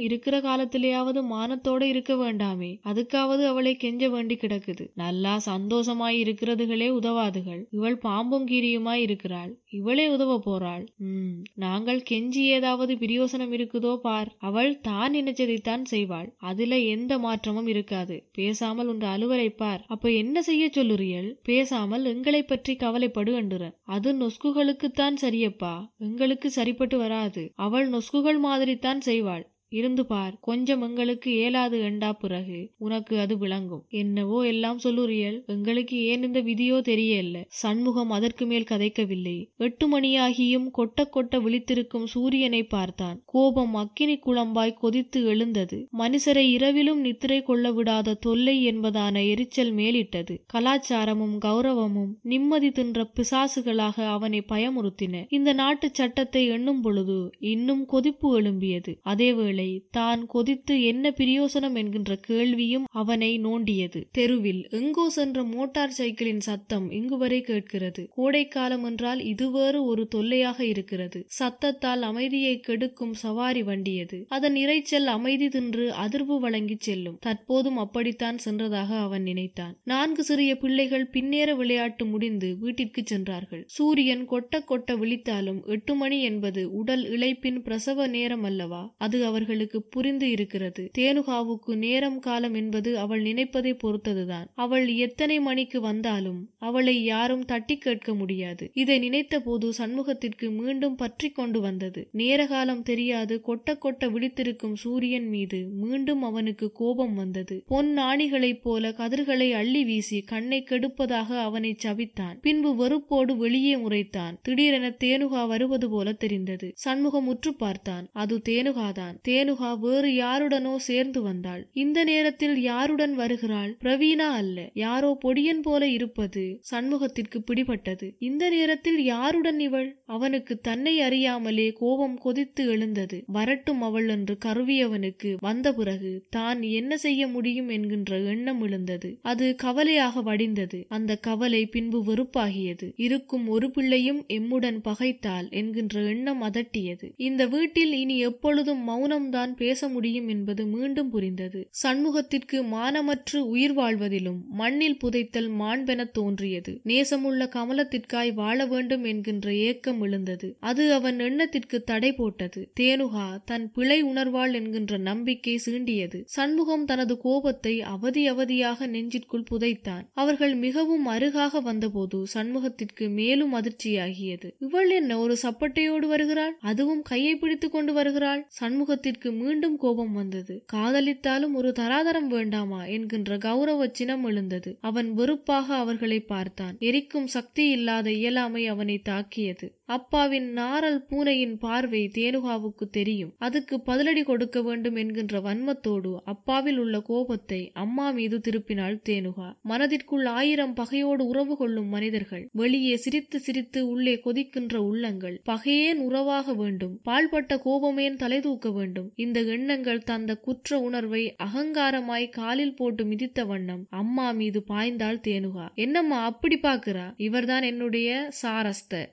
இருக்கிற காலத்திலேயாவது மானத்தோட இருக்க வேண்டாமே. அதுக்காவது அவளை கெஞ்ச வேண்டி கிடக்குது. நல்லா சந்தோஷமாய் இருக்கிறதுகளே உதவாதுகள். இவள் பாம்பும் கீரியுமாய் இருக்கிறாள். இவளே உதவ போறாள். உம் நாங்கள் கெஞ்சி ஏதாவது பிரியோசனம் இருக்குதோ பார். அவள் தான் நினைச்சதைத்தான் செய்வாள். அதுல எந்த மாற்றமும் இருக்காது. பேசாமல் உன் அலுவலை பார். அப்ப என்ன செய்ய சொல்லுறியல்? பேசாமல் எங்களை பற்றி கவலைப்படு என்றுறன் அது நொஸ்குகளுக்குத்தான் சரியப்பா. எங்களுக்கு சரிப்பட்டு வராது. அவள் நொஸ்குகள் மாதிரித்தான் செய்வாள். இருந்து பார் கொஞ்சம் எங்களுக்கு ஏலாது எண்டா பிறகு உனக்கு அது விளங்கும். என்னவோ எல்லாம் சொல்லுறியல் எங்களுக்கு ஏன் இந்த விதியோ தெரியல சண்முகம் அதற்கு மேல் கதைக்கவில்லை. எட்டு மணியாகியும் கொட்ட கொட்ட விழித்திருக்கும் சூரியனை பார்த்தான். கோபம் அக்கினி குழம்பாய் கொதித்து எழுந்தது. மனுஷரை இரவிலும் நித்திரை கொள்ள விடாத தொல்லை என்பதான எரிச்சல் மேலிட்டது. கலாச்சாரமும் கௌரவமும் நிம்மதி தின்ற பிசாசுகளாக அவனை பயமுறுத்தின. இந்த நாட்டு சட்டத்தை எண்ணும் பொழுது இன்னும் கொதிப்பு எழும்பியது. அதேவேளை தான் கொதித்து என்ன பிரயோசனம் என்கின்ற கேள்வியும் அவனை நோண்டியது. தெருவில் எங்கோ சென்ற மோட்டார் சைக்கிளின் சத்தம் இங்கு வரை கேட்கிறது. கோடைக்காலம் என்றால் இதுவேறு ஒரு தொல்லையாக இருக்கிறது. சத்தத்தால் அமைதியை கெடுக்கும் சவாரி வண்டியது. அதன் இரைச்சல் அமைதி தின்று அதிர்வு வழங்கி செல்லும். தற்போதும் அப்படித்தான் சென்றதாக அவன் நினைத்தான். நான்கு சிறிய பிள்ளைகள் பின்னேற விளையாட்டு முடிந்து வீட்டிற்கு சென்றார்கள். சூரியன் கொட்ட கொட்ட விழித்தாலும் எட்டு மணி என்பது உடல் இழைப்பின் பிரசவ நேரம் அல்லவா? அது அவர்களுக்கு புரிந்து இருக்கிறது. தேனுகாவுக்கு நேரம் காலம் என்பது அவள் நினைப்பதை பொறுத்ததுதான். அவள் எத்தனை மணிக்கு வந்தாலும் அவளை யாரும் தட்டி கேட்க முடியாது. இதை நினைத்த போது சண்முகத்திற்கு மீண்டும் பற்றி கொண்டு வந்தது. நேர காலம் தெரியாது. கொட்ட கொட்ட விழித்திருக்கும் சூரியன் மீது மீண்டும் அவனுக்கு கோபம் வந்தது. பொன் ஆணிகளைப் போல கதிர்களை அள்ளி வீசி கண்ணை கெடுப்பதாக அவனை சபித்தான் பின்பு வெறுப்போடு வெளியே முறைத்தான். திடீரென தேனுகா வருவது போல தெரிந்தது. சண்முகம் உற்று பார்த்தான். அது தேனுகாதான். ரேணுகா வேறு யாருடனோ சேர்ந்து வந்தாள். இந்த நேரத்தில் யாருடன் வருகிறாள்? பிரவீனா அல்ல. யாரோ பொடியன் போல இருப்பது சண்முகத்திற்கு பிடிபட்டது. இந்த நேரத்தில் யாருடன் இவள்? அவனுக்கு தன்னை அறியாமலே கோபம் கொதித்து எழுந்தது. வரட்டும் அவள் என்று கருவியவனுக்கு வந்த பிறகு தான் என்ன செய்ய முடியும் என்கின்ற எண்ணம் எழுந்தது. அது கவலையாக வடிந்தது. அந்த கவலை பின்பு வெறுப்பாகியது. இருக்கும் ஒரு பிள்ளையும் எம்முடன் பகைத்தால் என்கின்ற எண்ணம் அதட்டியது. இந்த வீட்டில் இனி எப்பொழுதும் மௌனம் மட்டும்தான் பேச முடியும் என்பது மீண்டும் புரிந்தது. சண்முகத்திற்கு மானமற்று உயிர் வாழ்வதிலும் மண்ணில் புதைத்தல் மாண்பென தோன்றியது. நேசமுள்ள கமலத்திற்காய் வாழ வேண்டும் என்கின்ற ஏக்கம் எழுந்தது. அது அவன் எண்ணத்திற்கு தடை போட்டது. தேனுகா தன் பிழை உணர்வாள் என்கின்ற நம்பிக்கை சீண்டியது. சண்முகம் தனது கோபத்தை அவதி அவதியாக நெஞ்சிற்குள் புதைத்தான். அவர்கள் மிகவும் அருகாக வந்தபோது சண்முகத்திற்கு மேலும் அதிர்ச்சியாகியது. இவள் என்ன ஒரு சப்பட்டையோடு வருகிறாள்? அதுவும் கையை பிடித்துக் கொண்டு வருகிறாள்? சண்முகத்திற்கு மீண்டும் கோபம் வந்தது. காதலித்தாலும் ஒரு தராதரம் வேண்டாமா? என்கின்ற கௌரவ சினம் எழுந்தது. அவன் வெறுப்பாக அவர்களை பார்த்தான். எரிக்கும் சக்தி இல்லாத இயலாமை அவனை தாக்கியது. அப்பாவின் நாரல் பூனையின் பார்வை தேனுகாவுக்கு தெரியும். அதுக்கு பதிலடி கொடுக்க வேண்டும் என்கின்ற வன்மத்தோடு அப்பாவில் உள்ள கோபத்தை அம்மா மீது திருப்பினாள் தேனுகா. மனதிற்குள் ஆயிரம் பகையோடு உறவு கொள்ளும் மனிதர்கள். வெளியே சிரித்து சிரித்து உள்ளே கொதிக்கின்ற உள்ளங்கள். பகையேன் உறவாக வேண்டும். பால்பட்ட கோபமேன் தலை தூக்க வேண்டும். இந்த எண்ணங்கள் தந்த குற்ற உணர்வை அகங்காரமாய் காலில் போட்டு மிதித்த வண்ணம் அம்மா மீது பாய்ந்தாள் தேனுகா. என்னம்மா அப்படி பாக்குறா இவர்தான் என்னுடைய சாரஸ்த.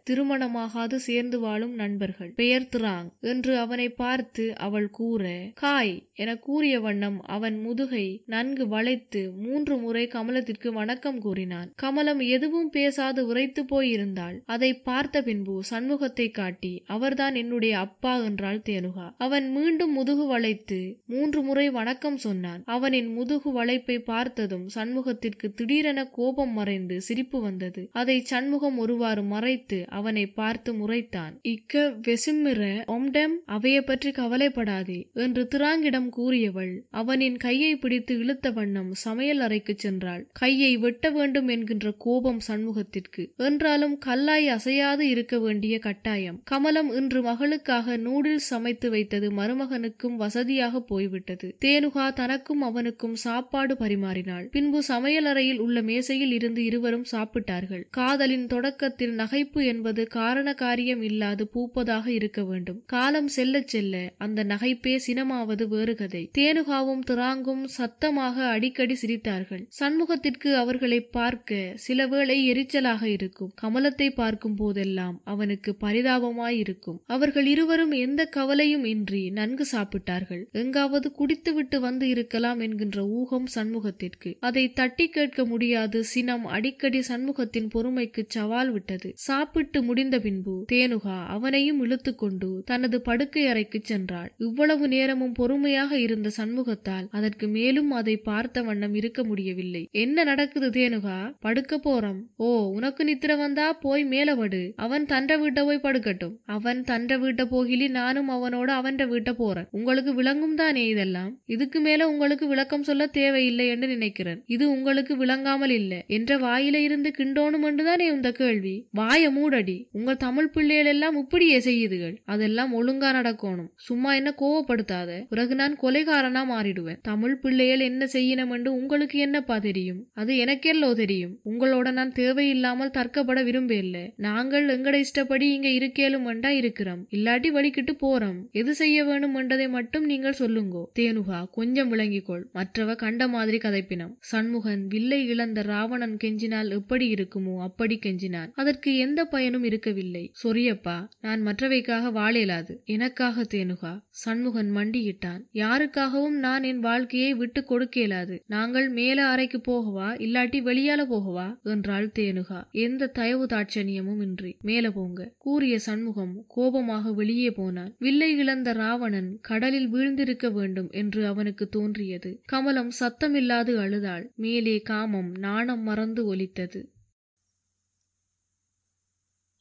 ஆகாது சேர்ந்து வாழும் நண்பர்கள். பெயர் திராங் என்று அவனை பார்த்து அவள் கூற காய் என கூறிய வண்ணம் அவன் முதுகை நன்கு வளைத்து மூன்று முறை கமலத்திற்கு வணக்கம் கூறினான். கமலம் எதுவும் பேசாது உரைத்து போயிருந்தாள். அதை பார்த்த பின்பு சண்முகத்தை காட்டி அவர்தான் என்னுடைய அப்பா என்றாள் தேனுகா. அவன் மீண்டும் முதுகு வளைத்து மூன்று முறை வணக்கம் சொன்னான். அவனின் முதுகு வளைப்பை பார்த்ததும் சண்முகத்திற்கு திடீரென கோபம் மறைந்து சிரிப்பு வந்தது. அதை சண்முகம் ஒருவாறு மறைத்து அவனை பார்த்து முறைத்தான். இக்க வெசுமிற ஒம்டம் அவைய பற்றி கவலைப்படாதே என்று திராங்கிடம் கூறியவள். அவனின் கையை பிடித்து இழுத்த வண்ணம் சமையல் அறைக்கு சென்றாள். கையை வெட்ட வேண்டும் என்கின்ற கோபம் சண்முகத்திற்கு. என்றாலும் கல்லாய் அசையாது இருக்க வேண்டிய கட்டாயம். கமலம் இன்று மகளுக்காக நூடில்ஸ் சமைத்து வைத்தது மருமகனுக்கும் வசதியாக போய்விட்டது. தேனுகா தனக்கும் அவனுக்கும் சாப்பாடு பரிமாறினாள். பின்பு சமையலறையில் உள்ள மேசையில் இருந்து இருவரும் சாப்பிட்டார்கள். காதலின் தொடக்கத்தில் நகைப்பு என்பது காரண காரியம் இல்லாது பூப்பதாக இருக்க வேண்டும். காலம் செல்ல செல்ல அந்த நகைப்பே சினமாவது வேறு சிறுகதை தேனுகாவும் திராங்கும் சத்தமாக அடிக்கடி சிரித்தார்கள். சண்முகத்திற்கு அவர்களை பார்க்க சில வேளை எரிச்சலாக இருக்கும். கமலத்தை பார்க்கும் போதெல்லாம் அவனுக்கு பரிதாபமாயிருக்கும் அவர்கள் இருவரும் எந்த கவலையும் இன்றி நன்கு சாப்பிட்டார்கள். எங்காவது குடித்துவிட்டு வந்து இருக்கலாம் என்கின்ற ஊகம் சண்முகத்திற்கு. அதை தட்டி கேட்க முடியாது. சினம் அடிக்கடி சண்முகத்தின் பொறுமைக்கு சவால் விட்டது. சாப்பிட்டு முடிந்த பின்பு தேனுகா அவனையும் இழுத்துக்கொண்டு தனது படுக்கை அறைக்கு சென்றாள். இவ்வளவு நேரமும் பொறுமையாக இருந்த சண்முகத்தால் அதற்கு மேலும் அதை பார்த்த வண்ணம் இருக்க முடியவில்லை. என்ன நடக்குது தேனுகா? படுக்க போறோம். ஓ உனக்கு நித்திர வந்தா போய் மேலபடு அவன் தண்ட வீட்டை போய் படுக்கட்டும். அவன் தண்ட வீட்டை போகிலி நானும் அவனோட அவன்ற வீட்டை போறேன். உங்களுக்கு விளங்கும் தானே இதெல்லாம்? இதுக்கு மேல உங்களுக்கு விளக்கம் சொல்ல தேவையில்லை என்று நினைக்கிறேன். இது உங்களுக்கு விளங்காமல் இல்லை. என்ற வாயில இருந்து கிண்டோணும் என்றுதானே இந்த கேள்வி? வாய மூடடி. உங்கள் தமிழ் பிள்ளைகள் எல்லாம் இப்படியே செய்யுதுகள். அதெல்லாம் ஒழுங்கா நடக்கணும். சும்மா என்ன கோவப்படுத்தாத? பிறகு நான் கொலைகாரனா மாறிடுவேன். தமிழ் பிள்ளைகள் என்ன செய்யணும் என்று உங்களுக்கு என்னப்பா தெரியும்? அது எனக்கெல்லோ தெரியும். உங்களோட நான் தேவையில்லாமல் தர்க்கப்பட விரும்ப நாங்கள் எங்கட இஷ்டப்படி இங்க இருக்கேலும் இருக்கிறோம். இல்லாட்டி வலிக்கிட்டு போறோம். எது செய்ய வேணும் என்றதை மட்டும் நீங்கள் சொல்லுங்கோ. தேனுகா கொஞ்சம் விளங்கிக்கொள். மற்றவ கண்ட மாதிரி கதைப்பினம். சண்முகன் வில்லை இழந்த ராவணன் கெஞ்சினால் எப்படி இருக்குமோ அப்படி கெஞ்சினான். அதற்கு எந்த பயனும் இருக்கவில்லை. சொரியப்பா நான் மற்றவைக்காக வாழேலாது. எனக்காக தேனுகா சண்முகன் மண்டியிட்டான். யாருக்காகவும் நான் என் வாழ்க்கையை விட்டு கொடுக்கலாது. நாங்கள் மேல அறைக்கு போகவா இல்லாட்டி வெளியால போகவா? என்றாள் தேனுகா. எந்த தயவு தாட்சணியமும் இன்றி. மேல போங்க. கூறிய சண்முகம் கோபமாக வெளியே போனான். வில்லை இழந்த ராவணன் கடலில் வீழ்ந்திருக்க வேண்டும் என்று அவனுக்கு தோன்றியது. கமலம் சத்தமில்லாது அழுதாள். மேலே காமம் நாணம் மறந்து ஒலித்தது.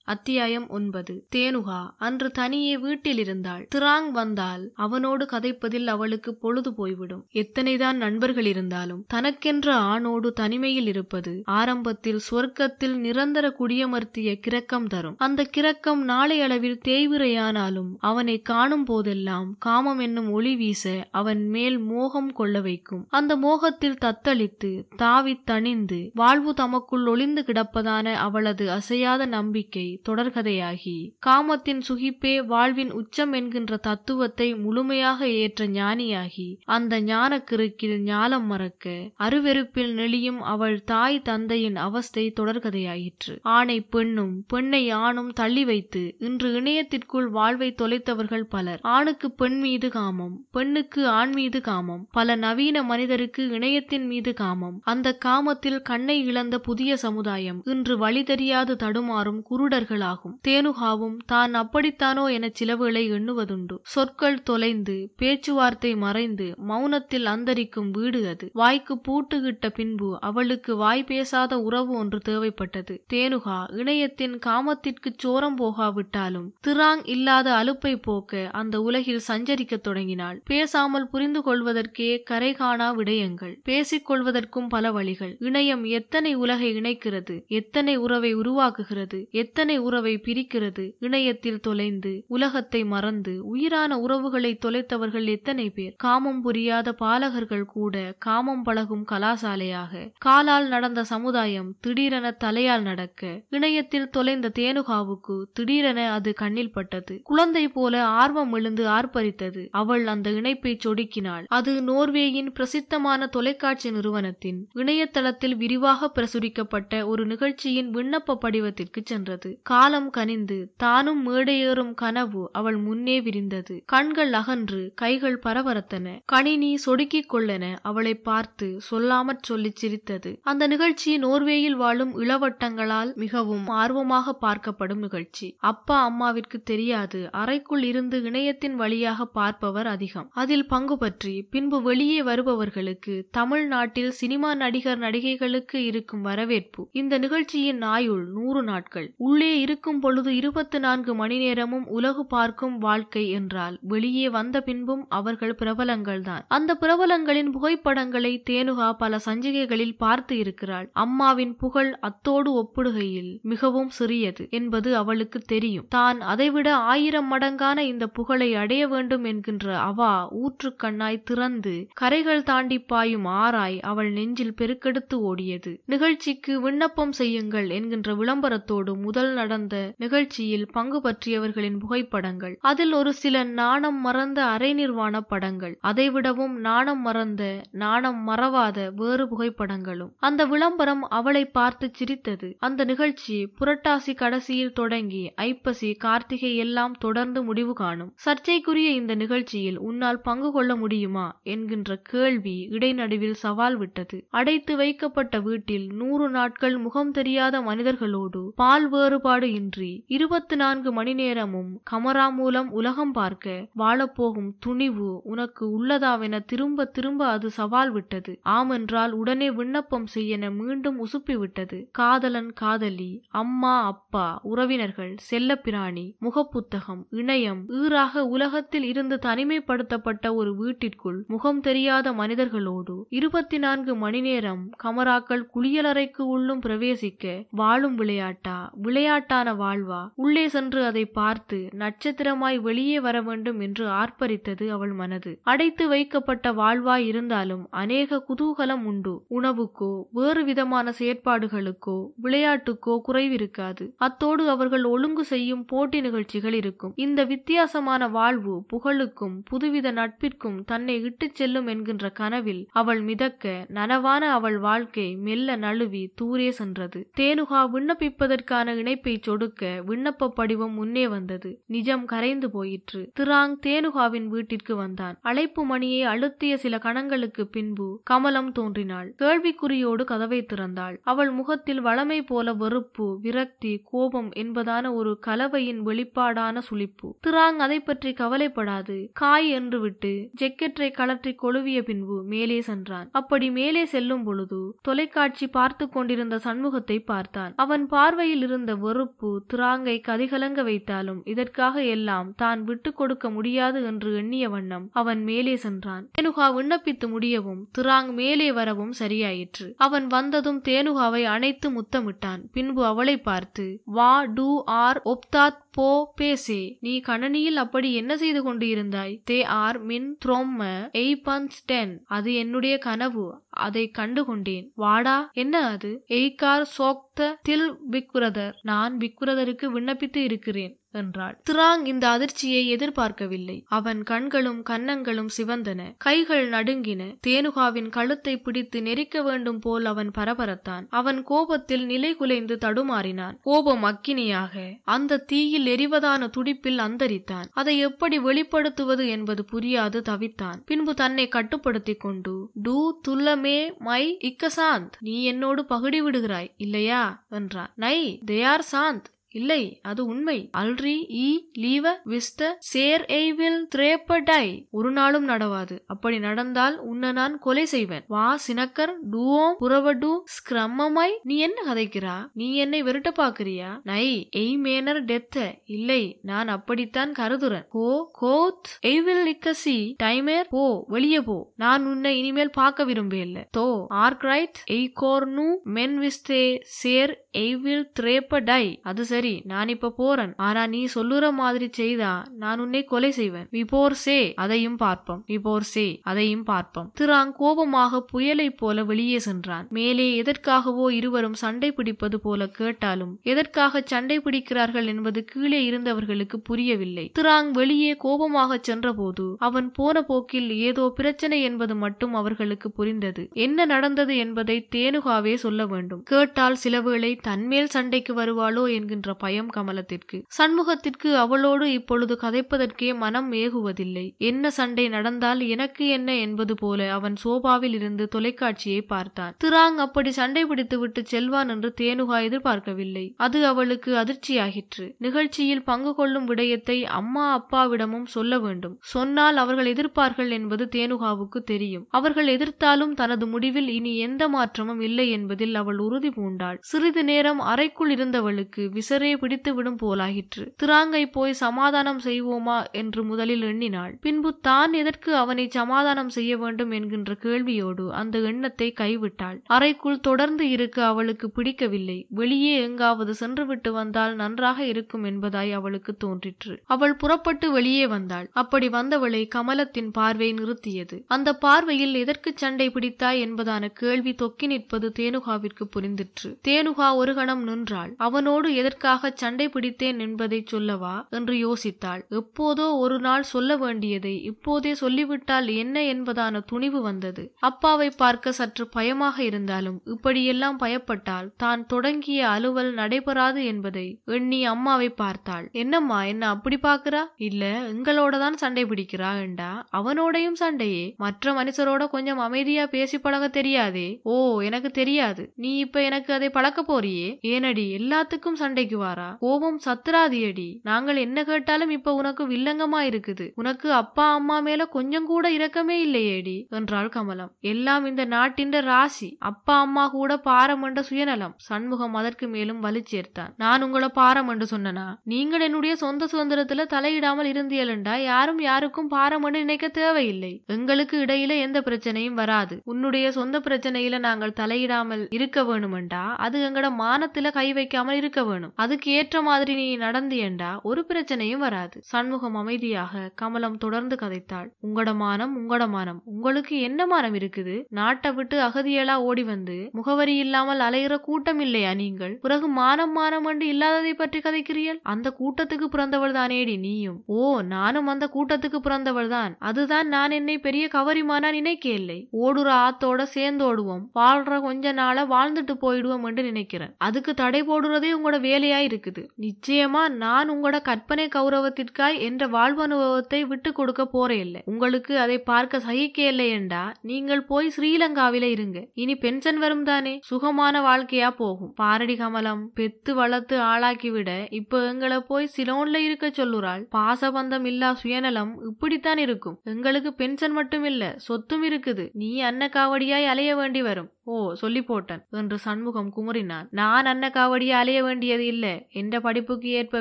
அத்தியாயம் ஒன்பது. தேனுகா அன்று தனியே வீட்டில் இருந்தாள் திராங் வந்தால் அவனோடு கதைப்பதில் அவளுக்கு பொழுது போய்விடும். எத்தனைதான் நண்பர்கள் இருந்தாலும் தனக்கென்ற ஆணோடு தனிமையில் இருப்பது ஆரம்பத்தில் சொர்க்கத்தில் நிரந்தர குடியமர்த்திய கிரக்கம் தரும். அந்த கிரக்கம் நாளை அளவில் தேய்விரையானாலும் அவனை காணும் போதெல்லாம் காமம் என்னும் ஒளி வீச அவன் மேல் மோகம் கொள்ள வைக்கும். அந்த மோகத்தில் தத்தளித்து தாவித் தணிந்து வாழ்வு தமக்குள் ஒளிந்து கிடப்பதான அவளது அசையாத நம்பிக்கை தொடர்கதையாகி காமத்தின் சுகிப்பே வாழ்வின் உச்சம் என்கின்ற தத்துவத்தை முழுமையாக ஏற்ற ஞானியாகி அந்த ஞான கிறுக்கில் ஞாலம் மறக்க அருவெருப்பில் நெளியும் அவள் தாய் தந்தையின் அவஸ்தை தொடர்கதையாயிற்று. ஆணை பெண்ணும் பெண்ணை ஆணும் தள்ளி வைத்து இன்று இணையத்திற்குள் வாழ்வை தொலைத்தவர்கள் பலர் ஆணுக்கு பெண் மீது காமம் பெண்ணுக்கு ஆண் மீது காமம் பல நவீன மனிதருக்கு இணையத்தின் மீது காமம் அந்த காமத்தில் கண்ணை இழந்த புதிய சமுதாயம் இன்று வழி தெரியாது தடுமாறும் குருடர்களாகும் தேனுகாவும் தான் அப்படித்தானோ என சிலவுகளை எண்ணுவதுண்டு. சொற்கள் தொலைந்து பேச்சுவார்த்தை மறைந்து மௌனத்தில் அந்தரிக்கும் வீடு அது. வாய்க்கு பூட்டுகிட்ட பின்பு அவளுக்கு வாய் பேசாத உறவு ஒன்று தேவைப்பட்டது. தேனுகா இணையத்தின் காமத்திற்கு சோரம் போகாவிட்டாலும் திராங் இல்லாத அலுப்பை போக்க அந்த உலகில் சஞ்சரிக்கத் தொடங்கினாள். பேசாமல் புரிந்து கொள்வதற்கே கரை காணா விடயங்கள். பேசிக் கொள்வதற்கும் பல வழிகள். இணையம் எத்தனை உலகை இணைக்கிறது எத்தனை உறவை உருவாக்குகிறது எத்தனை உறவை பிரிக்கிறது. இணையத்தில் தொலைந்து உலகத்தை மறந்து உயிரான உறவுகளை தொலைத்தவர்கள் எத்தனை பேர்? காமம் புரியாத பாலகர்கள் கூட காமம் பழகும் கலாசாலையாக. காலால் நடந்த சமுதாயம் திடீரென தலையால் நடக்க. இணையத்தில் தொலைந்த தேனுகாவுக்கு திடீரென அது கண்ணில் பட்டது. குழந்தை போல ஆர்வம் எழுந்து ஆர்ப்பரித்தது. அவள் அந்த இணைப்பை சொடுக்கினாள். அது நோர்வேயின் பிரசித்தமான தொலைக்காட்சி நிறுவனத்தின் இணையதளத்தில் விரிவாக பிரசுரிக்கப்பட்ட ஒரு நிகழ்ச்சியின் விண்ணப்ப படிவத்திற்கு சென்றது. காலம் கனிந்து தானும் மேடையேறும் கனவு அவள் முன்னே விரிந்தது. கண்கள் அகன்று கைகள் பரபரத்தன. கணினி சொடுக்கிக் கொள்ளென அவளை பார்த்து சொல்லாமற் சொல்லி சிரித்தது. அந்த நிகழ்ச்சி நோர்வேயில் வாழும் இளவட்டங்களால் மிகவும் ஆர்வமாக பார்க்கப்படும் நிகழ்ச்சி. அப்பா அம்மாவிற்கு தெரியாது. அறைக்குள் இருந்து இணையத்தின் வழியாக பார்ப்பவர் அதிகம். அதில் பங்கு பற்றி பின்பு வெளியே வருபவர்களுக்கு தமிழ்நாட்டில் சினிமா நடிகர் நடிகைகளுக்கு இருக்கும் வரவேற்பு. இந்த நிகழ்ச்சியின் ஆயுள் நூறு நாட்கள். உள்ளே இருக்கும் பொழுது இருபத்தி நான்கு மணி நேரமும் உலகு பார்க்கும் வாழ்க்கை என்றால் வெளியே வந்த பின்பும் அவர்கள் பிரபலங்கள் தான் அந்த பிரபலங்களின் புகைப்படங்களை தேனுகா பல சஞ்சிகைகளில் பார்த்து இருக்கிறாள். அம்மாவின் புகழ் அத்தோடு ஒப்பிடுகையில் மிகவும் சிறியது என்பது அவளுக்கு தெரியும். தான் அதைவிட ஆயிரம் மடங்கான இந்த புகழை அடைய வேண்டும் என்கின்ற அவா ஊற்றுக்கண்ணாய் திறந்து கரைகள் தாண்டி பாயும் ஆராய் அவள் நெஞ்சில் பெருக்கெடுத்து ஓடியது. நிகழ்ச்சிக்கு விண்ணப்பம் செய்யுங்கள் என்கின்ற விளம்பரத்தோடு முதல் நடந்த நிகழ்ச்சியில் பங்கு பற்றியவர்களின் புகைப்படங்கள். அதில் ஒரு சில நாணம் மறந்த அரை நிர்வாண படங்கள். அதைவிடவும் நாணம் மறந்த நாணம் மறவாத வேறு புகைப்படங்களும். அந்த விளம்பரம் அவளை பார்த்து சிரித்தது. அந்த நிகழ்ச்சி புரட்டாசி கடைசியில் தொடங்கி ஐப்பசி கார்த்திகை எல்லாம் தொடர்ந்து முடிவு காணும். சர்ச்சைக்குரிய இந்த நிகழ்ச்சியில் உன்னால் பங்கு கொள்ள முடியுமா? என்கின்ற கேள்வி இடைநடுவில் சவால் விட்டது. அடைத்து வைக்கப்பட்ட வீட்டில் நூறு நாட்கள் முகம் தெரியாத மனிதர்களோடு பால் வேறுபாடு இன்றி இருபத்தி நான்கு மணி நேரமும் கமரா மூலம் உலகம் பார்க்க வாழப்போகும் துணிவு உனக்கு உள்ளதாவென திரும்ப திரும்ப அது சவால் விட்டது. ஆமென்றால் உடனே விண்ணப்பம் செய்யென மீண்டும் உசுப்பிவிட்டது. காதலன் காதலி அம்மா அப்பா உறவினர்கள் செல்லப்பிராணி முகப்புத்தகம் இணையம் ஈறாக உலகத்தில் இருந்து தனிமைப்படுத்தப்பட்ட ஒரு வீட்டிற்குள் முகம் தெரியாத மனிதர்களோடு இருபத்தி நான்கு மணி நேரம் கமராக்கள் குளியலறைக்கு உள்ளும் பிரவேசிக்க வாழும் விளையாட்டா விளையாட்டான வாழ்வா? உள்ளே சென்று அதை பார்த்து நட்சத்திரமாய் வெளியே வர வேண்டும் என்று ஆர்ப்பரித்தது அவள் மனது. அடைத்து வைக்கப்பட்ட வாழ்வாய் இருந்தாலும் அநேக குதூகலம் உண்டு. உணவுக்கோ வேறு விதமான செயற்பாடுகளுக்கோ விளையாட்டுக்கோ குறைவிருக்காது. அத்தோடு அவர்கள் ஒழுங்கு செய்யும் போட்டி நிகழ்ச்சிகள் இருக்கும். இந்த வித்தியாசமான வாழ்வு புகழுக்கும் புதுவித நட்பிற்கும் தன்னை இட்டுச் செல்லும் என்கின்ற கனவில் அவள் மிதக்க நனவான அவள் வாழ்க்கை மெல்ல நழுவி தூரே சென்றது. தேனுகா விண்ணப்பிப்பதற்கான இணைப்பு சொடுக்க விண்ணப்ப படிவம் முன்னே வந்தது. நிஜம் கரைந்து போயிற்று. திராங் தேனுகாவின் வீட்டிற்கு வந்தான். அழைப்பு மணியை அழுத்திய சில கணங்களுக்கு பின்பு கமலம் தோன்றினாள். கேள்விக்குறியோடு கதவை திறந்தாள். அவள் முகத்தில் வளமை போல வெறுப்பு விரக்தி கோபம் என்பதான ஒரு கலவையின் வெளிப்பாடான சுளிப்பு. திராங் அதை பற்றி கவலைப்படாது. காய் என்று விட்டு ஜெக்கெட்டை கலற்றி கொழுவிய பின்பு மேலே சென்றான். அப்படி மேலே செல்லும் பொழுது தொலைக்காட்சி பார்த்து கொண்டிருந்த சண்முகத்தை பார்த்தான். அவன் பார்வையில் இருந்த வெறுப்பு திராங்கை கதிகலங்க வைத்தாலும் இதற்காக எல்லாம் தான் விட்டு கொடுக்க முடியாது என்று எண்ணிய வண்ணம் அவன் மேலே சென்றான். தேனுகா விண்ணப்பித்து முடியவும் திராங் மேலே வரவும் சரியாயிற்று. அவன் வந்ததும் தேனுகாவை அணைத்து முத்தமிட்டான். பின்பு அவளை பார்த்து வா டூ ஆர் ஒப்தாத் போ பேசே. நீ கணனியில் அப்படி என்ன செய்து கொண்டு இருந்தாய் தே ஆர் மின் த்ரோம்ம எய்பன்ஸ் டென். அது என்னுடைய கனவு. அதை கண்டு கொண்டேன் வாடா என்ன அது? எய்கார் சோக்த தில் பிக்ரதர் நான் பிக்ரதருக்கு விண்ணப்பித்து இருக்கிறேன். என்றாள். திராங் இந்த அதிர்ச்சியை எதிர்பார்க்கவில்லை. அவன் கண்களும் கன்னங்களும் சிவந்தன. கைகள் நடுங்கின. தேனுகாவின் கழுத்தை பிடித்து நெரிக்க வேண்டும் போல் அவன் பரபரத்தான். அவன் கோபத்தில் நிலை குலைந்து தடுமாறினான். கோபம் அக்கினியாக. அந்த தீயில் எரிவதான துடிப்பில் அந்தரித்தான். அதை எப்படி வெளிப்படுத்துவது என்பது புரியாது தவித்தான். பின்பு தன்னை கட்டுப்படுத்திக் கொண்டு டூ துல்லமே மை இக்கசாந்த். நீ என்னோடு பகுடி விடுகிறாய் இல்லையா? என்றான். நை தே ஆர் சாந்த். இல்லை அது உண்மை. அல்ரி ஈ லீவ விஸ்த சேர் எய்வில் திரேப்படை ஒரு நாளும் நடவாது. அப்படி நடந்தால் உன்னை நான் கொலை செய்வேன். வா சினக்கர் டூவோம் புறவடு ஸ்கிரமமாய் நீ என்ன கதைக்கிறா? நீ என்னை விரட்ட பாக்குறியா நை எய் மேனர் டெத்த. இல்லை நான் அப்படித்தான் கருதுறேன். கோ கோத் எய்வில் இக்கசி டைமேர் போ வெளியே போ. நான் உன்னை இனிமேல் பார்க்க விரும்பல தோ ஆர்க்ரைட் எய் கோர்னு மென் விஸ்தே சேர் எய்வில் திரேப்படை அது சரி சரி நான் இப்ப போறேன். ஆனா நீ சொல்லுற மாதிரி செய்தா நான் உன்னை கொலை செய்வேன். விபோர் சே அதையும் பார்ப்போம். விபோர் சே அதையும் பார்ப்போம். திராங் கோபமாக புயலை போல வெளியே சென்றான். மேலே எதற்காகவோ இருவரும் சண்டை பிடிப்பது போல கேட்டாலும் எதற்காக சண்டை பிடிக்கிறார்கள் என்பது கீழே இருந்தவர்களுக்கு புரியவில்லை. திராங் வெளியே கோபமாக சென்றபோது அவன் போன போக்கில் ஏதோ பிரச்சனை என்பது மட்டும் அவர்களுக்கு புரிந்தது. என்ன நடந்தது என்பதை தேனுகாவே சொல்ல வேண்டும். கேட்டால் சிலவேளை தன்மேல் சண்டைக்கு வருவாளோ என்கின்ற பயம் கமலத்திற்கு. சண்முகத்திற்கு அவளோடு இப்பொழுது கதைப்பதற்கே மனம் ஏகுவதில்லை. என்ன சண்டை நடந்தால் எனக்கு என்ன என்பது போல அவன் சோபாவில் இருந்து தொலைக்காட்சியை பார்த்தான். திராங் அப்படி சண்டை பிடித்துவிட்டு செல்வான் என்று தேனுகா எதிர்பார்க்கவில்லை. அது அவளுக்கு அதிர்ச்சியாகிற்று. நிகழ்ச்சியில் பங்கு கொள்ளும் விடயத்தை அம்மா அப்பாவிடமும் சொல்ல வேண்டும். சொன்னால் அவர்கள் எதிர்ப்பார்கள் என்பது தேனுகாவுக்கு தெரியும். அவர்கள் எதிர்த்தாலும் தனது முடிவில் இனி எந்த மாற்றமும் இல்லை என்பதில் அவள் உறுதி பூண்டாள். சிறிது நேரம் அறைக்குள் இருந்தவளுக்கு விசரே பிடித்து விடும் போலாயிற்று. திராங்கை போய் சமாதானம் செய்வோமா என்று முதலில் எண்ணினாள். பின்பு தான் எதற்கு அவனை சமாதானம் செய்ய வேண்டும் என்கின்ற கேள்வியோடு அந்த எண்ணத்தை கைவிட்டாள். அறைக்குள் தொடர்ந்து இருக்க அவளுக்கு பிடிக்கவில்லை. வெளியே எங்காவது சென்றுவிட்டு வந்தால் நன்றாக இருக்கும் என்பதாய் அவளுக்கு தோன்றிற்று. அவள் புறப்பட்டு வெளியே வந்தாள். அப்படி வந்தவளை கமலத்தின் பார்வை நிறுத்தியது. அந்த பார்வையில் எதற்கு சண்டை பிடித்தாய் என்பதான கேள்வி தொக்கி நிற்பது தேனுகாவிற்கு புரிந்திற்று. தேனுகா ஒரு கணம் நின்றாள். அவனோடு எதற்காக சண்டை பிடித்தேன் என்பதை சொல்லவா? என்று யோசித்தாள். எப்போதோ ஒரு நாள் சொல்ல வேண்டியதை இப்போதே சொல்லிவிட்டால் என்ன என்பதான துணிவு வந்தது. அப்பாவை பார்க்க சற்று பயமாக இருந்தாலும் இப்படியெல்லாம் பயப்பட்டால் தான் தொடங்கிய அலுவல் நடைபெறாது என்பதை எண்ணி அம்மாவை பார்த்தாள். என்னம்மா என்ன அப்படி பாக்குறா இல்ல எங்களோட தான் சண்டை பிடிக்கிறா என்றா அவனோடையும் சண்டையே. மற்ற மனுஷரோட கொஞ்சம் அமைதியா பேசி பழக தெரியாதே? ஓ எனக்கு தெரியாது. நீ இப்ப எனக்கு அதை பழக்க போறிய? ஏனடி எல்லாத்துக்கும் சண்டைக்கு வாரா. கோபம் சத்துராதியடி நாங்கள் என்ன கேட்டாலும் இப்ப உனக்கு வில்லங்கமா இருக்குது. உனக்கு அப்பா அம்மா மேல கொஞ்சம் கூட இரக்கமே இல்லையேடி என்றாள் கமலம். எல்லாம் இந்த நாட்டின் ராசி. அப்பா அம்மா கூட பாரமண்ட சுயநலம். சண்முகம் அதற்கு மேலும் வலு சேர்த்தான். நான் உங்களை பாரமண்டு சொன்னனா? நீங்கள் என்னுடைய சொந்த சுதந்திரத்துல தலையிடாமல் இருந்தியலண்டா யாரும் யாருக்கும் பாரமண்டு நினைக்க தேவையில்லை. எங்களுக்கு இடையில எந்த பிரச்சனையும் வராது. உன்னுடைய சொந்த பிரச்சனையில நாங்கள் தலையிடாமல் இருக்க வேணுமெண்டா? அது எங்கட மானத்துல கை வைக்காமல் இருக்க வேணும். அதுக்கு ஏற்ற மாதிரி நீ நடந்து ஏண்டா? ஒரு பிரச்சனையும் வராது. சண்முகம் அமைதியாக கமலம் தொடர்ந்து கதைத்தாள். உங்களோட மானம் உங்களோட மானம். உங்களுக்கு என்ன மானம் இருக்குது? நாட்டை விட்டு அகதியலா ஓடி வந்து முகவரி இல்லாமல் அலைகிற கூட்டம் இல்லையா நீங்கள்? பிறகு மானம் மானம் என்று இல்லாததை பற்றி கதைக்கிறீர்கள்? அந்த கூட்டத்துக்கு பிறந்தவள் தானேடி நீயும்? ஓ நானும் அந்த கூட்டத்துக்கு பிறந்தவள் தான் அதுதான் நான் என்னை பெரிய கவரிமானா நினைக்க இல்லை ஓடுற ஆத்தோட சேர்ந்தோடுவோம். வாழ்ற கொஞ்ச நாள வாழ்ந்துட்டு போயிடுவோம் என்று நினைக்கிறேன். அதுக்கு தடை போடுறதே உங்களோட வேலையா இருக்குது. நிச்சயமா நான் உங்களோட கற்பனை கௌரவத்திற்காய் என்ற வாழ்வு அனுபவத்தை விட்டு கொடுக்க போறே இல்லை உங்களுக்கு அதை பார்க்க சகிக்க இல்லை என்றா நீங்கள் போய் ஸ்ரீலங்காவில இருங்க. இனி பென்ஷன் வரும் தானே? சுகமான வாழ்க்கையா போகும். பாரடி கமலம் பெத்து வளர்த்து ஆளாக்கி விட இப்ப எங்களை போய் சிலோன்ல இருக்க சொல்லுறாள். பாசபந்தம் இல்லா சுயநலம் இப்படித்தான் இருக்கும். எங்களுக்கு பென்ஷன் மட்டும் இல்ல சொத்தும் இருக்குது. நீ அன்ன காவடியாய் அலைய வேண்டி வரும். ஓ சொல்லி போட்டேன் என்று சண்முகம் குமுறினான். நான் அன்னக்காவடியை அலைய வேண்டியது இல்லை. என்ற படிப்புக்கு ஏற்ப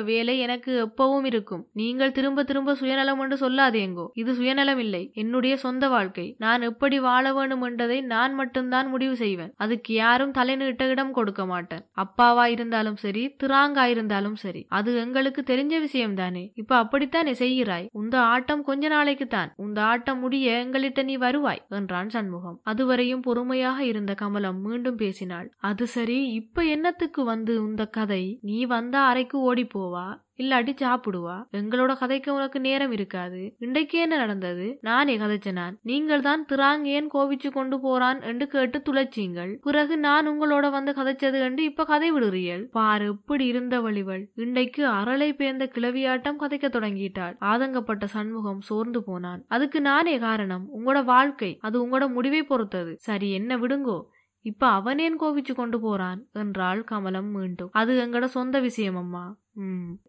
வேலை எனக்கு எப்பவும் இருக்கும். நீங்கள் திரும்ப திரும்ப சுயநலம் என்று சொல்லாதேங்கோ. இது சுயநலம் இல்லை என்னுடைய சொந்த வாழ்க்கை. நான் எப்படி வாழ வேண்டும் என்றதை நான் மட்டும்தான் முடிவு செய்வேன். அதுக்கு யாரும் தலைநீட்ட இடம் கொடுக்க மாட்டேன். அப்பாவா இருந்தாலும் சரி திராங்கா இருந்தாலும் சரி. அது எங்களுக்கு தெரிஞ்ச விஷயம் தானே இப்ப அப்படித்தானே செய்கிறாய்? உந்த ஆட்டம் கொஞ்ச நாளைக்கு தான் உந்த ஆட்டம் முடிய எங்களிட்ட நீ வருவாய் என்றான் சண்முகம். அதுவரையும் பொறுமையாக இருந்த கமலம் மீண்டும் பேசினாள். அது சரி இப்ப என்னத்துக்கு வந்து இந்த கதை? நீ வந்த அறைக்கு ஓடி போவா? இல்லாட்டி சாப்பிடுவா? எங்களோட கதைக்கு உனக்கு நேரம் இருக்காது. இன்றைக்கு என்ன நடந்தது? நானே கதைச்ச நான். நீங்கள் தான் திராங் ஏன் கோவிச்சு கொண்டு போறான் என்று கேட்டு துளைச்சீங்கள். பிறகு நான் உங்களோட வந்து கதைச்சது என்று இப்ப கதை விடுறீள் பாரு எப்படி இருந்த வழிவள் இன்றைக்கு அரளை பேர்ந்த கிளவியாட்டம் கதைக்க தொடங்கிட்டாள். ஆதங்கப்பட்ட சண்முகம் சோர்ந்து போனான். அதுக்கு நானே காரணம் உங்களோட வாழ்க்கை. அது உங்களோட முடிவை பொறுத்தது. சரி என்ன விடுங்கோ. இப்ப அவனேன் கோவிச்சு கொண்டு போறான் என்றாள் கமலம் மீண்டும். அது எங்கட சொந்த விஷயம் அம்மா.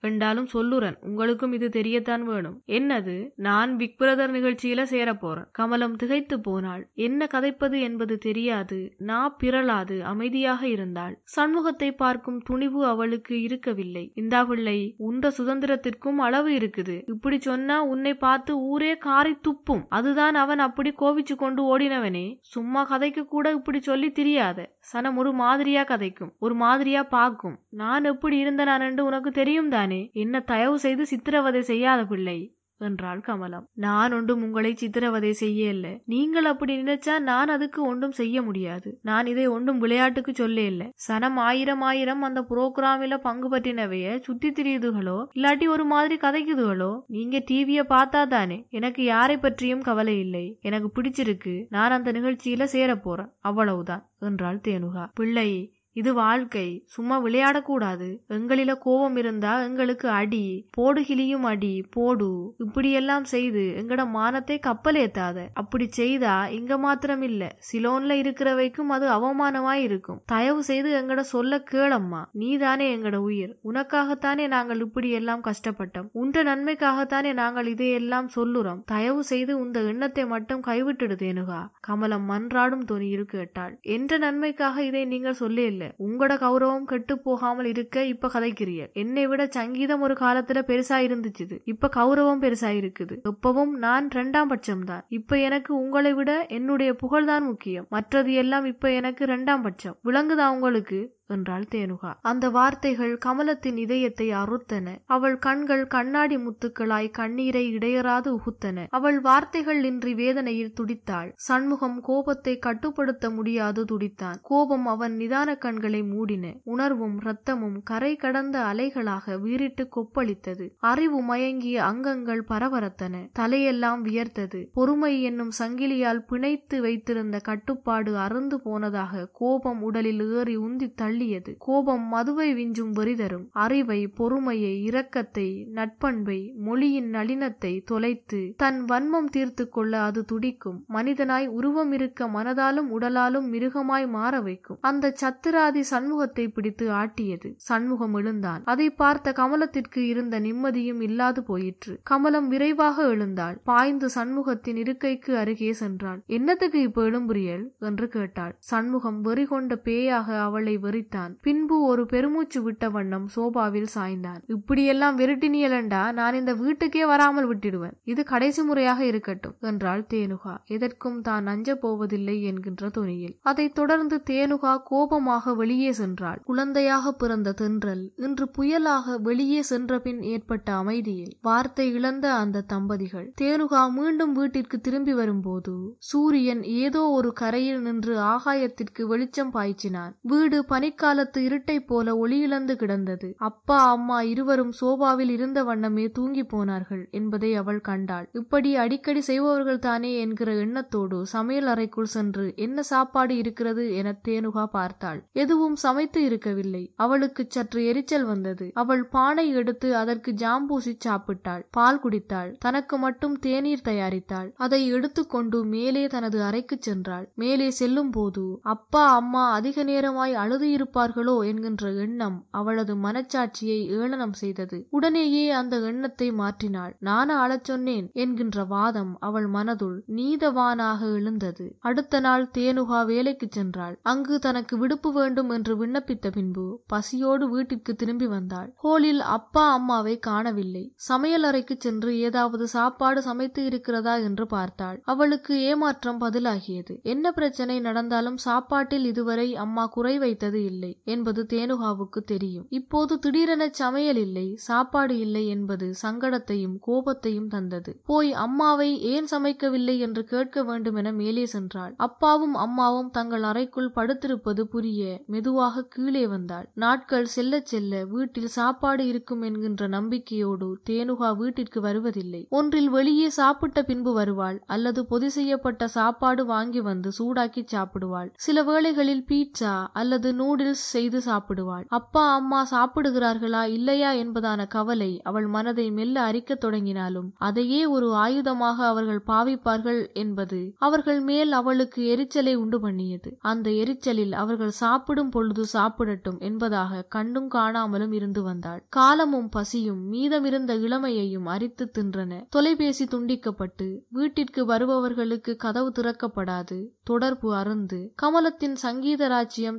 என்றாலும் சொல்லுறன் உங்களுக்கும் இது தெரியத்தான் வேணும். என்னது? நான் பிக் பிரதர் நிகழ்ச்சியில சேரப்போறேன். கமலம் திகைத்து போனாள். என்ன கதைப்பது என்பது தெரியாது. நா பிறளாது. அமைதியாக இருந்தாள். சண்முகத்தை பார்க்கும் துணிவு அவளுக்கு இருக்கவில்லை. இந்தா பிள்ளை உந்த சுதந்திரத்திற்கும் அளவு இருக்குது. இப்படி சொன்னா உன்னை பார்த்து ஊரே காரி துப்பும். அதுதான் அவன் அப்படி கோவிச்சு கொண்டு ஓடினவனே. சும்மா கதைக்கு கூட இப்படி சொல்லி தெரியாத. சனம் ஒரு மாதிரியா கதைக்கும். ஒரு மாதிரியா பார்க்கும். நான் எப்படி இருந்த நான் என்று உனக்கு தெரியும் தானே என்ன தயவு செய்து சித்திரவதை செய்யாத பிள்ளை என்றாள் கமலம். நான் ஒன்றும் உங்களை சித்திரவதை செய்ய இல்லை நீங்கள் அப்படி நினைச்சா நான் அதுக்கு ஒன்றும் செய்ய முடியாது. நான் இதை ஒன்றும் விளையாட்டுக்கு சொல்ல இல்லை சனம் ஆயிரம் ஆயிரம் அந்த புரோகிராமில பங்கு பற்றினவைய சுத்தி திரியுதுகளோ? இல்லாட்டி ஒரு மாதிரி கதைக்குதுகளோ? நீங்க டிவிய பார்த்தா தானே எனக்கு யாரை பற்றியும் கவலை இல்லை. எனக்கு பிடிச்சிருக்கு. நான் அந்த நிகழ்ச்சியில சேர போறேன் அவ்வளவுதான் என்றாள் தேனுகா. பிள்ளை இது வாழ்க்கை. சும்மா விளையாடக்கூடாது. எங்களில கோபம் இருந்தா எங்களுக்கு அடி. போடு கிளியும் அடி. போடு. இப்படியெல்லாம் செய்து எங்கட மானத்தை கப்பலேத்தாத. அப்படி செய்தா இங்க மாத்திரம் இல்ல சிலோன்ல இருக்கிறவைக்கும் அது அவமானமாய் இருக்கும் தயவு செய்து எங்கட சொல்ல கேளம்மா. நீதானே எங்கட உயிர். உனக்காகத்தானே நாங்கள் இப்படி எல்லாம் கஷ்டப்பட்டோம். உன்ற நன்மைக்காகத்தானே நாங்கள் இதையெல்லாம் சொல்லுறோம். தயவு செய்து உந்த எண்ணத்தை மட்டும் கைவிட்டுடுதேனுகா கமலம் மன்றாடும் தொனியில் கேட்டாள். என்ற நன்மைக்காக இதை நீங்கள் சொல்ல இல்லை உங்களோட கௌரவம் கெட்டு போகாமல் இருக்க இப்ப கதைக்கிறீங்க என்னை விட சங்கீதம் ஒரு காலத்துல பெருசா இருந்துச்சு இப்ப கௌரவம் பெருசா இருக்குது. எப்பவும் நான் ரெண்டாம் பட்சம் தான் இப்ப எனக்கு உங்களை விட என்னுடைய புகழ்தான் முக்கியம். மற்றது எல்லாம் இப்ப எனக்கு ரெண்டாம் பட்சம். விளங்குதா உங்களுக்கு? என்றாள் தேனுகா. அந்த வார்த்தைகள் கமலத்தின் இதயத்தை அறுத்தன. அவள் கண்கள் கண்ணாடி முத்துக்களாய் கண்ணீரை இடையறாது உகுத்தன. அவள் வார்த்தைகள் இன்றி வேதனையில் துடித்தாள். சண்முகம் கோபத்தை கட்டுப்படுத்த முடியாது துடித்தான். கோபம் அவன் நிதான கண்களை மூடின. உணர்வும் இரத்தமும் கரை கடந்த அலைகளாக வீறிட்டு கொப்பளித்தது. அறிவு மயங்கிய அங்கங்கள் பரபரத்தன. தலையெல்லாம் வியர்த்தது. பொறுமை என்னும் சங்கிலியால் பிணைத்து வைத்திருந்த கட்டுப்பாடு அருந்து போனதாக கோபம் உடலில் ஏறி உந்தி தள்ளியது. கோபம் மதுவை விஞ்சும் வெறிதரும். அறிவை பொறுமையை இரக்கத்தை நட்பண்பை மொழியின் நளினத்தை தொலைத்து தன் வன்மம் தீர்த்து கொள்ள அது துடிக்கும். மனிதனாய் உருவம் இருக்க மனதாலும் உடலாலும் மிருகமாய் மாற வைக்கும். அந்த சத்துராதி சண்முகத்தை பிடித்து ஆட்டியது. சண்முகம் எழுந்தான். அதை பார்த்த கமலத்திற்கு இருந்த நிம்மதியும் இல்லாது போயிற்று. கமலம் விரைவாக எழுந்தாள். பாய்ந்து சண்முகத்தின் இருக்கைக்கு அருகே சென்றாள் என்னத்துக்கு இப்ப எழும்புரியல் என்று கேட்டாள். சண்முகம் வெறி கொண்ட பேயாக அவளை வெறி சிரித்தான் பின்பு ஒரு பெருமூச்சு விட்ட வண்ணம் சோபாவில் சாய்ந்தான். இப்படியெல்லாம் விரட்டினியலண்டா நான் இந்த வீட்டுக்கே வராமல் விட்டிடுவேன். இது கடைசி முறையாக இருக்கட்டும் என்றாள் தேனுகா. எதற்கும் தான் அஞ்ச போவதில்லை என்கின்ற துணியில். அதைத் தொடர்ந்து தேனுகா கோபமாக வெளியே சென்றாள். குழந்தையாக பிறந்த தென்றல் இன்று புயலாக வெளியே சென்றபின் ஏற்பட்ட அமைதியில் வார்த்தை இழந்த அந்த தம்பதிகள். தேனுகா மீண்டும் வீட்டிற்கு திரும்பி வரும்போது சூரியன் ஏதோ ஒரு கரையில் நின்று ஆகாயத்திற்கு வெளிச்சம் பாய்ச்சினான். வீடு பனி பனிக்காலத்து இருட்டை போல ஒளியிழந்து கிடந்தது. அப்பா அம்மா இருவரும் சோபாவில் இருந்த வண்ணமே தூங்கி போனார்கள் என்பதை அவள் கண்டாள். இப்படி அடிக்கடி செய்பவர்கள் தானே என்கிற எண்ணத்தோடு சமையல் அறைக்குள் சென்று என்ன சாப்பாடு இருக்கிறது என தேனுகா பார்த்தாள். எதுவும் சமைத்து இருக்கவில்லை. அவளுக்கு சற்று எரிச்சல் வந்தது. அவள் பானை எடுத்து அதற்கு ஜாம்பூசி சாப்பிட்டாள். பால் குடித்தாள். தனக்கு மட்டும் தேநீர் தயாரித்தாள். அதை எடுத்துக்கொண்டு மேலே தனது அறைக்கு சென்றாள். மேலே செல்லும் போது அப்பா அம்மா அதிக நேரமாய் அழுது இருப்பார்களோ என்கின்ற எண்ணம் அவளது மனச்சாட்சியை ஏளனம் செய்தது. உடனேயே அந்த எண்ணத்தை மாற்றினாள். நான அழச் சொன்னேன் என்கின்ற வாதம் அவள் மனதுள் நீதவானாக எழுந்தது. அடுத்த நாள் தேனுகா வேலைக்கு சென்றாள். அங்கு தனக்கு விடுப்பு வேண்டும் என்று விண்ணப்பித்த பின்பு பசியோடு வீட்டிற்கு திரும்பி வந்தாள். ஹோலில் அப்பா அம்மாவை காணவில்லை. சமையல் அறைக்கு சென்று ஏதாவது சாப்பாடு சமைத்து இருக்கிறதா என்று பார்த்தாள். அவளுக்கு ஏமாற்றம் பதிலாகியது. என்ன பிரச்சனை நடந்தாலும் சாப்பாட்டில் இதுவரை அம்மா குறை வைத்தது இல்லை. என்பது தேனுகாவுக்கு தெரியும். இப்போது திடீரென சமையல் இல்லை சாப்பாடு இல்லை என்பது சங்கடத்தையும் கோபத்தையும் தந்தது. போய் அம்மாவை ஏன் சமைக்கவில்லை என்று கேட்க வேண்டும் என மேலே சென்றாள். அப்பாவும் அம்மாவும் தங்கள் அறைக்குள் படுத்திருப்பது புரிய மெதுவாக கீழே வந்தாள். நாட்கள் செல்ல செல்ல வீட்டில் சாப்பாடு இருக்கும் என்கின்ற நம்பிக்கையோடு தேனுகா வீட்டிற்கு வருவதில்லை. ஒன்றில் வெளியே சாப்பிட்ட பின்பு வருவாள். அல்லது பொதி செய்யப்பட்ட சாப்பாடு வாங்கி வந்து சூடாக்கி சாப்பிடுவாள். சில வேளைகளில் பீட்சா அல்லது நூடுல்ஸ் செய்து சாப்பிடுவாள். அப்பா அம்மா சாப்பிடுகிறார்களா இல்லையா என்பதான கவலை அவள் மனதை மெல்ல அரிக்கத் தொடங்கினாலும் அதையே ஒரு ஆயுதமாக அவர்கள் பாவிப்பார்கள் என்பது அவர்கள் மேல் அவளுக்கு எரிச்சலை உண்டு பண்ணியது. அந்த எரிச்சலில் அவர்கள் சாப்பிடும் பொழுது சாப்பிடட்டும் என்பதாக கண்டும் காணாமலும் இருந்து வந்தாள். காலமும் பசியும் மீதமிருந்த இளமையையும் அரித்து தின்றன. தொலைபேசி துண்டிக்கப்பட்டு வீட்டிற்கு வருபவர்களுக்கு கதவு திறக்கப்படாது. தொடர்பு அருந்து கமலத்தின் சங்கீத ராஜ்யம்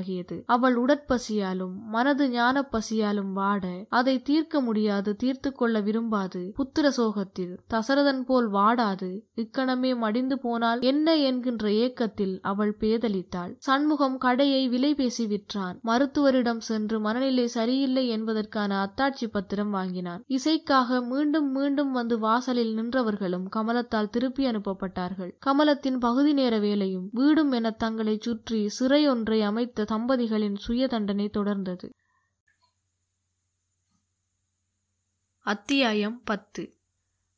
ஆகியது. அவள் உடற்பசியாலும் மனது ஞான பசியாலும் வாட அதை தீர்க்க முடியாது தீர்த்து கொள்ள விரும்பாது. புத்திர சோகத்தில் தசரதன் போல் வாடாது. இக்கணமே மடிந்து போனால் என்ன என்கின்ற ஏக்கத்தில் அவள் பேதலித்தாள். சண்முகம் கடையை விலை பேசி விற்றான். மருத்துவரிடம் சென்று மனநிலை சரியில்லை என்பதற்கான அத்தாட்சி பத்திரம் வாங்கினான். இசைக்காக மீண்டும் மீண்டும் வந்து வாசலில் நின்றவர்களும் கமலத்தால் திருப்பி அனுப்பப்பட்டார்கள். கமலத்தின் பகுதி நேர வேலையும் வீடும் என தங்களை சுற்றி சிறை ஒன்றை அமைத்த தம்பதிகளின் சுய தண்டனை தொடர்ந்தது. அத்தியாயம் பத்து.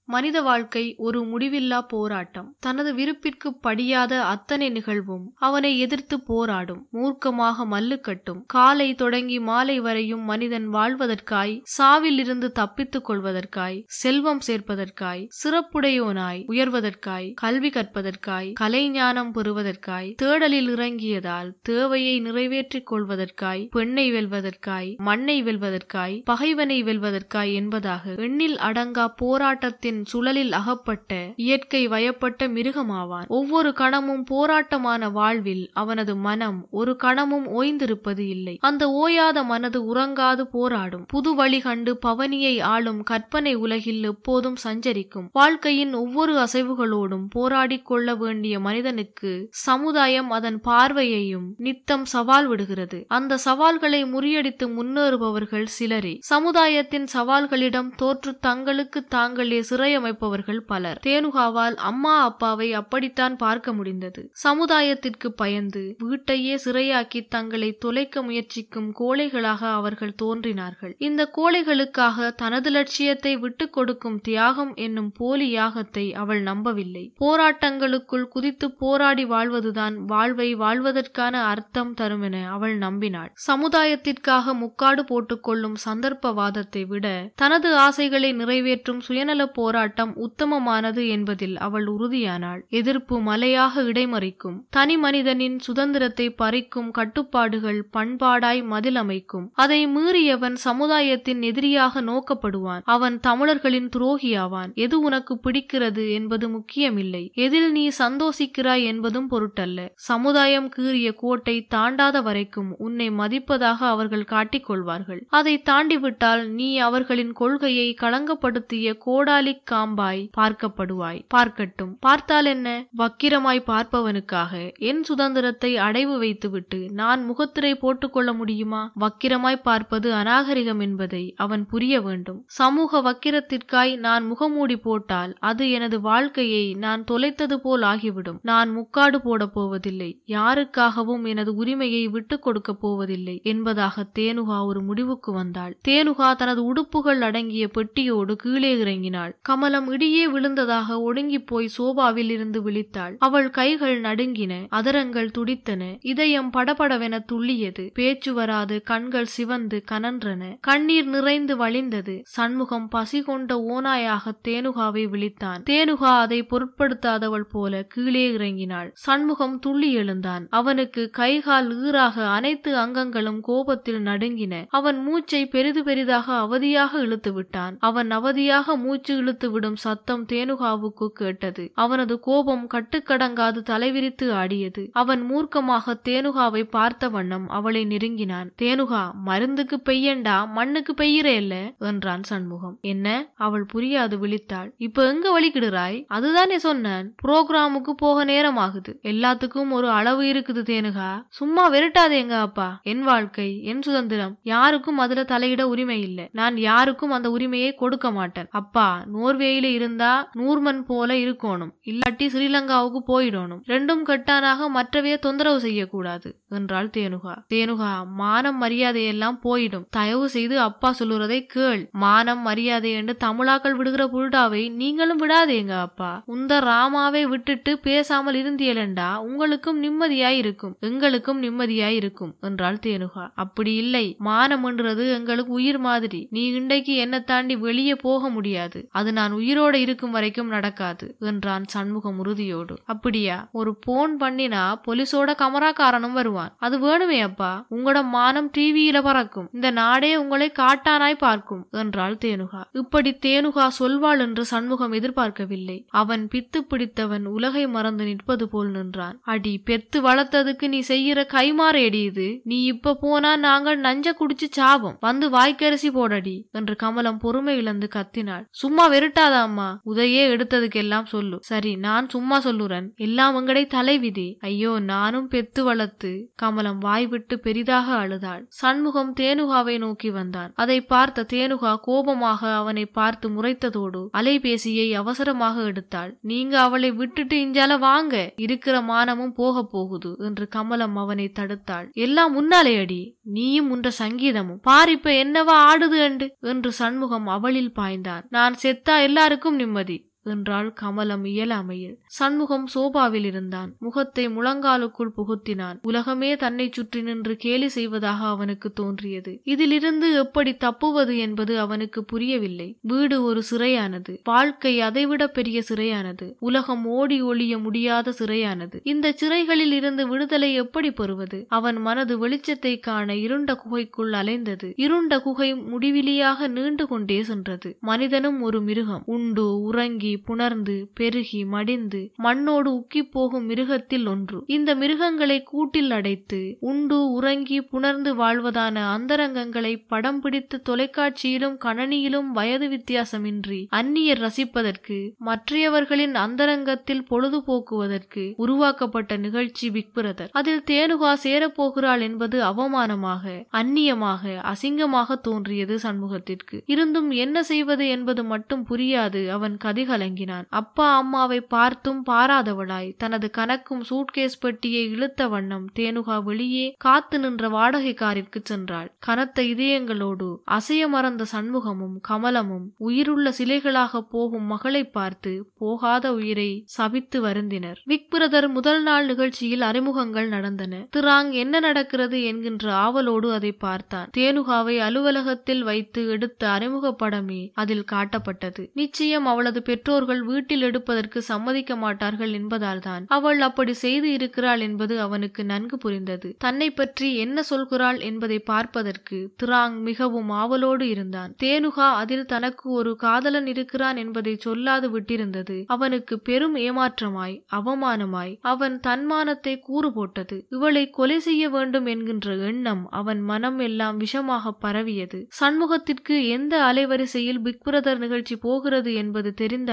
மனித வாழ்க்கை ஒரு முடிவில்லா போராட்டம். தனது விருப்பிற்கு படியாத அத்தனை நிகழ்வும் அவனை எதிர்த்து போராடும். மூர்க்கமாக மல்லு கட்டும். காலை தொடங்கி மாலை வரையும் மனிதன் வாழ்வதற்காய் சாவிலிருந்து தப்பித்துக் கொள்வதற்காய் செல்வம் சேர்ப்பதற்காய் சிறப்புடையோனாய் உயர்வதற்காய் கல்வி கற்பதற்காய் கலைஞானம் பெறுவதற்காய் தேடலில் இறங்கியதால் தேவையை நிறைவேற்றிக் கொள்வதற்காய் பெண்ணை வெல்வதற்காய் மண்ணை வெல்வதற்காய் பகைவனை வெல்வதற்காய் என்பதாக எண்ணில் அடங்கா போராட்டத்தின் சுழலில் அகப்பட்ட இயற்கை வயப்பட்ட மிருகமாவான். ஒவ்வொரு கணமும் போராட்டமான வாழ்வில் அவனது மனம் ஒரு கணமும் ஓய்ந்திருப்பது இல்லை. அந்த ஓயாத மனது உறங்காது போராடும். புது வழி கண்டு பவனியை ஆளும் கற்பனை உலகில் எப்போதும் சஞ்சரிக்கும். வாழ்க்கையின் ஒவ்வொரு அசைவுகளோடும் போராடிக் கொள்ள வேண்டிய மனிதனுக்கு சமுதாயம் அதன் பார்வையையும் நித்தம் சவால் விடுகிறது. அந்த சவால்களை முறியடித்து முன்னேறுபவர்கள் சிலரே. சமுதாயத்தின் சவால்களிடம் தோற்று தங்களுக்கு தாங்களே சிறையமைப்பவர்கள் பலர். தேனுகாவால் அம்மா அப்பாவை அப்படித்தான் பார்க்க முடிந்தது. சமுதாயத்திற்கு பயந்து வீட்டையே சிறையாக்கி தங்களை தொலைக்க முயற்சிக்கும் கோழைகளாக அவர்கள் தோன்றினார்கள். இந்த கோழைகளுக்காக தனது லட்சியத்தை விட்டுக் கொடுக்கும் தியாகம் என்னும் போலி யாகத்தை அவள் நம்பவில்லை. போராட்டங்களுக்குள் குதித்து போராடி வாழ்வதுதான் வாழ்வை வாழ்வதற்கான அர்த்தம் தரும் என அவள் நம்பினாள். சமுதாயத்திற்காக முக்காடு போட்டுக்கொள்ளும் சந்தர்ப்பவாதத்தை விட தனது ஆசைகளை நிறைவேற்றும் சுயநல போராட்டம் போராட்டம் உத்தமமானது என்பதில் அவள் உறுதியானாள். எதிர்ப்பு மலையாக இடைமறிக்கும். தனி மனிதனின் சுதந்திரத்தை பறிக்கும் கட்டுப்பாடுகள் பண்பாடாய் மதில் அமைக்கும் அதை மீறியவன் சமுதாயத்தின் எதிரியாக நோக்கப்படுவான். அவன் தமிழர்களின் துரோகியாவான். எது உனக்கு பிடிக்கிறது என்பது முக்கியமில்லை. எதில் நீ சந்தோஷிக்கிறாய் என்பதும் பொருட்டல்ல. சமுதாயம் கீறிய கோட்டை தாண்டாத வரைக்கும் உன்னை மதிப்பதாக அவர்கள் காட்டிக் கொள்வார்கள் அதை தாண்டிவிட்டால் நீ அவர்களின் கொள்கையை களங்கப்படுத்திய கோடாலி காம்பாய் பார்க்கப்படுவாய். பார்க்கட்டும் பார்த்தால் என்ன? வக்கிரமாய் பார்ப்பவனுக்காக என் சுதந்திரத்தை அடைவு வைத்துவிட்டு நான் முகத்திரை போட்டுக்கொள்ள முடியுமா? வக்கிரமாய் பார்ப்பது அநாகரிகம் என்பதை அவன் புரிய வேண்டும். சமூக வக்கிரத்திற்காய் நான் முகமூடி போட்டால் அது எனது வாழ்க்கையை நான் தொலைத்தது போல் ஆகிவிடும். நான் முக்காடு போடப் போவதில்லை. யாருக்காகவும் எனது உரிமையை விட்டுக் கொடுக்கப் போவதில்லை என்பதாக தேனுகா ஒரு முடிவுக்கு வந்தாள். தேனுகா தனது உடுப்புகள் அடங்கிய பெட்டியோடு கீழே இறங்கினாள். கமலம் இடியே விழுந்ததாக ஒடுங்கி போய் சோபாவில் இருந்து விழித்தாள். அவள் கைகள் நடுங்கின அதரங்கள் துடித்தன இதயம் படபடவென துள்ளியது. பேச்சு வராது கண்கள் சிவந்து கனன்றன. கண்ணீர் நிறைந்து வழிந்தது. சண்முகம் பசி கொண்ட ஓனாயாக தேனுகாவை விழித்தான். தேனுகா அதை பொருட்படுத்தாதவள் போல கீழே இறங்கினாள். சண்முகம் துள்ளி எழுந்தான். அவனுக்கு கைகால் ஈறாக அனைத்து அங்கங்களும் கோபத்தில் நடுங்கின. அவன் மூச்சை பெரிது பெரிதாக அவதியாக இழுத்து விட்டான் அவன் அவதியாக மூச்சு இழுத்து விடும் சத்தம் தேனுகாவுக்கு கேட்டது. அவனது கோபம் கட்டுக்கடங்காது தலைவிரித்து ஆடியது. அவன் மூர்க்கமாக தேனுகாவை பார்த்த வண்ணம் அவளை நெருங்கினான். தேனுகா மருந்துக்கு பெய்யண்டா? மண்ணுக்கு பெய்யறேல்ல என்றான் சண்முகம். என்ன? அவள் புரியாது விழித்தாள். இப்ப எங்க வலிக்கிடுறாய் அதுதானே சொன்னேன். புரோகிராமுக்கு போக நேரம் ஆகுது எல்லாத்துக்கும் ஒரு அளவு இருக்குது தேனுகா. சும்மா விரட்டாது எங்க அப்பா. என் வாழ்க்கை என் சுதந்திரம். யாருக்கும் அதுல தலையிட உரிமை இல்லை. நான் யாருக்கும் அந்த உரிமையை கொடுக்க மாட்டேன். அப்பா நோர்வேயில இருந்தா நூர்மன் போல இருக்கணும். இல்லாட்டி ஸ்ரீலங்காவுக்கு போயிடணும். ரெண்டும் கட்டானாக மற்றவைய தொந்தரவு செய்யக்கூடாது என்றாள் தேனுகா. தேனுகா மானம் மரியாதையெல்லாம் போயிடும். தயவு செய்து அப்பா சொல்லுறதை கேள். மானம் மரியாதை என்று தமிழாக்கள் விடுகிற புல்டாவை நீங்களும் விடாதேங்க அப்பா. உந்த ராமாவை விட்டுட்டு பேசாமல் இருந்தியலண்டா உங்களுக்கும் நிம்மதியாய் இருக்கும் எங்களுக்கும் நிம்மதியாய் இருக்கும் என்றாள் தேனுகா. அப்படி இல்லை. மானம் என்றது எங்களுக்கு உயிர் மாதிரி. நீ இன்றைக்கு என்ன தாண்டி வெளியே போக முடியாது. அதனால நான் உயிரோடு இருக்கும் வரைக்கும் நடக்காது என்றான் சண்முகம் உறுதியோடு. அப்படியா? ஒரு போன் பண்ணினா போலீஸோட கமராக்காரனும் வருவான். அது வேணுமே அப்பா? உங்களோட மானம் டிவியில பறக்கும். இந்த நாடே உங்களை காட்டானாய் பார்க்கும் என்றாள் தேனுகா. இப்படி தேனுகா சொல்வாள் என்று சண்முகம் எதிர்பார்க்கவில்லை. அவன் பித்து பிடித்தவன் உலகை மறந்து நிற்பது போல் நின்றான். அடி பெத்து வளர்த்ததுக்கு நீ செய்யற கைமாறு எடியுது நீ இப்ப போனா நாங்கள் நஞ்ச குடிச்சு சாவோம். வந்து வாய்க்கரிசி போடடி என்று கமலம் பொறுமை இழந்து கத்தினாள். சும்மா வெறுட்டாத அம்மா உதையே எடுத்ததுக்கெல்லாம் சொல்லு. சரி நான் சும்மா சொல்லுறேன். எல்லாம் உங்கடை தலைவிதி. ஐயோ நானும் பெத்து வளர்த்து கமலம் வாய் விட்டு பெரிதாக அழுதாள். சண்முகம் தேனுகாவை நோக்கி வந்தான். அதை பார்த்த தேனுகா கோபமாக அவனை பார்த்து முறைத்ததோடு அலைபேசியை அவசரமாக எடுத்தாள். நீங்க அவளை விட்டுட்டு இஞ்சால வாங்க. இருக்கிற மானமும் போக போகுது என்று கமலம் அவனை தடுத்தாள். எல்லாம் முன்னாலே அடி. நீயும் உன்ற சங்கீதமும். பார் இப்ப என்னவா ஆடுது அண்டு? என்று சண்முகம் அவளில் பாய்ந்தான். நான் செத்த எல்லாருக்கும் நிம்மதி. என்றாள் கமலம் இயலாமையில். சண்முகம் சோபாவில் இருந்தான். முகத்தை முழங்காலுக்குள் புகுத்தினான். உலகமே தன்னை சுற்றி நின்று கேலி செய்வதாக அவனுக்கு தோன்றியது. இதிலிருந்து எப்படி தப்புவது என்பது அவனுக்கு புரியவில்லை. வீடு ஒரு சிறையானது. வாழ்க்கை அதைவிட பெரிய சிறையானது. உலகம் ஓடி ஒளிய முடியாத சிறையானது. இந்த சிறைகளில் இருந்து விடுதலை எப்படி பெறுவது? அவன் மனது வெளிச்சத்தை காண இருண்ட குகைக்குள் அலைந்தது. இருண்ட குகை முடிவிலியாக நீண்டு கொண்டே சென்றது. மனிதனும் ஒரு மிருகம். உண்டு உறங்கி புணர்ந்து பெருகி மடிந்து மண்ணோடு உக்கி போகும் மிருகத்தில் ஒன்று. இந்த மிருகங்களை கூட்டில் அடைத்து உண்டு உறங்கி புணர்ந்து வாழ்வதான அந்தரங்கங்களை படம் பிடித்து தொலைக்காட்சியிலும் கணனியிலும் வயது வித்தியாசமின்றி அந்நியர் ரசிப்பதற்கு மற்றையவர்களின் அந்தரங்கத்தில் பொழுதுபோக்குவதற்கு உருவாக்கப்பட்ட நிகழ்ச்சி பிக் பிரதர் அதில் தேனுகா சேரப்போகிறாள் என்பது அவமானமாக அந்நியமாக அசிங்கமாக தோன்றியது சண்முகத்திற்கு. இருந்தும் என்ன செய்வது என்பது மட்டும் புரியாது அவன் கதிகளை கலங்கினான் அப்பா அம்மாவை பார்த்தும் பாராதவளாய். தனது கணக்கும் சூட்கேஸ் பெட்டியை இழுத்த வண்ணம் தேனுகா வெளியே காத்து நின்ற வாடகைக்காரிற்கு சென்றாள். கனத்த இதயங்களோடு அசைய மறந்த சண்முகமும் கமலமும் உயிருள்ள சிலைகளாக போகும் மகளை பார்த்து போகாத உயிரை சபித்து வருந்தினர். விக் பிரதர் முதல் நாள் நிகழ்ச்சியில் அறிமுகங்கள் நடந்தன. திராங் என்ன நடக்கிறது என்கின்ற ஆவலோடு அதை பார்த்தான். தேனுகாவை அலுவலகத்தில் வைத்து எடுத்த அறிமுக படமே அதில் காட்டப்பட்டது. நிச்சயம் அவளது பெற்றோர்கள் வீட்டில் எடுப்பதற்கு சம்மதிக்க மாட்டார்கள் என்பதால்தான் அவள் அப்படி செய்து இருக்கிறாள் என்பது அவனுக்கு நன்கு புரிந்தது. தன்னை பற்றி என்ன சொல்கிறாள் என்பதை பார்ப்பதற்கு திராங் மிகவும் ஆவலோடு இருந்தான். தேனுகா அதில் தனக்கு ஒரு காதலன் இருக்கிறான் என்பதை சொல்லாது விட்டிருந்தது. அவனுக்கு பெரும் ஏமாற்றமாய் அவமானமாய் அவன் தன்மானத்தை கூறு போட்டது இவளை கொலை செய்ய வேண்டும் என்கின்ற எண்ணம் அவன் மனம் எல்லாம் விஷமாக பரவியது. சண்முகத்திற்கு எந்த அலைவரிசையில் பிக் பிரதர் நிகழ்ச்சி போகிறது என்பது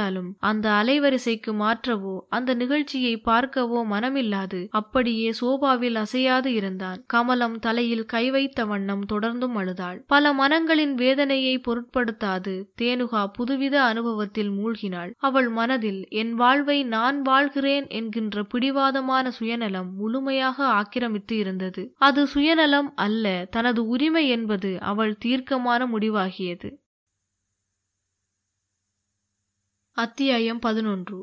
இருந்தாலும் அந்த அலைவரிசைக்கு மாற்றவோ அந்த நிகழ்ச்சியை பார்க்கவோ மனமில்லாது அப்படியே சோபாவில் அசையாது இருந்தான். கமலம் தலையில் கை வைத்த வண்ணம் தொடர்ந்தும் அழுதாள். பல மனங்களின் வேதனையை பொருட்படுத்தாது தேனுகா புதுவித அனுபவத்தில் மூழ்கினாள். அவள் மனதில் என் வாழ்வை நான் வாழ்கிறேன் என்கின்ற பிடிவாதமான சுயநலம் முழுமையாக ஆக்கிரமித்து இருந்தது. அது சுயநலம் அல்ல தனது உரிமை என்பது அவள் தீர்க்கமான முடிவாகியது. அத்தியாயம் பதினொன்று.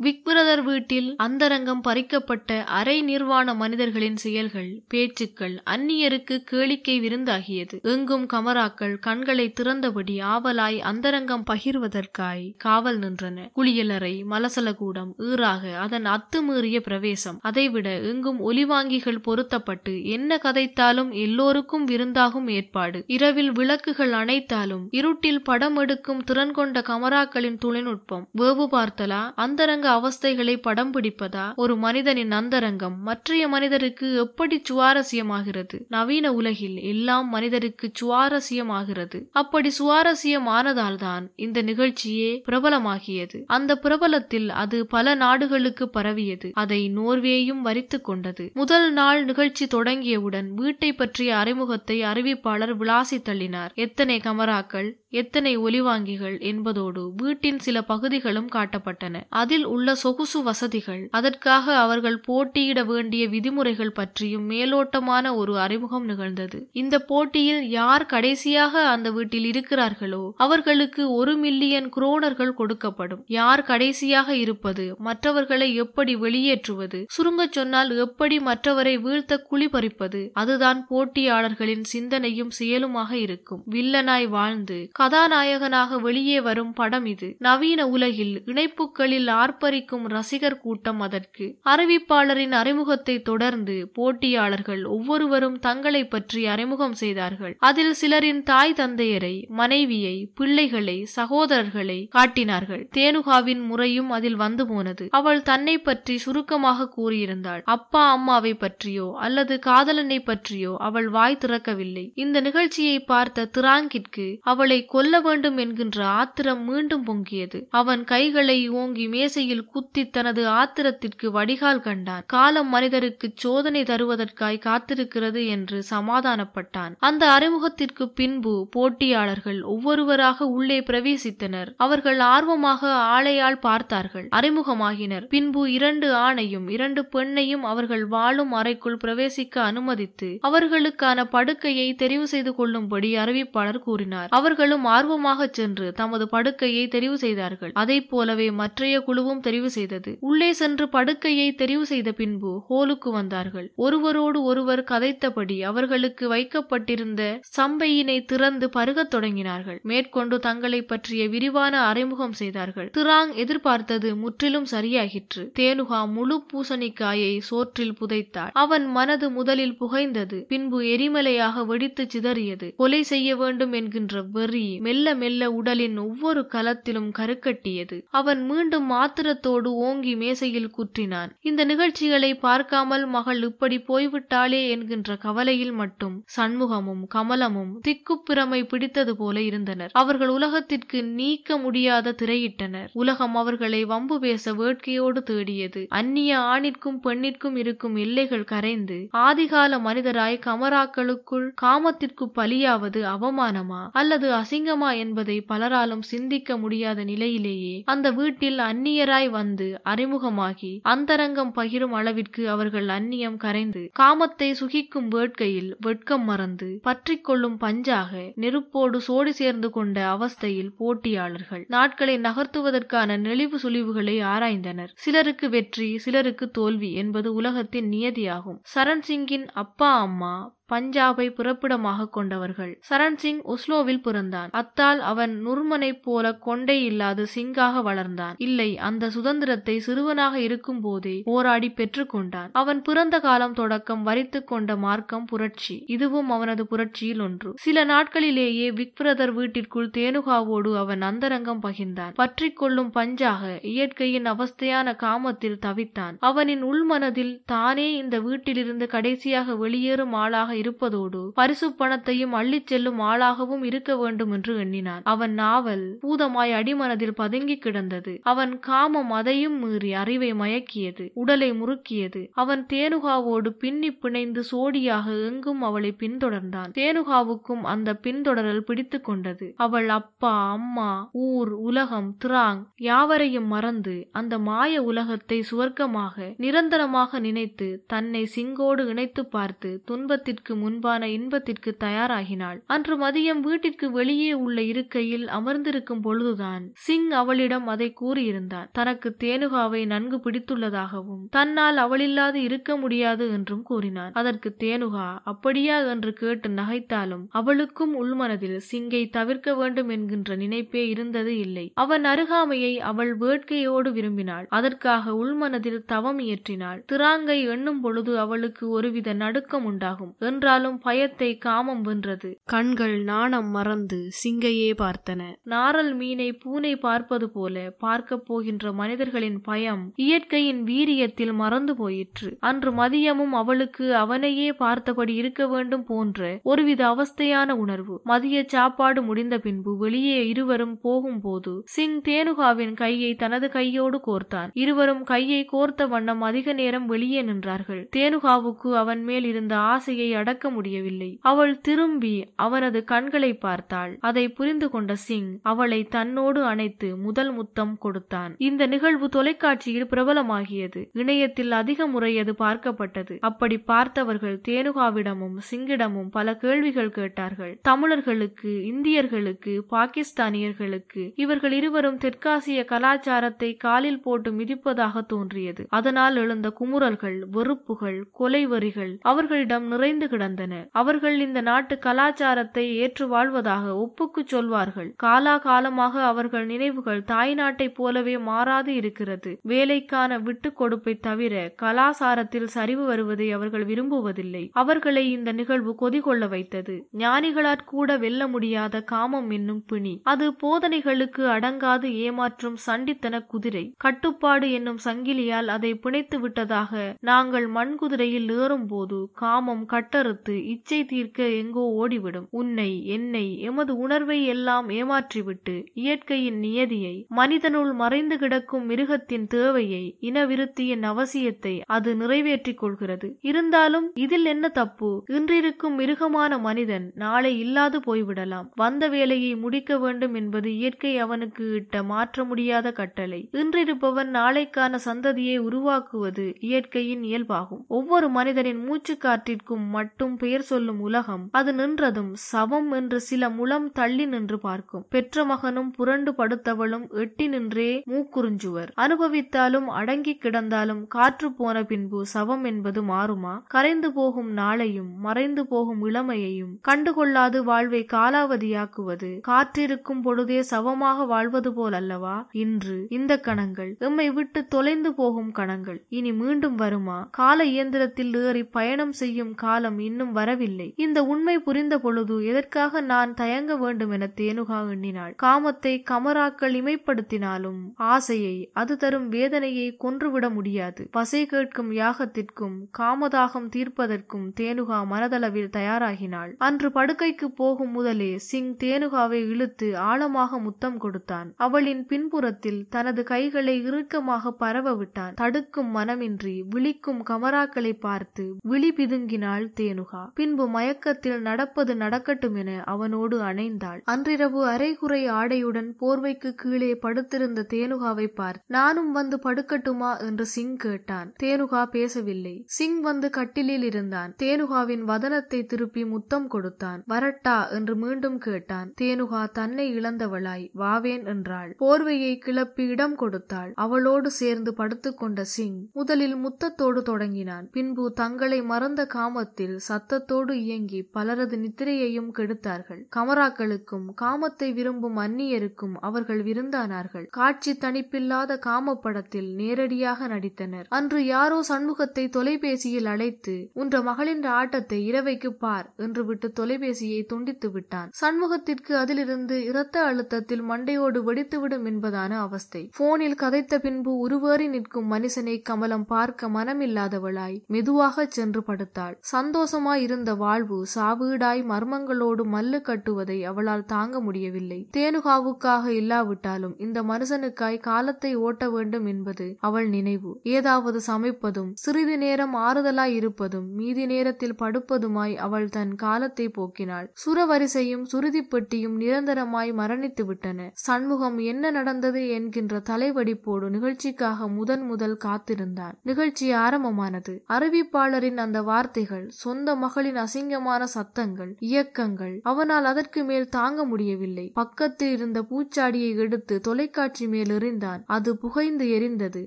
விக்பிரதர் வீட்டில் அந்தரங்கம் பறிக்கப்பட்ட அரை நிர்வாண மனிதர்களின் செயல்கள் பேச்சுக்கள் அந்நியருக்கு கேளிக்கை விருந்தாகியது. எங்கும் கமராக்கள் கண்களை திறந்தபடி ஆவலாய் அந்தரங்கம் பகிர்வதற்காய் காவல் நின்றன. குளியலறை மலசலகூடம் ஈறாக அதன் அத்துமீறிய பிரவேசம். அதைவிட எங்கும் ஒலிவாங்கிகள் பொருத்தப்பட்டு என்ன கதைத்தாலும் எல்லோருக்கும் விருந்தாகும் ஏற்பாடு. இரவில் விளக்குகள் அணைத்தாலும் இருட்டில் படம் எடுக்கும் திறன் கொண்ட கமராக்களின் தொழில்நுட்பம் வேவு பார்த்தலா? அந்தரங்க அவஸ்தைகளை படம் பிடிப்பதா? ஒரு மனிதனின் அந்தரங்கம் மற்றைய மனிதருக்கு எப்படி சுவாரஸ்யமாகிறது? நவீன உலகில் எல்லாம் மனிதருக்கு சுவாரஸ்யமாகிறது. அப்படி சுவாரஸ்யமானதால் தான் இந்த நிகழ்ச்சியே பிரபலமாகியது. அந்த பிரபலத்தில் அது பல நாடுகளுக்கு பரவியது. அதை நோர்வேயும் வரித்து கொண்டது. முதல் நாள் நிகழ்ச்சி தொடங்கியவுடன் வீட்டை பற்றிய அறிமுகத்தை அறிவிப்பாளர் விளாசி தள்ளினார். எத்தனை கமராக்கள் எத்தனை ஒலிவாங்கிகள் என்பதோடு வீட்டின் சில பகுதிகளும் காட்டப்பட்டன. அதில் உள்ள சொகுசு வசதிகள். அதற்காக அவர்கள் போட்டியிட வேண்டிய விதிமுறைகள் பற்றியும் மேலோட்டமான ஒரு அறிமுகம் நிகழ்ந்தது. இந்த போட்டியில் யார் கடைசியாக அந்த வீட்டில் இருக்கிறார்களோ அவர்களுக்கு ஒரு மில்லியன் குரோனர்கள் கொடுக்கப்படும். யார் கடைசியாக இருப்பது மற்றவர்களை எப்படி வெளியேற்றுவது சுருங்கச் சொன்னால் எப்படி மற்றவரை வீழ்த்த குழி பறிப்பது அதுதான் போட்டியாளர்களின் சிந்தனையும் செயலுமாக இருக்கும். வில்லனாய் வாழ்ந்து கதாநாயகனாக வெளியே வரும் படம் இது. நவீன உலகில் இணைப்புகளில் ஆர்ப்பரிக்கும் ரசிகர் கூட்டம் அதற்கு. அறிவிப்பாளரின் அறிமுகத்தை தொடர்ந்து போட்டியாளர்கள் ஒவ்வொருவரும் தங்களை பற்றி அறிமுகம் செய்தார்கள். அதில் சிலரின் தாய் தந்தையரை மனைவியை பிள்ளைகளை சகோதரர்களை காட்டினார்கள். தேனுகாவின் முறையும் அதில் வந்து போனது. அவள் தன்னை பற்றி சுருக்கமாக கூறியிருந்தாள். அப்பா அம்மாவை பற்றியோ அல்லது காதலனை பற்றியோ அவள் வாய் திறக்கவில்லை. இந்த நிகழ்ச்சியை பார்த்த திராங்கிற்கு அவளை கொல்ல வேண்டும் என்கின்ற ஆத்திரம் மீண்டும் பொங்கியது. அவன் கைகளை ஓங்கி மேசையில் குத்தி தனது ஆத்திரத்திற்கு வடிகால் கண்டான். காலம் மனிதருக்கு சோதனை தருவதற்காய் காத்திருக்கிறது என்று சமாதானப்பட்டான். அந்த அறிமுகத்திற்கு பின்பு போட்டியாளர்கள் ஒவ்வொருவராக உள்ளே பிரவேசித்தனர். அவர்கள் ஆர்வமாக ஆளையால் பார்த்தார்கள். அறிமுகமாகினர். பின்பு இரண்டு ஆணையும் இரண்டு பெண்ணையும் அவர்கள் வாழும் அறைக்குள் பிரவேசிக்க அனுமதித்து அவர்களுக்கான படுக்கையை தெரிவு செய்து கொள்ளும்படி அறிவிப்பாளர் கூறினார். அவர்களும் ஆர்வமாக சென்று தமது படுக்கையை தெரிவு செய்தார்கள். அதை போலவே மற்றைய குழுவும் தெரிவு செய்தது. உள்ளே சென்று படுக்கையை தெரிவு செய்த பின்பு ஹோலுக்கு வந்தார்கள். ஒருவரோடு ஒருவர் கதைத்தபடி அவர்களுக்கு வைக்கப்பட்டிருந்த சம்பையினை திறந்து பருகத் தொடங்கினார்கள். மேற்கொண்டு தங்களை பற்றிய விரிவான அறிமுகம் செய்தார்கள். திராங் எதிர்பார்த்தது முற்றிலும் சரியாகிற்று. தேனுகா முழு பூசணிக்காயை சோற்றில் புதைத்தாள் அவன் மனது முதலில் புகைந்தது. பின்பு எரிமலையாக வெடித்து சிதறியது. கொலை செய்ய வேண்டும் என்கின்ற வெறி மெல்ல மெல்ல உடலின் ஒவ்வொரு கலத்திலும் கருக்கட்டியது. அவன் மீண்டும் மாத்திர ஆத்திரத்தோடு ஓங்கி மேசையில் குற்றினான். இந்த நிகழ்ச்சிகளை பார்க்காமல் மகள் இப்படி போய்விட்டாளே என்கின்ற கவலையில் மட்டும் சண்முகமும் கமலமும் திக்குப்பிரமை பிடித்தது போல இருந்தனர். அவர்கள் உலகத்திற்கு நீக்க முடியாத திரையிட்டனர். உலகம் அவர்களை வம்பு பேச வேட்கையோடு தேடியது. அந்நிய ஆணிற்கும் பெண்ணிற்கும் இருக்கும் எல்லைகள் கரைந்து ஆதிகால மனிதராய் கமராக்களுக்குள் காமத்திற்கு பலியாவது அவமானமா அல்லது அசிங்கமா என்பதை பலராலும் சிந்திக்க முடியாத நிலையிலேயே அந்த வீட்டில் அந்நியராய் வந்து அறிமுகமாகி அந்தரங்கம் பகிரும் அளவிற்கு அவர்கள் அந்நியம் கரைந்து காமத்தை சுகிக்கும் வேட்கையில் வெட்கம் மறந்து பற்றி கொள்ளும் பஞ்சாக நெருப்போடு சோடி சேர்ந்து கொண்ட அவஸ்தையில் போட்டியாளர்கள். நாட்களை நகர்த்துவதற்கான நெளிவு சுழிவுகளை ஆராய்ந்தனர். சிலருக்கு வெற்றி சிலருக்கு தோல்வி என்பது உலகத்தின் நியதியாகும். சரண் சிங்கின் அப்பா அம்மா பஞ்சாபை புறப்பிடமாக கொண்டவர்கள். சரண் சிங் ஒஸ்லோவில் பிறந்தான். அத்தால் அவன் நுர்மனைப் போல கொண்டை இல்லாது சிங்காக வளர்ந்தான். இல்லை அந்த சுதந்திரத்தை சிறுவனாக இருக்கும் போதே போராடி பெற்றுக்கொண்டான் அவன் பிறந்த காலம் தொடக்கம் வரித்து கொண்ட மார்க்கம் புரட்சி. இதுவும் அவனது புரட்சியில் ஒன்று. சில நாட்களிலேயே விக்பிரதர் வீட்டிற்குள் தேனுகாவோடு அவன் அந்தரங்கம் பகிர்ந்தான். பற்றி கொள்ளும் பஞ்சாக இயற்கையின் அவஸ்தையான காமத்தில் தவித்தான். அவனின் உள்மனதில் தானே இந்த வீட்டிலிருந்து கடைசியாக வெளியேறும் ஆளாக இருப்பதோடு பரிசு பணத்தையும் அள்ளிச் செல்லும் ஆளாகவும் இருக்க வேண்டும் என்று எண்ணினான். அவன் நாவல் பூதமாய் அடிமனதில் பதுங்கி கிடந்தது. அவன் காமம் அதையும் மீறி அறிவை மயக்கியது. உடலை முறுக்கியது. அவன் தேனுகாவோடு பின்னி பிணைந்து சோடியாக எங்கும் அவளை பின்தொடர்ந்தான். தேனுகாவுக்கும் அந்த பின்தொடரல் பிடித்து கொண்டது. அவள் அப்பா அம்மா ஊர் உலகம் திராங் யாவரையும் மறந்து அந்த மாய உலகத்தை சுவர்க்கமாக நிரந்தரமாக நினைத்து தன்னை சிங்கோடு இணைத்து பார்த்து துன்பத்திற்கு மரணத்திற்கு முன்பான இன்பத்திற்கு தயாராகினாள். அன்று மதியம் வீட்டிற்கு வெளியே உள்ள இருக்கையில் அமர்ந்திருக்கும் பொழுதுதான் சிங் அவளிடம் அதை கூறியிருந்தார். தனக்கு தேனுகாவை நன்கு பிடித்துள்ளதாகவும் தன்னால் அவளில்லாது இருக்க முடியாது என்றும் கூறினார். அதற்கு தேனுகா அப்படியா? என்று கேட்டு நகைத்தாலும் அவளுக்கும் உள்மனதில் சிங்கை தவிர்க்க வேண்டும் என்கின்ற நினைப்பே இருந்தது இல்லை. அவன் அருகாமையை அவள் வேட்கையோடு விரும்பினாள். அதற்காக உள்மனதில் தவம் இயற்றினாள். திராங்கை எண்ணும் பொழுது அவளுக்கு ஒருவித நடுக்கம் உண்டாகும். என்றாலும் பயத்தை காமம் வென்றது. கண்கள் நாணம் மறந்து சிங்கையே பார்த்தன. நாரல் மீனை பூனை பார்ப்பது போல பார்க்கப் போகின்ற மனிதர்களின் பயம் இயற்கையின் வீரியத்தில் மறந்து போயிற்று. அன்று மதியமும் அவளுக்கு அவனையே பார்த்தபடி இருக்க வேண்டும் போன்ற ஒருவித அவஸ்தையான உணர்வு. மதிய சாப்பாடு முடிந்த பின்பு வெளியே இருவரும் போகும்போது சிங் தேனுகாவின் கையை தனது கையோடு கோர்த்தான். இருவரும் கையை கோர்த்த வண்ணம் அதிக நேரம் வெளியே நின்றார்கள். தேனுகாவுக்கு அவன் மேல் இருந்த ஆசையை நடக்க முடியவில்லை. அவள் திரும்பி அவனது கண்களை பார்த்தாள். அதை புரிந்து கொண்ட சிங் அவளை தன்னோடு அணைத்து முதல் முத்தம் கொடுத்தான். இந்த நிகழ்வு தொலைக்காட்சியில் பிரபலமாகியது. இணையத்தில் அதிக முறை அது பார்க்கப்பட்டது. அப்படி பார்த்தவர்கள் தேனுகாவிடமும் சிங்கிடமும் பல கேள்விகள் கேட்டார்கள். தமிழர்களுக்கு இந்தியர்களுக்கு பாகிஸ்தானியர்களுக்கு இவர்கள் இருவரும் தெற்காசிய கலாச்சாரத்தை காலில் போட்டு மிதிப்பதாக தோன்றியது. அதனால் எழுந்த குமுறல்கள் வெறுப்புகள் கொலை வரிகள் அவர்களிடம் நிறைந்து கிடந்தன. அவர்கள் இந்த நாட்டு கலாச்சாரத்தை ஏற்று வாழ்வதாக ஒப்புக்கு சொல்வார்கள். காலாகாலமாக அவர்கள் நினைவுகள் தாய் நாட்டைப் போலவே மாறாது இருக்கிறது. வேலைக்கான விட்டு கொடுப்பை தவிர கலாசாரத்தில் சரிவு வருவதை அவர்கள் விரும்புவதில்லை. அவர்களை இந்த நிகழ்வு கொதிகொள்ள வைத்தது. ஞானிகளாற் கூட வெல்ல முடியாத காமம் என்னும் பிணி. அது போதனைகளுக்கு அடங்காது ஏமாற்றும் சண்டித்தன குதிரை. கட்டுப்பாடு என்னும் சங்கிலியால் அதை பிணைத்து விட்டதாக நாங்கள் மண் குதிரையில் ஏறும்போது காமம் கட்ட கட்டறுத்து இச்சை தீர்க்க எங்கோ ஓடிவிடும். உன்னை என்னை எமது உணர்வை எல்லாம் ஏமாற்றிவிட்டு இயற்கையின் நியதியை மனிதனுள் மறைந்து கிடக்கும் மிருகத்தின் தேவையை இனவிருத்தியின் அவசியத்தை அது நிறைவேற்றிக் கொள்கிறது. இருந்தாலும் இதில் என்ன தப்பு? இன்றிருக்கும் மிருகமான மனிதன் நாளை இல்லாது போய்விடலாம். வந்த வேலையை முடிக்க வேண்டும் என்பது இயற்கை அவனுக்கு இட்ட மாற்ற முடியாத கட்டளை. இன்றிருப்பவன் நாளைக்கான சந்ததியை உருவாக்குவது இயற்கையின் இயல்பாகும். ஒவ்வொரு மனிதனின் மூச்சு காற்றிற்கும் மட்டும் பெயர் சொல்லும் உலகம். அது நின்றதும் சவம் என்று சில முளம் தள்ளி நின்று பார்க்கும். பெற்ற மகனும் புரண்டு படுத்தவளும் எட்டி நின்றே மூக்குறிஞ்சுவர். அனுபவித்தாலும் அடங்கி கிடந்தாலும் காற்று போன பின்பு சவம் என்பது மாறுமா? கரைந்து போகும் நாளையும் மறைந்து போகும் இளமையையும் கண்டுகொள்ளாது வாழ்வை காலாவதியாக்குவது. காற்றிருக்கும் பொழுதே சவமாக வாழ்வது போல் அல்லவா இன்று இந்த கணங்கள் எம்மை விட்டு தொலைந்து போகும் கணங்கள். இனி மீண்டும் வருமா? கால இயந்திரத்தில் ஏறி பயணம் செய்யும் காலம் இன்னும் வரவில்லை. இந்த உண்மை புரிந்த பொழுது எதற்காக நான் தயங்க வேண்டும் என தேனுகா எண்ணினாள். காமத்தை கமராக்கள் இமைப்படுத்தினாலும் ஆசையை அது தரும் வேதனையை கொன்றுவிட முடியாது. பசை கேட்கும் யாகத்திற்கும் காமதாகம் தீர்ப்பதற்கும் தேனுகா மனதளவில் தயாராகினாள். அன்று படுக்கைக்கு போகும் முதலே சிங் தேனுகாவை இழுத்து ஆழமாக முத்தம் கொடுத்தான். அவளின் பின்புறத்தில் தனது கைகளை இறுக்கமாக பரவ விட்டான். தடுக்கும் மனமின்றி விழிக்கும் கமராக்களை பார்த்து விழி பிதுங்கினாள் ரேணுகா பின்பு மயக்கத்தில் நடப்பது நடக்கட்டும் என அவனோடு அணைந்தாள். அன்றிரவு அரைகுறை ஆடையுடன் போர்வைக்கு கீழே படுத்திருந்த தேனுகாவை பார்த்து நானும் வந்து படுக்கட்டுமா என்று சிங் கேட்டான். தேனுகா பேசவில்லை. சிங் வந்து கட்டிலில் இருந்தான். தேனுகாவின் வதனத்தை திருப்பி முத்தம் கொடுத்தான். வரட்டா என்று மீண்டும் கேட்டான். தேனுகா தன்னை இழந்தவளாய். வாவேன் என்றாள். போர்வையை கிளப்பி இடம் கொடுத்தாள். அவளோடு சேர்ந்து படுத்துக்கொண்ட சிங் முதலில் முத்தத்தோடு தொடங்கினான். பின்பு தங்களை மறந்த காமத்தில் சத்தத்தோடு இயங்கி பலரது நித்திரையையும் கெடுத்தார்கள். கமராக்களுக்கும் காமத்தை விரும்பும் அந்நியருக்கும் அவர்கள் விருந்தானார்கள். காட்சி தணிப்பில்லாத காம படத்தில் நேரடியாக நடித்தனர். அன்று யாரோ சண்முகத்தை தொலைபேசியில் அழைத்து உன்ற மகளின் ஆட்டத்தை இரவைக்கு பார் என்று விட்டு தொலைபேசியை துண்டித்து விட்டான். சண்முகத்திற்கு அதிலிருந்து இரத்த அழுத்தத்தில் மண்டையோடு வெடித்துவிடும் என்பதான அவஸ்தை. போனில் கதைத்த பின்பு உருவேறி நிற்கும் மனுஷனை கமலம் பார்க்க மனமில்லாதவளாய் மெதுவாக சென்று படுத்தாள். சந்தோஷ சந்தோஷமாய் இருந்த வாழ்வு சாவீடாய் மர்மங்களோடு மல்லு கட்டுவதை அவளால் தாங்க முடியவில்லை. தேனுகாவுக்காக இல்லாவிட்டாலும் இந்த மனுஷனுக்காய் காலத்தை ஓட்ட வேண்டும் என்பது அவள் நினைவு. ஏதாவது சமைப்பதும் சிறிது நேரம் ஆறுதலாய் இருப்பதும் மீதி நேரத்தில் படுப்பதுமாய் அவள் தன் காலத்தை போக்கினாள். சுரவரிசையும் சுருதி பெட்டியும் நிரந்தரமாய் மரணித்து விட்டன சண்முகம் என்ன நடந்தது என்கின்ற தலைவடிப்போடு நிகழ்ச்சிக்காக முதன் முதல் காத்திருந்தான். நிகழ்ச்சி ஆரம்பமானது. அறிவிப்பாளரின் அந்த வார்த்தைகள் சொந்த சொந்த மகளின் அசிங்கமான சத்தங்கள் இயக்கங்கள் அவனால் அதற்கு மேல் தாங்க முடியவில்லை. பக்கத்தில் இருந்த பூச்சாடியை எடுத்து தொலைக்காட்சி மேல் எறிந்தான். அது புகைந்து எரிந்தது.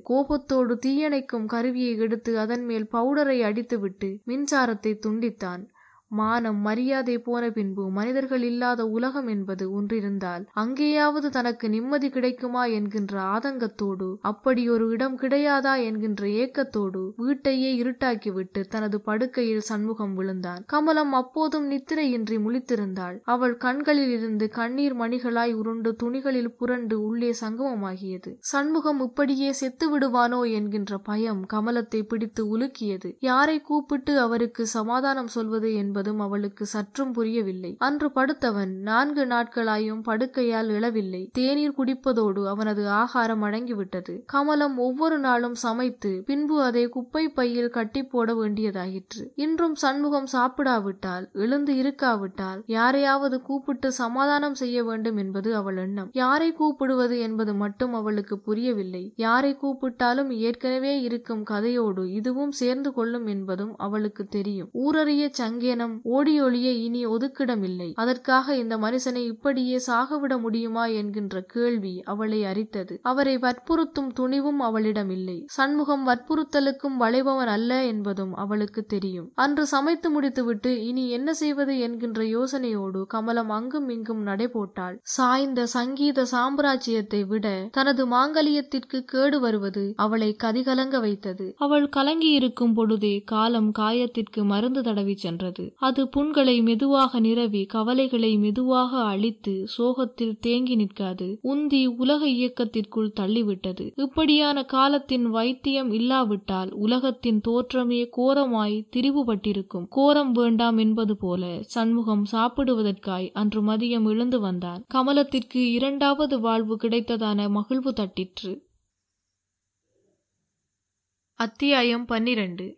கோபத்தோடு தீயணைக்கும் கருவியை எடுத்து அதன் மேல் பவுடரை அடித்துவிட்டு மின்சாரத்தை துண்டித்தான். மானம் மரியாதை போன பின்பு மனிதர்கள் இல்லாத உலகம் என்பது ஒன்றிருந்தால் அங்கேயாவது தனக்கு நிம்மதி கிடைக்குமா என்கின்ற ஆதங்கத்தோடு அப்படி ஒரு இடம் கிடையாதா என்கின்ற ஏக்கத்தோடு வீட்டையே இருட்டாக்கிவிட்டு தனது படுக்கையில் சண்முகம் விழுந்தான். கமலம் அப்போதும் நித்திரையின்றி முழித்திருந்தாள். அவள் கண்களில் இருந்து கண்ணீர் மணிகளாய் உருண்டு துணிகளில் புரண்டு உள்ளே சங்கமமாகியது. சண்முகம் இப்படியே செத்து விடுவானோ என்கின்ற பயம் கமலத்தை பிடித்து உலுக்கியது. யாரை கூப்பிட்டு அவருக்கு சமாதானம் சொல்வது என்பது என்பதும் அவளுக்கு சற்றும் புரியவில்லை. அன்று படுத்தவன் நான்கு நாட்களாயும் படுக்கையால் இழவில்லை தேநீர் குடிப்பதோடு அவனது ஆகாரம் அடங்கிவிட்டது. கமலம் ஒவ்வொரு நாளும் சமைத்து பின்பு அதை குப்பை பையில் கட்டி போட வேண்டியதாயிற்று. இன்றும் சண்முகம் சாப்பிடாவிட்டால் எழுந்து இருக்காவிட்டால் யாரையாவது கூப்பிட்டு சமாதானம் செய்ய வேண்டும் என்பது அவள் எண்ணம். யாரை கூப்பிடுவது என்பது மட்டும் அவளுக்கு புரியவில்லை. யாரை கூப்பிட்டாலும் ஏற்கனவே இருக்கும் கதையோடு இதுவும் சேர்ந்து கொள்ளும் என்பதும் அவளுக்கு தெரியும். ஊரறிய சங்கேனம் மனுஷனிடம் ஓடியொழிய இனி ஒதுக்கிடமில்லை. அதற்காக இந்த மனுஷனை இப்படியே சாகவிட முடியுமா என்கின்ற கேள்வி அவளை அரித்தது. அவரை வற்புறுத்தும் துணிவும் அவளிடம் இல்லை சண்முகம் வற்புறுத்தலுக்கும் வளைபவன் அல்ல என்பதும் அவளுக்கு தெரியும். அன்று சமைத்து முடித்துவிட்டு இனி என்ன செய்வது என்கின்ற யோசனையோடு கமலம் அங்கும் இங்கும் நடைபோட்டாள். சாய்ந்த சங்கீத சாம்ராஜ்யத்தை விட தனது மாங்கலியத்திற்கு கேடு வருவது அவளை கதிகலங்க வைத்தது. அவள் கலங்கி இருக்கும் பொழுதே காலம் காயத்திற்கு மருந்து தடவி சென்றது. அது புண்களை மெதுவாக நிரவி கவலைகளை மெதுவாக அழித்து சோகத்தில் தேங்கி நிற்காது. உந்தி உலக இயக்கத்திற்குள் தள்ளிவிட்டது. இப்படியான காலத்தின் வைத்தியம் இல்லாவிட்டால் உலகத்தின் தோற்றமே கோரமாய் திரிவுபட்டிருக்கும். கோரம் வேண்டாம் என்பது போல சண்முகம் சாப்பிடுவதற்காய் அன்று மதியம் எழுந்து வந்தான். கமலத்திற்கு இரண்டாவது வாழ்வு கிடைத்ததான மகிழ்வு தட்டிற்று. அத்தியாயம் பன்னிரண்டு.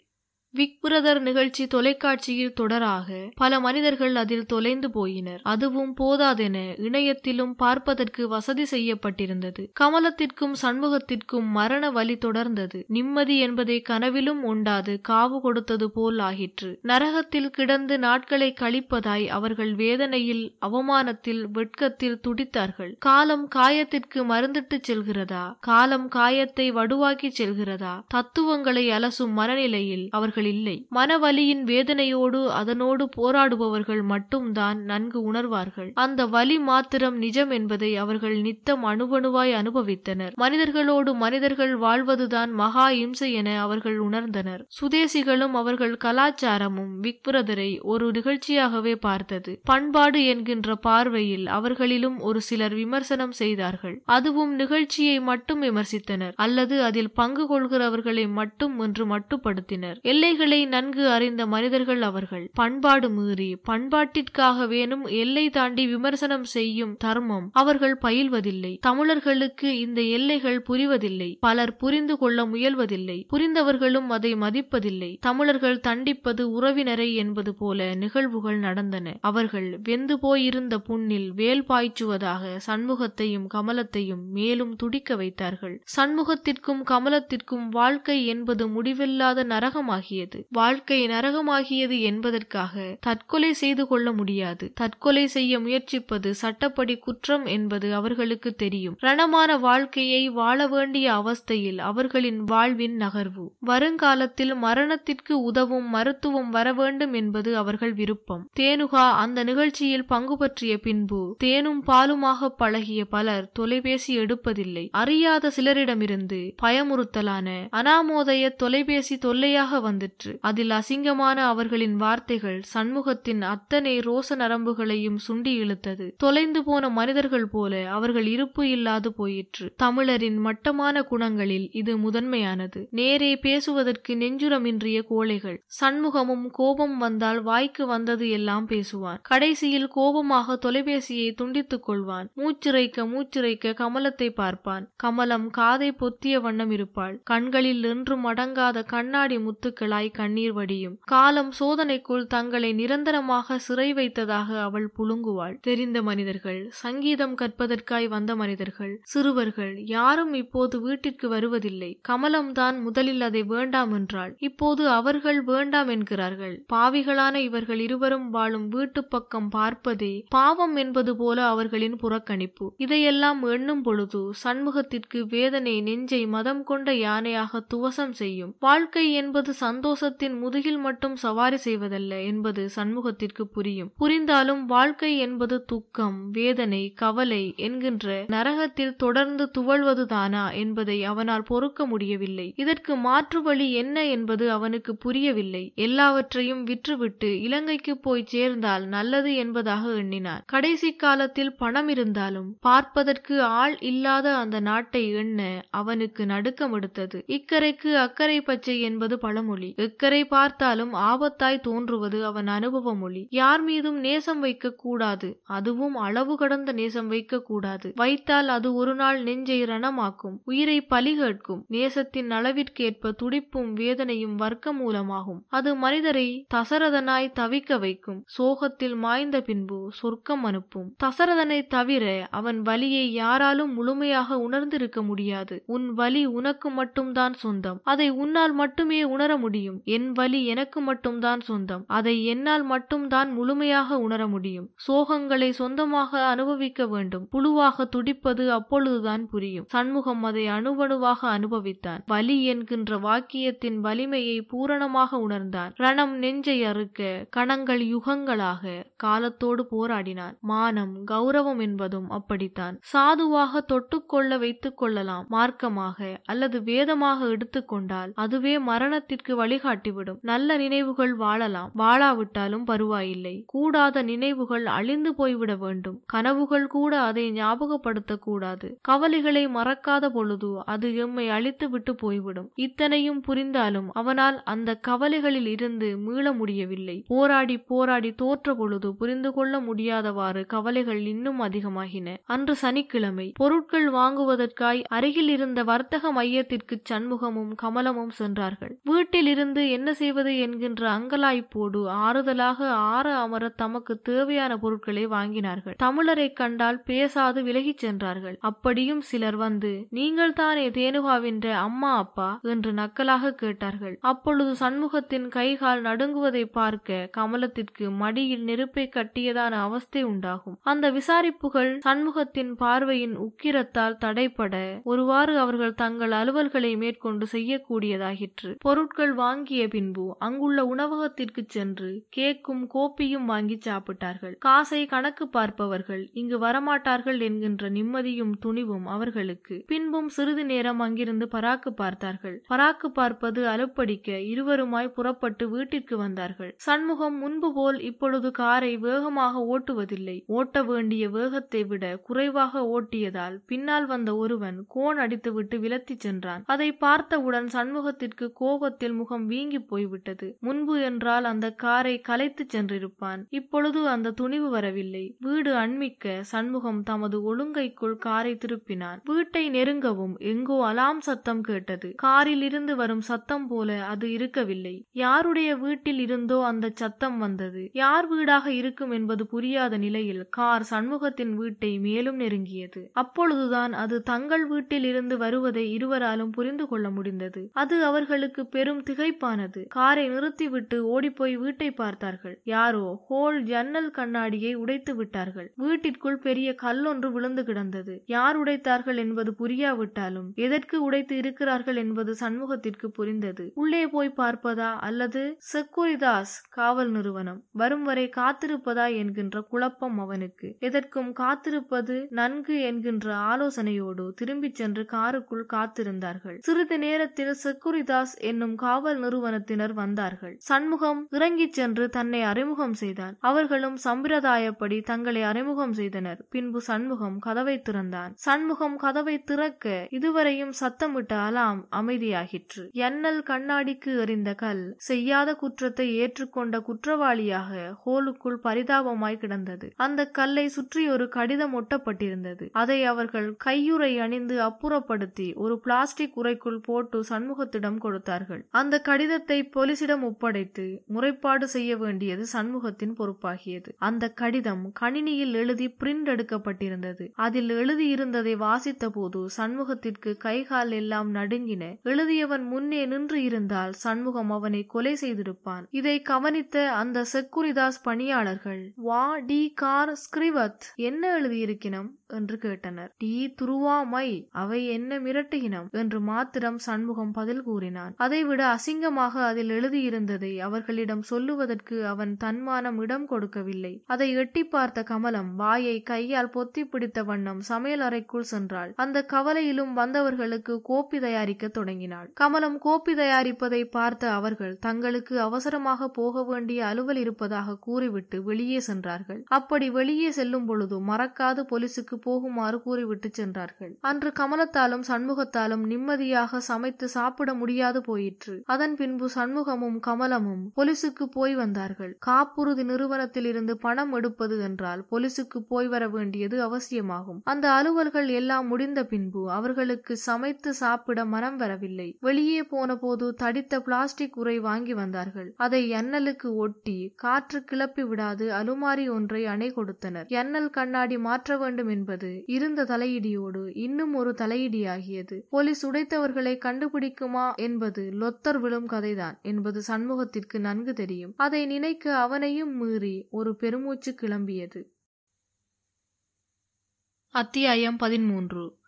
விக் பிரதர் நிகழ்ச்சி தொலைக்காட்சியில் தொடராக பல மனிதர்கள் அதில் தொலைந்து போயினர். அதுவும் போதாதென இணையத்திலும் பார்ப்பதற்கு வசதி செய்யப்பட்டிருந்தது. கமலத்திற்கும் சண்முகத்திற்கும் மரண வலி தொடர்ந்தது. நிம்மதி என்பதை கனவிலும் உண்டாது காவு கொடுத்தது போல் ஆகிற்று நரகத்தில் கிடந்து நாட்களை கழிப்பதாய் அவர்கள் வேதனையில் அவமானத்தில் வெட்கத்தில் துடித்தார்கள். காலம் காயத்திற்கு மருந்திட்டு செல்கிறதா? காலம் காயத்தை வடுவாக்கி செல்கிறதா? தத்துவங்களை அலசும் மனநிலையில் அவர்கள் உணர்பவர்கள் இல்லை. மனவலியின் வேதனையோடு அதனோடு போராடுபவர்கள் மட்டும்தான் நன்கு உணர்வார்கள். அந்த வலி மாத்திரம் நிஜம் என்பதை அவர்கள் நித்தம் அணுவணுவாய் அனுபவித்தனர். மனிதர்களோடு மனிதர்கள் வாழ்வதுதான் மகா இம்சை என அவர்கள் உணர்ந்தனர். சுதேசிகளும் அவர்கள் கலாச்சாரமும் விக்புரதரை ஒரு நிகழ்ச்சியாகவே பார்த்தது. பண்பாடு என்கின்ற பார்வையில் அவர்களிலும் ஒரு சிலர் விமர்சனம் செய்தார்கள். அதுவும் நிகழ்ச்சியை மட்டும் விமர்சித்தனர். அல்லது அதில் பங்கு கொள்கிறவர்களை மட்டும் என்று மட்டுப்படுத்தினர். எல்லை எல்லைகளை நன்கு அறிந்த மனிதர்கள் அவர்கள். பண்பாடு மீறி பண்பாட்டிற்காக வேணும் எல்லை தாண்டி விமர்சனம் செய்யும் தர்மம் அவர்கள் பயில்வதில்லை. தமிழர்களுக்கு இந்த எல்லைகள் புரிவதில்லை. பலர் புரிந்து கொள்ள முயல்வதில்லை. புரிந்தவர்களும் அதை மதிப்பதில்லை. தமிழர்கள் தண்டிப்பது உறவினரை என்பது போல நிகழ்வுகள் நடந்தன. அவர்கள் வெந்து போயிருந்த புண்ணில் வேல் பாய்ச்சுவதாக சண்முகத்தையும் கமலத்தையும் மேலும் துடிக்க வைத்தார்கள். சண்முகத்திற்கும் கமலத்திற்கும் வாழ்க்கை என்பது முடிவில்லாத நரகமாகியது. வாழ்க்கை நரகமாகியது என்பதற்காக தற்கொலை செய்து கொள்ள முடியாது. தற்கொலை செய்ய முயற்சிப்பது சட்டப்படி குற்றம் என்பது அவர்களுக்கு தெரியும். ரணமான வாழ்க்கையை வாழ வேண்டிய அவஸ்தையில் அவர்களின் வாழ்வின் நகர்வு. வருங்காலத்தில் மரணத்திற்கு உதவும் மருத்துவம் வர வேண்டும் என்பது அவர்கள் விருப்பம். தேனுகா அந்த நிகழ்ச்சியில் பங்கு பற்றிய பின்பு தேனும் பாலுமாக பழகிய பலர் தொலைபேசி எடுப்பதில்லை. அறியாத சிலரிடமிருந்து பயமுறுத்தலான அனாமோதய தொலைபேசி தொல்லையாக வந்துட்டு வந்துற்று அதில் அசிங்கமான அவர்களின் வார்த்தைகள் சண்முகத்தின் அத்தனை ரோச நரம்புகளையும் சுண்டி இழுத்தது. தொலைந்து போன மனிதர்கள் போல அவர்கள் இருப்பு இல்லாது போயிற்று. தமிழரின் மட்டமான குணங்களில் இது முதன்மையானது. நேரே பேசுவதற்கு நெஞ்சுரமின்றிய கோழைகள். சண்முகமும் கோபம் வந்தால் வாய்க்கு வந்தது எல்லாம் பேசுவான். கடைசியில் கோபமாக தொலைபேசியை துண்டித்துக் கொள்வான். மூச்சிறைக்க மூச்சிறைக்க கமலத்தை பார்ப்பான். கமலம் காதை பொத்திய வண்ணம் இருப்பாள். கண்களில் என்றும் அடங்காத கண்ணாடி முத்துக்களாய் தசரதனாய் கண்ணீர் வடியும். காலம் சோதனைக்குள் தங்களை நிரந்தரமாக சிறை வைத்ததாக அவள் புழுங்குவாள். தெரிந்த மனிதர்கள் சங்கீதம் கற்பதற்காய் வந்த மனிதர்கள் சிறுவர்கள் யாரும் இப்போது வீட்டிற்கு வருவதில்லை. கமலம்தான் முதலில் அதை வேண்டாம் என்றாள். இப்போது அவர்கள் வேண்டாம் என்கிறார்கள். பாவிகளான இவர்கள் இருவரும் வாழும் வீட்டு பக்கம் பார்ப்பதே பாவம் என்பது போல அவர்களின் புறக்கணிப்பு. இதையெல்லாம் எண்ணும் பொழுது சண்முகத்திற்கு வேதனை நெஞ்சை மதம் கொண்ட யானையாக துவசம் செய்யும். வாழ்க்கை என்பது சந்தோஷத்தின் முதுகில் மட்டும் சவாரி செய்வதல்ல என்பது சண்முகத்திற்கு புரியும். புரிந்தாலும் வாழ்க்கை என்பது துக்கம் வேதனை கவலை என்கின்ற நரகத்தில் தொடர்ந்து துவழ்வதுதானா என்பதை அவனால் பொறுக்க முடியவில்லை. இதற்கு மாற்று வழி என்ன என்பது அவனுக்கு புரியவில்லை. எல்லாவற்றையும் விற்றுவிட்டு இலங்கைக்கு போய் சேர்ந்தால் நல்லது என்பதாக எண்ணினார் கடைசி காலத்தில் பணம் இருந்தாலும் பார்ப்பதற்கு ஆள் இல்லாத அந்த நாட்டை எண்ண அவனுக்கு நடுக்கம் எடுத்தது இக்கரைக்கு அக்கறை பச்சை என்பது பழமொழி. எக்கரை பார்த்தாலும் ஆபத்தாய் தோன்றுவது அவன் அனுபவ மொழி யார் மீதும் நேசம் வைக்க கூடாது. அதுவும் அளவு கடந்த நேசம் வைக்க கூடாது. வைத்தால் அது ஒரு நாள் நெஞ்சை ரணமாக்கும். உயிரை பலி கேட்கும். நேசத்தின் அளவிற்கேற்ப துடிப்பும் வேதனையும் வர்க்க மூலமாகும். அது மனிதரை தசரதனாய் தவிக்க வைக்கும். சோகத்தில் மாய்ந்த பின்பு சொர்க்கம் அனுப்பும். தசரதனை தவிர அவன் வலியை யாராலும் முழுமையாக உணர்ந்திருக்க முடியாது. உன் வலி உனக்கு மட்டும்தான் சொந்தம். அதை உன்னால் மட்டுமே உணர முடியும். என் வலி எனக்கு மட்டும்தான் சொந்தம். அதை என்னால் மட்டும்தான் முழுமையாக உணர முடியும். சோகங்களை சொந்தமாக அனுபவிக்க வேண்டும். புழுவாக துடிப்பது அப்பொழுதுதான் புரியும். சண்முகம் அதை அணுவணுவாக அனுபவித்தான். வலி என்கின்ற வாக்கியத்தின் வலிமையை பூரணமாக உணர்ந்தான். ரணம் நெஞ்சை அறுக்க கணங்கள் யுகங்களாக காலத்தோடு போராடினான். மானம் கௌரவம் என்பதும் அப்படித்தான். சாதுவாக தொட்டுக்கொள்ள வைத்துக் கொள்ளலாம். மார்க்கமாக அல்லது வேதமாக எடுத்துக்கொண்டால் அதுவே மரணத்திற்கு வழி வழிகாட்டிவிடும். நல்ல நினைவுகள் வாழலாம். வாழாவிட்டாலும் பருவாயில்லை. கூடாத நினைவுகள் அழிந்து போய்விட வேண்டும். கனவுகள் கூட அதை ஞாபகப்படுத்தக்கூடாது. கவலைகளை மறக்காத பொழுது அது எம்மை அழித்து விட்டு போய்விடும். இத்தனையும் புரிந்தாலும் அவனால் அந்த கவலைகளில் இருந்து மீள முடியவில்லை. போராடி போராடி தோற்ற பொழுது புரிந்து கொள்ள முடியாதவாறு கவலைகள் இன்னும் அதிகமாகின. அன்று சனிக்கிழமை பொருட்கள் வாங்குவதற்காய் அருகில் இருந்த வர்த்தக மையத்திற்கு சண்முகமும் கமலமும் சென்றார்கள். வீட்டில் இருந்து என்ன செய்வது என்கின்ற அங்கலாய்ப்போடு ஆறுதலாக ஆற அமர தமக்கு தேவையான பொருட்களை வாங்கினார்கள். தமிழரை கண்டால் பேசாது விலகிச் சென்றார்கள். அப்படியும் சிலர் வந்து நீங்கள் தானே தேனுகாவின்ற அம்மா அப்பா என்று நக்கலாக கேட்டார்கள். அப்பொழுது சண்முகத்தின் கைகால் நடுங்குவதை பார்க்க கமலத்திற்கு மடியில் நெருப்பை கட்டியதான அவஸ்தை உண்டாகும். அந்த விசாரிப்புகள் சண்முகத்தின் பார்வையின் உக்கிரத்தால் தடைப்பட ஒருவாறு அவர்கள் தங்கள் அலுவல்களை மேற்கொண்டு செய்யக்கூடியதாகிற்று பொருட்கள் வாங்கிய பின்பு அங்குள்ள உணவகத்திற்கு சென்று கேக்கும் கோப்பியும் வாங்கி சாப்பிட்டார்கள். காசை கணக்கு பார்ப்பவர்கள் இங்கு வரமாட்டார்கள் என்கின்ற நிம்மதியும் துணிவும் அவர்களுக்கு. பின்பும் சிறிது நேரம் அங்கிருந்து பராக்கு பார்த்தார்கள். பராக்கு பார்ப்பது அலுப்படிக்க இருவருமாய் புறப்பட்டு வீட்டிற்கு வந்தார்கள். சண்முகம் முன்பு போல் இப்பொழுது காரை வேகமாக ஓட்டுவதில்லை. ஓட்ட வேண்டிய வேகத்தை விட குறைவாக ஓட்டியதால் பின்னால் வந்த ஒருவன் கோன் அடித்துவிட்டு விலத்திச் சென்றான். அதை பார்த்தவுடன் சண்முகத்திற்கு கோபத்தில் முகம் வீங்கி போய்விட்டது. முன்பு என்றால் அந்த காரை கலைத்து சென்றிருப்பான். இப்பொழுது அந்த துணிவு வரவில்லை. வீடு அண்மிக்க சண்முகம் தமது ஒழுங்கைக்குள் காரை திருப்பினான். வீட்டை நெருங்கவும் எங்கோ அலாம் சத்தம் கேட்டது. காரில் இருந்து வரும் சத்தம் போல அது இருக்கவில்லை. யாருடைய வீட்டில் இருந்தோ அந்த சத்தம் வந்தது. யார் வீடாக இருக்கும் என்பது புரியாத நிலையில் கார் சண்முகத்தின் வீட்டை மேலும் நெருங்கியது. அப்பொழுதுதான் அது தங்கள் வீட்டில் இருந்து வருவதை இருவராலும் புரிந்து கொள்ள முடிந்தது. அது அவர்களுக்கு பெரும் திகை திகைப்பானது காரை நிறுத்திவிட்டு ஓடிப்போய் வீட்டை பார்த்தார்கள். யாரோ ஹோல் ஜன்னல் கண்ணாடியை உடைத்து விட்டார்கள். வீட்டிற்குள் பெரிய கல்லொன்று விழுந்து கிடந்தது. யார் உடைத்தார்கள் என்பது புரியாவிட்டாலும் எதற்கு உடைத்து இருக்கிறார்கள் என்பது சண்முகத்திற்கு புரிந்தது. உள்ளே போய் பார்ப்பதா அல்லது செக்குரிதாஸ் காவல் நிறுவனம்? வரும் வரை காத்திருப்பதா என்கின்ற குழப்பம் அவனுக்கு. எதற்கும் காத்திருப்பது நன்கு என்கின்ற ஆலோசனையோடு திரும்பிச் சென்று காருக்குள் காத்திருந்தார்கள். சிறிது நேரத்தில் செக்குரிதாஸ் என்னும் காவல் நிறுவனத்தினர் வந்தார்கள். சண்முகம் இறங்கிச் சென்று தன்னை அறிமுகம் செய்தான். அவர்களும் சம்பிரதாயப்படி தங்களை அறிமுகம் செய்தனர். பின்பு சண்முகம் கதவை திறந்தான். சண்முகம் கதவை திறக்க இதுவரையும் சத்தமிட்ட அலாம் அமைதியாகிற்று. எண்ணல் கண்ணாடிக்கு எறிந்த கல் செய்யாத குற்றத்தை ஏற்றுக்கொண்ட குற்றவாளியாக ஹோலுக்குள் பரிதாபமாய் கிடந்தது. அந்த கல்லை சுற்றி ஒரு கடிதம் ஒட்டப்பட்டிருந்தது. அதை அவர்கள் கையுறை அணிந்து அப்புறப்படுத்தி ஒரு பிளாஸ்டிக் உரைக்குள் போட்டு சண்முகத்திடம் கொடுத்தார்கள். அந்த கடிதத்தை போலீசிடம் ஒப்படைத்து முறைப்பாடு செய்ய வேண்டியது சண்முகத்தின் பொறுப்பாகியது. அந்த கடிதம் கணினியில் எழுதி பிரிண்ட் எடுக்கப்பட்டிருந்தது. அதில் எழுதியிருந்ததை வாசித்த போது சண்முகத்திற்கு கைகால் எல்லாம் நடுங்கின. எழுதியவன் முன்னே நின்று இருந்தால் சண்முகம் அவனை கொலை செய்திருப்பான். இதை கவனித்த அந்த செக்குரிதாஸ் பணியாளர்கள் வா டி கார் ஸ்கிரிவத் என்ன எழுதியிருக்கினம்? என்று கேட்டனர். டி துருவாமை அவை என்ன மிரட்டுகினம்? என்று மாத்திரம் சண்முகம் பதில் கூறினான். அதைவிட அசிங்கமாக அதில் எழுதியிருந்ததை அவர்களிடம் சொல்லுவதற்கு அவன் தன்மானம் இடம் கொடுக்கவில்லை. அதை எட்டி பார்த்த கமலம் வாயை கையால் பொத்தி பிடித்த வண்ணம் சமையல் அறைக்குள் சென்றாள். அந்த கவலையிலும் வந்தவர்களுக்கு கோப்பி தயாரிக்க தொடங்கினாள். கமலம் கோப்பி தயாரிப்பதை பார்த்த அவர்கள் தங்களுக்கு அவசரமாக போக வேண்டிய அலுவல் இருப்பதாக கூறிவிட்டு வெளியே சென்றார்கள். அப்படி வெளியே செல்லும் பொழுது மறக்காது போலீசுக்கு போகுமாறு கூறிவிட்டு சென்றார்கள். அன்று கமலத்தாலும் சண்முகத்தாலும் நிம்மதியாக சமைத்து சாப்பிட முடியாது போயிற்று. அதன் பின்பு சண்முகமும் கமலமும் போலீசுக்கு போய் வந்தார்கள். காப்புறுதி நிறுவனத்தில் இருந்து பணம் எடுப்பது என்றால் போலீசுக்கு போய் வர வேண்டியது அவசியமாகும். அந்த அலுவல்கள் எல்லாம் முடிந்த பின்பு அவர்களுக்கு சமைத்து சாப்பிட மனம் வரவில்லை. வெளியே போன போது தடித்த பிளாஸ்டிக் உரை வாங்கி வந்தார்கள். அதை எண்ணலுக்கு ஒட்டி காற்று கிளப்பி விடாது அலுமாரி ஒன்றை அணை கொடுத்தனர். எண்ணல் கண்ணாடி மாற்ற வேண்டும் என்பது இருந்த தலையிடியோடு இன்னும் ஒரு தலையிடியாகியது. போலீஸ் உடைத்தவர்களை கண்டுபிடிக்குமா என்பது லொத்தர் விழும் கதைதான் என்பது சண்முகத்திற்கு நன்கு தெரியும். அதை நினைக்க அவனையும் மீறி ஒரு பெருமூச்சு கிளம்பியது. அத்தியாயம் பதிமூன்று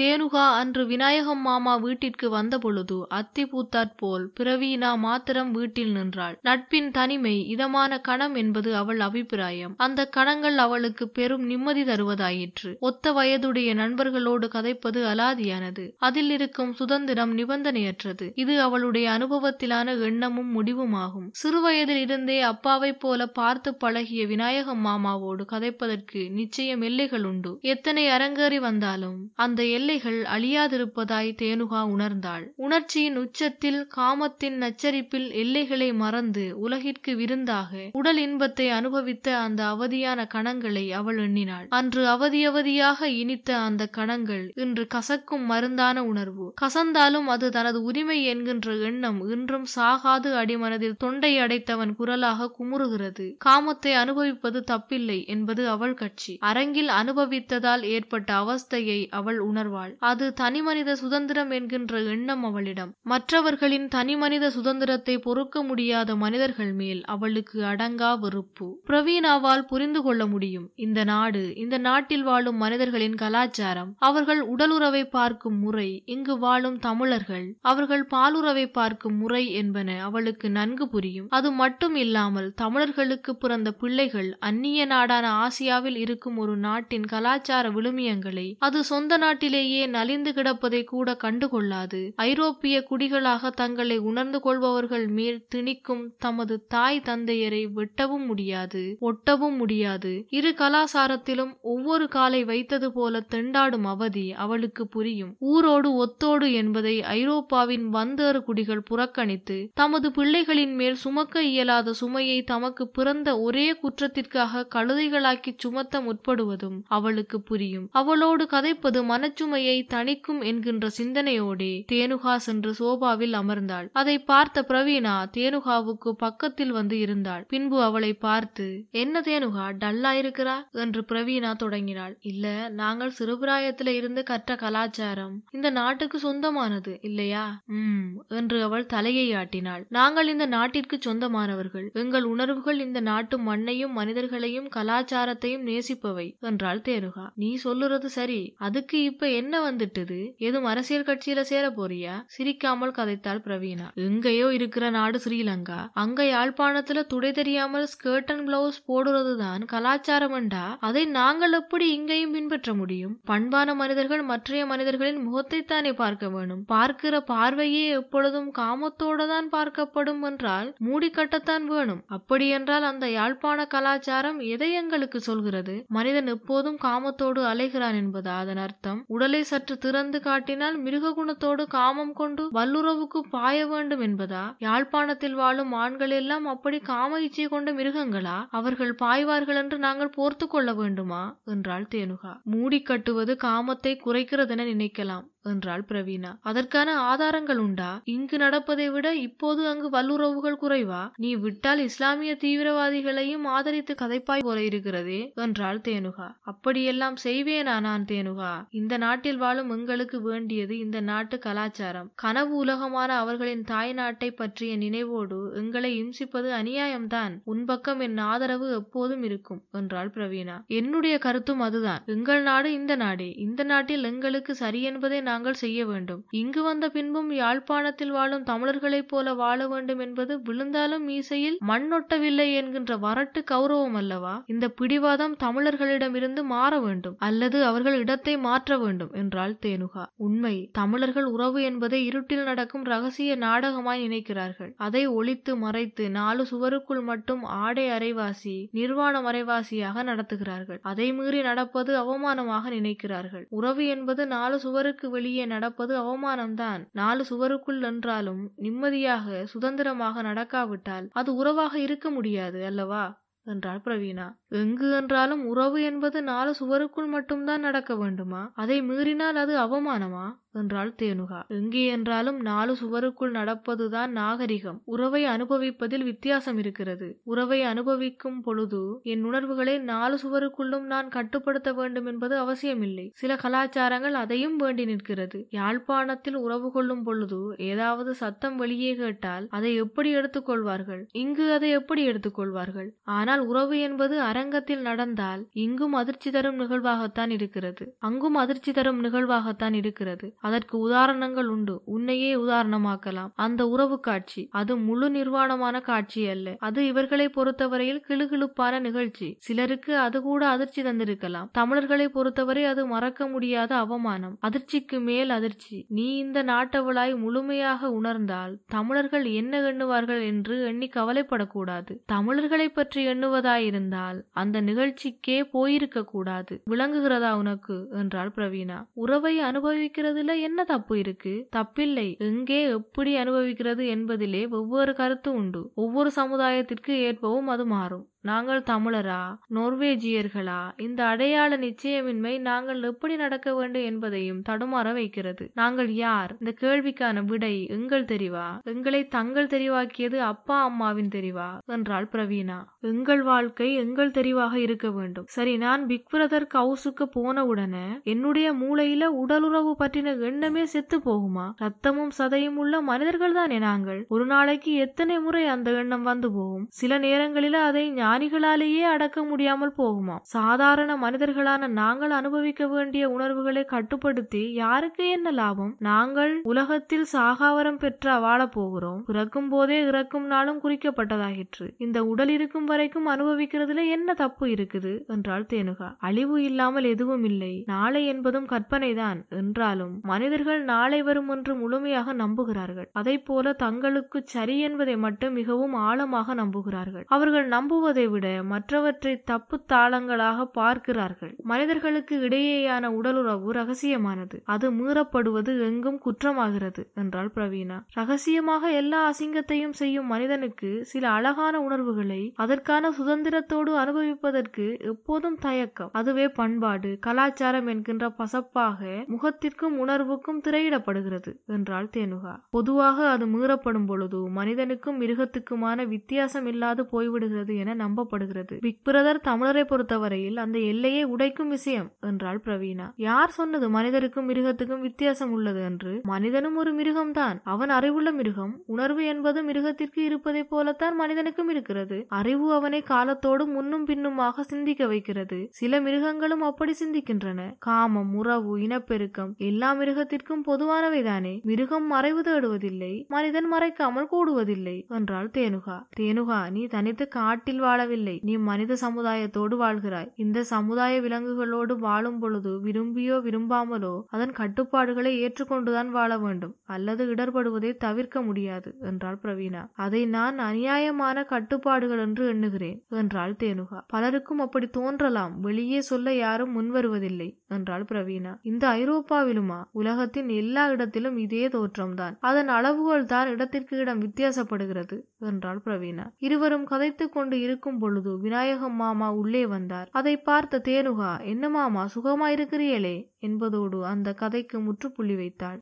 தேனுகா அன்று விநாயகம் மாமா வீட்டிற்கு வந்தபொழுது அத்தி பூத்தாற்போல் பிரவீனா மாத்திரம் வீட்டில் நின்றாள். நட்பின் தனிமை இதமான கணம் என்பது அவள் அபிப்பிராயம். அந்த கணங்கள் அவளுக்கு பெரும் நிம்மதி தருவதாயிற்று. ஒத்த வயதுடைய நண்பர்களோடு கதைப்பது அலாதியானது. அதில் இருக்கும் சுதந்திரம் நிபந்தனையற்றது. இது அவளுடைய அனுபவத்திலான எண்ணமும் முடிவுமாகும். சிறுவயதில் இருந்தே அப்பாவைப் போல பார்த்து பழகிய விநாயகம் மாமாவோடு கதைப்பதற்கு நிச்சயம் எல்லைகள் உண்டு. எத்தனை அரங்கேறி வந்தாலும் அந்த எல்லைகள் அழியாதிருப்பதாய் தேனுகா உணர்ந்தாள். உணர்ச்சியின் உச்சத்தில் காமத்தின் நச்சரிப்பில் எல்லைகளை மறந்து உலகிற்கு விருந்தாக உடல் இன்பத்தை அனுபவித்த அந்த அவதியான கணங்களை அவள் எண்ணினாள். அன்று அவதியவதியாக இனித்த அந்த கணங்கள் இன்று கசக்கும் மருந்தான உணர்வு. கசந்தாலும் அது தனது உரிமை என்கின்ற எண்ணம் இன்றும் சாகாது அடிமனதில் தொண்டை அடைத்தவன் குரலாக குமுறுகிறது. காமத்தை அனுபவிப்பது தப்பில்லை என்பது அவள் கட்சி. அரங்கில் அனுபவித்ததால் ஏற்பட்ட அவஸ்தையை அவள் உணர்வாள் அது தனிமனித சுதந்திரம் என்கின்ற எண்ணம் அவளிடம். மற்றவர்களின் தனிமனித சுதந்திரத்தை பொறுக்க முடியாத மனிதர்கள் மேல் அவளுக்கு அடங்கா வெறுப்பு. பிரவீனாவால் புரிந்து கொள்ள முடியும். இந்த நாடு இந்த நாட்டில் வாழும் மனிதர்களின் கலாச்சாரம் அவர்கள் உடலுறவை பார்க்கும் முறை இங்கு வாழும் தமிழர்கள் அவர்கள் பாலுறவை பார்க்கும் முறை என்பன அவளுக்கு நன்கு புரியும். அது மட்டும் இல்லாமல் தமிழர்களுக்கு பிறந்த பிள்ளைகள் அந்நிய நாடான ஆசியாவில் இருக்கும் ஒரு நாட்டின் கலாச்சார விழுமியங்களை அது சொந்த நாட்டிலே நாட்டிலேயே நலிந்து கிடப்பதை கூட கண்டுகொள்ளாது. ஐரோப்பிய குடிகளாக தங்களை உணர்ந்து கொள்பவர்கள் மேல் திணிக்கும் தமது தாய் தந்தையரை வெட்டவும் முடியாது ஒட்டவும் முடியாது. இரு கலாசாரத்திலும் ஒவ்வொரு காலை வைத்தது போல தெண்டாடும் அவதி அவளுக்கு புரியும். ஊரோடு ஒத்தோடு என்பதை ஐரோப்பாவின் வந்தேறு குடிகள் புறக்கணித்து தமது பிள்ளைகளின் மேல் சுமக்க இயலாத சுமையை தமக்கு பிறந்த ஒரே குற்றத்திற்காக கழுதைகளாக்கி சுமத்த முற்படுவதும் அவளுக்கு புரியும். அவளோடு கதைப்பது மனச்சும் பசுமையை தணிக்கும் என்கின்ற சிந்தனையோடே தேனுகா சென்று சோபாவில் அமர்ந்தாள். அதை பார்த்த பிரவீனா தேனுகாவுக்கு பக்கத்தில் வந்து இருந்தாள். பின்பு அவளை பார்த்து என்ன தேனுகா டல்லா இருக்கிறா? என்று பிரவீனா தொடங்கினாள். இல்ல நாங்கள் சிறுபிராயத்துல இருந்து கற்ற கலாச்சாரம். இந்த நாட்டுக்கு சொந்தமானது இல்லையா? உம் என்று அவள் தலையை ஆட்டினாள். நாங்கள் இந்த நாட்டிற்கு சொந்தமானவர்கள். எங்கள் உணர்வுகள் இந்த நாட்டு மண்ணையும் மனிதர்களையும் கலாச்சாரத்தையும் நேசிப்பவை என்றாள் தேனுகா. நீ சொல்லுறது சரி. அதுக்கு இப்ப என்ன வந்துட்டது? எதுவும் அரசியல் கட்சியில சேர போறியா? சிரிக்காமல் கதைத்தாள் பிரவீனா எங்கேயோ இருக்கிற நாடு ஸ்ரீலங்கா. அங்க யாழ்ப்பாணத்துல துடை தெரியாமல் ஸ்கர்ட் அண்ட் பிளவுஸ் போடுறதுதான் கலாச்சாரம்டா அதை நாங்கள் எப்படி இங்கேயும் பின்பற்ற முடியும்? பண்பான மனிதர்கள் மற்றைய மனிதர்களின் முகத்தைத்தானே பார்க்க வேணும்? பார்க்கிற பார்வையே எப்பொழுதும் காமத்தோட தான் பார்க்கப்படும் என்றால் மூடி கட்டத்தான் வேணும். அப்படி என்றால் அந்த யாழ்ப்பாண கலாச்சாரம் எதை எங்களுக்கு சொல்கிறது? மனிதன் எப்போதும் காமத்தோடு அலைகிறான் என்பதா அதன் அர்த்தம். உடல் உடலை சற்று திறந்து காட்டினால் மிருக குணத்தோடு காமம் கொண்டு வல்லுறவுக்கு பாய வேண்டும் என்பதா? யாழ்ப்பாணத்தில் வாழும் ஆண்கள் எல்லாம் அப்படி காம இச்சை கொண்ட மிருகங்களா? அவர்கள் பாய்வார்கள் என்று நாங்கள் போர்த்து கொள்ள வேண்டுமா? என்றாள் தேனுகா. மூடி கட்டுவது காமத்தை குறைக்கிறதென நினைக்கலாம். என்றாள் பிரவீனா அதற்கான ஆதாரங்கள் உண்டா? இங்கு நடப்பதை விட இப்போது அங்கு வல்லுறவுகள் குறைவா? நீ விட்டால் இஸ்லாமிய தீவிரவாதிகளையும் ஆதரித்து கதைப்பாய் போல இருக்கிறதே? என்றாள் தேனுகா. அப்படியெல்லாம் செய்வேனா நான் தேனுகா? இந்த நாட்டில் வாழும் எங்களுக்கு வேண்டியது இந்த நாட்டு கலாச்சாரம். கனவு உலகமான அவர்களின் தாய் நாட்டை பற்றிய நினைவோடு எங்களை இம்சிப்பது அநியாயம்தான். உன் பக்கம் என் ஆதரவு எப்போதும் இருக்கும் என்றாள் பிரவீனா என்னுடைய கருத்தும் அதுதான். எங்கள் நாடு இந்த நாடே. இந்த நாட்டில் எங்களுக்கு சரி என்பதை நாங்கள் செய்ய வேண்டும். இங்கு வந்த பின்பும் யாழ்ப்பாணத்தில் வாழும் தமிழர்களைப் போல வாழ வேண்டும் என்பது விழுந்தாலும் மீசையில் மண்ணொட்டவில்லை என்கின்ற வரட்டு கௌரவம் அல்லவா? இந்த பிடிவாதம் தமிழர்களிடமிருந்து மாற வேண்டும் அல்லது அவர்கள் இடத்தை மாற்ற வேண்டும் என்றாள் தேனுகா. உண்மை தமிழர்கள் உறவு என்பதை இருட்டில் நடக்கும் ரகசிய நாடகமாய் நினைக்கிறார்கள். அதை ஒழித்து மறைத்து நாலு சுவருக்குள் மட்டும் ஆடை அரைவாசி நிர்வாண மறைவாசியாக நடத்துகிறார்கள். அதை மீறி நடப்பது அவமானமாக நினைக்கிறார்கள். உறவு என்பது நாலு சுவருக்கு வெளியே நடப்பது அவமானம்தான். நாலு சுவருக்குள் என்றாலும் நிம்மதியாக சுதந்திரமாக நடக்காவிட்டால் அது உறவாக இருக்க முடியாது அல்லவா? என்றாள் பிரவீனா எங்கு என்றாலும் உறவு என்பது நாலு சுவருக்குள் மட்டும்தான் நடக்க வேண்டுமா? அதை மீறினால் அது அவமானமா? என்றாள் தேனுகா. எங்கே என்றாலும் நாலு சுவருக்குள் நடப்பதுதான் நாகரிகம். உறவை அனுபவிப்பதில் வித்தியாசம் இருக்கிறது. உறவை அனுபவிக்கும் பொழுது என் உணர்வுகளை நாலு சுவருக்குள்ளும் நான் கட்டுப்படுத்த வேண்டும் என்பது அவசியமில்லை. சில கலாச்சாரங்கள் அதையும் வேண்டி நிற்கிறது. யாழ்ப்பாணத்தில் உறவு கொள்ளும் பொழுது ஏதாவது சத்தம் வெளியே கேட்டால் அதை எப்படி எடுத்துக்கொள்வார்கள்? இங்கு அதை எப்படி எடுத்துக்கொள்வார்கள்? ஆனால் உறவு என்பது அரங்கத்தில் நடந்தால் இங்கும் அதிர்ச்சி தரும் நிகழ்வாகத்தான் இருக்கிறது. அங்கும் அதிர்ச்சி தரும் நிகழ்வாகத்தான் இருக்கிறது. அதற்கு உதாரணங்கள் உண்டு. உன்னையே உதாரணமாக்கலாம். அந்த உறவு காட்சி. அது முழு நிர்வாணமான காட்சி அல்ல. அது இவர்களை பொறுத்தவரையில் கிளுகிழுப்பான நிகழ்ச்சி. சிலருக்கு அது கூட அதிர்ச்சி தந்திருக்கலாம். தமிழர்களை பொறுத்தவரை அது மறக்க முடியாத அவமானம். அதிர்ச்சிக்கு மேல் அதிர்ச்சி. நீ இந்த நாட்டவளாய் முழுமையாக உணர்ந்தால் தமிழர்கள் என்ன எண்ணுவார்கள் என்று எண்ணி கவலைப்படக்கூடாது. தமிழர்களை பற்றி எண்ணுவதாயிருந்தால் அந்த நிகழ்ச்சிக்கே போயிருக்க கூடாது. விளங்குகிறதா உனக்கு? என்றாள் பிரவீனா உறவை அனுபவிக்கிறதுல என்ன தப்பு இருக்கு? தப்பில்லை. எங்கே எப்படி அனுபவிக்கிறது என்பதிலே ஒவ்வொரு கருத்து உண்டு. ஒவ்வொரு சமுதாயத்திற்கு ஏற்பவும் அது மாறும். நாங்கள் தமிழரா? நோர்வேஜியர்களா? இந்த அடையாள நிச்சயமின்மை நாங்கள் எப்படி நடக்க வேண்டும் என்பதையும் தடுமாற வைக்கிறது. நாங்கள் யார்? இந்த கேள்விக்கான விடை எங்கள் தெரிவா? எங்களை தங்கள் தெரிவாக்கியது அப்பா அம்மாவின் தெரிவா? என்றாள் பிரவீனா எங்கள் வாழ்க்கை எங்கள் தெரிவாக இருக்க வேண்டும். சரி நான் பிக் பிரதர் கவுசுக்கு போன உடனே என்னுடைய மூளையில உடலுறவு பற்றின எண்ணமே செத்து போகுமா? ரத்தமும் சதையும் உள்ள மனிதர்கள் தானே நாங்கள்? ஒரு நாளைக்கு எத்தனை முறை அந்த எண்ணம் வந்து போகும்? சில நேரங்களில அதை ஞானிகளாலேயே அடக்க முடியாமல் போகுமா சாதாரண மனிதர்களான நாங்கள் அனுபவிக்க வேண்டிய உணர்வுகளை கட்டுப்படுத்தி யாருக்கு என்ன லாபம்? நாங்கள் உலகத்தில் சாகாவரம் பெற்ற வாழ போகிறோம். பிறக்கும் போதே இறக்கும் நாளும் குறிக்கப்பட்டதாகிற்று இந்த உடல் இருக்கும் வரைக்கும் அனுபவிக்கிறதுல என்ன தப்பு இருக்குது? என்றாள் தேனுகா. அழிவு இல்லாமல் எதுவும் இல்லை. நாளை என்பதும் கற்பனைதான். என்றாலும் மனிதர்கள் நாளை வரும் என்று முழுமையாக நம்புகிறார்கள். அதை போல தங்களுக்கு சரி என்பதை மட்டும் மிகவும் ஆழமாக நம்புகிறார்கள். அவர்கள் நம்புவதை விட மற்றவற்றை தப்பு தாளங்களாக பார்க்கிறார்கள். மனிதர்களுக்கு இடையேயான உடலுறவு ரகசியமானது. அது மீறப்படுவது எங்கும் குற்றமாகிறது என்றாள் பிரவீனா ரகசியமாக எல்லா அசிங்கத்தையும் செய்யும் மனிதனுக்கு சில அழகான உணர்வுகளை அதற்கான சுதந்திரத்தோடு அனுபவிப்பதற்கு எப்போதும் தயக்கம். அதுவே பண்பாடு கலாச்சாரம் என்கின்ற பசப்பாக முகத்திற்கும் உணர்வுக்கும் திரையிடப்படுகிறது என்றாள் தேனுகா. பொதுவாக அது மீறப்படும் பொழுது மனிதனுக்கும் மிருகத்துக்குமான வித்தியாசம் இல்லாது போய்விடுகிறது என நம்பப்படுகிறது. பிக் பிரதர் தமிழரை பொறுத்தவரையில் அந்த எல்லையை உடைக்கும் விஷயம் என்றாள் பிரவீனா. யார் சொன்னது மனிதருக்கும் மிருகத்துக்கும் வித்தியாசம் உள்ளது என்று? மனிதனும் ஒரு மிருகம்தான். அவன் அறிவுள்ள மிருகம் உணர்வு என்பது மிருகத்திற்கு இருப்பதை போலத்தான் மனிதனுக்கும் இருக்கிறது. அறிவு அவனை காலத்தோடு முன்னும் பின்னுமாக சிந்திக்க வைக்கிறது. சில மிருகங்களும் அப்படி சிந்திக்கின்றன. காமம் உறவு இனப்பெருக்கம் எல்லா மிருகத்திற்கும் பொதுவானவைதானே. மிருகம் மறைவு தேடுவதில்லை மனிதன் மறைக்காமல் கூடுவதில்லை என்றாள் தேனுகா. தேனுகா நீ தனித்து காட்டில் வாழ வாழவில்லை. நீ மனித சமுதாயத்தோடு வாழ்கிறாய். இந்த சமுதாய விலங்குகளோடு வாழும் பொழுது விரும்பியோ விரும்பாமலோ அதன் கட்டுப்பாடுகளை ஏற்றுக்கொண்டுதான் வாழ வேண்டும். அல்லது இடர்படுவதை தவிர்க்க முடியாது என்றாள் பிரவீனா அதை நான் அநியாயமான கட்டுப்பாடுகள் என்று எண்ணுகிறேன் என்றாள் தேனுகா. பலருக்கும் அப்படி தோன்றலாம். வெளியே சொல்ல யாரும் முன்வருவதில்லை என்றாள் பிரவீனா இந்த ஐரோப்பாவிலுமா? உலகத்தின் எல்லா இடத்திலும் இதே தோற்றம்தான். அதன் அளவுகள் தான் இடத்திற்கு இடம் வித்தியாசப்படுகிறது என்றாள் பிரவீனா இருவரும் கதைத்துக் கொண்டு இருக்கும் பொழுது விநாயகம் மாமா உள்ளே வந்தார். அதை பார்த்த தேனுகா என்ன மாமா சுகமாயிருக்கிறீர்களே? என்பதோடு அந்த கதைக்கு முற்றுப்புள்ளி வைத்தாள்.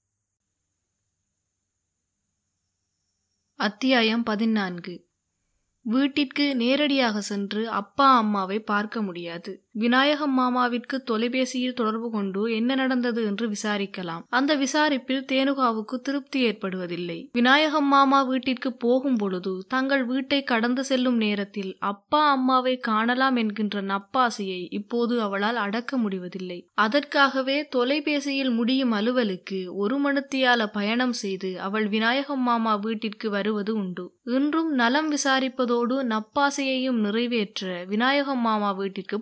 அத்தியாயம் பதினான்கு. வீட்டிற்கு நேரடியாக சென்று அப்பா அம்மாவை பார்க்க முடியாது. விநாயகம் மாமாவிற்கு தொலைபேசியில் தொடர்பு கொண்டு என்ன நடந்தது என்று விசாரிக்கலாம். அந்த விசாரிப்பில் தேனுகாவுக்கு திருப்தி ஏற்படுவதில்லை. விநாயகம் மாமா வீட்டிற்கு போகும் பொழுது தங்கள் வீட்டை கடந்து செல்லும் நேரத்தில் அப்பா அம்மாவை காணலாம் என்கின்ற நப்பாசையை இப்போது அவளால் அடக்க முடிவதில்லை. அதற்காகவே தொலைபேசியில் முடியும் அலுவலுக்கு ஒரு மணித்தியால பயணம் செய்து அவள் விநாயகம் மாமா வீட்டிற்கு வருவது உண்டு. இன்றும் நலம் விசாரிப்பதோடு நப்பாசையையும் நிறைவேற்ற விநாயகம் மாமா வீட்டிற்கு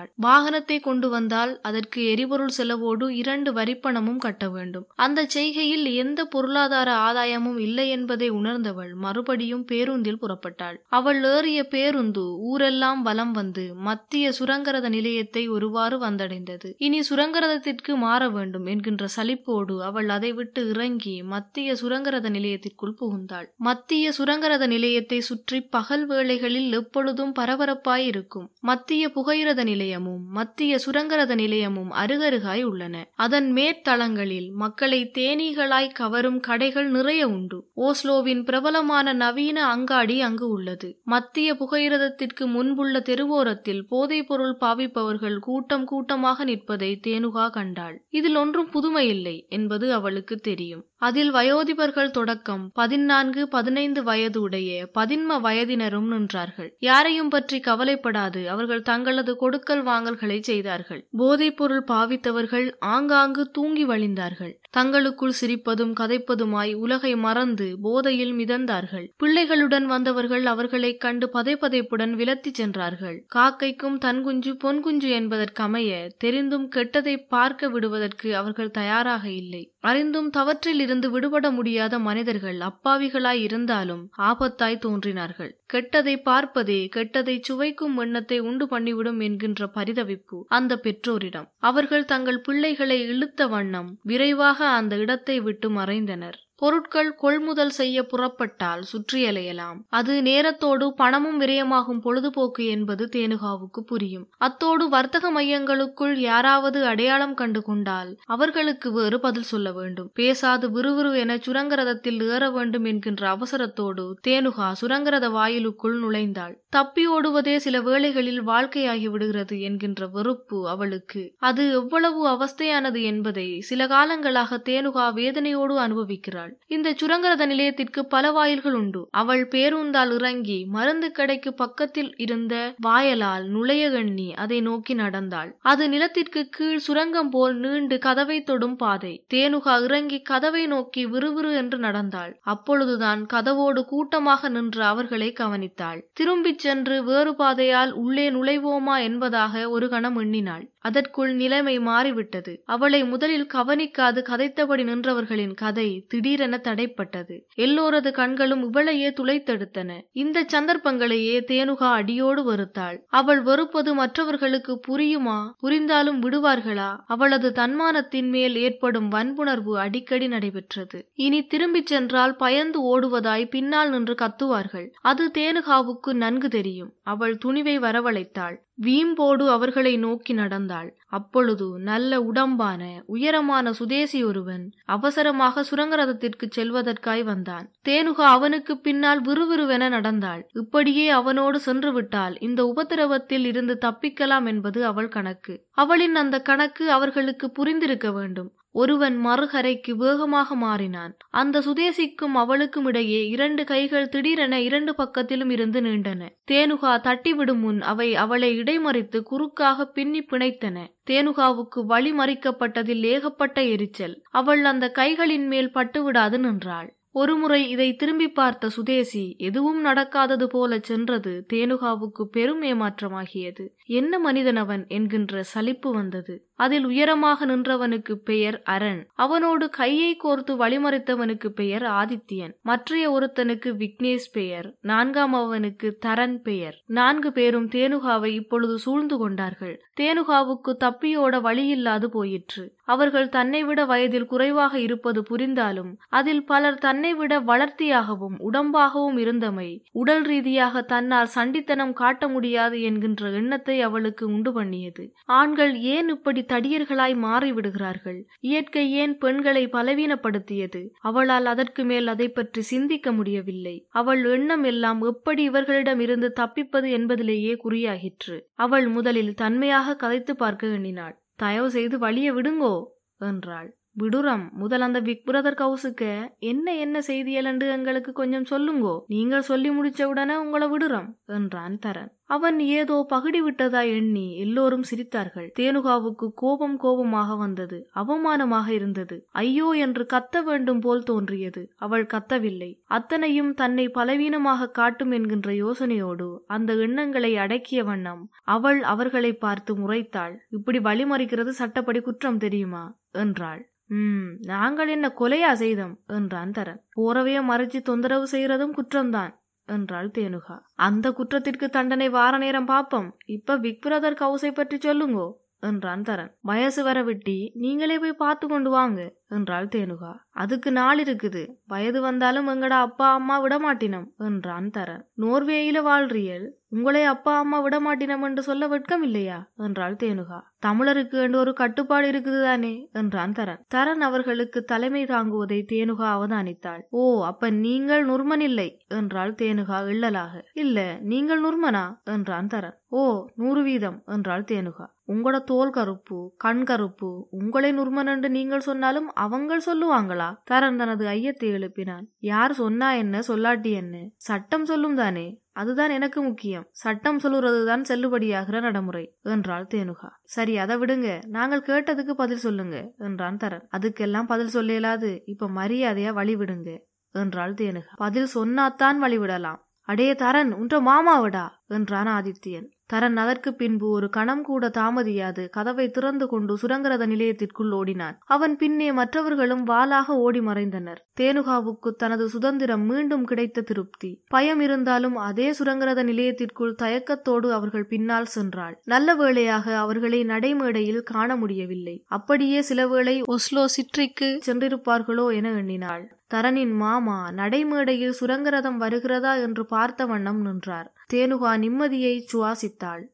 கேட்டாள் வாகனத்தை கொண்டு வந்தால் அதற்கு எரிபொருள் செலவோடு இரண்டு வரிப்பணமும் கட்ட வேண்டும். அந்த செய்கையில் எந்த பொருளாதார ஆதாயமும் இல்லை என்பதை உணர்ந்தவள் மறுபடியும் பேருந்தில் புறப்பட்டாள். அவள் ஏறிய பேருந்து ஊரெல்லாம் வலம் வந்து மத்திய சுரங்கரத நிலையத்தை ஒருவாறு வந்தடைந்தது. இனி சுரங்கரதத்திற்கு மாற வேண்டும் என்கின்ற சலிப்போடு அவள் அதை விட்டு இறங்கி மத்திய சுரங்கரத நிலையத்திற்குள் புகுந்தாள். மத்திய சுரங்கரத நிலையத்தை சுற்றி பகல் வேளைகளில் எப்பொழுதும் பரபரப்பாய் இருக்கும் மத்திய புகையிரத நிலையமும் மத்திய சுரங்கரத நிலையமும் அருகருகாய் உள்ளன. அதன் மேற்தளங்களில் மக்களை தேனீகளாய் கவரும் கடைகள் நிறைய உண்டு. ஓஸ்லோவின் பிரபலமான நவீன அங்காடி அங்கு உள்ளது. மத்திய புகையிரதத்திற்கு முன்புள்ள தெருவோரத்தில் போதைப்பொருள் பாவிப்பவர்கள் கூட்டம் கூட்டமாக நிற்பதை தேனுகா கண்டாள். இதில் ஒன்றும் புதுமையில்லை என்பது அவளுக்கு தெரியும். அதில் வயோதிபர்கள் தொடக்கம் பதினான்கு பதினைந்து வயது உடைய பதின்ம வயதினரும் நின்றார்கள். யாரையும் பற்றி கவலைப்படாது. அவர்கள் தங்களது கொடுக்கல் வாங்கல்களை செய்தார்கள். போதைப்பொருள் பாவித்தவர்கள் ஆங்காங்கு தூங்கி வழிந்தார்கள். தங்களுக்குள் சிரிப்பதும் கதைப்பதுமாய் உலகை மறந்து போதையில் மிதந்தார்கள். பிள்ளைகளுடன் வந்தவர்கள் அவர்களை கண்டு பதைப்பதைப்புடன் விலத்தி சென்றார்கள். காக்கைக்கும் தன்குஞ்சு பொன்குஞ்சு என்பதற்கமைய தெரிந்தும் கெட்டதை பார்க்க விடுவதற்கு அவர்கள் தயாராக இல்லை. அறிந்தும் தவற்றில் இருந்து விடுபட முடியாத மனிதர்கள் அப்பாவிகளாய் இருந்தாலும் ஆபத்தாய் தோன்றினார்கள். கெட்டதை பார்ப்பதே கெட்டதை சுவைக்கும் எண்ணத்தை உண்டு பண்ணிவிடும் என்கின்ற பரிதவிப்பு அந்த பெற்றோரிடம். அவர்கள் தங்கள் பிள்ளைகளை இழுத்த வண்ணம் விரைவாக அந்த இடத்தை விட்டு மறைந்தனர். பொருட்கள் கொள்முதல் செய்ய புறப்பட்டால் சுற்றியலையலாம். அது நேரத்தோடு பணமும் விரயமாகும் பொழுதுபோக்கு என்பது தேனுகாவுக்கு புரியும். அத்தோடு வர்த்தக மையங்களுக்குள் யாராவது அடையாளம் கண்டு கொண்டால் அவர்களுக்கு வேறு பதில் சொல்ல வேண்டும். பேசாது விறுவிறு என சுரங்கரதத்தில் ஏற வேண்டும் என்கின்ற அவசரத்தோடு தேனுகா சுரங்கரத வாயிலுக்குள் நுழைந்தாள். தப்பி ஓடுவதே சில வேளைகளில் வாழ்க்கையாகி விடுகிறது என்கின்ற வெறுப்பு அவளுக்கு. அது எவ்வளவு அவஸ்தையானது என்பதை சில காலங்களாக தேனுகா வேதனையோடு அனுபவிக்கிறாள். இந்த சுரங்கரத நிலையத்திற்கு பல வாயில்கள் உண்டு. அவள் பேருந்தால் இறங்கி மருந்து கடைக்கு பக்கத்தில் இருந்த வாயலால் நுழைய எண்ணி அதை நோக்கி நடந்தாள். அது நிலத்திற்கு கீழ் சுரங்கம் போல் நீண்டு கதவை தொடும் பாதை. தேனுகா இறங்கி கதவை நோக்கி விறுவிறு என்று நடந்தாள். அப்பொழுதுதான் கதவோடு கூட்டமாக நின்று அவர்களை கவனித்தாள். திரும்பிச் சென்று வேறு பாதையால் உள்ளே நுழைவோமா என்பதாக ஒரு கணம் எண்ணினாள். அதற்குள் நிலைமை மாறிவிட்டது. அவளை முதலில் கவனிக்காது கதைத்தபடி நின்றவர்களின் கதை திடீரென தடைப்பட்டது. எல்லோரது கண்களும் இவளையே துளைத்தெடுத்தன. இந்த சந்தர்ப்பங்களையே தேனுகா அடியோடு வெறுத்தாள். அவள் வெறுப்பது மற்றவர்களுக்கு புரியுமா? புரிந்தாலும் விடுவார்களா? அவளது தன்மானத்தின் மேல் ஏற்படும் வன்புணர்வு அடிக்கடி நடைபெற்றது. இனி திரும்பிச் சென்றால் பயந்து ஓடுவதாய் பின்னால் நின்று கத்துவார்கள். அது தேனுகாவுக்கு நன்கு தெரியும். அவள் துணிவை வரவழைத்தாள். வீம்போடு அவர்களை நோக்கி நடந்தாள். அப்பொழுது நல்ல உடம்பான உயரமான சுதேசி ஒருவன் அவசரமாக சுரங்கரதத்திற்கு செல்வதற்காய் வந்தான். தேனுகா அவனுக்கு பின்னால் விறுவிறுவென நடந்தாள். இப்படியே அவனோடு சென்று விட்டால் இந்த உபத்திரவத்தில் இருந்து தப்பிக்கலாம் என்பது அவள் கணக்கு. அவளின் அந்த கணக்கு அவர்களுக்கு புரிந்திருக்க வேண்டும். ஒருவன் மறுகரைக்கு வேகமாக மாறினான். அந்த சுதேசிக்கும் அவளுக்கும் இடையே இரண்டு கைகள் திடீரென இரண்டு பக்கத்திலும் இருந்து நீண்டன. தேனுகா தட்டிவிடும் முன் அவை அவளை இடைமறித்து குறுக்காக பின்னி பிணைத்தன. தேனுகாவுக்கு வழி மறிக்கப்பட்டதில் ஏகப்பட்ட எரிச்சல். அவள் அந்த கைகளின் மேல் பட்டுவிடாது நின்றாள். ஒருமுறை இதை திரும்பி பார்த்த சுதேசி எதுவும் நடக்காதது போல சென்றது தேனுகாவுக்கு பெரும் ஏமாற்றமாகியது. என்ன மனிதனவன் என்கின்ற சலிப்பு வந்தது. அதில் உயரமாக நின்றவனுக்கு பெயர் அரண். அவனோடு கையை கோர்த்து வழிமறைத்தவனுக்கு பெயர் ஆதித்யன். மற்றைய ஒருத்தனுக்கு விக்னேஷ் பெயர். நான்காம் அவனுக்கு தரன் பெயர். நான்கு பேரும் தேனுகாவை இப்பொழுது சூழ்ந்து கொண்டார்கள். தேனுகாவுக்கு தப்பியோட வழியில்லாது போயிற்று. அவர்கள் தன்னை விட வயதில் குறைவாக இருப்பது புரிந்தாலும் அதில் பலர் தன்னை விட வளர்த்தியாகவும் உடம்பாகவும் இருந்தமை உடல் ரீதியாக தன்னால் சண்டித்தனம் காட்ட முடியாது என்கின்ற எண்ணத்தை அவளுக்கு உண்டு பண்ணியது. ஆண்கள் ஏன் இப்படி தடியர்களாய் மாறிவிடுகிறார்கள்? இயற்கை ஏன் பெண்களை பலவீனப்படுத்தியது? அவளால் அதற்கு மேல் அதை பற்றி சிந்திக்க முடியவில்லை. அவள் எண்ணம் எல்லாம் எப்படி இவர்களிடம் இருந்து தப்பிப்பது என்பதிலேயே குறியாகிற்று அவள் முதலில் தன்மையாக கதைத்து பார்க்க எண்ணினாள். தயவு செய்து வழிய விடுங்கோ என்றாள். விடுறம். முதல் அந்த பிக் பிரதர் கவுசுக்க என்ன என்ன செய்தியல் என்று எங்களுக்கு கொஞ்சம் சொல்லுங்கோ. நீங்கள் சொல்லி முடிச்ச உடனே உங்களை விடுறோம் என்றான் தரன். அவன் ஏதோ பகுடி விட்டதா எண்ணி எல்லோரும் சிரித்தார்கள். தேனுகாவுக்கு கோபம் கோபமாக வந்தது. அவமானமாக இருந்தது. ஐயோ என்று கத்த வேண்டும் போல் தோன்றியது. அவள் கத்தவில்லை. அத்தனையும் தன்னை பலவீனமாக காட்டும் என்கின்ற யோசனையோடு அந்த எண்ணங்களை அடக்கிய வண்ணம் அவள் அவர்களை பார்த்து முறைத்தாள். இப்படி வழிமறிக்கிறது சட்டப்படி குற்றம் தெரியுமா? என்றாள். ம் நாங்கள் என்ன கொலையா செய்தோம்? என்றான் தரன். போறவைய மறைச்சு தொந்தரவு செய்யறதும் குற்றம்தான். என்றாள் தேனுகா. அந்த குற்றத்திற்கு தண்டனை வார நேரம் பாப்போம். இப்ப பிக் பிரதர் கவுசை பற்றி சொல்லுங்கோ என்றான் தரன். வயசு வர விட்டி நீங்களே போய் பார்த்து கொண்டு வாங்க. என்றாள் தேனுகா. அதுக்கு நாள் இருக்குது. வயது வந்தாலும் எங்கட அப்பா அம்மா விடமாட்டினம் என்றான் தரன். நோர்வேயில வாழ்றியல். உங்களை அப்பா அம்மா விடமாட்டினம் என்று சொல்ல வெட்கம் இல்லையா என்றாள் தேனுகா. தமிழருக்கு என்று ஒரு கட்டுப்பாடு இருக்குது தானே? என்றான் தரன். தரன் அவர்களுக்கு தலைமை தாங்குவதை தேனுகா அவதானித்தாள். ஓ அப்ப நீங்கள் நுர்மன் இல்லை? என்றாள் தேனுகா இள்ளலாக. இல்ல நீங்கள் நுர்மனா? என்றான் தரன். ஓ நூறு வீதம் என்றாள் தேனுகா. உங்களோட தோல் கருப்பு கண் கருப்பு. உங்களை நுர்மன் என்று நீங்கள் சொன்னாலும் அவங்கள் சொல்லுவாங்களா? தரன் தனது ஐயத்தை எழுப்பினான். யார் சொன்னா என்ன? சொல்லாட்டி என்ன? சட்டம் சொல்லும் தானே? அதுதான் எனக்கு முக்கியம். சட்டம் சொல்லுறதுதான் செல்லுபடியாகிற நடைமுறை என்றாள் தேனுகா. சரி அதை விடுங்க. நாங்கள் கேட்டதுக்கு பதில் சொல்லுங்க என்றான் தரன். அதுக்கெல்லாம் பதில் சொல்லலாது. இப்ப மரியாதையா வழி விடுங்க என்றாள் தேனுகா. பதில் சொன்னாத்தான் வழிவிடலாம் அடே தரன் உன்ற மாமாவடா? என்றான் ஆதித்யன். தரன் அதற்கு பின்பு ஒரு கணம் கூட தாமதியாது. கதவை திறந்து கொண்டு சுரங்கரத நிலையத்திற்குள் ஓடினான். அவன் பின்னே மற்றவர்களும் வாளாக ஓடி மறைந்தனர். தேனுகாவுக்கு தனது சுதந்திரம் மீண்டும் கிடைத்த திருப்தி. பயம் இருந்தாலும் அதே சுரங்கரத நிலையத்திற்குள் தயக்கத்தோடு அவர்கள் பின்னால் சென்றாள். நல்ல வேளையாக அவர்களை நடைமேடையில் காண முடியவில்லை. அப்படியே சிலவேளை ஒஸ்லோ சிற்றிக்கு சென்றிருப்பார்களோ என எண்ணினாள். தரனின் மாமா நடைமேடையில் சுரங்கரதம் வருகிறதா என்று பார்த்த வண்ணம் நின்றார். தேனுகா நிம்மதியை சுவாசித்தாள்.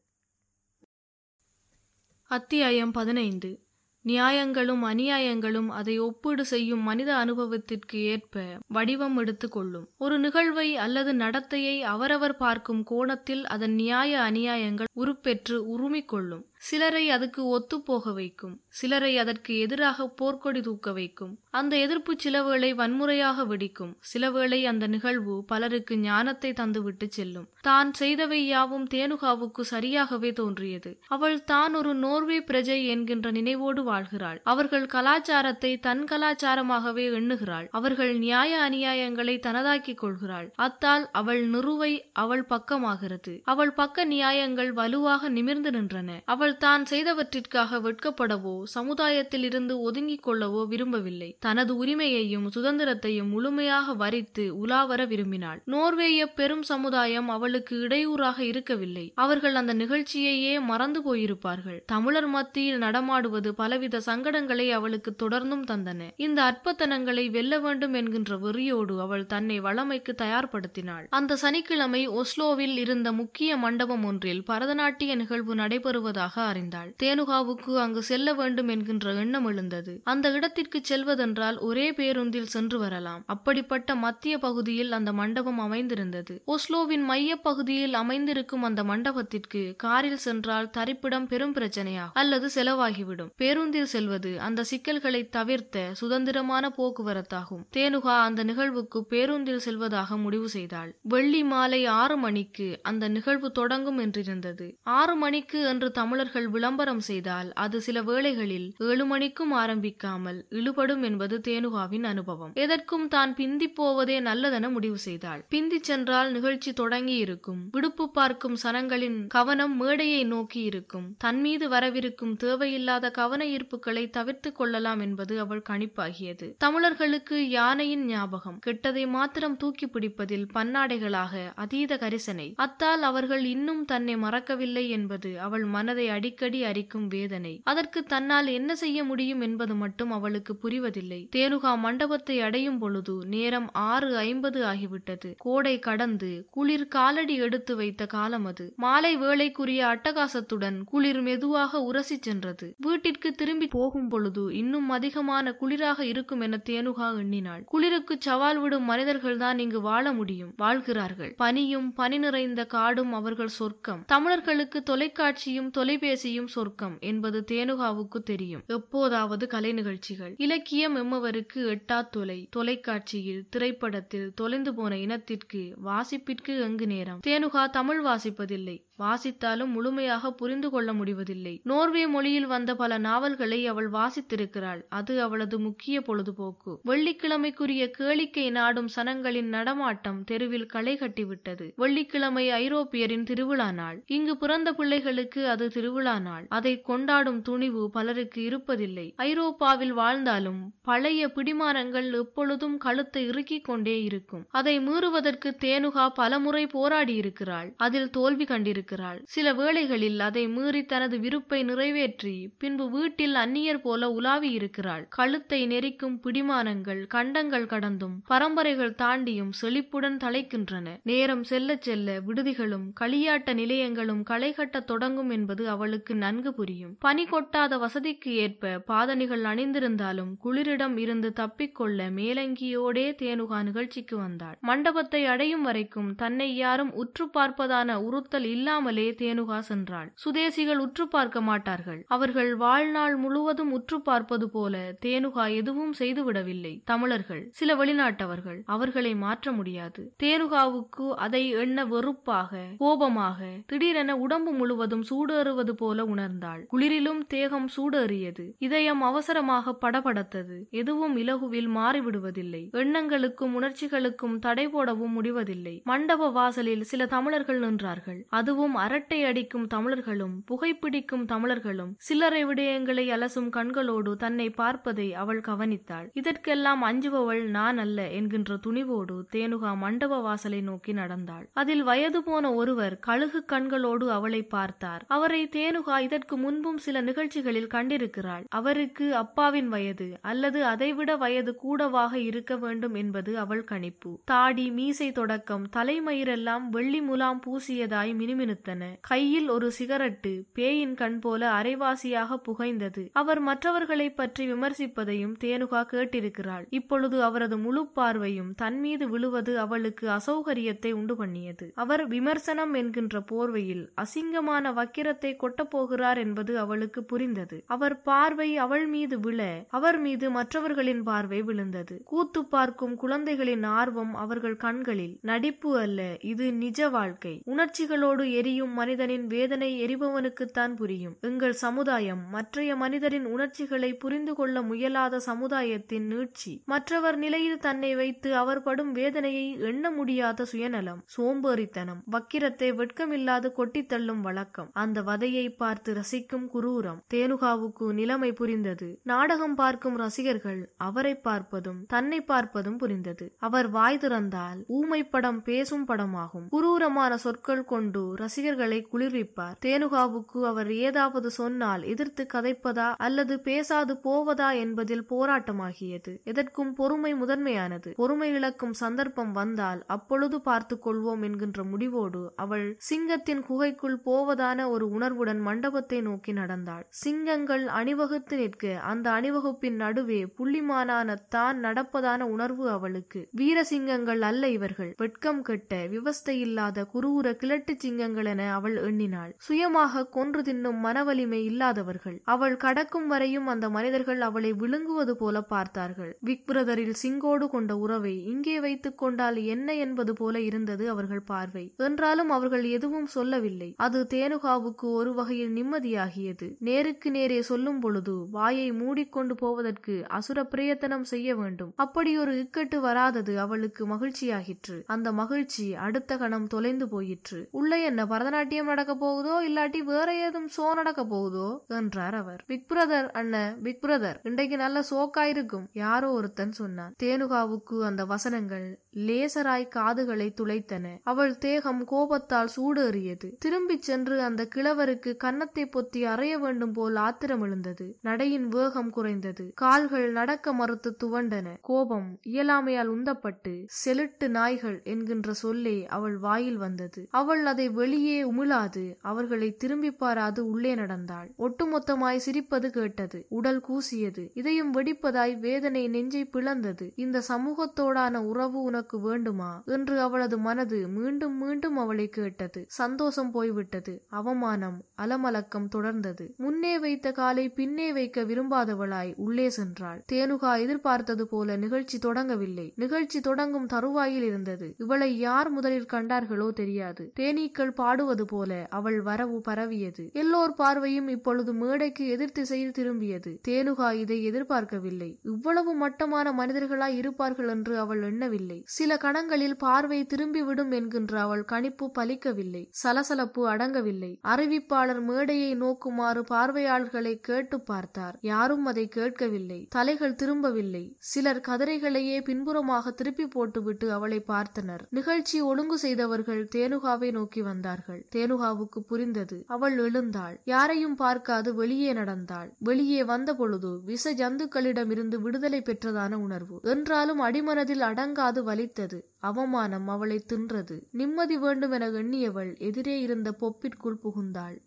அத்தியாயம் பதினைந்து. நியாயங்களும் அநியாயங்களும் அதை ஒப்பீடு செய்யும் மனித அனுபவத்திற்கு ஏற்ப வடிவம் எடுத்து கொள்ளும். ஒரு நிகழ்வை அல்லது நடத்தையை அவரவர் பார்க்கும் கோணத்தில் அதன் நியாய அநியாயங்கள் உருப்பெற்று உருமிக் கொள்ளும். சிலரை அதுக்கு ஒத்துப்போக வைக்கும். சிலரை அதற்கு எதிராக போர்க்கொடி தூக்க வைக்கும். அந்த எதிர்ப்பு சிலவேளை வன்முறையாக வெடிக்கும். சிலவேளை அந்த நிகழ்வு பலருக்கு ஞானத்தை தந்துவிட்டு செல்லும். தான் செய்தவை யாவும் தேனுகாவுக்கு சரியாகவே தோன்றியது. அவள் தான் ஒரு நோர்வே பிரஜை என்கின்ற நினைவோடு வாழ்கிறாள். அவர்கள் கலாச்சாரத்தை தன் கலாச்சாரமாகவே எண்ணுகிறாள். அவர்கள் நியாய அநியாயங்களை தனதாக்கிக் கொள்கிறாள். அத்தால் அவள் நிறுவை அவள் பக்கமாகிறது. அவள் பக்க நியாயங்கள் வலுவாக நிமிர்ந்து நின்றன. அவள் தான் செய்தவற்றிற்காக வெட்கப்படவோ சமுதாயத்தில் இருந்து ஒதுங்கிக் கொள்ளவோ விரும்பவில்லை. தனது உரிமையையும் சுதந்திரத்தையும் முழுமையாக வரித்து உலாவர விரும்பினாள். நோர்வேய பெரும் சமுதாயம் அவளுக்கு இடையூறாக இருக்கவில்லை. அவர்கள் அந்த நிகழ்ச்சியையே மறந்து போயிருப்பார்கள். தமிழர் மத்தியில் நடமாடுவது பலவித சங்கடங்களை அவளுக்கு தொடர்ந்தும் தந்தன. இந்த அற்பத்தனங்களை வெல்ல வேண்டும் என்கின்ற வெறியோடு அவள் தன்னை வளமைக்கு தயார்படுத்தினாள். அந்த சனிக்கிழமை ஒஸ்லோவில் இருந்த முக்கிய மண்டபம் ஒன்றில் பரதநாட்டிய நிகழ்வு நடைபெறுவதாக அறிந்தாள். தேனுகாவுக்கு அங்கு செல்ல வேண்டும் என்கின்ற எண்ணம் எழுந்தது. அந்த இடத்திற்கு செல்வதென்றால் ஒரே பேருந்தில் சென்று வரலாம். அப்படிப்பட்ட மத்திய பகுதியில் அந்த மண்டபம் அமைந்திருந்தது. ஒஸ்லோவின் மைய பகுதியில் அமைந்திருக்கும் அந்த மண்டபத்திற்கு காரில் சென்றால் தரிப்பிடம் பெரும் பிரச்சனையாகும் அல்லது செலவாகிவிடும். பேருந்தில் செல்வது அந்த சிக்கல்களை தவிர்த்த சுதந்திரமான போக்குவரத்தாகும். தேனுகா அந்த நிகழ்வுக்கு பேருந்தில் செல்வதாக முடிவு செய்தாள். வெள்ளி மாலை ஆறு மணிக்கு அந்த நிகழ்வு தொடங்கும் என்றிருந்தது. ஆறு மணிக்கு என்று தமிழர் அவர்கள் விளம்பரம் செய்தால் அது சில வேளைகளில் ஏழு மணிக்கும் ஆரம்பிக்காமல் இழுபடும் என்பது தேனுகாவின் அனுபவம். எதற்கும் தான் பிந்தி போவதே நல்லதென முடிவு செய்தாள். பிந்தி சென்றால் நிகழ்ச்சி தொடங்கி இருக்கும் விடுப்பு பார்க்கும் சனங்களின் கவனம் மேடையை நோக்கி இருக்கும். தன் மீது வரவிருக்கும் தேவையில்லாத கவன ஈர்ப்புகளை தவிர்த்து கொள்ளலாம் என்பது அவள் கணிப்பாகியது. தமிழர்களுக்கு யானையின் ஞாபகம். கெட்டதை மாத்திரம் தூக்கி பிடிப்பதில் பன்னாடைகளாக அதீத கரிசனை. அத்தால் அவர்கள் இன்னும் தன்னை மறக்கவில்லை என்பது அவள் மனதை அடிக்கடி அரிக்கும் வேதனை. அதற்கு தன்னால் என்ன செய்ய முடியும் என்பது மட்டும் அவளுக்கு புரிவதில்லை. தேனுகா மண்டபத்தை அடையும் பொழுது நேரம் ஆறு ஐம்பது ஆகிவிட்டது. கோடை கடந்து குளிர் காலடி எடுத்து வைத்த காலம் அது. மாலை வேளைக்குரிய அட்டகாசத்துடன் குளிர் மெதுவாக உரசி சென்றது. வீட்டிற்கு திரும்பி போகும் பொழுது இன்னும் அதிகமான குளிராக இருக்கும் என தேனுகா எண்ணினாள். குளிருக்கு சவால் விடும் மனிதர்கள்தான் இங்கு வாழ முடியும். வாழ்கிறார்கள். பனியும் பனி நிறைந்த காடும் அவர்கள் சொர்க்கம். தமிழர்களுக்கு தொலைக்காட்சியும் பேசியும் சொர்க்கம் என்பது தேனுகாவுக்கு தெரியும். எப்போதாவது கலை நிகழ்ச்சிகள். இலக்கியம் எம்மவருக்கு எட்டா தொலை. தொலைக்காட்சியில் திரைப்படத்தில் தொலைந்து போன இனத்திற்கு வாசிப்பிற்கு எங்கு நேரம்? தேனுகா தமிழ் வாசிப்பதில்லை. வாசித்தாலும் முழுமையாக புரிந்து கொள்ள முடிவதில்லை. நோர்வே மொழியில் வந்த பல நாவல்களை அவள் வாசித்திருக்கிறாள். அது அவளது முக்கிய பொழுதுபோக்கு. வெள்ளிக்கிழமைக்குரிய கேளிக்கை நாடும் சனங்களின் நடமாட்டம் தெருவில் களை கட்டிவிட்டது. வெள்ளிக்கிழமை ஐரோப்பியரின் திருவிழா நாள். இங்கு பிறந்த பிள்ளைகளுக்கு அது திருவிழா நாள். அதை கொண்டாடும் துணிவு பலருக்கு இருப்பதில்லை. ஐரோப்பாவில் வாழ்ந்தாலும் பழைய பிடிமானங்கள் எப்பொழுதும் கழுத்தை இறுக்கிக் கொண்டே இருக்கும். அதை மீறுவதற்கு தேனுகா பலமுறை போராடியிருக்கிறாள். அதில் தோல்வி கண்டிருக்கிறாள். சில வேளைகளில் அதை மீறி தனது விருப்பை நிறைவேற்றி பின்பு வீட்டில் அந்நியர் போல உலாவி இருக்கிறாள். கழுத்தை நெரிக்கும் பிடிமானங்கள் கண்டங்கள் கடந்தும் பரம்பரைகள் தாண்டியும் செழிப்புடன் தலைக்கின்றன. நேரம் செல்ல செல்ல விடுதிகளும் களியாட்ட நிலையங்களும் களை கட்டத் தொடங்கும் என்பது அவளுக்கு நன்கு புரியும். பனி கொட்டாத வசதிக்கு ஏற்ப பாதணிகள் அணிந்திருந்தாலும் குளிரிடம் இருந்து தப்பிக்கொள்ள மேலங்கியோடே தேனுகா நிகழ்ச்சிக்கு வந்தாள். மண்டபத்தை அடையும் வரைக்கும் தன்னை யாரும் உற்று பார்ப்பதான உறுத்தல் இல்லாமலே தேனுகா சென்றாள். சுதேசிகள் உற்று பார்க்க மாட்டார்கள். அவர்கள் வாழ்நாள் முழுவதும் உற்று பார்ப்பது போல தேனுகா எதுவும் செய்துவிடவில்லை. தமிழர்கள் சில வெளிநாட்டவர்கள் அவர்களை மாற்ற முடியாது. தேனுகாவுக்கு அதை எண்ண வெறுப்பாக கோபமாக திடீரென உடம்பு முழுவதும் சூடேறுவது போல உணர்ந்தாள். குளிரிலும் தேகம் சூடேறியது. இதயம் அவசரமாக படபடத்தது. எதுவும் இலகுவில் மாறிவிடுவதில்லை. எண்ணங்களுக்கும் உணர்ச்சிகளுக்கும் தடை போடவும் முடிவதில்லை. மண்டப வாசலில் சில தமிழர்கள் நின்றார்கள். அதுவும் அரட்டை அடிக்கும் தமிழர்களும் புகைப்பிடிக்கும் தமிழர்களும் சில்லறை விடயங்களை அலசும் கண்களோடு தன்னை பார்ப்பதை அவள் கவனித்தாள். இதற்கெல்லாம் அஞ்சுபவள் நான் அல்ல என்கின்ற துணிவோடு தேனுகா மண்டப வாசலை நோக்கி நடந்தாள். அதில் வயது போன ஒருவர் கழுகு கண்களோடு அவளை பார்த்தார். அவரை தேனுகா இதற்கு முன்பும் சில நிகழ்ச்சிகளில் கண்டிருக்கிறாள். அவருக்கு அப்பாவின் வயது அல்லது அதைவிட வயது கூடவாக இருக்க வேண்டும் என்பது அவள் கணிப்பு. தாடி மீசை தொடக்கம் தலைமயிரெல்லாம் வெள்ளி முலாம் பூசியதாய் மினுமினு மினுமினுத்தன கையில் ஒரு சிகரெட்டு பேயின் கண் போல அரைவாசியாக புகைந்தது. அவர் மற்றவர்களை பற்றி விமர்சிப்பதையும் தேனுகா கேட்டிருக்கிறாள். இப்பொழுது அவரது முழு பார்வையும் தன் மீது விழுவது அவளுக்கு அசௌகரியத்தை உண்டு பண்ணியது. அவர் விமர்சனம் என்கின்ற போர்வையில் அசிங்கமான வக்கிரத்தை கொட்டப்போகிறார் என்பது அவளுக்கு புரிந்தது. அவர் பார்வை அவள் மீது விழ அவர் மீது மற்றவர்களின் பார்வை விழுந்தது. கூத்து பார்க்கும் குழந்தைகளின் ஆர்வம் அவர்கள் கண்களில் நடிப்பு அல்ல இது நிஜ வாழ்க்கை. உணர்ச்சிகளோடு எரியும் மனிதனின் வேதனை எரிபவனுக்குத்தான் புரியும். எங்கள் சமுதாயம் மற்றைய மனிதரின் உணர்ச்சிகளை புரிந்து கொள்ள முயலாத சமுதாயத்தின் நீட்சி. மற்றவர் நிலையில் தன்னை வைத்து அவர் படும் வேதனையை எண்ண முடியாத சுயநலம் சோம்பேறித்தனம் வக்கிரத்தை வெட்கமில்லாது கொட்டித்தள்ளும் வழக்கம். அந்த வதையை பார்த்து ரசிக்கும் குரூரம் தேனுகாவுக்கு நிலைமை புரிந்தது. நாடகம் பார்க்கும் ரசிகர்கள் அவரை பார்ப்பதும் தன்னை பார்ப்பதும் புரிந்தது. அவர் வாய் திறந்தால் ஊமை படம் பேசும் படமாகும். குரூரமான சொற்கள் கொண்டு ரசிகர்களை குளிர்விப்பார். தேனுகாவுக்கு அவர் ஏதாவது சொன்னால் எதிர்த்து கதைப்பதா அல்லது பேசாது போவதா என்பதில் போராட்டமாகியது. எதற்கும் பொறுமை முதன்மையானது. பொறுமை இழக்கும் சந்தர்ப்பம் வந்தால் அப்பொழுது பார்த்துக் கொள்வோம் என்கின்ற முடிவோடு அவள் சிங்கத்தின் குகைக்குள் போவதான ஒரு உணர்வுடன் மண்டபத்தை நோக்கி நடந்தாள். சிங்கங்கள் அணிவகுத்து நிற்க அந்த அணிவகுப்பின் நடுவே புள்ளிமானான தான் நடப்பதான உணர்வு அவளுக்கு. வீர சிங்கங்கள் அல்ல இவர்கள். வெட்கம் கெட்ட விவஸ்தை இல்லாத குரூர கிழட்டு சிங்கங்கள் என அவள் எண்ணினாள். சுயமாக கொன்று தின்னும் மனவலிமை இல்லாதவர்கள். அவள் கடக்கும் வரையும் அந்த மனிதர்கள் அவளை விழுங்குவது போல பார்த்தார்கள். பிக் பிரதரில் சிங்கோடு கொண்ட உறவை இங்கே வைத்துக் கொண்டால் என்ன என்பது போல இருந்தது அவர்கள் பார்வை. என்றாலும் அவர்கள் எதுவும் சொல்லவில்லை. அது தேனுகாவுக்கு ஒரு வகையில் நிம்மதியாகியது. நேருக்கு நேரே சொல்லும் பொழுது வாயை மூடிக்கொண்டு போவதற்கு அசுர பிரயத்தனம் செய்ய வேண்டும். அப்படி ஒரு இக்கட்டு வராதது அவளுக்கு மகிழ்ச்சியாகிற்று. அந்த மகிழ்ச்சி அடுத்த கணம் தொலைந்து போயிற்று. உள்ள என்ன பரதநாட்டியம் நடக்க போகுதோ இல்லாட்டி வேற ஏதும் ஷோ நடக்க போகுதோ என்றார் அவர். பிக் பிரதர் அண்ணன் பிக் பிரதர் இன்றைக்கு நல்ல சோக்காயிருக்கும் யாரோ ஒருத்தன் சொன்னான். தேனுகாவுக்கு அந்த வசனங்கள் லேசராய் காதுகளை துளைத்தன. அவள் தேகம் கோபத்தால் சூடேறியது. திரும்பிச் சென்று அந்த கிழவருக்கு கன்னத்தை பொத்தி அறைய வேண்டும் போல் ஆத்திரம் எழுந்தது. நடையின் வேகம் குறைந்தது. கால்கள் நடக்க மறுத்து துவண்டன. கோபம் இயலாமையால் உந்தப்பட்டு செலுட்டு நாய்கள் என்கின்ற சொல்லே அவள் வாயில் வந்தது. அவள் அதை வெளி வெளியே உமிழாது. அவர்களை திரும்பி பாராது உள்ளே நடந்தாள். ஒட்டுமொத்தமாய் சிரிப்பது கேட்டது. உடல் கூசியது. இதயம் வெடிப்பதாய் வேதனை நெஞ்சை பிளந்தது. இந்த சமூகத்தோடான உறவு உனக்கு வேண்டுமா? என்று அவளது மனது மீண்டும் மீண்டும் அவளை கேட்டது. சந்தோஷம் போய்விட்டது. அவமானம் அலமலக்கம் தொடர்ந்தது. முன்னே வைத்த காலை பின்னே வைக்க விரும்பாதவளாய் உள்ளே சென்றாள். தேனுகா எதிர்பார்த்தது போல நிகழ்ச்சி தொடங்கவில்லை. நிகழ்ச்சி தொடங்கும் தருவாயில் இருந்தது. இவளை யார் முதலில் கண்டார்களோ தெரியாது. தேனீக்கள் பாடுவது போல அவள் வரவு பரவியது. எல்லோர் பார்வையும் இப்பொழுது மேடைக்கு எதிர் திசையில் திரும்பியது. தேனுகா இதை எதிர்பார்க்கவில்லை. இவ்வளவு மட்டமான மனிதர்களாய் இருப்பார்கள் என்று அவள் எண்ணவில்லை. சில கணங்களில் பார்வை திரும்பிவிடும் என்கின்ற அவள் கணிப்பு பலிக்கவில்லை. சலசலப்பு அடங்கவில்லை. அறிவிப்பாளர் மேடையை நோக்குமாறு பார்வையாளர்களை கேட்டு பார்த்தார். யாரும் அதை கேட்கவில்லை. தலைகள் திரும்பவில்லை. சிலர் கதிரைகளையே பின்புறமாக திருப்பி போட்டுவிட்டு அவளை பார்த்தனர். நிகழ்ச்சி ஒழுங்கு செய்தவர்கள் தேனுகாவை நோக்கி வந்தார் கொண்டிருந்தார்கள் தேனுகாவுக்கு புரிந்தது. அவள் எழுந்தாள். யாரையும் பார்க்காது வெளியே நடந்தாள். வெளியே வந்த பொழுது விஷ ஜந்துக்களிடமிருந்து விடுதலை பெற்றதான உணர்வு. என்றாலும் அடிமனதில் அடங்காது வலித்தது. அவமானம் அவளை தின்றது. நிம்மதி வேண்டும் என எண்ணியவள் எதிரே இருந்த பொப்பிற்குள் புகுந்தாள்.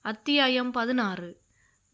அத்தியாயம் பதினாறு.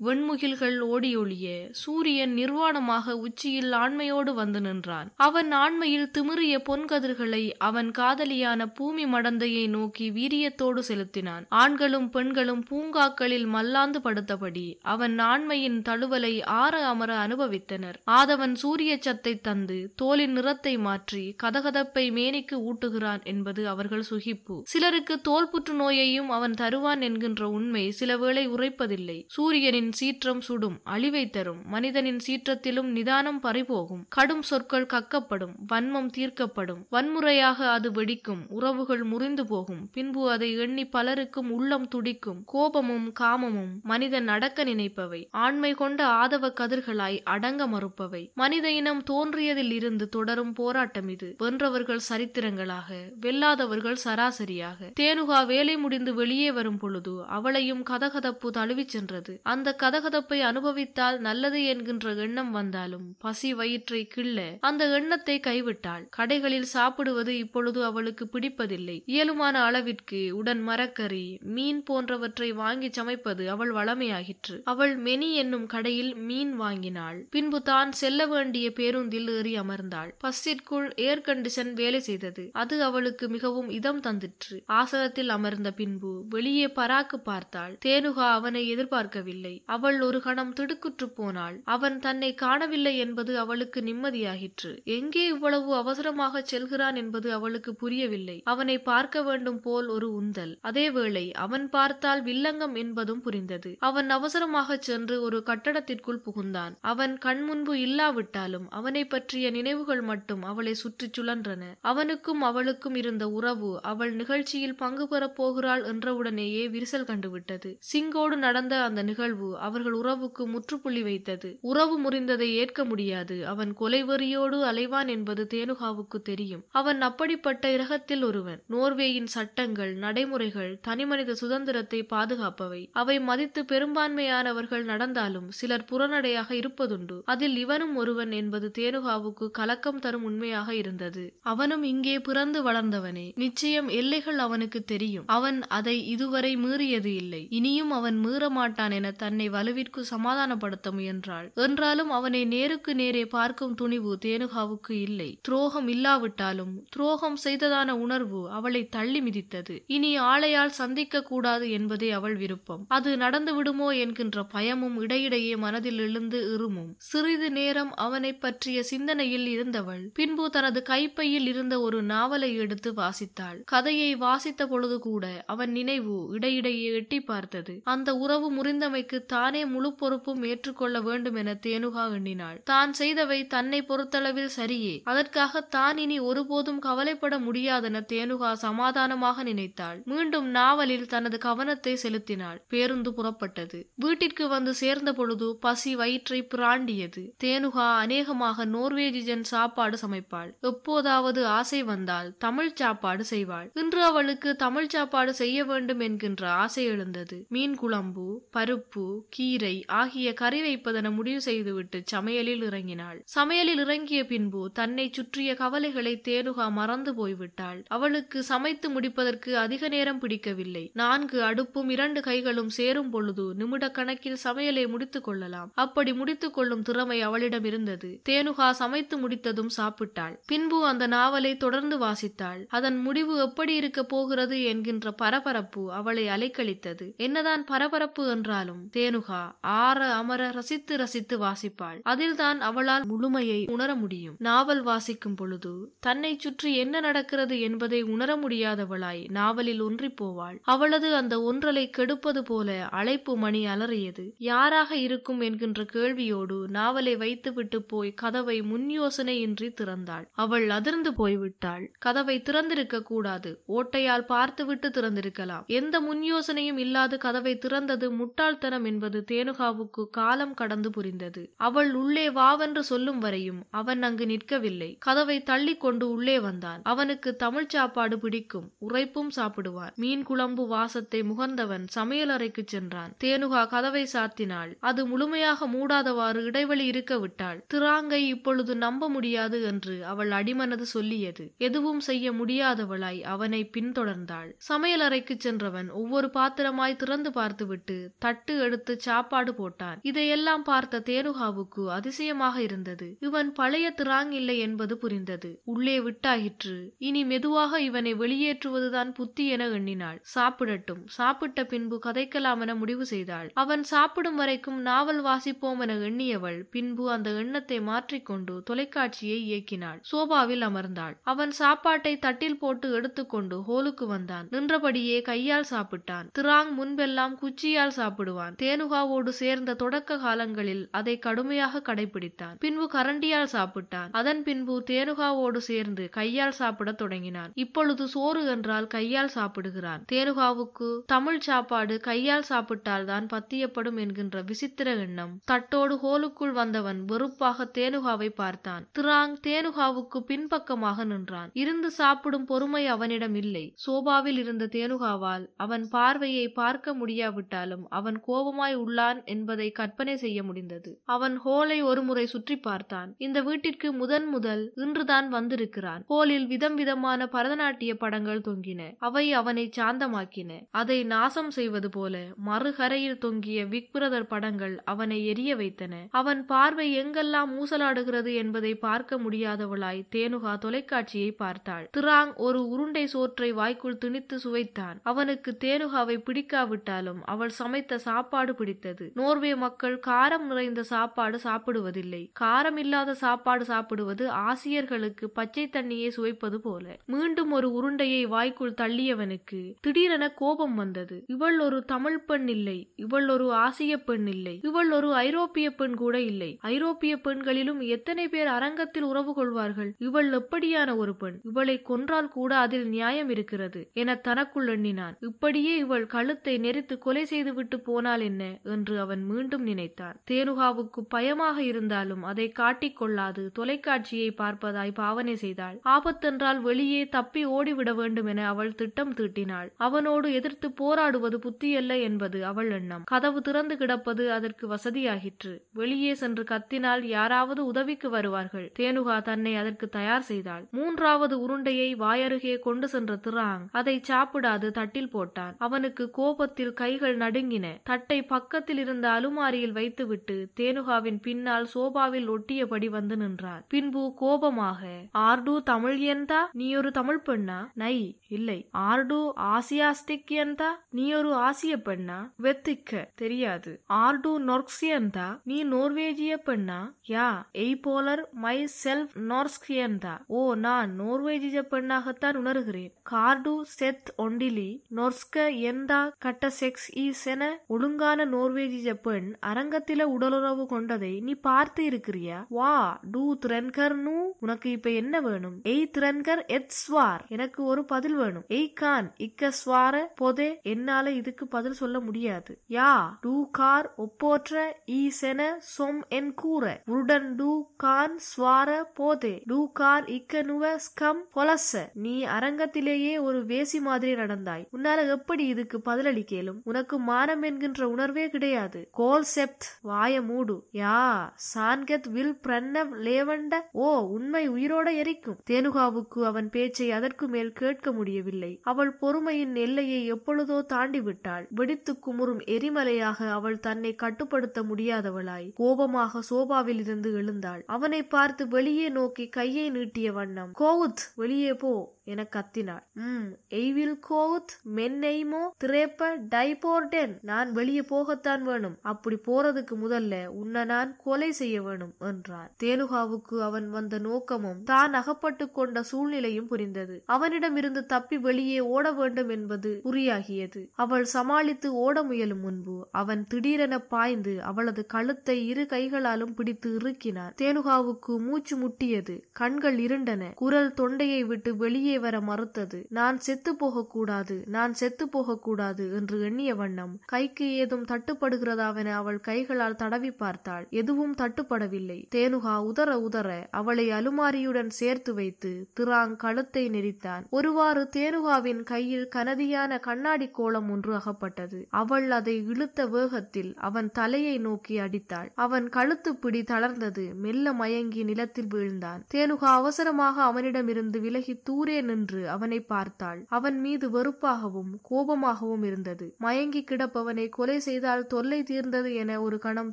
வெண்முகில்கள் ஓடியொழிய சூரியன் நிர்வாணமாக உச்சியில் ஆண்மையோடு வந்து நின்றான். அவன் ஆண்மையில் திமிறிய பொன்கதிர்களை அவன் காதலியான பூமி மடந்தையை நோக்கி வீரியத்தோடு செலுத்தினான். ஆண்களும் பெண்களும் பூங்காக்களில் மல்லாந்து படுத்தபடி அவன் ஆண்மையின் தழுவலை ஆற அமர அனுபவித்தனர். ஆதவன் சூரிய சத்தை தந்து தோலின் நிறத்தை மாற்றி கதகதப்பை மேனிக்கு ஊட்டுகிறான் என்பது அவர்கள் சுகிப்பு. சிலருக்கு தோல் புற்றுநோயையும் அவன் தருவான் என்கின்ற உண்மை சிலவேளை உரைப்பதில்லை. சூரியனின் மனிதனின் சீற்றம் சுடும் அழிவை தரும். மனிதனின் சீற்றத்திலும் நிதானம் பறிபோகும். கடும் சொற்கள் கக்கப்படும் வன்மம் தீர்க்கப்படும். வன்முறையாக அது வெடிக்கும் உறவுகள் முறிந்து போகும். பின்பு அதை எண்ணி பலருக்கும் உள்ளம் துடிக்கும். கோபமும் காமமும் மனிதன் அடக்க நினைப்பவை. ஆண்மை கொண்ட ஆதவ கதிர்களாய் அடங்க மறுப்பவை. மனித இனம் தோன்றியதில் இருந்து தொடரும் போராட்டம் இது. வென்றவர்கள் சரித்திரங்களாக வெல்லாதவர்கள் சராசரியாக. தேனுகா வேலை முடிந்து வெளியே வரும் பொழுது அவளையும் கதகதப்பு தழுவிச் சென்றது. அந்த கதகதப்பை அனுபவித்தால் நல்லது என்கின்ற எண்ணம் வந்தாலும் பசி வயிற்றை கிள்ள அந்த எண்ணத்தை கைவிட்டாள். கடைகளில் சாப்பிடுவது இப்பொழுது அவளுக்கு பிடிப்பதில்லை. இயலுமான அளவிற்கு உடன் மரக்கறி மீன் போன்றவற்றை வாங்கி சமைப்பது அவள் வளமையாகிற்று. அவள் மெனி என்னும் கடையில் மீன் வாங்கினாள். பின்பு தான் செல்ல வேண்டிய பேருந்தில் ஏறி அமர்ந்தாள். பஸ்ஸிற்குள் ஏர் கண்டிஷன் வேலை செய்தது. அது அவளுக்கு மிகவும் இதம் தந்திற்று. ஆசனத்தில் அமர்ந்த பின்பு வெளியே பராக்கு பார்த்தாள். தேனுகா அவனை எதிர்பார்க்கவில்லை. அவள் ஒரு கணம் திடுக்குற்று போனாள். அவன் தன்னை காணவில்லை என்பது அவளுக்கு நிம்மதியாகிற்று எங்கே இவ்வளவு அவசரமாக செல்கிறான் என்பது அவளுக்கு புரியவில்லை. அவனை பார்க்க வேண்டும் போல் ஒரு உந்தல். அதேவேளை அவன் பார்த்தால் வில்லங்கம் என்பதும் புரிந்தது. அவன் அவசரமாக சென்று ஒரு கட்டடத்திற்குள் புகுந்தான். அவன் கண்முன்பு இல்லாவிட்டாலும் அவனை பற்றிய நினைவுகள் மட்டும் அவளை சுற்றி சுழன்றன. அவனுக்கும் அவளுக்கும் இருந்த உறவு அவள் நிகழ்ச்சியில் பங்கு பெறப் போகிறாள் என்றவுடனேயே விரிசல் கண்டுவிட்டது. சிங்கோடு நடந்த அந்த நிகழ்வு அவர்கள் உறவுக்கு முற்றுப்புள்ளி வைத்தது. உறவு முறிந்ததை ஏற்க முடியாது. அவன் கொலைவெறியோடு அலைவான் என்பது தேனுகாவுக்கு தெரியும். அவன் அப்படிப்பட்ட இரகத்தில் ஒருவன். நோர்வேயின் சட்டங்கள் நடைமுறைகள் தனிமனித சுதந்திரத்தை பாதுகாப்பவை. அவை மதித்து பெரும்பான்மையானவர்கள் நடந்தாலும் சிலர் புறநடையாக இருப்பதுண்டு. அதில் இவனும் ஒருவன் என்பது தேனுகாவுக்கு கலக்கம் தரும் உண்மையாக இருந்தது. அவனும் இங்கே பிறந்து வளர்ந்தவனே. நிச்சயம் எல்லைகள் அவனுக்கு தெரியும். அவன் அதை இதுவரை மீறியது இல்லை. இனியும் அவன் மீற மாட்டான் என தன்னை வலுவிற்கு சமாதானப்படுத்த முயன்றாள். என்றாலும் அவனை நேருக்கு நேரே பார்க்கும் துணிவு தேனுகாவுக்கு இல்லை. துரோகம் இல்லாவிட்டாலும் துரோகம் செய்ததான உணர்வு அவளை தள்ளி மிதித்தது. இனி ஆளையால் சந்திக்க கூடாது என்பதே அவள் விருப்பம். அது நடந்து விடுமோ என்கின்ற பயமும் இடையிடையே மனதில் எழுந்து இருமும். சிறிது நேரம் அவனை பற்றிய சிந்தனையில் இருந்தவள் பின்பு தனது கைப்பையில் இருந்த ஒரு நாவலை எடுத்து வாசித்தாள். கதையை வாசித்த பொழுது கூட அவன் நினைவு இடையிடையே எட்டி பார்த்தது. அந்த உறவு முறிந்தமைக்கு தானே முழு பொறுப்பும் ஏற்றுக்கொள்ள வேண்டும் என தேனுகா எண்ணினாள். தான் செய்தவை தன்னை பொறுத்தளவில் சரியே. அதற்காக தான் இனி ஒருபோதும் கவலைப்பட முடியாதென தேனுகா சமாதானமாக நினைத்தாள். மீண்டும் நாவலில் தனது கவனத்தை செலுத்தினாள். பேருந்து புறப்பட்டது. வீட்டிற்கு வந்து சேர்ந்த பொழுது பசி வயிற்றை பிராண்டியது. தேனுகா அநேகமாக நோர்வேஜிஜன் சாப்பாடு சமைப்பாள். எப்போதாவது ஆசை வந்தால் தமிழ் சாப்பாடு செய்வாள். இன்று அவளுக்கு தமிழ் சாப்பாடு செய்ய வேண்டும் என்கின்ற ஆசை எழுந்தது. மீன் குழம்பு பருப்பு கீரை ஆகிய கறி வைப்பதென முடிவு செய்துவிட்டு சமையலில் இறங்கினாள். சமையலில் இறங்கிய பின்பு தன்னை சுற்றிய கவலைகளை தேனுகா மறந்து போய்விட்டாள். அவளுக்கு சமைத்து முடிப்பதற்கு அதிக நேரம் பிடிக்கவில்லை. நான்கு அடுப்பும் இரண்டு கைகளும் சேரும் பொழுது நிமிட கணக்கில் சமையலை முடித்துக் கொள்ளலாம். அப்படி முடித்துக் கொள்ளும் திறமை அவளிடம் இருந்தது. தேனுகா சமைத்து முடித்ததும் சாப்பிட்டாள். பின்பு அந்த நாவலை தொடர்ந்து வாசித்தாள். அதன் முடிவு எப்படி இருக்க போகிறது என்கின்ற பரபரப்பு அவளை அலைக்கழித்தது. என்னதான் பரபரப்பு என்றாலும் ரேணுகா ஆற அமர ரசித்து ரசித்து வாசிப்பாள். அதில்தான் அவளால் முழுமையை உணர முடியும். நாவல் வாசிக்கும் பொழுது தன்னை சுற்றி என்ன நடக்கிறது என்பதை உணர முடியாதவளாய் நாவலில் ஒன்றி போவாள் அவளது அந்த ஒன்றலை கெடுப்பது போல அழைப்பு மணி அலறியது. யாராக இருக்கும் என்கின்ற கேள்வியோடு நாவலை வைத்துவிட்டு போய் கதவை முன் யோசனையின்றி திறந்தாள். அவள் அதிர்ந்து போய்விட்டாள். கதவை திறந்திருக்க கூடாது. ஓட்டையால் பார்த்துவிட்டு திறந்திருக்கலாம். எந்த முன் யோசனையும் இல்லாது கதவை திறந்தது முட்டாள்தனம் என்பது தேனுகாவுக்கு காலம் கடந்து புரிந்தது. அவள் உள்ளே வாவென்று சொல்லும் வரையும் அவன் அங்கு நிற்கவில்லை. கதவை தள்ளி கொண்டு உள்ளே வந்தான். அவனுக்கு தமிழ் சாப்பாடு பிடிக்கும். உரைப்பும் சாப்பிடுவான். மீன் குழம்பு வாசத்தை முகர்ந்தவன் சமையலறைக்கு சென்றான். தேனுகா கதவை சாத்தினாள். அது முழுமையாக மூடாதவாறு இடைவெளி இருக்க விட்டாள். திராங்கை இப்பொழுது நம்ப முடியாது என்று அவள் அடிமனது சொல்லியது. எதுவும் செய்ய முடியாதவளாய் அவனை பின்தொடர்ந்தாள். சமையலறைக்கு சென்றவன் ஒவ்வொரு பாத்திரமாய் திறந்து பார்த்துவிட்டு தட்டு எடுத்து சாப்பாடு போட்டான். இதையெல்லாம் பார்த்த தேனுகாவுக்கு அதிசயமாக இருந்தது. இவன் பழைய திராங் இல்லை என்பது புரிந்தது. உள்ளே விட்டாயிற்று. இனி மெதுவாக இவனை வெளியேற்றுவதுதான் புத்தி என எண்ணினாள். சாப்பிடட்டும். சாப்பிட்ட பின்பு கதைக்கலாம் என முடிவு செய்தாள். அவன் சாப்பிடும் வரைக்கும் நாவல் வாசிப்போம் என எண்ணியவள் பின்பு அந்த எண்ணத்தை மாற்றிக்கொண்டு தொலைக்காட்சியை இயக்கினாள். சோபாவில் அமர்ந்தாள். அவன் சாப்பாட்டை தட்டில் போட்டு எடுத்துக்கொண்டு ஹோலுக்கு வந்தான். நின்றபடியே கையால் சாப்பிட்டான். திராங் முன்பெல்லாம் குச்சியால் சாப்பிடுவான். ரேணுகாவோடு சேர்ந்த தொடக்க காலங்களில் அதை கடுமையாக கடைபிடித்தான். பின்பு கரண்டியால் சாப்பிட்டான். அதன் பின்பு தேனுகாவோடு சேர்ந்து கையால் சாப்பிடத் தொடங்கினான். இப்பொழுது சோறு என்றால் கையால் சாப்பிடுகிறான். தேனுகாவுக்கு தமிழ் சாப்பாடு கையால் சாப்பிட்டால் தான் பத்தியப்படும் என்கின்ற விசித்திர எண்ணம் தட்டோடு ஹோலுக்குள் வந்தவன் வெறுப்பாக தேனுகாவை பார்த்தான். திராங் தேனுகாவுக்கு பின்பக்கமாக நின்றான். இருந்து சாப்பிடும் பொறுமை அவனிடம் இல்லை. சோபாவில் இருந்த தேனுகாவால் அவன் பார்வையை பார்க்க முடியாவிட்டாலும் அவன் கோபமாய் உள்ளான் என்பதை கற்பனை செய்ய முடிந்தது. அவன் ஹோலை ஒருமுறை சுற்றி பார்த்தான். இந்த வீட்டிற்கு முதன் முதல் இன்றுதான் வந்திருக்கிறான். ஹோலில் விதம் விதமான பரதநாட்டிய படங்கள் தொங்கின. அவை அவனை சாந்தமாக்கின. அதை நாசம் செய்வது போல மறுகரையில் தொங்கிய விக் பிரதர் படங்கள் அவனை எரிய வைத்தன. அவன் பார்வை எங்கெல்லாம் ஊசலாடுகிறது என்பதை பார்க்க முடியாதவளாய் தேனுகா தொலைக்காட்சியை பார்த்தாள். திராங் ஒரு உருண்டை சோற்றை வாய்க்குள் திணித்து சுவைத்தான். அவனுக்கு தேனுகாவை பிடிக்காவிட்டாலும் அவள் சமைத்த சாப்பாடு பிடித்தது நோர்வே மக்கள் காரம் நிறைந்த சாப்பாடு சாப்பிடுவதில்லை. காரம் இல்லாத சாப்பாடு சாப்பிடுவது ஆசியர்களுக்கு பச்சை தண்ணியை சுவைப்பது போல. மீண்டும் ஒரு உருண்டையை வாய்க்குள் தள்ளியவனுக்கு திடீரென கோபம் வந்தது. இவள் ஒரு தமிழ் பெண் இல்லை. இவள் ஒரு ஆசிய பெண் இல்லை. இவள் ஒரு ஐரோப்பிய பெண் கூட இல்லை. ஐரோப்பிய பெண்களிலும் எத்தனை பேர் அரங்கத்தில் உறவு கொள்வார்கள்? இவள் எப்படியான ஒரு பெண்? இவளை கொன்றால் கூட அதில் நியாயம் இருக்கிறது என தனக்குள் எண்ணினான். இப்படியே இவள் கழுத்தை நெரித்து கொலை செய்துவிட்டு போனால் என்ன? என்று அவன் மீண்டும் நினைத்தான். தேனுகாவுக்கு பயமாக இருந்தாலும் அதை காட்டிக்கொள்ளாது தொலைக்காட்சியை பார்ப்பதாய் பாவனை செய்தாள். ஆபத்தென்றால் வெளியே தப்பி ஓடிவிட வேண்டும் என அவள் திட்டம் தீட்டினாள். அவனோடு எதிர்த்து போராடுவது புத்தியல்ல என்பது அவள் எண்ணம். கதவு திறந்து கிடப்பது அதற்கு வசதியாகிற்று. வெளியே சென்று கத்தினால் யாராவது உதவிக்கு வருவார்கள். தேனுகா தன்னை அதற்கு தயார் செய்தாள். மூன்றாவது உருண்டையை வாயருகே கொண்டு சென்ற திராங் அதை சாப்பிடாது தட்டில் போட்டான். அவனுக்கு கோபத்தில் கைகள் நடுங்கின. தட்டை பக்கத்தில் இருந்த அலுமாரியில் வைத்துவிட்டு தேனுகாவின் பின்னால் சோபாவில் ஒட்டியபடி வந்து நின்றாள் பின்பு கோபமாக ஆர்டு தமிழ் என்றா நீ ஒரு தமிழ் பெண்ணா? நை இல்லை. ஆர்டு ஆசியாஸ்திக் என்றா நீ ஒரு ஆசிய பெண்ணா? வெத்திக்க தெரியாது. ஆர்டு நொர்க்சியந்தா நீ நோர்வேஜிய பெண்ணா? யா எய் போலர் மை செல்ஃப் நோர்ஸ்கியந்தா ஓ நான் நோர்வேஜிய பெண்ணாகத்தான் உணர்கிறேன். கார்டு செத் ஒண்டிலி நொர்ஸ்க எந்தா கட்ட செக்ஸ் ஈஸ் என ஒழுங்கான நோர்வேஜிய பெண் அரங்கத்தில உடலுறவு கொண்டதை நீ பார்த்து இருக்கிறியா? வா டூ திரன்கர் நூ உனக்கு இப்ப என்ன வேணும்? எய் திரன்கர் எத் ஸ்வார் எனக்கு ஒரு பதில் வேணும். எய் கான் இக்க ஸ்வார போதே என்னால இதுக்கு பதில் சொல்ல முடியாது. யா டூ கார் ஒப்போற்ற ஈ சென சொம் என் கூற. உருடன் டூ கான் ஸ்வார போதே. டூ கார் இக்க நுவ ஸ்கம் பொலச. நீ அரங்கத்திலேயே ஒரு வேசி மாதிரி நடந்தாய். உன்னால எப்படி இதுக்கு பதிலளிக்கலும்? உனக்கு மானம் என்கின்ற உணர்வு கிடையாது. கோல் செப்ட் வாய மூடு. யா சான்கெத் வில் பிரன்னவ் லேவண்ட ஓ உண்மை உயிரோட எரிக்கும். தேனுகாவுக்கு அவன் பேச்சை அதற்கு மேல் கேட்க முடியவில்லை. அவள் பொறுமையின் எல்லையை எப்பொழுதோ தாண்டி விட்டாள் வெடித்து குமுறும் எரிமலையாக அவள் தன்னை கட்டுப்படுத்த முடியாதவளாய் கோபமாக சோபாவில் இருந்து எழுந்தாள். அவனை பார்த்து வெளியே நோக்கி கையை நீட்டிய வண்ணம் கோவுத் வெளியே போ. என கத்தினாள். உம் எய்வில் கோவுத் மென்னெய்மோ திரேப்ப டைபோர்டென் நான் வெளியே போகத்தான் வேணும். அப்படி போறதுக்கு முதல்ல உன்னை நான் கொலை செய்ய வேணும் என்றார். தேனுகாவுக்கு அவன் வந்த நோக்கமும் தான் அகப்பட்டு கொண்ட சூழ்நிலையும் புரிந்தது. அவனிடமிருந்து தப்பி வெளியே ஓட வேண்டும் என்பது புரியாகியது அவள் சமாளித்து ஓட முயலும் முன்பு அவன் திடீரென பாய்ந்து அவளது கழுத்தை இரு கைகளாலும் பிடித்து இறுக்கினான். தேனுகாவுக்கு மூச்சு முட்டியது. கண்கள் இருண்டன. குரல் தொண்டையை விட்டு வெளியே வர மறுத்தது. நான் செத்து போகக்கூடாது நான் செத்து போகக்கூடாது என்று எண்ணிய வண்ணம் கைக்கு ஏதும் தட்டுப்படுகிறதாவென அவள் கைகளால் தடவி பார்த்தாள். எதுவும் தட்டுப்படவில்லை. தேனுகா உதற உதற அவளை அலுமாரியுடன் சேர்த்து வைத்து திராங் கழுத்தை நெறித்தான் ஒருவாறு தேனுகாவின் கையில் கனதியான கண்ணாடி கோலம் ஒன்று அகப்பட்டது. அவள் அதை இழுத்த வேகத்தில் அவன் தலையை நோக்கி அடித்தாள். அவன் கழுத்து பிடி தளர்ந்தது. மெல்ல மயங்கி நிலத்தில் வீழ்ந்தான். தேனுகா அவசரமாக அவனிடமிருந்து விலகி தூரே நின்று அவனை பார்த்தாள். அவன் மீது வெறுப்பாகவும் கோபமாகவும் இருந்தது. மயங்கி கிடப்பவனை கொலை செய்தால் தொல்லை தீர்ந்தது என ஒரு கணம்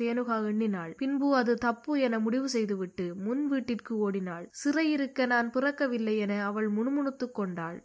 தேனுகா எண்ணினாள். பின்பு அது தப்பு என முடிவு செய்துவிட்டு முன் வீட்டிற்கு ஓடினாள். சிறையிருக்க நான் பிறக்கவில்லை என அவள் முணுமுணுத்துக் கொண்டாள்.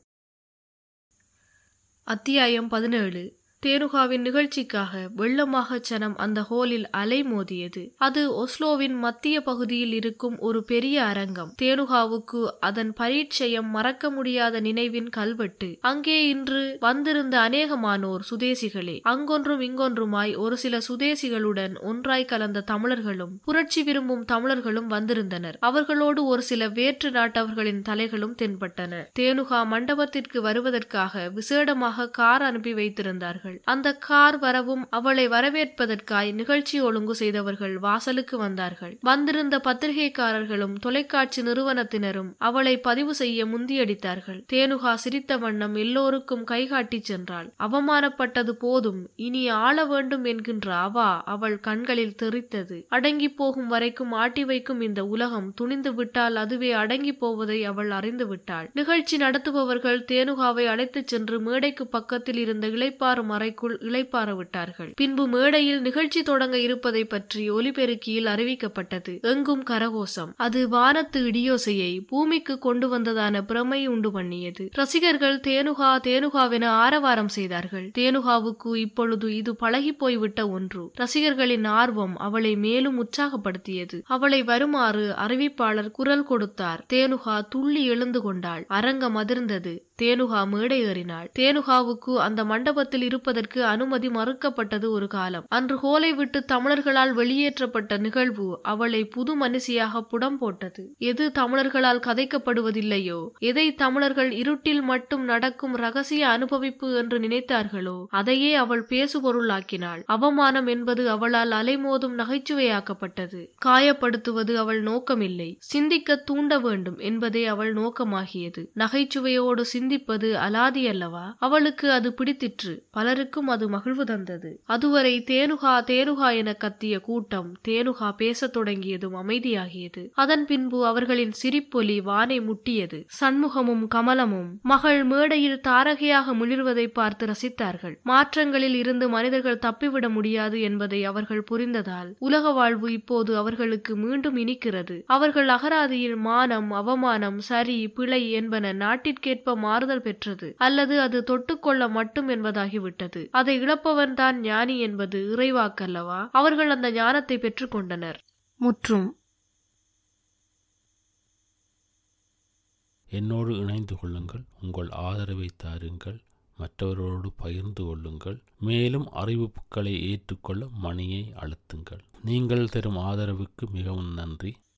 அத்தியாயம் பதினேழு. தேனுகாவின் நிகழ்ச்சிக்காக வெள்ளமாக சனம் அந்த ஹோலில் அலை மோதியது. அது ஒஸ்லோவின் மத்திய பகுதியில் இருக்கும் ஒரு பெரிய அரங்கம். தேனுகாவுக்கு அதன் பரீட்சயம் மறக்க முடியாத நினைவின் கல்வெட்டு. அங்கே இன்று வந்திருந்த அநேகமானோர் சுதேசிகளே அங்கொன்றும் இங்கொன்றுமாய் ஒரு சில சுதேசிகளுடன் ஒன்றாய் கலந்த தமிழர்களும் புரட்சி விரும்பும் தமிழர்களும் வந்திருந்தனர். அவர்களோடு ஒரு சில வேற்று நாட்டவர்களின் தலைகளும் தென்பட்டன. தேனுகா மண்டபத்திற்கு வருவதற்காக விசேடமாக கார் அனுப்பி வைத்திருந்தார்கள். அந்த கார் வரவும் அவளை வரவேற்பதற்காய் நிகழ்ச்சி ஒழுங்கு செய்தவர்கள் வாசலுக்கு வந்தார்கள். வந்திருந்த பத்திரிகைக்காரர்களும் தொலைக்காட்சி நிறுவனத்தினரும் அவளை பதிவு செய்ய முந்தியடித்தார்கள். தேனுகா சிரித்த வண்ணம் எல்லோருக்கும் கைகாட்டி சென்றாள். அவமானப்பட்டது போதும் இனி ஆள வேண்டும் என்கின்ற அவா அவள் கண்களில் தெரித்தது. அடங்கி போகும் வரைக்கும் ஆட்டி வைக்கும் இந்த உலகம் துணிந்து விட்டால் அதுவே அடங்கி போவதை அவள் அறிந்து விட்டாள். நிகழ்ச்சி நடத்துபவர்கள் தேனுகாவை அழைத்துச் சென்று மேடைக்கு பக்கத்தில் இருந்த இளைப்பாறும் அறைக்குள் இளைப்பாற விட்டார்கள். பின்பு மேடையில் நிகழ்ச்சி தொடங்க இருப்பதை பற்றி ஒலிபெருக்கியில் அறிவிக்கப்பட்டது. எங்கும் கரகோஷம் அது வானத்து இடியோசையை பூமிக்கு கொண்டு வந்ததான பிரமை உண்டு பண்ணியது. ரசிகர்கள் தேனுகா தேனுகாவென ஆரவாரம் செய்தார்கள். தேனுகாவுக்கு இப்பொழுது இது பழகி போய்விட்ட ஒன்று. ரசிகர்களின் ஆர்வம் அவளை மேலும் உற்சாகப்படுத்தியது. அவளை வருமாறு அறிவிப்பாளர் குரல் கொடுத்தார். தேனுகா துள்ளி எழுந்து கொண்டாள். அரங்கம் அதிர்ந்தது. தேனுகா மேடை ஏறினாள் தேனுகாவுக்கு அந்த மண்டபத்தில் இருப்பதற்கு அனுமதி மறுக்கப்பட்டது ஒரு காலம். அன்று ஹோலை விட்டு தமிழர்களால் வெளியேற்றப்பட்ட நிகழ்வு அவளை புது மனுஷியாக புடம் போட்டது. எது தமிழர்களால் கதைக்கப்படுவதில்லையோ எதை தமிழர்கள் இருட்டில் மட்டும் நடக்கும் ரகசிய அனுபவிப்பு என்று நினைத்தார்களோ அதையே அவள் பேசுபொருளாக்கினாள். அவமானம் என்பது அவளால் அலைமோதும் நகைச்சுவையாக்கப்பட்டது. காயப்படுத்துவது அவள் நோக்கமில்லை. சிந்திக்க தூண்ட வேண்டும் என்பதே அவள் நோக்கமாகியது. நகைச்சுவையோடு சிந்திப்பது அலாதி அல்லவா? அவளுக்கு அது பிடித்திற்று. பலருக்கும் அது மகிழ்வு தந்தது. அதுவரை தேனுகா தேனுகா என கத்திய கூட்டம் தேனுகா பேசத் தொடங்கியதும் அமைதியாகியது. அதன் பின்பு அவர்களின் சிரிப்பொலி வானை முட்டியது. சண்முகமும் கமலமும் மகள் மேடையில் தாரகையாக மிளிர்வதை பார்த்து ரசித்தார்கள். மாற்றங்களில் இருந்து மனிதர்கள் தப்பிவிட முடியாது என்பதை அவர்கள் புரிந்ததால் உலக வாழ்வு இப்போது அவர்களுக்கு மீண்டும் இனிக்கிறது. அவர்கள் அகராதியில் மானம் அவமானம் சரி பிழை என்பன நாட்டிற்கேற்ப மாறுதல் பெற்றது. அல்லது அது தொட்டுக்கொள்ள மட்டும் என்பதாகிவிட்டது. அதை இழப்பவன் தான் ஞானி என்பது இறைவாக்கல்லவா? அவர்கள் அந்த ஞானத்தை பெற்றுக்கொண்டனர். முற்றும். என்னோடு இணைந்து கொள்ளுங்கள். உங்கள் ஆதரவை தாருங்கள். மற்றவர்களோடு பகிர்ந்து கொள்ளுங்கள். மேலும் அறிவிப்புகளை ஏற்றுக்கொள்ள மணியை அழுத்துங்கள். நீங்கள் தரும் ஆதரவுக்கு மிகவும் நன்றி.